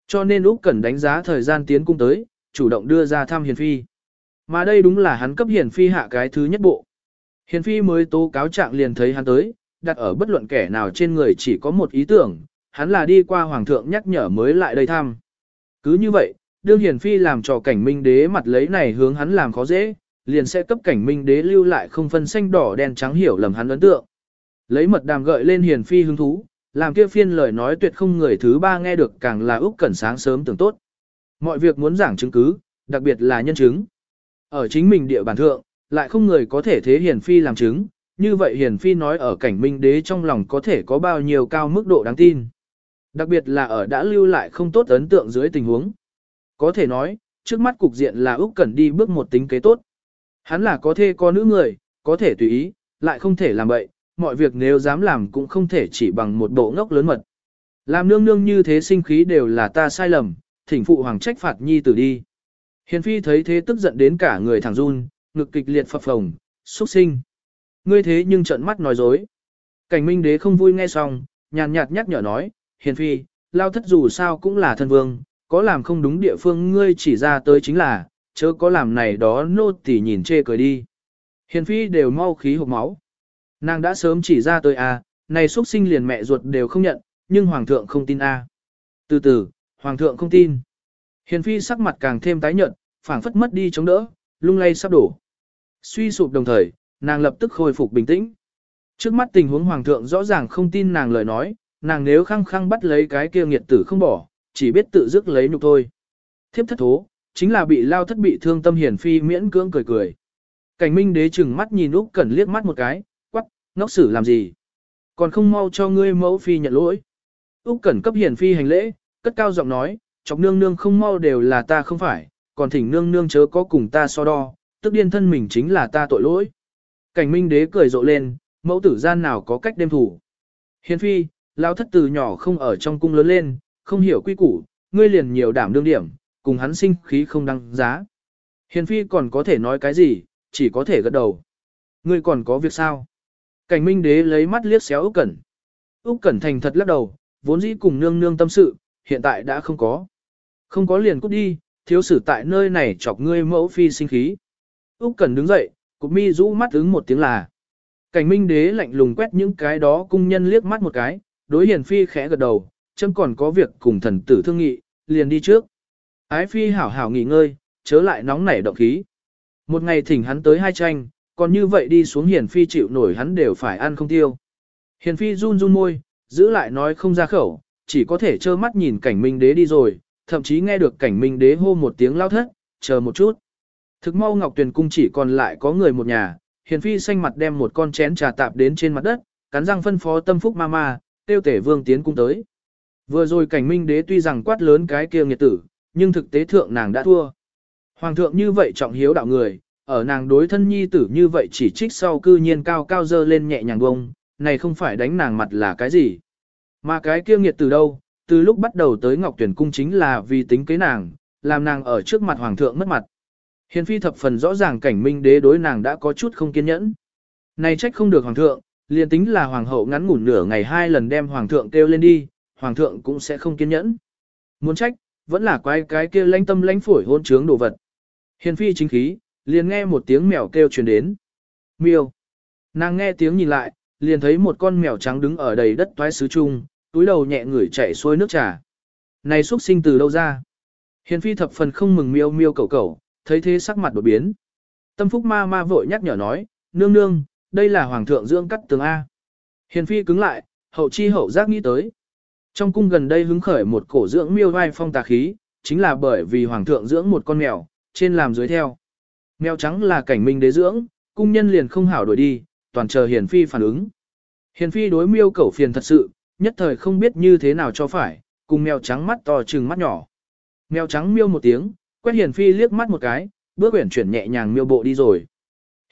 Cho nên Úc cần đánh giá thời gian tiến cung tới, chủ động đưa ra thăm hiền phi. Mà đây đúng là hắn cấp hiền phi hạ cái thứ nhất bộ. Hiền phi mới tố cáo trạng liền thấy hắn tới, đặt ở bất luận kẻ nào trên người chỉ có một ý tưởng, hắn là đi qua hoàng thượng nhắc nhở mới lại đây thăm. Cứ như vậy, đương hiền phi làm cho cảnh minh đế mặt lấy này hướng hắn làm khó dễ, liền sẽ cấp cảnh minh đế lưu lại không phân xanh đỏ đen trắng hiểu lầm hắn ấn tượng. Lấy mật đàm gợi lên hiền phi hứng thú, làm kia phiên lời nói tuyệt không người thứ ba nghe được càng là Úc Cẩn sáng sớm tưởng tốt. Mọi việc muốn giảng chứng cứ, đặc biệt là nhân chứng. Ở chính mình địa bàn thượng, lại không người có thể thế hiền phi làm chứng, như vậy hiền phi nói ở cảnh minh đế trong lòng có thể có bao nhiêu cao mức độ đáng tin. Đặc biệt là ở đã lưu lại không tốt ấn tượng dưới tình huống. Có thể nói, trước mắt cục diện là Úc Cẩn đi bước một tính kế tốt. Hắn là có thể có nữ người, có thể tùy ý, lại không thể làm bậy, mọi việc nếu dám làm cũng không thể chỉ bằng một bộ ngốc lớn mật. Làm nương nương như thế sinh khí đều là ta sai lầm, thỉnh phụ hoàng trách phạt nhi tử đi. Hiền phi thấy thế tức giận đến cả người thẳng run, ngực kịch liệt phập phồng, xuất sinh. Ngươi thế nhưng trợn mắt nói dối. Cảnh minh đế không vui nghe xong, nhàn nhạt nhắc nhở nói, hiền phi, lao thất dù sao cũng là thân vương, có làm không đúng địa phương ngươi chỉ ra tới chính là, chớ có làm này đó nô tỉ nhìn chê cười đi. Hiền phi đều mau khí hộp máu. Nàng đã sớm chỉ ra tới a, à, này xuất sinh liền mẹ ruột đều không nhận, nhưng hoàng thượng không tin a. Từ từ, hoàng thượng không tin. Hiền phi sắc mặt càng thêm tái nhợt, phảng phất mất đi chống đỡ, lung lay sắp đổ. Suy sụp đồng thời, nàng lập tức khôi phục bình tĩnh. Trước mắt tình huống hoàng thượng rõ ràng không tin nàng lời nói, nàng nếu khăng khăng bắt lấy cái kia nghiệt tử không bỏ, chỉ biết tự dứt lấy nhục thôi. Thiếp thất thố, chính là bị lao thất bị thương tâm hiển phi miễn cưỡng cười cười. Cảnh minh đế chừng mắt nhìn Úc Cẩn liếc mắt một cái, quắc, ngốc xử làm gì? Còn không mau cho ngươi mẫu phi nhận lỗi. Úc Cẩn cấp hiển phi hành lễ, cất cao giọng nói, chọc nương nương không mau đều là ta không phải, còn thỉnh nương nương chớ có cùng ta so đo, tức điên thân mình chính là ta tội lỗi. Cảnh minh đế cười rộ lên, mẫu tử gian nào có cách đêm thủ. Hiền phi, lao thất từ nhỏ không ở trong cung lớn lên, không hiểu quy củ, ngươi liền nhiều đảm đương điểm, cùng hắn sinh khí không đăng giá. Hiền phi còn có thể nói cái gì, chỉ có thể gật đầu. Ngươi còn có việc sao? Cảnh minh đế lấy mắt liếc xéo Úc Cẩn. Úc Cẩn thành thật lắc đầu, vốn dĩ cùng nương nương tâm sự, hiện tại đã không có. Không có liền cút đi, thiếu sử tại nơi này chọc ngươi mẫu phi sinh khí. Úc Cẩn đứng dậy, cục mi rũ mắt ứng một tiếng là. Cảnh minh đế lạnh lùng quét những cái đó cung nhân liếc mắt một cái, đối hiền phi khẽ gật đầu, chấm còn có việc cùng thần tử thương nghị, liền đi trước. Ái phi hảo hảo nghỉ ngơi, chớ lại nóng nảy động khí. Một ngày thỉnh hắn tới hai tranh, còn như vậy đi xuống hiền phi chịu nổi hắn đều phải ăn không tiêu. Hiền phi run run môi, giữ lại nói không ra khẩu, chỉ có thể trơ mắt nhìn cảnh minh đế đi rồi, thậm chí nghe được cảnh minh đế hô một tiếng lao thất, chờ một chút. Thực mau Ngọc Tuyền cung chỉ còn lại có người một nhà, hiền phi xanh mặt đem một con chén trà tạp đến trên mặt đất, cắn răng phân phó tâm phúc ma ma, tiêu tể vương tiến cung tới. Vừa rồi cảnh minh đế tuy rằng quát lớn cái kia nghiệt tử, nhưng thực tế thượng nàng đã thua. Hoàng thượng như vậy trọng hiếu đạo người, ở nàng đối thân nhi tử như vậy chỉ trích sau cư nhiên cao cao dơ lên nhẹ nhàng bông, này không phải đánh nàng mặt là cái gì. Mà cái kia nghiệt từ đâu, từ lúc bắt đầu tới Ngọc Tuyển Cung chính là vì tính kế nàng, làm nàng ở trước mặt Hoàng thượng mất mặt. Hiền phi thập phần rõ ràng cảnh minh đế đối nàng đã có chút không kiên nhẫn. Này trách không được Hoàng thượng, liền tính là Hoàng hậu ngắn ngủn nửa ngày hai lần đem Hoàng thượng kêu lên đi, Hoàng thượng cũng sẽ không kiên nhẫn. Muốn trách, vẫn là quái cái kia lãnh tâm lãnh phổi hôn trướng đồ vật. Hiền phi chính khí, liền nghe một tiếng mèo kêu truyền đến. Miêu. Nàng nghe tiếng nhìn lại, liền thấy một con mèo trắng đứng ở đầy đất toái sứ trung, túi đầu nhẹ ngửi chảy xuôi nước trà. Này xuất sinh từ đâu ra? Hiền phi thập phần không mừng miêu miêu cầu cầu, thấy thế sắc mặt đột biến. Tâm phúc ma ma vội nhắc nhở nói, nương nương, đây là hoàng thượng dưỡng cắt tường A. Hiền phi cứng lại, hậu chi hậu giác nghĩ tới. Trong cung gần đây hứng khởi một cổ dưỡng miêu vai phong tà khí, chính là bởi vì hoàng thượng dưỡng một con mèo, trên làm dưới theo. Mèo trắng là cảnh minh đế dưỡng, cung nhân liền không hảo đổi đi, toàn chờ hiền phi phản ứng. Hiền phi đối miêu cẩu phiền thật sự, nhất thời không biết như thế nào cho phải, cùng mèo trắng mắt to trừng mắt nhỏ. Mèo trắng miêu một tiếng, quét hiền phi liếc mắt một cái, bước quyển chuyển nhẹ nhàng miêu bộ đi rồi.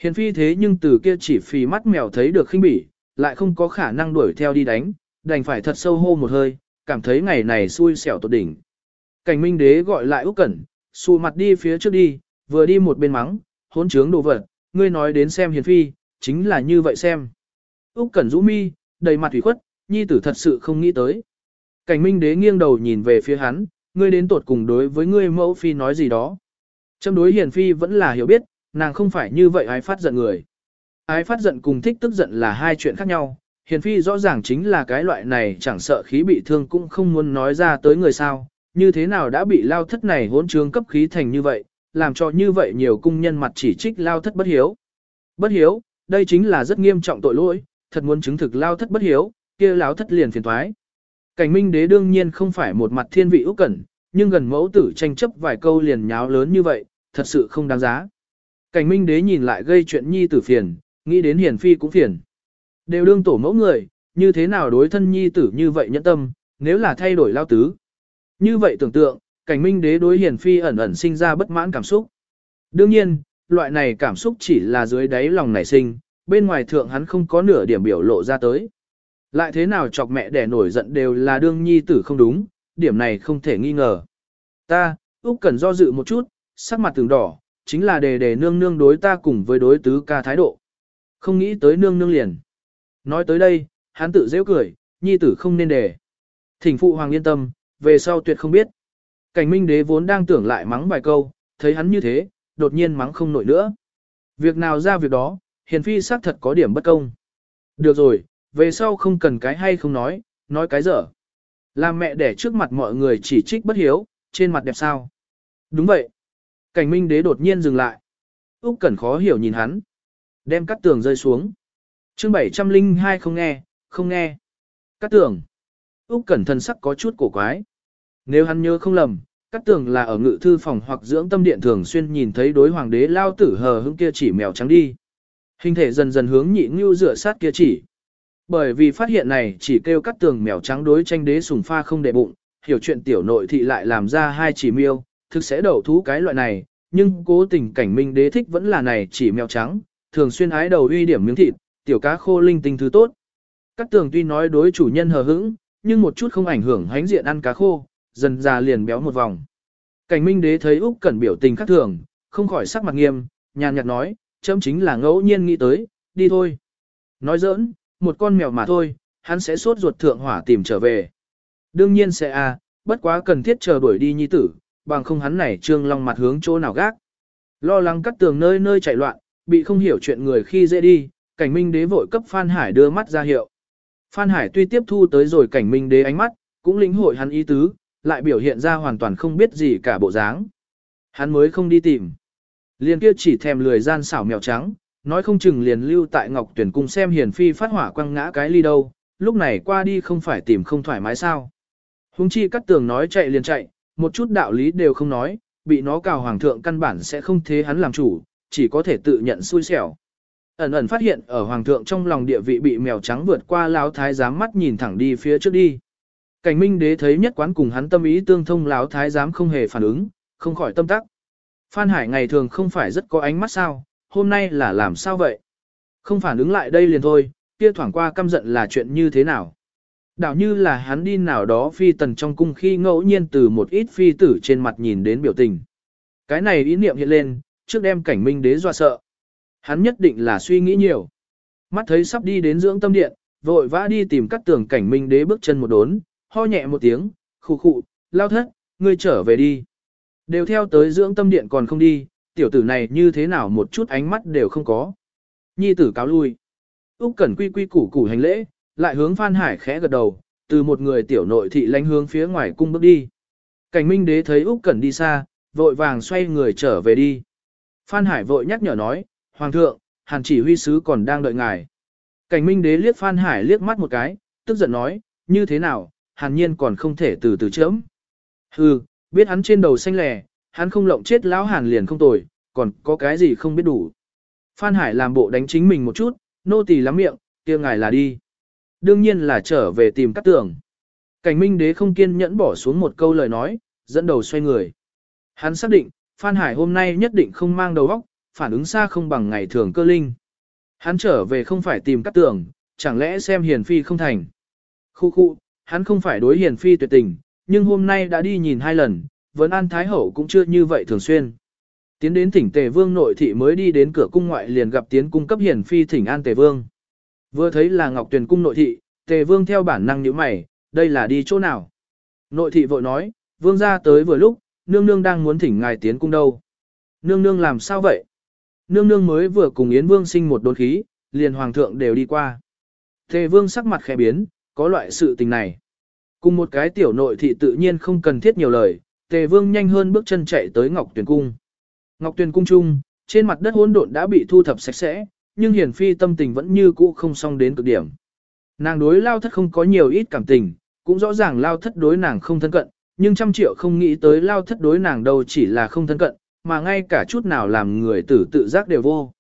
Hiền phi thế nhưng từ kia chỉ phì mắt mèo thấy được khinh bỉ, lại không có khả năng đuổi theo đi đánh, đành phải thật sâu hô một hơi, cảm thấy ngày này xui xẻo tột đỉnh. Cảnh minh đế gọi lại Úc Cẩn, xù mặt đi phía trước đi, vừa đi một bên mắng, hỗn trướng đồ vật, ngươi nói đến xem hiền phi, chính là như vậy xem. Úc Cẩn rũ mi, đầy mặt ủy khuất, nhi tử thật sự không nghĩ tới. Cảnh minh đế nghiêng đầu nhìn về phía hắn, ngươi đến tột cùng đối với ngươi mẫu phi nói gì đó. Châm đối hiền phi vẫn là hiểu biết, nàng không phải như vậy ái phát giận người. Ái phát giận cùng thích tức giận là hai chuyện khác nhau, hiền phi rõ ràng chính là cái loại này chẳng sợ khí bị thương cũng không muốn nói ra tới người sao, như thế nào đã bị lao thất này hỗn trướng cấp khí thành như vậy, làm cho như vậy nhiều cung nhân mặt chỉ trích lao thất bất hiếu. Bất hiếu, đây chính là rất nghiêm trọng tội lỗi, thật muốn chứng thực lao thất bất hiếu, kia lao thất liền phiền thoái. Cảnh minh đế đương nhiên không phải một mặt thiên vị úc cẩn, nhưng gần mẫu tử tranh chấp vài câu liền nháo lớn như vậy, thật sự không đáng giá. Cảnh minh đế nhìn lại gây chuyện nhi tử phiền, nghĩ đến hiền phi cũng phiền. Đều đương tổ mẫu người, như thế nào đối thân nhi tử như vậy nhẫn tâm, nếu là thay đổi lao tứ. Như vậy tưởng tượng, cảnh minh đế đối hiền phi ẩn ẩn sinh ra bất mãn cảm xúc. Đương nhiên, loại này cảm xúc chỉ là dưới đáy lòng nảy sinh, bên ngoài thượng hắn không có nửa điểm biểu lộ ra tới. Lại thế nào chọc mẹ đẻ nổi giận đều là đương nhi tử không đúng, điểm này không thể nghi ngờ. Ta, Úc Cần do dự một chút, sắc mặt từng đỏ, chính là đề đề nương nương đối ta cùng với đối tứ ca thái độ. Không nghĩ tới nương nương liền. Nói tới đây, hắn tự dễ cười, nhi tử không nên đề. Thỉnh phụ hoàng yên tâm, về sau tuyệt không biết. Cảnh minh đế vốn đang tưởng lại mắng vài câu, thấy hắn như thế, đột nhiên mắng không nổi nữa. Việc nào ra việc đó, hiền phi xác thật có điểm bất công. Được rồi, về sau không cần cái hay không nói, nói cái dở. Làm mẹ để trước mặt mọi người chỉ trích bất hiếu, trên mặt đẹp sao. Đúng vậy. Cảnh minh đế đột nhiên dừng lại. Úc Cẩn khó hiểu nhìn hắn. Đem cắt tường rơi xuống. chương 702 không nghe, không nghe. Cắt tường. Úc Cẩn thân sắc có chút cổ quái. Nếu hắn nhớ không lầm, cắt tường là ở ngự thư phòng hoặc dưỡng tâm điện thường xuyên nhìn thấy đối hoàng đế lao tử hờ hững kia chỉ mèo trắng đi. Hình thể dần dần hướng nhị ngưu rửa sát kia chỉ. Bởi vì phát hiện này chỉ kêu cắt tường mèo trắng đối tranh đế sùng pha không để bụng, hiểu chuyện tiểu nội thị lại làm ra hai chỉ miêu, thực sẽ đầu thú cái loại này, nhưng cố tình cảnh minh đế thích vẫn là này chỉ mèo trắng, thường xuyên ái đầu uy điểm miếng thịt, tiểu cá khô linh tinh thứ tốt. Cắt tường tuy nói đối chủ nhân hờ hững, nhưng một chút không ảnh hưởng hánh diện ăn cá khô, dần già liền béo một vòng. Cảnh minh đế thấy Úc Cẩn biểu tình khác thường, không khỏi sắc mặt nghiêm, nhàn nhạt nói, chấm chính là ngẫu nhiên nghĩ tới, đi thôi. Nói giỡn, một con mèo mà thôi, hắn sẽ sốt ruột thượng hỏa tìm trở về. Đương nhiên sẽ à, bất quá cần thiết chờ đuổi đi nhi tử, bằng không hắn này trương long mặt hướng chỗ nào gác. Lo lắng cắt tường nơi nơi chạy loạn, bị không hiểu chuyện người khi dễ đi, cảnh minh đế vội cấp Phan Hải đưa mắt ra hiệu. Phan Hải tuy tiếp thu tới rồi cảnh minh đế ánh mắt, cũng lĩnh hội hắn ý tứ, lại biểu hiện ra hoàn toàn không biết gì cả bộ dáng. Hắn mới không đi tìm. Liên kia chỉ thèm lười gian xảo mèo trắng, nói không chừng liền lưu tại Ngọc Tuyển cung xem hiền phi phát hỏa quăng ngã cái ly đâu, lúc này qua đi không phải tìm không thoải mái sao. Hùng chi cắt tường nói chạy liền chạy, một chút đạo lý đều không nói, bị nó cào hoàng thượng căn bản sẽ không thế hắn làm chủ, chỉ có thể tự nhận xui xẻo. Ẩn ẩn phát hiện ở hoàng thượng trong lòng địa vị bị mèo trắng vượt qua lão thái giám mắt nhìn thẳng đi phía trước đi. Cảnh minh đế thấy nhất quán cùng hắn tâm ý tương thông lão thái giám không hề phản ứng, không khỏi tâm tắc. Phan Hải ngày thường không phải rất có ánh mắt sao, hôm nay là làm sao vậy? Không phản ứng lại đây liền thôi, kia thoảng qua căm giận là chuyện như thế nào? Đảo như là hắn đi nào đó phi tần trong cung khi ngẫu nhiên từ một ít phi tử trên mặt nhìn đến biểu tình. Cái này ý niệm hiện lên, trước đem cảnh minh đế dọa sợ. Hắn nhất định là suy nghĩ nhiều. Mắt thấy sắp đi đến dưỡng tâm điện, vội vã đi tìm các tường cảnh minh đế bước chân một đốn, ho nhẹ một tiếng, khụ khụ, lao thất, ngươi trở về đi. Đều theo tới dưỡng tâm điện còn không đi, tiểu tử này như thế nào một chút ánh mắt đều không có. Nhi tử cáo lui. Úc Cẩn quy quy củ củ hành lễ, lại hướng Phan Hải khẽ gật đầu, từ một người tiểu nội thị lánh hướng phía ngoài cung bước đi. Cảnh Minh Đế thấy Úc Cẩn đi xa, vội vàng xoay người trở về đi. Phan Hải vội nhắc nhở nói, Hoàng thượng, hàn chỉ huy sứ còn đang đợi ngài. Cảnh minh đế liếc Phan Hải liếc mắt một cái, tức giận nói, như thế nào, hàn nhiên còn không thể từ từ chớm. Hừ, biết hắn trên đầu xanh lẻ, hắn không lộng chết lão hàn liền không tồi, còn có cái gì không biết đủ. Phan Hải làm bộ đánh chính mình một chút, nô tỳ lắm miệng, kia ngài là đi. Đương nhiên là trở về tìm các tường. Cảnh minh đế không kiên nhẫn bỏ xuống một câu lời nói, dẫn đầu xoay người. Hắn xác định, Phan Hải hôm nay nhất định không mang đầu óc, phản ứng xa không bằng ngày thường cơ linh. Hắn trở về không phải tìm các tường, chẳng lẽ xem hiền phi không thành. Khu khu, hắn không phải đối hiền phi tuyệt tình, nhưng hôm nay đã đi nhìn hai lần, vẫn an thái hậu cũng chưa như vậy thường xuyên. Tiến đến thỉnh tề vương nội thị mới đi đến cửa cung ngoại liền gặp tiến cung cấp hiền phi thỉnh an tề vương. Vừa thấy là ngọc tuyền cung nội thị, tề vương theo bản năng nhíu mày, đây là đi chỗ nào? Nội thị vội nói, vương gia tới vừa lúc, nương nương đang muốn thỉnh ngài tiến cung đâu. Nương nương làm sao vậy? Nương nương mới vừa cùng Yến Vương sinh một đốn khí, liền hoàng thượng đều đi qua. Tề Vương sắc mặt khẽ biến, có loại sự tình này. Cùng một cái tiểu nội thị tự nhiên không cần thiết nhiều lời, Tề Vương nhanh hơn bước chân chạy tới Ngọc Tuyền Cung. Ngọc Tuyền Cung chung, trên mặt đất hỗn độn đã bị thu thập sạch sẽ, nhưng hiển Phi tâm tình vẫn như cũ không xong đến cực điểm. Nàng đối lao thất không có nhiều ít cảm tình, cũng rõ ràng lao thất đối nàng không thân cận, nhưng trăm triệu không nghĩ tới lao thất đối nàng đâu chỉ là không thân cận, mà ngay cả chút nào làm người tử tự giác đều vô.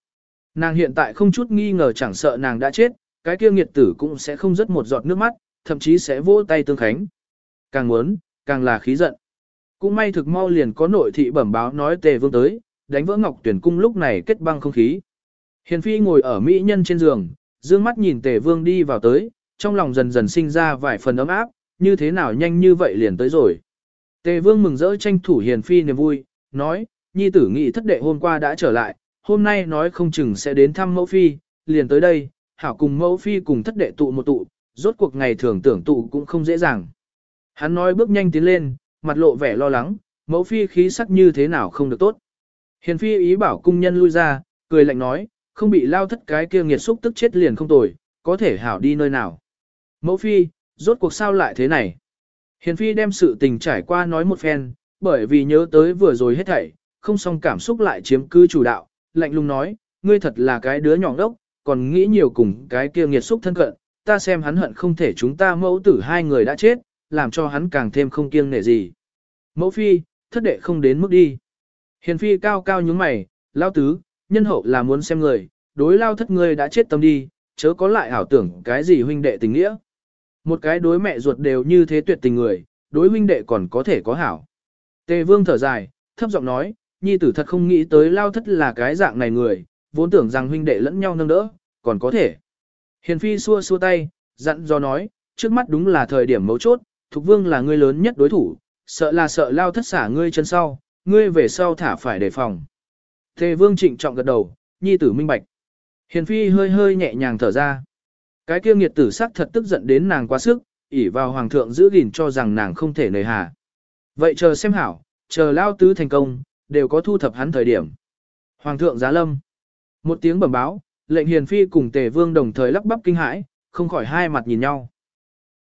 Nàng hiện tại không chút nghi ngờ chẳng sợ nàng đã chết, cái kia nghiệt tử cũng sẽ không rớt một giọt nước mắt, thậm chí sẽ vỗ tay tương khánh. Càng muốn, càng là khí giận. Cũng may thực mau liền có nội thị bẩm báo nói tề vương tới, đánh vỡ ngọc tuyển cung lúc này kết băng không khí. Hiền phi ngồi ở mỹ nhân trên giường, dương mắt nhìn tề vương đi vào tới, trong lòng dần dần sinh ra vài phần ấm áp, như thế nào nhanh như vậy liền tới rồi. Tề vương mừng rỡ tranh thủ hiền phi niềm vui, nói, nhi tử nghị thất đệ hôm qua đã trở lại, hôm nay nói không chừng sẽ đến thăm mẫu phi, liền tới đây, hảo cùng mẫu phi cùng thất đệ tụ một tụ, rốt cuộc ngày thường tưởng tụ cũng không dễ dàng. Hắn nói bước nhanh tiến lên, mặt lộ vẻ lo lắng, mẫu phi khí sắc như thế nào không được tốt. Hiền phi ý bảo cung nhân lui ra, cười lạnh nói, không bị lao thất cái kia nghiệt xúc tức chết liền không tồi, có thể hảo đi nơi nào. Mẫu phi, rốt cuộc sao lại thế này? Hiền phi đem sự tình trải qua nói một phen, bởi vì nhớ tới vừa rồi hết thảy, không xong cảm xúc lại chiếm cứ chủ đạo, lạnh lùng nói, ngươi thật là cái đứa nhỏ đốc, còn nghĩ nhiều cùng cái kia nghiệt xúc thân cận, ta xem hắn hận không thể chúng ta mẫu tử hai người đã chết, làm cho hắn càng thêm không kiêng nể gì. Mẫu phi, thất đệ không đến mức đi. Hiền phi cao cao nhướng mày, lao tứ, nhân hậu là muốn xem người, đối lao thất ngươi đã chết tâm đi, chớ có lại ảo tưởng cái gì huynh đệ tình nghĩa. Một cái đối mẹ ruột đều như thế tuyệt tình người, đối huynh đệ còn có thể có hảo. Tề vương thở dài, thấp giọng nói, nhi tử thật không nghĩ tới lao thất là cái dạng này người, vốn tưởng rằng huynh đệ lẫn nhau nâng đỡ, còn có thể. Hiền phi xua xua tay, dặn do nói, trước mắt đúng là thời điểm mấu chốt, Thục Vương là ngươi lớn nhất đối thủ, sợ là sợ lao thất xả ngươi chân sau, ngươi về sau thả phải đề phòng. Tề Vương trịnh trọng gật đầu, nhi tử minh bạch. Hiền phi hơi hơi nhẹ nhàng thở ra. Cái kia nghiệt tử sắc thật tức giận đến nàng quá sức, ỉ vào hoàng thượng giữ gìn cho rằng nàng không thể nời hà. Vậy chờ xem hảo, chờ lao tứ thành công, đều có thu thập hắn thời điểm. Hoàng thượng giá lâm. Một tiếng bẩm báo, lệnh hiền phi cùng tề vương đồng thời lắp bắp kinh hãi, không khỏi hai mặt nhìn nhau.